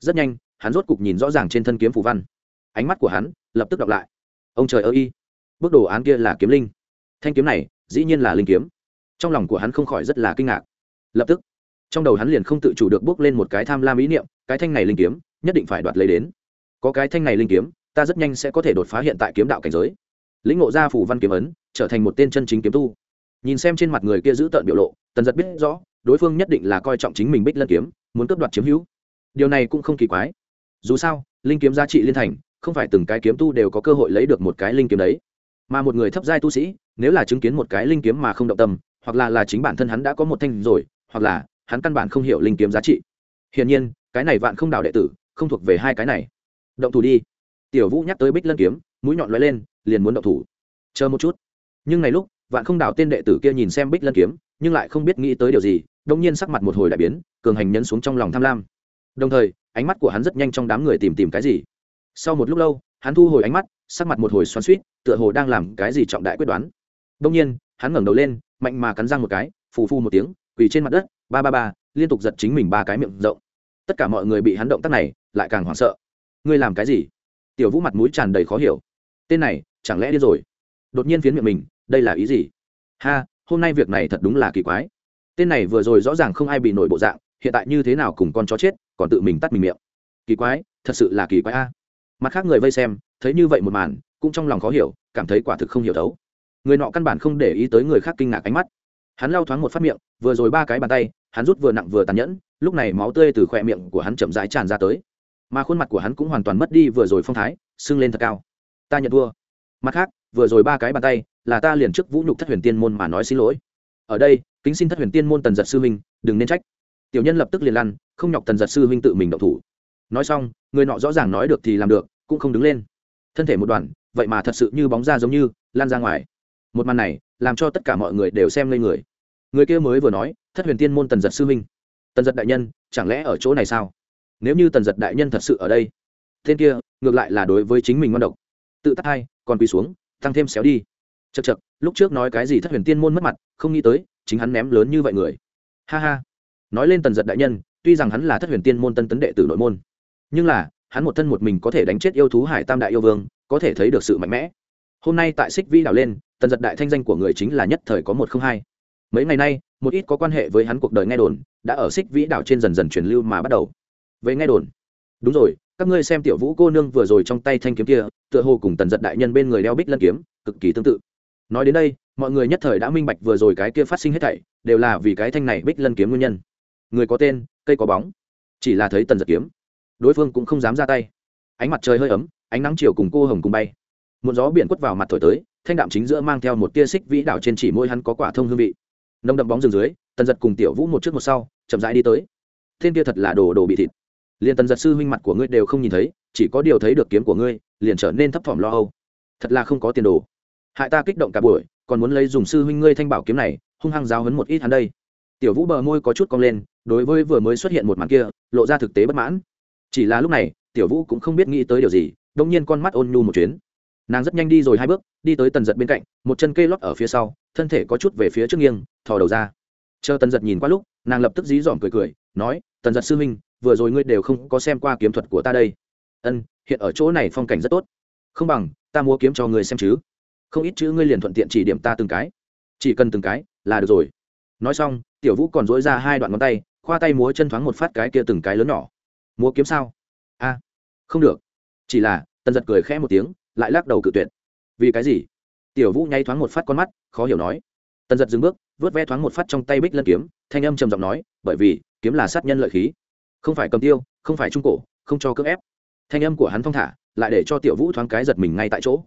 Rất nhanh, hắn rốt cục nhìn rõ ràng trên thân kiếm phù văn. Ánh mắt của hắn lập tức đọc lại. Ông trời ơi! y bước đồ án kia là kiếm linh. Thanh kiếm này, dĩ nhiên là linh kiếm. Trong lòng của hắn không khỏi rất là kinh ngạc. Lập tức, trong đầu hắn liền không tự chủ được bước lên một cái tham lam ý niệm, cái thanh này linh kiếm, nhất định phải đoạt lấy đến. Có cái thanh này linh kiếm, ta rất nhanh sẽ có thể đột phá hiện tại kiếm đạo cảnh giới. Lĩnh ngộ ra phủ văn kiếm ấn, trở thành một tên chân chính kiếm tu. Nhìn xem trên mặt người kia giữ tợn biểu lộ, tần giật biết rõ, đối phương nhất định là coi trọng chính mình bích lân kiếm, muốn cướp đoạt chiếm hữu. Điều này cũng không kỳ quái. Dù sao, linh kiếm giá trị liên thành, không phải từng cái kiếm tu đều có cơ hội lấy được một cái linh kiếm đấy mà một người thấp giai tu sĩ, nếu là chứng kiến một cái linh kiếm mà không động tâm, hoặc là là chính bản thân hắn đã có một thanh rồi, hoặc là hắn căn bản không hiểu linh kiếm giá trị. Hiển nhiên, cái này vạn không đảo đệ tử, không thuộc về hai cái này. Động thủ đi. Tiểu vũ nhắc tới bích lân kiếm, mũi nhọn lóe lên, liền muốn động thủ. Chờ một chút. Nhưng này lúc, vạn không đảo tên đệ tử kia nhìn xem bích lân kiếm, nhưng lại không biết nghĩ tới điều gì đông nhiên sắc mặt một hồi đại biến, cường hành nhấn xuống trong lòng tham lam. Đồng thời, ánh mắt của hắn rất nhanh trong đám người tìm tìm cái gì. Sau một lúc lâu, hắn thu hồi ánh mắt sắc mặt một hồi xoắn suýt tựa hồ đang làm cái gì trọng đại quyết đoán. Đông nhiên, hắn ngẩng đầu lên, mạnh mà cắn răng một cái, phù phu một tiếng, quỳ trên mặt đất, ba ba ba, liên tục giật chính mình ba cái miệng rộng. Tất cả mọi người bị hắn động tác này, lại càng hoảng sợ. Ngươi làm cái gì? Tiểu vũ mặt mũi tràn đầy khó hiểu. Tên này, chẳng lẽ đi rồi? Đột nhiên phiến miệng mình, đây là ý gì? Ha, hôm nay việc này thật đúng là kỳ quái. Tên này vừa rồi rõ ràng không ai bị nổi bộ dạng, hiện tại như thế nào cùng con chó chết, còn tự mình tắt mình miệng. Kỳ quái, thật sự là kỳ quái a. Mặt khác người vây xem thấy như vậy một màn, cũng trong lòng khó hiểu, cảm thấy quả thực không hiểu thấu. Người nọ căn bản không để ý tới người khác kinh ngạc ánh mắt. Hắn lao thoáng một phát miệng, vừa rồi ba cái bàn tay, hắn rút vừa nặng vừa tàn nhẫn, lúc này máu tươi từ khoe miệng của hắn chậm rãi tràn ra tới. Mà khuôn mặt của hắn cũng hoàn toàn mất đi vừa rồi phong thái, sưng lên thật cao. Ta nhận thua. Mặt khác, vừa rồi ba cái bàn tay, là ta liền trước vũ nhục thất huyền tiên môn mà nói xin lỗi. Ở đây, kính xin thất huyền tiên môn tần giật sư huynh, đừng nên trách. Tiểu nhân lập tức liền lăn, không nhọc tần giật sư huynh tự mình động thủ. Nói xong, người nọ rõ ràng nói được thì làm được, cũng không đứng lên thân thể một đoàn, vậy mà thật sự như bóng ra giống như lan ra ngoài. Một màn này làm cho tất cả mọi người đều xem lên người. Người kia mới vừa nói, thất huyền tiên môn tần giật sư minh tần giật đại nhân, chẳng lẽ ở chỗ này sao? Nếu như tần giật đại nhân thật sự ở đây, tên kia ngược lại là đối với chính mình ngon độc. Tự tắt hai, còn quỳ xuống, tăng thêm xéo đi. Chật chật lúc trước nói cái gì thất huyền tiên môn mất mặt, không nghĩ tới, chính hắn ném lớn như vậy người. Ha ha. Nói lên tần giật đại nhân, tuy rằng hắn là thất huyền tiên môn tân tấn đệ tử nội môn, nhưng là hắn một thân một mình có thể đánh chết yêu thú hải tam đại yêu vương, có thể thấy được sự mạnh mẽ. Hôm nay tại xích Vi đảo lên, tần giật đại thanh danh của người chính là nhất thời có một không hai. Mấy ngày nay, một ít có quan hệ với hắn cuộc đời nghe đồn, đã ở xích vĩ đảo trên dần dần truyền lưu mà bắt đầu. Về nghe đồn. Đúng rồi, các ngươi xem tiểu vũ cô nương vừa rồi trong tay thanh kiếm kia, tựa hồ cùng tần giật đại nhân bên người đeo bích lân kiếm, cực kỳ tương tự. Nói đến đây, mọi người nhất thời đã minh bạch vừa rồi cái kia phát sinh hết thảy, đều là vì cái thanh này bích lân kiếm nguyên nhân. Người có tên, cây có bóng. Chỉ là thấy tần giật kiếm đối phương cũng không dám ra tay. Ánh mặt trời hơi ấm, ánh nắng chiều cùng cô hồng cùng bay. Một gió biển quất vào mặt thổi tới, thanh đạm chính giữa mang theo một tia xích vĩ đảo trên chỉ môi hắn có quả thông hương vị. Nông đậm bóng rừng dưới, tần giật cùng tiểu vũ một trước một sau, chậm rãi đi tới. Thiên kia thật là đồ đồ bị thịt. Liền tần giật sư huynh mặt của ngươi đều không nhìn thấy, chỉ có điều thấy được kiếm của ngươi, liền trở nên thấp thỏm lo âu. Thật là không có tiền đồ. Hại ta kích động cả buổi, còn muốn lấy dùng sư huynh ngươi thanh bảo kiếm này, hung hăng giáo hấn một ít hắn đây. Tiểu vũ bờ môi có chút cong lên, đối với vừa mới xuất hiện một màn kia, lộ ra thực tế bất mãn chỉ là lúc này, tiểu vũ cũng không biết nghĩ tới điều gì đông nhiên con mắt ôn nhu một chuyến. Nàng rất nhanh đi rồi hai bước, đi tới tần giật bên cạnh, một chân kê lót ở phía sau, thân thể có chút về phía trước nghiêng, thò đầu ra. Chờ tần giật nhìn qua lúc, nàng lập tức dí dỏm cười cười, nói, tần giật sư huynh, vừa rồi ngươi đều không có xem qua kiếm thuật của ta đây. Ân, hiện ở chỗ này phong cảnh rất tốt. Không bằng, ta mua kiếm cho ngươi xem chứ. Không ít chữ ngươi liền thuận tiện chỉ điểm ta từng cái. Chỉ cần từng cái, là được rồi. Nói xong, tiểu vũ còn dối ra hai đoạn ngón tay, khoa tay múa chân thoáng một phát cái kia từng cái lớn nhỏ múa kiếm sao? A, không được. Chỉ là, tần giật cười khẽ một tiếng, lại lắc đầu cự tuyệt. Vì cái gì? Tiểu vũ nháy thoáng một phát con mắt, khó hiểu nói. Tần giật dừng bước, vớt ve thoáng một phát trong tay bích lân kiếm, thanh âm trầm giọng nói, bởi vì, kiếm là sát nhân lợi khí. Không phải cầm tiêu, không phải trung cổ, không cho cưỡng ép. Thanh âm của hắn thong thả, lại để cho tiểu vũ thoáng cái giật mình ngay tại chỗ.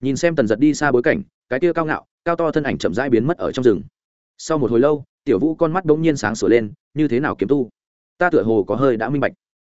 Nhìn xem tần giật đi xa bối cảnh, cái kia cao ngạo, cao to thân ảnh chậm rãi biến mất ở trong rừng. Sau một hồi lâu, tiểu vũ con mắt bỗng nhiên sáng sửa lên, như thế nào kiếm tu? Ta tựa hồ có hơi đã minh bạch.